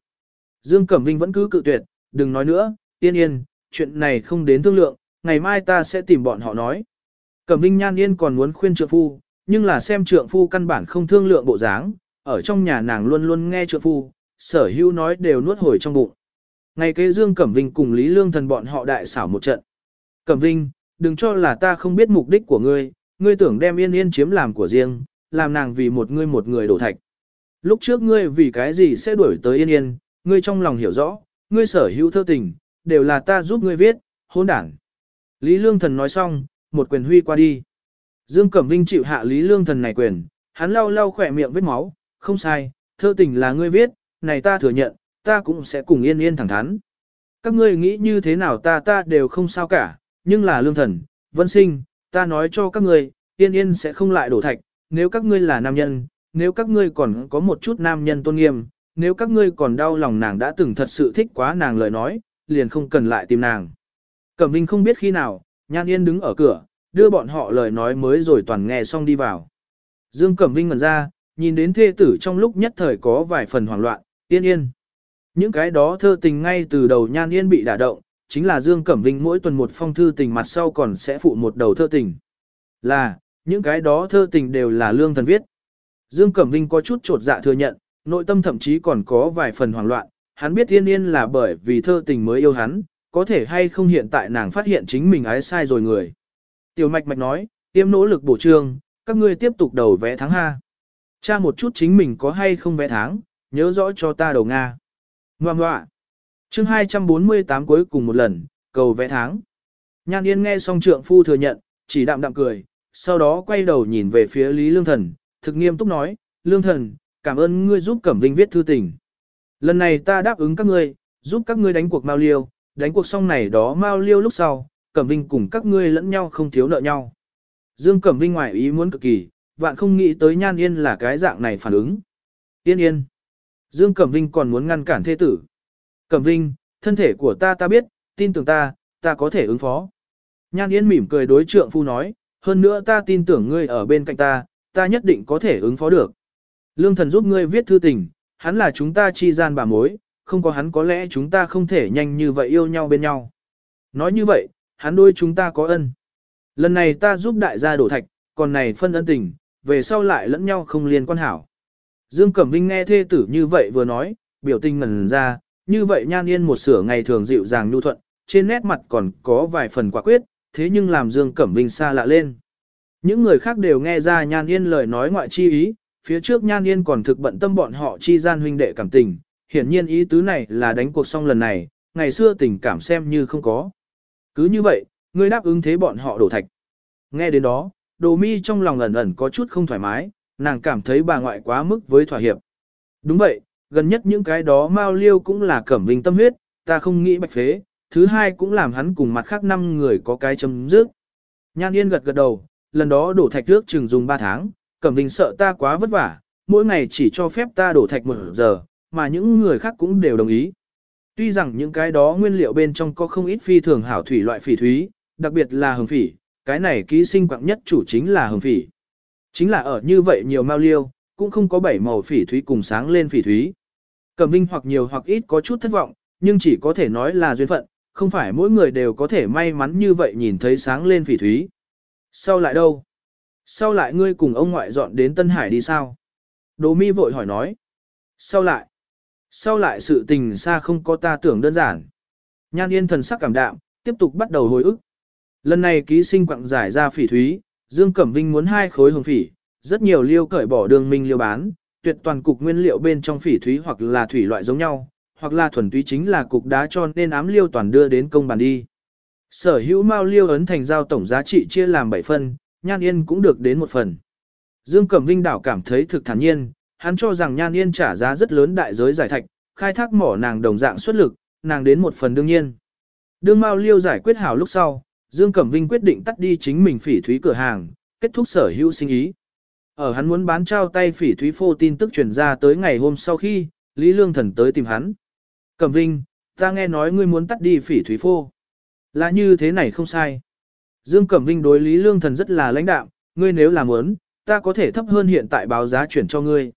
Dương Cẩm Vinh vẫn cứ cự tuyệt, đừng nói nữa, yên yên, chuyện này không đến thương lượng, ngày mai ta sẽ tìm bọn họ nói. Cẩm Vinh Nhan Yên còn muốn khuyên trượng phu, nhưng là xem trượng phu căn bản không thương lượng bộ dáng, ở trong nhà nàng luôn luôn nghe trượng phu, sở hữu nói đều nuốt hồi trong bụng. Ngày kế Dương Cẩm Vinh cùng Lý Lương Thần bọn họ đại xảo một trận. Cẩm Vinh, đừng cho là ta không biết mục đích của ngươi, ngươi tưởng đem yên yên chiếm làm của riêng, làm nàng vì một ngươi một người đổ thạch. Lúc trước ngươi vì cái gì sẽ đuổi tới yên yên, ngươi trong lòng hiểu rõ, ngươi sở hữu thơ tình, đều là ta giúp ngươi viết, hôn đảng. Lý Lương Thần nói xong, một quyền huy qua đi. Dương Cẩm Vinh chịu hạ Lý Lương Thần này quyền, hắn lau lau khỏe miệng vết máu, không sai, thơ tình là ngươi viết, này ta thừa nhận, ta cũng sẽ cùng yên yên thẳng thắn. Các ngươi nghĩ như thế nào ta ta đều không sao cả, nhưng là lương thần, vân sinh, ta nói cho các ngươi, yên yên sẽ không lại đổ thạch, nếu các ngươi là nam nhân, nếu các ngươi còn có một chút nam nhân tôn nghiêm, nếu các ngươi còn đau lòng nàng đã từng thật sự thích quá nàng lời nói, liền không cần lại tìm nàng. Cẩm Vinh không biết khi nào, Nhan Yên đứng ở cửa, đưa bọn họ lời nói mới rồi toàn nghe xong đi vào. Dương Cẩm Vinh ngẩn ra, nhìn đến thê tử trong lúc nhất thời có vài phần hoảng loạn, yên yên. Những cái đó thơ tình ngay từ đầu Nhan Yên bị đả động, chính là Dương Cẩm Vinh mỗi tuần một phong thư tình mặt sau còn sẽ phụ một đầu thơ tình. Là, những cái đó thơ tình đều là lương thần viết. Dương Cẩm Vinh có chút trột dạ thừa nhận, nội tâm thậm chí còn có vài phần hoảng loạn, hắn biết Yên Yên là bởi vì thơ tình mới yêu hắn, có thể hay không hiện tại nàng phát hiện chính mình ái sai rồi người. Tiểu Mạch Mạch nói, tiêm nỗ lực bổ trương, các ngươi tiếp tục đầu vẽ tháng ha. Cha một chút chính mình có hay không vẽ tháng, nhớ rõ cho ta đầu Nga. Ngoà ngoạ chương 248 cuối cùng một lần, cầu vẽ tháng. Nhan Yên nghe xong trượng phu thừa nhận, chỉ đạm đạm cười, sau đó quay đầu nhìn về phía Lý Lương Thần, thực nghiêm túc nói, Lương Thần, cảm ơn ngươi giúp Cẩm Vinh viết thư tình. Lần này ta đáp ứng các ngươi, giúp các ngươi đánh cuộc Mao Liêu, đánh cuộc xong này đó Mao Liêu lúc sau, Cẩm Vinh cùng các ngươi lẫn nhau không thiếu nợ nhau. Dương Cẩm Vinh ngoài ý muốn cực kỳ, vạn không nghĩ tới Nhan Yên là cái dạng này phản ứng. Yên yên. Dương Cẩm Vinh còn muốn ngăn cản thế tử. Cẩm Vinh, thân thể của ta ta biết, tin tưởng ta, ta có thể ứng phó. Nhan Yến mỉm cười đối trượng phu nói, hơn nữa ta tin tưởng ngươi ở bên cạnh ta, ta nhất định có thể ứng phó được. Lương thần giúp ngươi viết thư tình, hắn là chúng ta chi gian bà mối, không có hắn có lẽ chúng ta không thể nhanh như vậy yêu nhau bên nhau. Nói như vậy, hắn đôi chúng ta có ân. Lần này ta giúp đại gia đổ thạch, còn này phân ân tình, về sau lại lẫn nhau không liên quan hảo. Dương Cẩm Vinh nghe thê tử như vậy vừa nói, biểu tình ngần ra, như vậy nhan yên một sửa ngày thường dịu dàng nhu thuận, trên nét mặt còn có vài phần quả quyết, thế nhưng làm Dương Cẩm Vinh xa lạ lên. Những người khác đều nghe ra nhan yên lời nói ngoại chi ý, phía trước nhan yên còn thực bận tâm bọn họ chi gian huynh đệ cảm tình, hiển nhiên ý tứ này là đánh cuộc xong lần này, ngày xưa tình cảm xem như không có. Cứ như vậy, ngươi đáp ứng thế bọn họ đổ thạch. Nghe đến đó, đồ mi trong lòng ẩn ẩn có chút không thoải mái, nàng cảm thấy bà ngoại quá mức với thỏa hiệp. Đúng vậy, gần nhất những cái đó mao liêu cũng là cẩm vinh tâm huyết, ta không nghĩ bạch phế, thứ hai cũng làm hắn cùng mặt khác năm người có cái chấm dứt. Nhan Yên gật gật đầu, lần đó đổ thạch trước chừng dùng 3 tháng, cẩm vinh sợ ta quá vất vả, mỗi ngày chỉ cho phép ta đổ thạch một giờ, mà những người khác cũng đều đồng ý. Tuy rằng những cái đó nguyên liệu bên trong có không ít phi thường hảo thủy loại phỉ thúy, đặc biệt là hồng phỉ, cái này ký sinh quặng nhất chủ chính là hồng phỉ. Chính là ở như vậy nhiều mao liêu, cũng không có bảy màu phỉ thúy cùng sáng lên phỉ thúy. Cẩm Vinh hoặc nhiều hoặc ít có chút thất vọng, nhưng chỉ có thể nói là duyên phận, không phải mỗi người đều có thể may mắn như vậy nhìn thấy sáng lên phỉ thúy. Sau lại đâu? Sau lại ngươi cùng ông ngoại dọn đến Tân Hải đi sao? Đồ mi vội hỏi nói. Sau lại? Sau lại sự tình xa không có ta tưởng đơn giản. Nhan yên thần sắc cảm đạm, tiếp tục bắt đầu hồi ức. Lần này ký sinh quặng giải ra phỉ thúy, Dương Cẩm Vinh muốn hai khối hồng phỉ, rất nhiều liêu cởi bỏ đường minh liêu bán, tuyệt toàn cục nguyên liệu bên trong phỉ thúy hoặc là thủy loại giống nhau, hoặc là thuần túy chính là cục đá cho nên ám liêu toàn đưa đến công bàn đi. Sở hữu mao liêu ấn thành giao tổng giá trị chia làm 7 phần Nhan Yên cũng được đến một phần. Dương Cẩm Vinh đảo cảm thấy thực thản nhiên, hắn cho rằng Nhan Yên trả giá rất lớn đại giới giải thạch, khai thác mỏ nàng đồng dạng xuất lực, nàng đến một phần đương nhiên. Đương mao liêu giải quyết hảo lúc sau, Dương Cẩm Vinh quyết định tắt đi chính mình phỉ thúy cửa hàng, kết thúc sở hữu sinh ý. Ở hắn muốn bán trao tay phỉ thúy phô tin tức truyền ra tới ngày hôm sau khi, Lý Lương Thần tới tìm hắn. Cẩm Vinh, ta nghe nói ngươi muốn tắt đi phỉ thúy phô. Là như thế này không sai. Dương Cẩm Vinh đối Lý Lương Thần rất là lãnh đạm, ngươi nếu làm muốn, ta có thể thấp hơn hiện tại báo giá chuyển cho ngươi.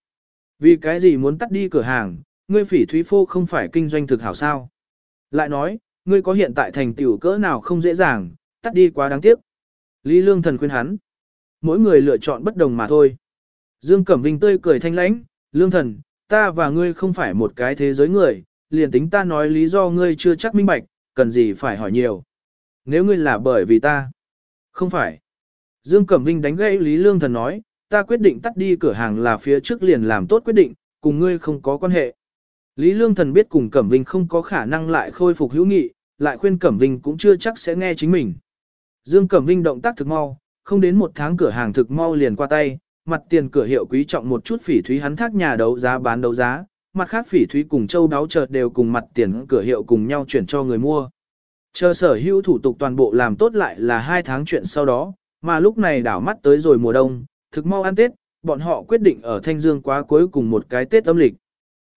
Vì cái gì muốn tắt đi cửa hàng, ngươi phỉ thúy phô không phải kinh doanh thực hảo sao. Lại nói, ngươi có hiện tại thành tiểu cỡ nào không dễ dàng, tắt đi quá đáng tiếc. Lý Lương Thần khuyên hắn. Mỗi người lựa chọn bất đồng mà thôi. Dương Cẩm Vinh tươi cười thanh lãnh, Lương Thần, ta và ngươi không phải một cái thế giới người, liền tính ta nói lý do ngươi chưa chắc minh bạch, cần gì phải hỏi nhiều. Nếu ngươi là bởi vì ta. Không phải. Dương Cẩm Vinh đánh gãy Lý Lương Thần nói, ta quyết định tắt đi cửa hàng là phía trước liền làm tốt quyết định, cùng ngươi không có quan hệ. Lý Lương Thần biết cùng Cẩm Vinh không có khả năng lại khôi phục hữu nghị, lại khuyên Cẩm Vinh cũng chưa chắc sẽ nghe chính mình. Dương Cẩm Vinh động tác thực mau, không đến một tháng cửa hàng thực mau liền qua tay, mặt tiền cửa hiệu quý trọng một chút phỉ thúy hắn thác nhà đấu giá bán đấu giá, mặt khác phỉ thúy cùng châu đáo chợt đều cùng mặt tiền cửa hiệu cùng nhau chuyển cho người mua. Chờ sở hữu thủ tục toàn bộ làm tốt lại là hai tháng chuyện sau đó, mà lúc này đảo mắt tới rồi mùa đông, thực mau ăn Tết, bọn họ quyết định ở Thanh Dương quá cuối cùng một cái Tết âm lịch.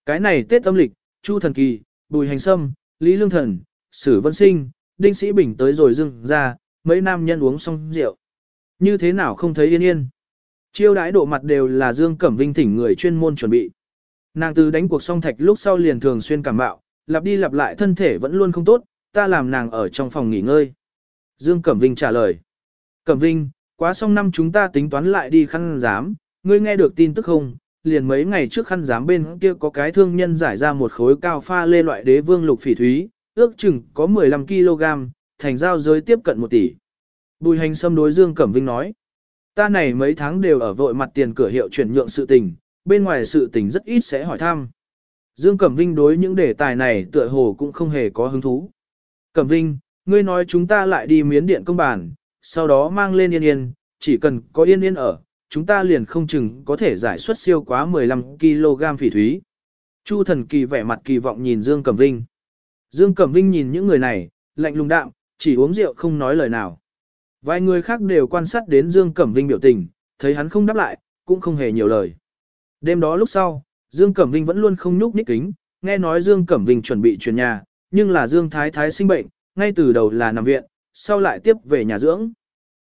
Cái này Tết âm lịch, Chu Thần Kỳ, Bùi Hành Sâm, Lý Lương Thần, Sử Vân Sinh, Đinh Sĩ Bình tới rồi dưng ra, mấy nam nhân uống xong rượu. Như thế nào không thấy yên yên. Chiêu đãi độ mặt đều là Dương Cẩm Vinh thỉnh người chuyên môn chuẩn bị. Nàng từ đánh cuộc song thạch lúc sau liền thường xuyên cảm bạo, lặp đi lặp lại thân thể vẫn luôn không tốt, ta làm nàng ở trong phòng nghỉ ngơi. Dương Cẩm Vinh trả lời. Cẩm Vinh, quá xong năm chúng ta tính toán lại đi khăn giám, ngươi nghe được tin tức không? Liền mấy ngày trước khăn giám bên kia có cái thương nhân giải ra một khối cao pha lê loại đế vương lục phỉ thúy, ước chừng có 15 kg, thành giao giới tiếp cận 1 tỷ. Bùi hành xâm đối Dương Cẩm Vinh nói. Ta này mấy tháng đều ở vội mặt tiền cửa hiệu chuyển nhượng sự tình, bên ngoài sự tình rất ít sẽ hỏi thăm. Dương Cẩm Vinh đối những đề tài này tựa hồ cũng không hề có hứng thú. Cẩm Vinh, ngươi nói chúng ta lại đi miến điện công bản, sau đó mang lên yên yên, chỉ cần có yên yên ở, chúng ta liền không chừng có thể giải xuất siêu quá 15kg phỉ thúy. Chu thần kỳ vẻ mặt kỳ vọng nhìn Dương Cẩm Vinh. Dương Cẩm Vinh nhìn những người này, lạnh lùng đạm, chỉ uống rượu không nói lời nào. Vài người khác đều quan sát đến Dương Cẩm Vinh biểu tình, thấy hắn không đáp lại, cũng không hề nhiều lời. Đêm đó lúc sau, Dương Cẩm Vinh vẫn luôn không nhúc nhích kính, nghe nói Dương Cẩm Vinh chuẩn bị chuyển nhà, nhưng là Dương Thái Thái sinh bệnh, ngay từ đầu là nằm viện, sau lại tiếp về nhà dưỡng.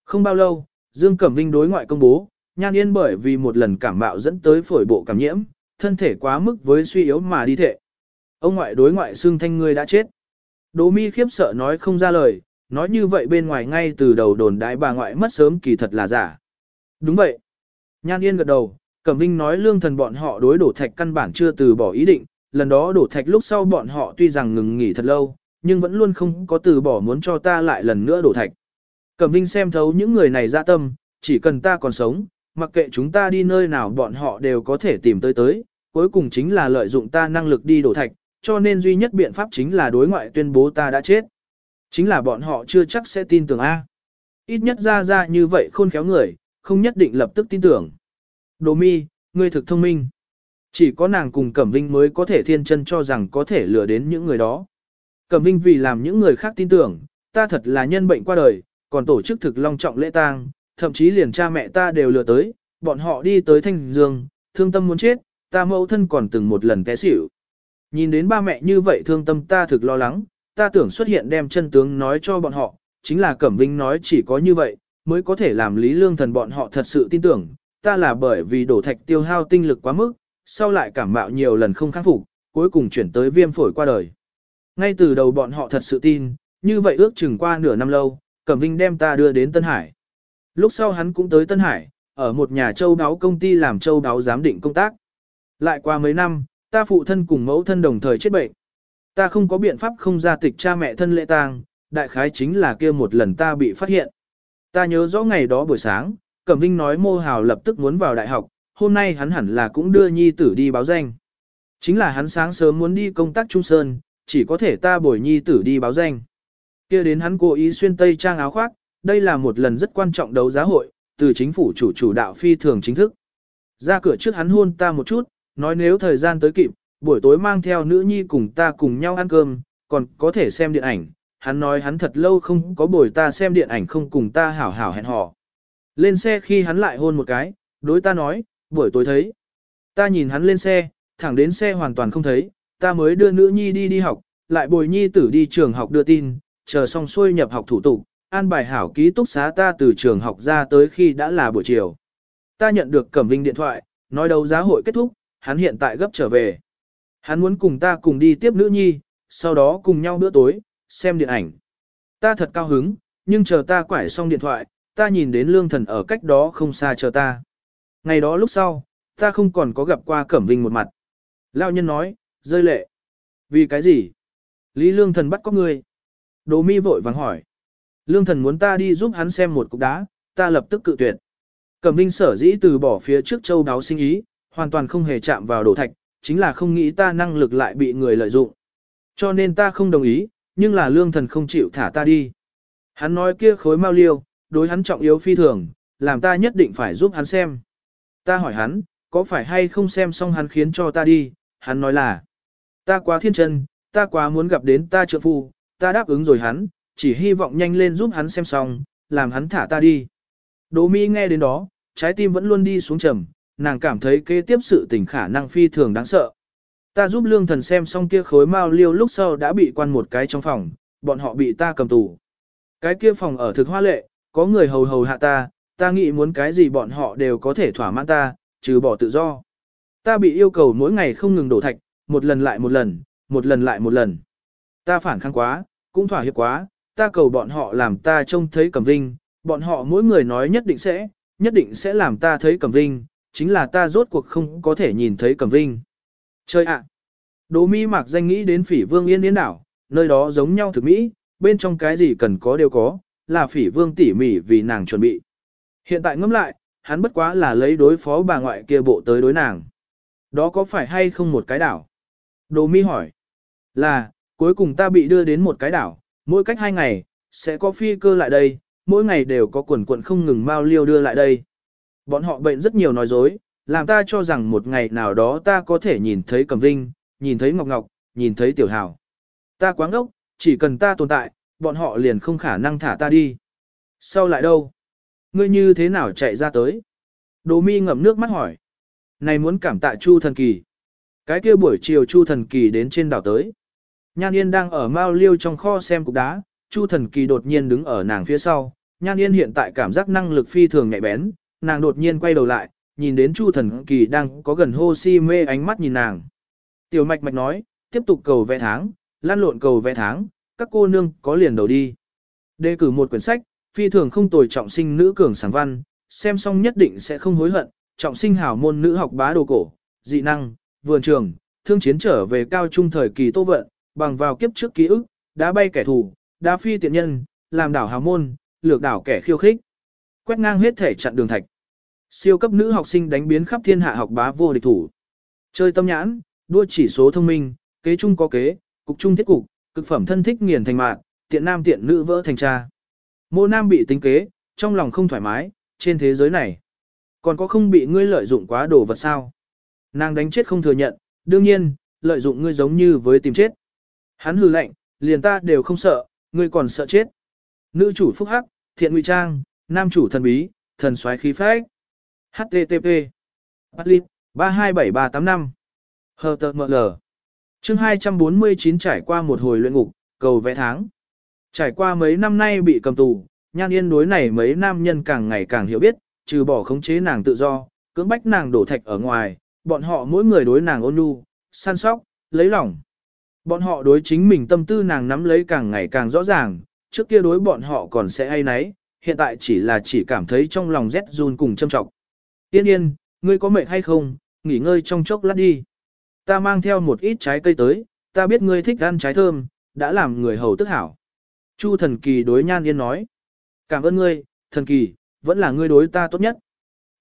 Không bao lâu, Dương Cẩm Vinh đối ngoại công bố, Nhan Yên bởi vì một lần cảm mạo dẫn tới phổi bộ cảm nhiễm, thân thể quá mức với suy yếu mà đi thệ. Ông ngoại đối ngoại xương thanh ngươi đã chết. Đỗ mi khiếp sợ nói không ra lời, nói như vậy bên ngoài ngay từ đầu đồn đại bà ngoại mất sớm kỳ thật là giả. Đúng vậy. Nhan Yên gật đầu, Cẩm Vinh nói lương thần bọn họ đối đổ thạch căn bản chưa từ bỏ ý định, lần đó đổ thạch lúc sau bọn họ tuy rằng ngừng nghỉ thật lâu, nhưng vẫn luôn không có từ bỏ muốn cho ta lại lần nữa đổ thạch. Cẩm Vinh xem thấu những người này ra tâm, chỉ cần ta còn sống, mặc kệ chúng ta đi nơi nào bọn họ đều có thể tìm tới tới, cuối cùng chính là lợi dụng ta năng lực đi đổ thạch, cho nên duy nhất biện pháp chính là đối ngoại tuyên bố ta đã chết. Chính là bọn họ chưa chắc sẽ tin tưởng A. Ít nhất ra ra như vậy khôn khéo người, không nhất định lập tức tin tưởng. Đồ mi, ngươi thực thông minh. Chỉ có nàng cùng Cẩm Vinh mới có thể thiên chân cho rằng có thể lừa đến những người đó. Cẩm Vinh vì làm những người khác tin tưởng, ta thật là nhân bệnh qua đời, còn tổ chức thực long trọng lễ tang, thậm chí liền cha mẹ ta đều lừa tới, bọn họ đi tới Thanh Dương, thương tâm muốn chết, ta mẫu thân còn từng một lần té xỉu. Nhìn đến ba mẹ như vậy thương tâm ta thực lo lắng, ta tưởng xuất hiện đem chân tướng nói cho bọn họ, chính là Cẩm Vinh nói chỉ có như vậy, mới có thể làm Lý Lương Thần bọn họ thật sự tin tưởng, ta là bởi vì đổ thạch tiêu hao tinh lực quá mức, sau lại cảm mạo nhiều lần không khắc phục, cuối cùng chuyển tới viêm phổi qua đời. Ngay từ đầu bọn họ thật sự tin, như vậy ước chừng qua nửa năm lâu, Cẩm Vinh đem ta đưa đến Tân Hải. Lúc sau hắn cũng tới Tân Hải, ở một nhà châu đáo công ty làm châu đáo giám định công tác. Lại qua mấy năm, ta phụ thân cùng mẫu thân đồng thời chết bệnh. Ta không có biện pháp không ra tịch cha mẹ thân lễ tang, đại khái chính là kia một lần ta bị phát hiện. Ta nhớ rõ ngày đó buổi sáng, Cẩm Vinh nói Mô Hào lập tức muốn vào đại học, hôm nay hắn hẳn là cũng đưa nhi tử đi báo danh. Chính là hắn sáng sớm muốn đi công tác Trung Sơn, chỉ có thể ta bồi nhi tử đi báo danh. kia đến hắn cố ý xuyên tây trang áo khoác, đây là một lần rất quan trọng đấu giá hội, từ chính phủ chủ chủ đạo phi thường chính thức. Ra cửa trước hắn hôn ta một chút, nói nếu thời gian tới kịp, buổi tối mang theo nữ nhi cùng ta cùng nhau ăn cơm, còn có thể xem điện ảnh. Hắn nói hắn thật lâu không có buổi ta xem điện ảnh không cùng ta hảo hảo hẹn hò. Lên xe khi hắn lại hôn một cái, đối ta nói, buổi tối thấy. Ta nhìn hắn lên xe, thẳng đến xe hoàn toàn không thấy, ta mới đưa nữ nhi đi đi học, lại bồi nhi tử đi trường học đưa tin, chờ xong xuôi nhập học thủ tục, an bài hảo ký túc xá ta từ trường học ra tới khi đã là buổi chiều. Ta nhận được Cẩm Vinh điện thoại, nói đấu giá hội kết thúc, hắn hiện tại gấp trở về. Hắn muốn cùng ta cùng đi tiếp nữ nhi, sau đó cùng nhau bữa tối, xem điện ảnh. Ta thật cao hứng, nhưng chờ ta quải xong điện thoại, ta nhìn đến lương thần ở cách đó không xa chờ ta. Ngày đó lúc sau, ta không còn có gặp qua Cẩm Vinh một mặt. Lao nhân nói, rơi lệ. Vì cái gì? Lý lương thần bắt có người. Đồ mi vội vàng hỏi. Lương thần muốn ta đi giúp hắn xem một cục đá, ta lập tức cự tuyệt. Cẩm Vinh sở dĩ từ bỏ phía trước châu đáo sinh ý, hoàn toàn không hề chạm vào đồ thạch, chính là không nghĩ ta năng lực lại bị người lợi dụng. Cho nên ta không đồng ý, nhưng là lương thần không chịu thả ta đi. Hắn nói kia khối mau liêu, đối hắn trọng yếu phi thường, làm ta nhất định phải giúp hắn xem. Ta hỏi hắn, có phải hay không xem xong hắn khiến cho ta đi, hắn nói là, ta quá thiên chân, ta quá muốn gặp đến ta trợ phu, ta đáp ứng rồi hắn, chỉ hy vọng nhanh lên giúp hắn xem xong, làm hắn thả ta đi. Đỗ Mi nghe đến đó, trái tim vẫn luôn đi xuống trầm, nàng cảm thấy kế tiếp sự tình khả năng phi thường đáng sợ. Ta giúp lương thần xem xong kia khối mao liêu lúc sau đã bị quan một cái trong phòng, bọn họ bị ta cầm tù. Cái kia phòng ở thực hoa lệ, có người hầu hầu hạ ta, ta nghĩ muốn cái gì bọn họ đều có thể thỏa mãn ta, trừ bỏ tự do. Ta bị yêu cầu mỗi ngày không ngừng đổ thạch, một lần lại một lần, một lần lại một lần. Ta phản kháng quá, cũng thỏa hiệp quá, ta cầu bọn họ làm ta trông thấy cẩm vinh, bọn họ mỗi người nói nhất định sẽ, nhất định sẽ làm ta thấy cẩm vinh, chính là ta rốt cuộc không có thể nhìn thấy cẩm vinh. Chơi ạ! À. Đỗ mi mạc danh nghĩ đến phỉ vương yên yên đảo, nơi đó giống nhau thực mỹ, bên trong cái gì cần có đều có, là phỉ vương tỉ mỉ vì nàng chuẩn bị. Hiện tại ngẫm lại, hắn bất quá là lấy đối phó bà ngoại kia bộ tới đối nàng. Đó có phải hay không một cái đảo? đỗ mi hỏi. Là, cuối cùng ta bị đưa đến một cái đảo, mỗi cách hai ngày, sẽ có phi cơ lại đây, mỗi ngày đều có quần quận không ngừng mau liêu đưa lại đây. Bọn họ bệnh rất nhiều nói dối, làm ta cho rằng một ngày nào đó ta có thể nhìn thấy Cẩm Vinh, nhìn thấy Ngọc Ngọc, nhìn thấy Tiểu Hảo. Ta quáng ốc, chỉ cần ta tồn tại, bọn họ liền không khả năng thả ta đi. Sau lại đâu? Ngươi như thế nào chạy ra tới? Đồ mi ngậm nước mắt hỏi. Này muốn cảm tạ Chu thần kỳ. Cái kia buổi chiều Chu thần kỳ đến trên đảo tới. Nhan Yên đang ở Mao Liêu trong kho xem cục đá, Chu thần kỳ đột nhiên đứng ở nàng phía sau. Nhan Yên hiện tại cảm giác năng lực phi thường nhạy bén, nàng đột nhiên quay đầu lại, nhìn đến Chu thần kỳ đang có gần hô si mê ánh mắt nhìn nàng. Tiểu mạch mạch nói, tiếp tục cầu vẽ tháng, lan lộn cầu vẽ tháng, các cô nương có liền đầu đi. Đề cử một quyển sách, phi thường không tồi trọng sinh nữ cường sáng văn, xem xong nhất định sẽ không hối hận, trọng sinh hảo môn nữ học bá đồ cổ, dị năng, vườn trường, thương chiến trở về cao trung thời kỳ tô vận, bằng vào kiếp trước ký ức, đã bay kẻ thù, đã phi tiện nhân, làm đảo hào môn, lược đảo kẻ khiêu khích. Quét ngang hết thể chặn đường thạch. Siêu cấp nữ học sinh đánh biến khắp thiên hạ học bá vô địch thủ. Chơi tâm nhãn, đua chỉ số thông minh, kế chung có kế, cục chung thiết cục, cực phẩm thân thích nghiền thành mạng, tiện nam tiện nữ vỡ thành cha. Mô nam bị tính kế, trong lòng không thoải mái, trên thế giới này. Còn có không bị ngươi lợi dụng quá đồ vật sao? Nàng đánh chết không thừa nhận, đương nhiên, lợi dụng ngươi giống như với tìm chết. Hắn hừ lạnh, liền ta đều không sợ, ngươi còn sợ chết. Nữ chủ phúc hắc, thiện ngụy trang, nam chủ thần bí, thần soái khí phách. HTTP. Patlit, 327385. HTML. Chương 249 trải qua một hồi luyện ngục, cầu vẽ tháng. Trải qua mấy năm nay bị cầm tù, nhan yên đối này mấy nam nhân càng ngày càng hiểu biết, trừ bỏ khống chế nàng tự do, cưỡng bách nàng đổ thạch ở ngoài, bọn họ mỗi người đối nàng ôn nhu, săn sóc, lấy lòng. Bọn họ đối chính mình tâm tư nàng nắm lấy càng ngày càng rõ ràng, trước kia đối bọn họ còn sẽ hay nấy, hiện tại chỉ là chỉ cảm thấy trong lòng rét run cùng châm trọng. Yên yên, ngươi có mệt hay không, nghỉ ngơi trong chốc lát đi. Ta mang theo một ít trái cây tới, ta biết ngươi thích ăn trái thơm, đã làm người hầu tức hảo. Chu thần kỳ đối nhan yên nói. Cảm ơn ngươi, thần kỳ, vẫn là ngươi đối ta tốt nhất.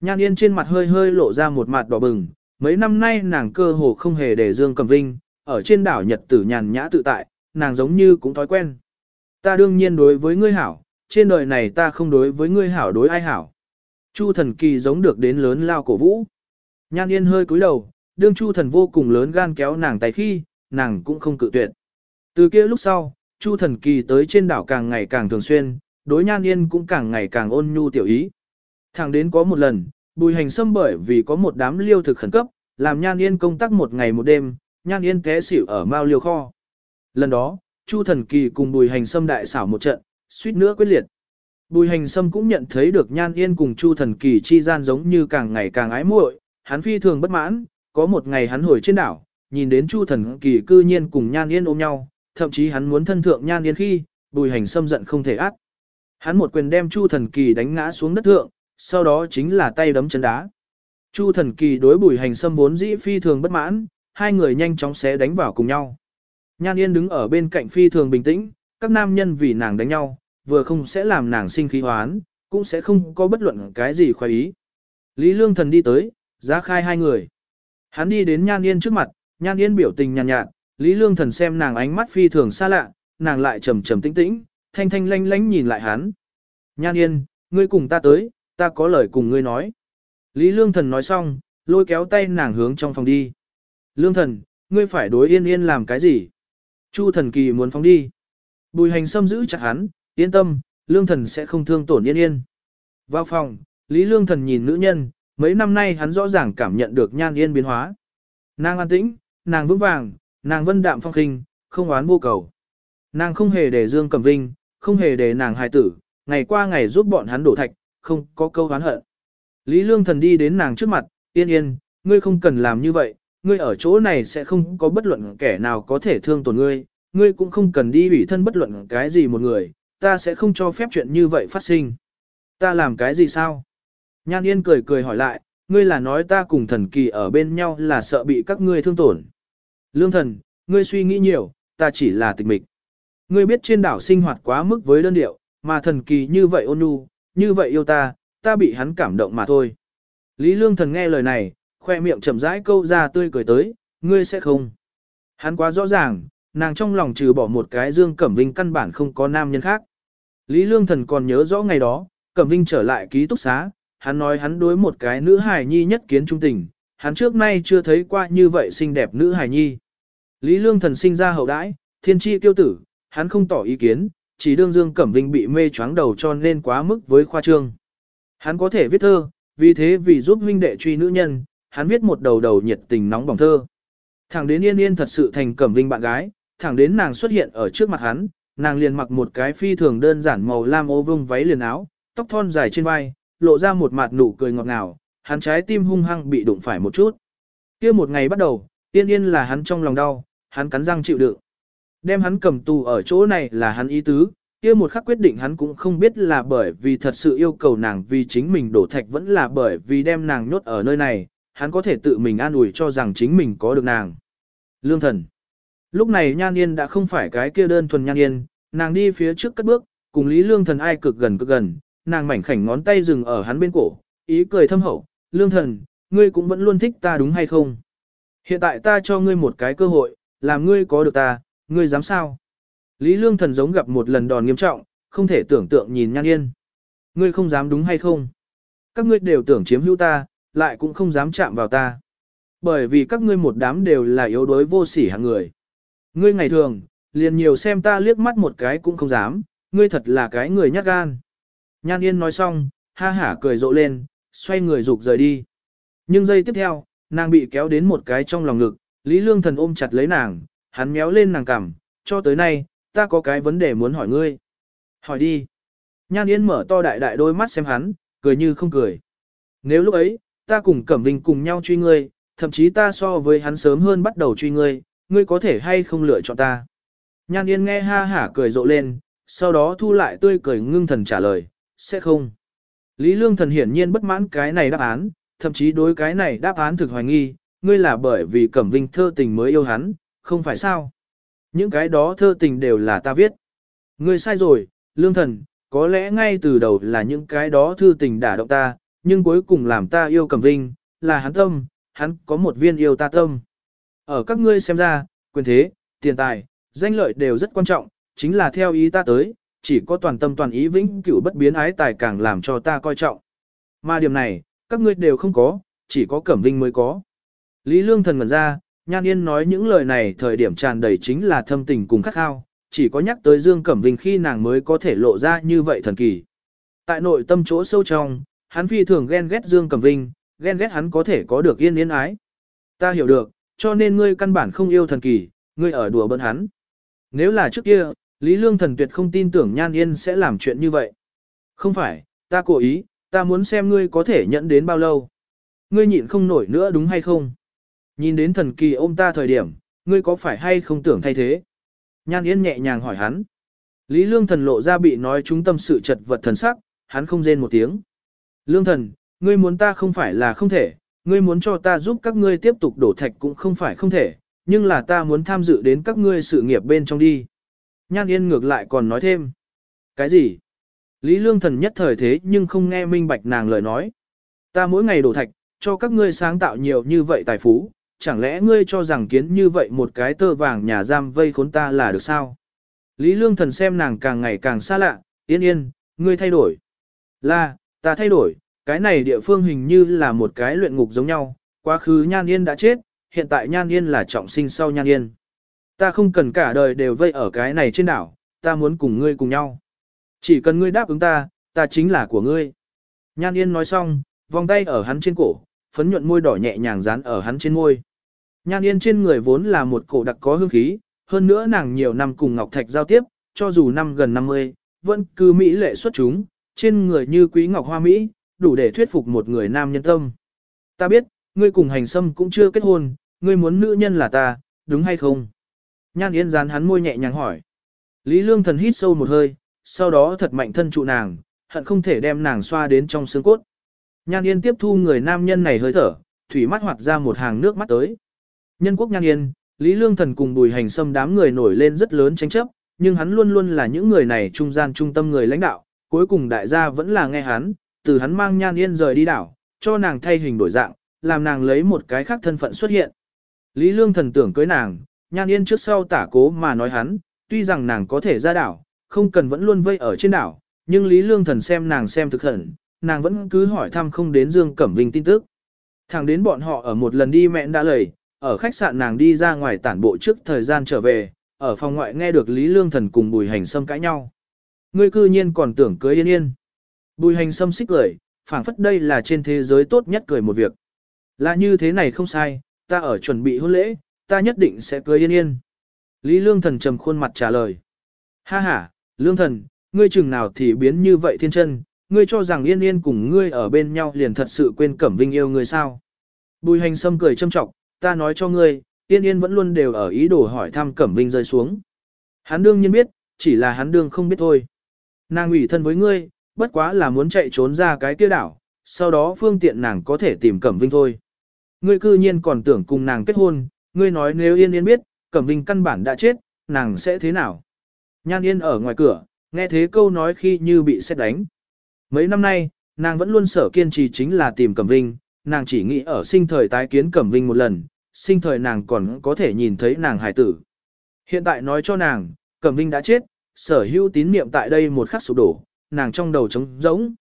Nhan yên trên mặt hơi hơi lộ ra một mặt đỏ bừng, mấy năm nay nàng cơ hồ không hề để Dương Cầm Vinh, ở trên đảo Nhật tử nhàn nhã tự tại, nàng giống như cũng thói quen. Ta đương nhiên đối với ngươi hảo, trên đời này ta không đối với ngươi hảo đối ai hảo. Chu thần kỳ giống được đến lớn lao cổ vũ. Nhan yên hơi cúi đầu, đương chu thần vô cùng lớn gan kéo nàng tay khi, nàng cũng không cự tuyệt. Từ kia lúc sau, chu thần kỳ tới trên đảo càng ngày càng thường xuyên, đối nhan yên cũng càng ngày càng ôn nhu tiểu ý. Thẳng đến có một lần, bùi hành xâm bởi vì có một đám liêu thực khẩn cấp, làm nhan yên công tác một ngày một đêm, nhan yên té xỉu ở mao liêu kho. Lần đó, chu thần kỳ cùng bùi hành xâm đại xảo một trận, suýt nữa quyết liệt. Bùi hành sâm cũng nhận thấy được nhan yên cùng chu thần kỳ chi gian giống như càng ngày càng ái muội, hắn phi thường bất mãn, có một ngày hắn hồi trên đảo, nhìn đến chu thần kỳ cư nhiên cùng nhan yên ôm nhau, thậm chí hắn muốn thân thượng nhan yên khi, bùi hành sâm giận không thể ác. Hắn một quyền đem chu thần kỳ đánh ngã xuống đất thượng, sau đó chính là tay đấm chân đá. Chu thần kỳ đối bùi hành sâm vốn dĩ phi thường bất mãn, hai người nhanh chóng xé đánh vào cùng nhau. Nhan yên đứng ở bên cạnh phi thường bình tĩnh, các nam nhân vì nàng đánh nhau, vừa không sẽ làm nàng sinh khí hoán, cũng sẽ không có bất luận cái gì khoái ý. Lý Lương Thần đi tới, giá khai hai người. Hắn đi đến Nhan Yên trước mặt, Nhan Yên biểu tình nhàn nhạt, nhạt, Lý Lương Thần xem nàng ánh mắt phi thường xa lạ, nàng lại trầm trầm tĩnh tĩnh, thanh thanh lanh lánh nhìn lại hắn. Nhan Yên, ngươi cùng ta tới, ta có lời cùng ngươi nói. Lý Lương Thần nói xong, lôi kéo tay nàng hướng trong phòng đi. Lương Thần, ngươi phải đối Yên Yên làm cái gì? Chu Thần Kỳ muốn phóng đi. Bùi hành xâm giữ chặt hắn, yên tâm, lương thần sẽ không thương tổn yên yên. Vào phòng, Lý Lương thần nhìn nữ nhân, mấy năm nay hắn rõ ràng cảm nhận được nhan yên biến hóa. Nàng an tĩnh, nàng vững vàng, nàng vân đạm phong khinh, không oán vô cầu. Nàng không hề để Dương Cẩm Vinh, không hề để nàng hài tử, ngày qua ngày giúp bọn hắn đổ thạch, không có câu oán hận. Lý Lương thần đi đến nàng trước mặt, yên yên, ngươi không cần làm như vậy, ngươi ở chỗ này sẽ không có bất luận kẻ nào có thể thương tổn ngươi, ngươi cũng không cần đi ủy thân bất luận cái gì một người, ta sẽ không cho phép chuyện như vậy phát sinh. Ta làm cái gì sao? Nhan Yên cười cười hỏi lại, ngươi là nói ta cùng thần kỳ ở bên nhau là sợ bị các ngươi thương tổn. Lương thần, ngươi suy nghĩ nhiều, ta chỉ là tịch mịch. Ngươi biết trên đảo sinh hoạt quá mức với đơn điệu, mà thần kỳ như vậy ôn nhu, như vậy yêu ta, ta bị hắn cảm động mà thôi. Lý Lương thần nghe lời này, khoe miệng chậm rãi câu ra tươi cười tới, ngươi sẽ không. Hắn quá rõ ràng, nàng trong lòng trừ bỏ một cái Dương Cẩm Vinh căn bản không có nam nhân khác. Lý Lương Thần còn nhớ rõ ngày đó, Cẩm Vinh trở lại ký túc xá, hắn nói hắn đối một cái nữ hài nhi nhất kiến trung tình, hắn trước nay chưa thấy qua như vậy xinh đẹp nữ hài nhi. Lý Lương Thần sinh ra hậu đãi, thiên tri kiêu tử, hắn không tỏ ý kiến, chỉ đương Dương Cẩm Vinh bị mê choáng đầu cho nên quá mức với khoa trương. Hắn có thể viết thơ, vì thế vì giúp huynh đệ truy nữ nhân, hắn viết một đầu đầu nhiệt tình nóng bỏng thơ. Thẳng đến Yên Yên thật sự thành Cẩm Vinh bạn gái, thẳng đến nàng xuất hiện ở trước mặt hắn, nàng liền mặc một cái phi thường đơn giản màu lam ô vương váy liền áo, tóc thon dài trên vai, lộ ra một mặt nụ cười ngọt ngào, hắn trái tim hung hăng bị đụng phải một chút. Kia một ngày bắt đầu, tiên yên là hắn trong lòng đau, hắn cắn răng chịu đựng. Đem hắn cầm tù ở chỗ này là hắn ý tứ, kia một khắc quyết định hắn cũng không biết là bởi vì thật sự yêu cầu nàng vì chính mình đổ thạch vẫn là bởi vì đem nàng nhốt ở nơi này, hắn có thể tự mình an ủi cho rằng chính mình có được nàng. Lương thần. Lúc này Nhan Yên đã không phải cái kia đơn thuần Nhan Yên, nàng đi phía trước cất bước, cùng Lý Lương thần ai cực gần cực gần, nàng mảnh khảnh ngón tay dừng ở hắn bên cổ, ý cười thâm hậu, Lương thần, ngươi cũng vẫn luôn thích ta đúng hay không? Hiện tại ta cho ngươi một cái cơ hội, làm ngươi có được ta, ngươi dám sao? Lý Lương thần giống gặp một lần đòn nghiêm trọng, không thể tưởng tượng nhìn Nhan Yên. Ngươi không dám đúng hay không? Các ngươi đều tưởng chiếm hữu ta, lại cũng không dám chạm vào ta. Bởi vì các ngươi một đám đều là yếu đuối vô sỉ hạng người. Ngươi ngày thường, liền nhiều xem ta liếc mắt một cái cũng không dám, ngươi thật là cái người nhát gan. Nhan Yên nói xong, ha hả cười rộ lên, xoay người rục rời đi. Nhưng giây tiếp theo, nàng bị kéo đến một cái trong lòng ngực, Lý Lương Thần ôm chặt lấy nàng, hắn méo lên nàng cằm, cho tới nay, ta có cái vấn đề muốn hỏi ngươi. Hỏi đi. Nhan Yên mở to đại đại đôi mắt xem hắn, cười như không cười. Nếu lúc ấy, ta cùng Cẩm Vinh cùng nhau truy ngươi, thậm chí ta so với hắn sớm hơn bắt đầu truy ngươi, ngươi có thể hay không lựa chọn ta. Nhan Yên nghe ha hả cười rộ lên, sau đó thu lại tươi cười ngưng thần trả lời, sẽ không. Lý Lương Thần hiển nhiên bất mãn cái này đáp án, thậm chí đối cái này đáp án thực hoài nghi, ngươi là bởi vì Cẩm Vinh thơ tình mới yêu hắn, không phải sao. Những cái đó thơ tình đều là ta viết. Ngươi sai rồi, Lương Thần, có lẽ ngay từ đầu là những cái đó thư tình đả động ta, nhưng cuối cùng làm ta yêu Cẩm Vinh, là hắn tâm, hắn có một viên yêu ta tâm. Ở các ngươi xem ra, quyền thế, tiền tài, danh lợi đều rất quan trọng, chính là theo ý ta tới, chỉ có toàn tâm toàn ý vĩnh cửu bất biến ái tài càng làm cho ta coi trọng. Mà điểm này, các ngươi đều không có, chỉ có Cẩm Vinh mới có. Lý Lương thần ngẩn ra, Nhan Yên nói những lời này thời điểm tràn đầy chính là thâm tình cùng khắc khao, chỉ có nhắc tới Dương Cẩm Vinh khi nàng mới có thể lộ ra như vậy thần kỳ. Tại nội tâm chỗ sâu trong, hắn phi thường ghen ghét Dương Cẩm Vinh, ghen ghét hắn có thể có được yên yên ái. Ta hiểu được, cho nên ngươi căn bản không yêu thần kỳ, ngươi ở đùa bỡn hắn. Nếu là trước kia, Lý Lương thần tuyệt không tin tưởng Nhan Yên sẽ làm chuyện như vậy. Không phải, ta cố ý, ta muốn xem ngươi có thể nhận đến bao lâu. Ngươi nhịn không nổi nữa đúng hay không? Nhìn đến thần kỳ ôm ta thời điểm, ngươi có phải hay không tưởng thay thế? Nhan Yên nhẹ nhàng hỏi hắn. Lý Lương thần lộ ra bị nói chúng tâm sự chật vật thần sắc, hắn không rên một tiếng. Lương thần, ngươi muốn ta không phải là không thể, ngươi muốn cho ta giúp các ngươi tiếp tục đổ thạch cũng không phải không thể, nhưng là ta muốn tham dự đến các ngươi sự nghiệp bên trong đi. Nhan Yên ngược lại còn nói thêm. Cái gì? Lý Lương Thần nhất thời thế nhưng không nghe minh bạch nàng lời nói. Ta mỗi ngày đổ thạch, cho các ngươi sáng tạo nhiều như vậy tài phú, chẳng lẽ ngươi cho rằng kiến như vậy một cái tơ vàng nhà giam vây khốn ta là được sao? Lý Lương Thần xem nàng càng ngày càng xa lạ, yên yên, ngươi thay đổi. Là, ta thay đổi, cái này địa phương hình như là một cái luyện ngục giống nhau, quá khứ Nhan Yên đã chết, hiện tại Nhan Yên là trọng sinh sau Nhan Yên. Ta không cần cả đời đều vây ở cái này trên đảo, ta muốn cùng ngươi cùng nhau. Chỉ cần ngươi đáp ứng ta, ta chính là của ngươi. Nhan Yên nói xong, vòng tay ở hắn trên cổ, phấn nhuận môi đỏ nhẹ nhàng dán ở hắn trên môi. Nhan Yên trên người vốn là một cổ đặc có hương khí, hơn nữa nàng nhiều năm cùng Ngọc Thạch giao tiếp, cho dù năm gần 50, vẫn cứ mỹ lệ xuất chúng, trên người như quý ngọc hoa mỹ, đủ để thuyết phục một người nam nhân tâm. Ta biết, ngươi cùng hành sâm cũng chưa kết hôn, ngươi muốn nữ nhân là ta, đúng hay không? Nhan Yên dán hắn môi nhẹ nhàng hỏi. Lý Lương Thần hít sâu một hơi, sau đó thật mạnh thân trụ nàng, hận không thể đem nàng xoa đến trong xương cốt. Nhan Yên tiếp thu người nam nhân này hơi thở, thủy mắt hoạt ra một hàng nước mắt tới. Nhân quốc Nhan Yên, Lý Lương Thần cùng Bùi Hành Sâm đám người nổi lên rất lớn tranh chấp, nhưng hắn luôn luôn là những người này trung gian trung tâm người lãnh đạo, cuối cùng đại gia vẫn là nghe hắn, từ hắn mang Nhan Yên rời đi đảo, cho nàng thay hình đổi dạng, làm nàng lấy một cái khác thân phận xuất hiện. Lý Lương Thần tưởng cưới nàng, Nhan Yên trước sau tả cố mà nói hắn, tuy rằng nàng có thể ra đảo, không cần vẫn luôn vây ở trên đảo, nhưng Lý Lương Thần xem nàng xem thực hận, nàng vẫn cứ hỏi thăm không đến Dương Cẩm Vinh tin tức. Thẳng đến bọn họ ở một lần đi mẹn đã lầy, ở khách sạn nàng đi ra ngoài tản bộ trước thời gian trở về, ở phòng ngoại nghe được Lý Lương Thần cùng Bùi Hành Sâm cãi nhau. Ngươi cư nhiên còn tưởng cưới yên yên. Bùi Hành Sâm xích cười, phảng phất đây là trên thế giới tốt nhất cười một việc. Là như thế này không sai, ta ở chuẩn bị hôn lễ, ta nhất định sẽ cưới yên yên. Lý Lương Thần trầm khuôn mặt trả lời. Ha ha, Lương Thần, ngươi chừng nào thì biến như vậy thiên chân, ngươi cho rằng yên yên cùng ngươi ở bên nhau liền thật sự quên Cẩm Vinh yêu ngươi sao. Bùi hành sâm cười châm trọng, ta nói cho ngươi, Yên Yên vẫn luôn đều ở ý đồ hỏi thăm Cẩm Vinh rơi xuống. Hắn đương nhiên biết, chỉ là hắn đương không biết thôi. Nàng ủy thân với ngươi, bất quá là muốn chạy trốn ra cái kia đảo, sau đó phương tiện nàng có thể tìm Cẩm Vinh thôi. Ngươi cư nhiên còn tưởng cùng nàng kết hôn, ngươi nói nếu Yên Yên biết, Cẩm Vinh căn bản đã chết, nàng sẽ thế nào? Nhan Yên ở ngoài cửa, nghe thế câu nói khi như bị xét đánh. Mấy năm nay, nàng vẫn luôn sở kiên trì chính là tìm Cẩm Vinh, nàng chỉ nghĩ ở sinh thời tái kiến Cẩm Vinh một lần, sinh thời nàng còn có thể nhìn thấy nàng hài tử. Hiện tại nói cho nàng, Cẩm Vinh đã chết, sở hữu tín niệm tại đây một khắc sụp đổ, nàng trong đầu trống rỗng.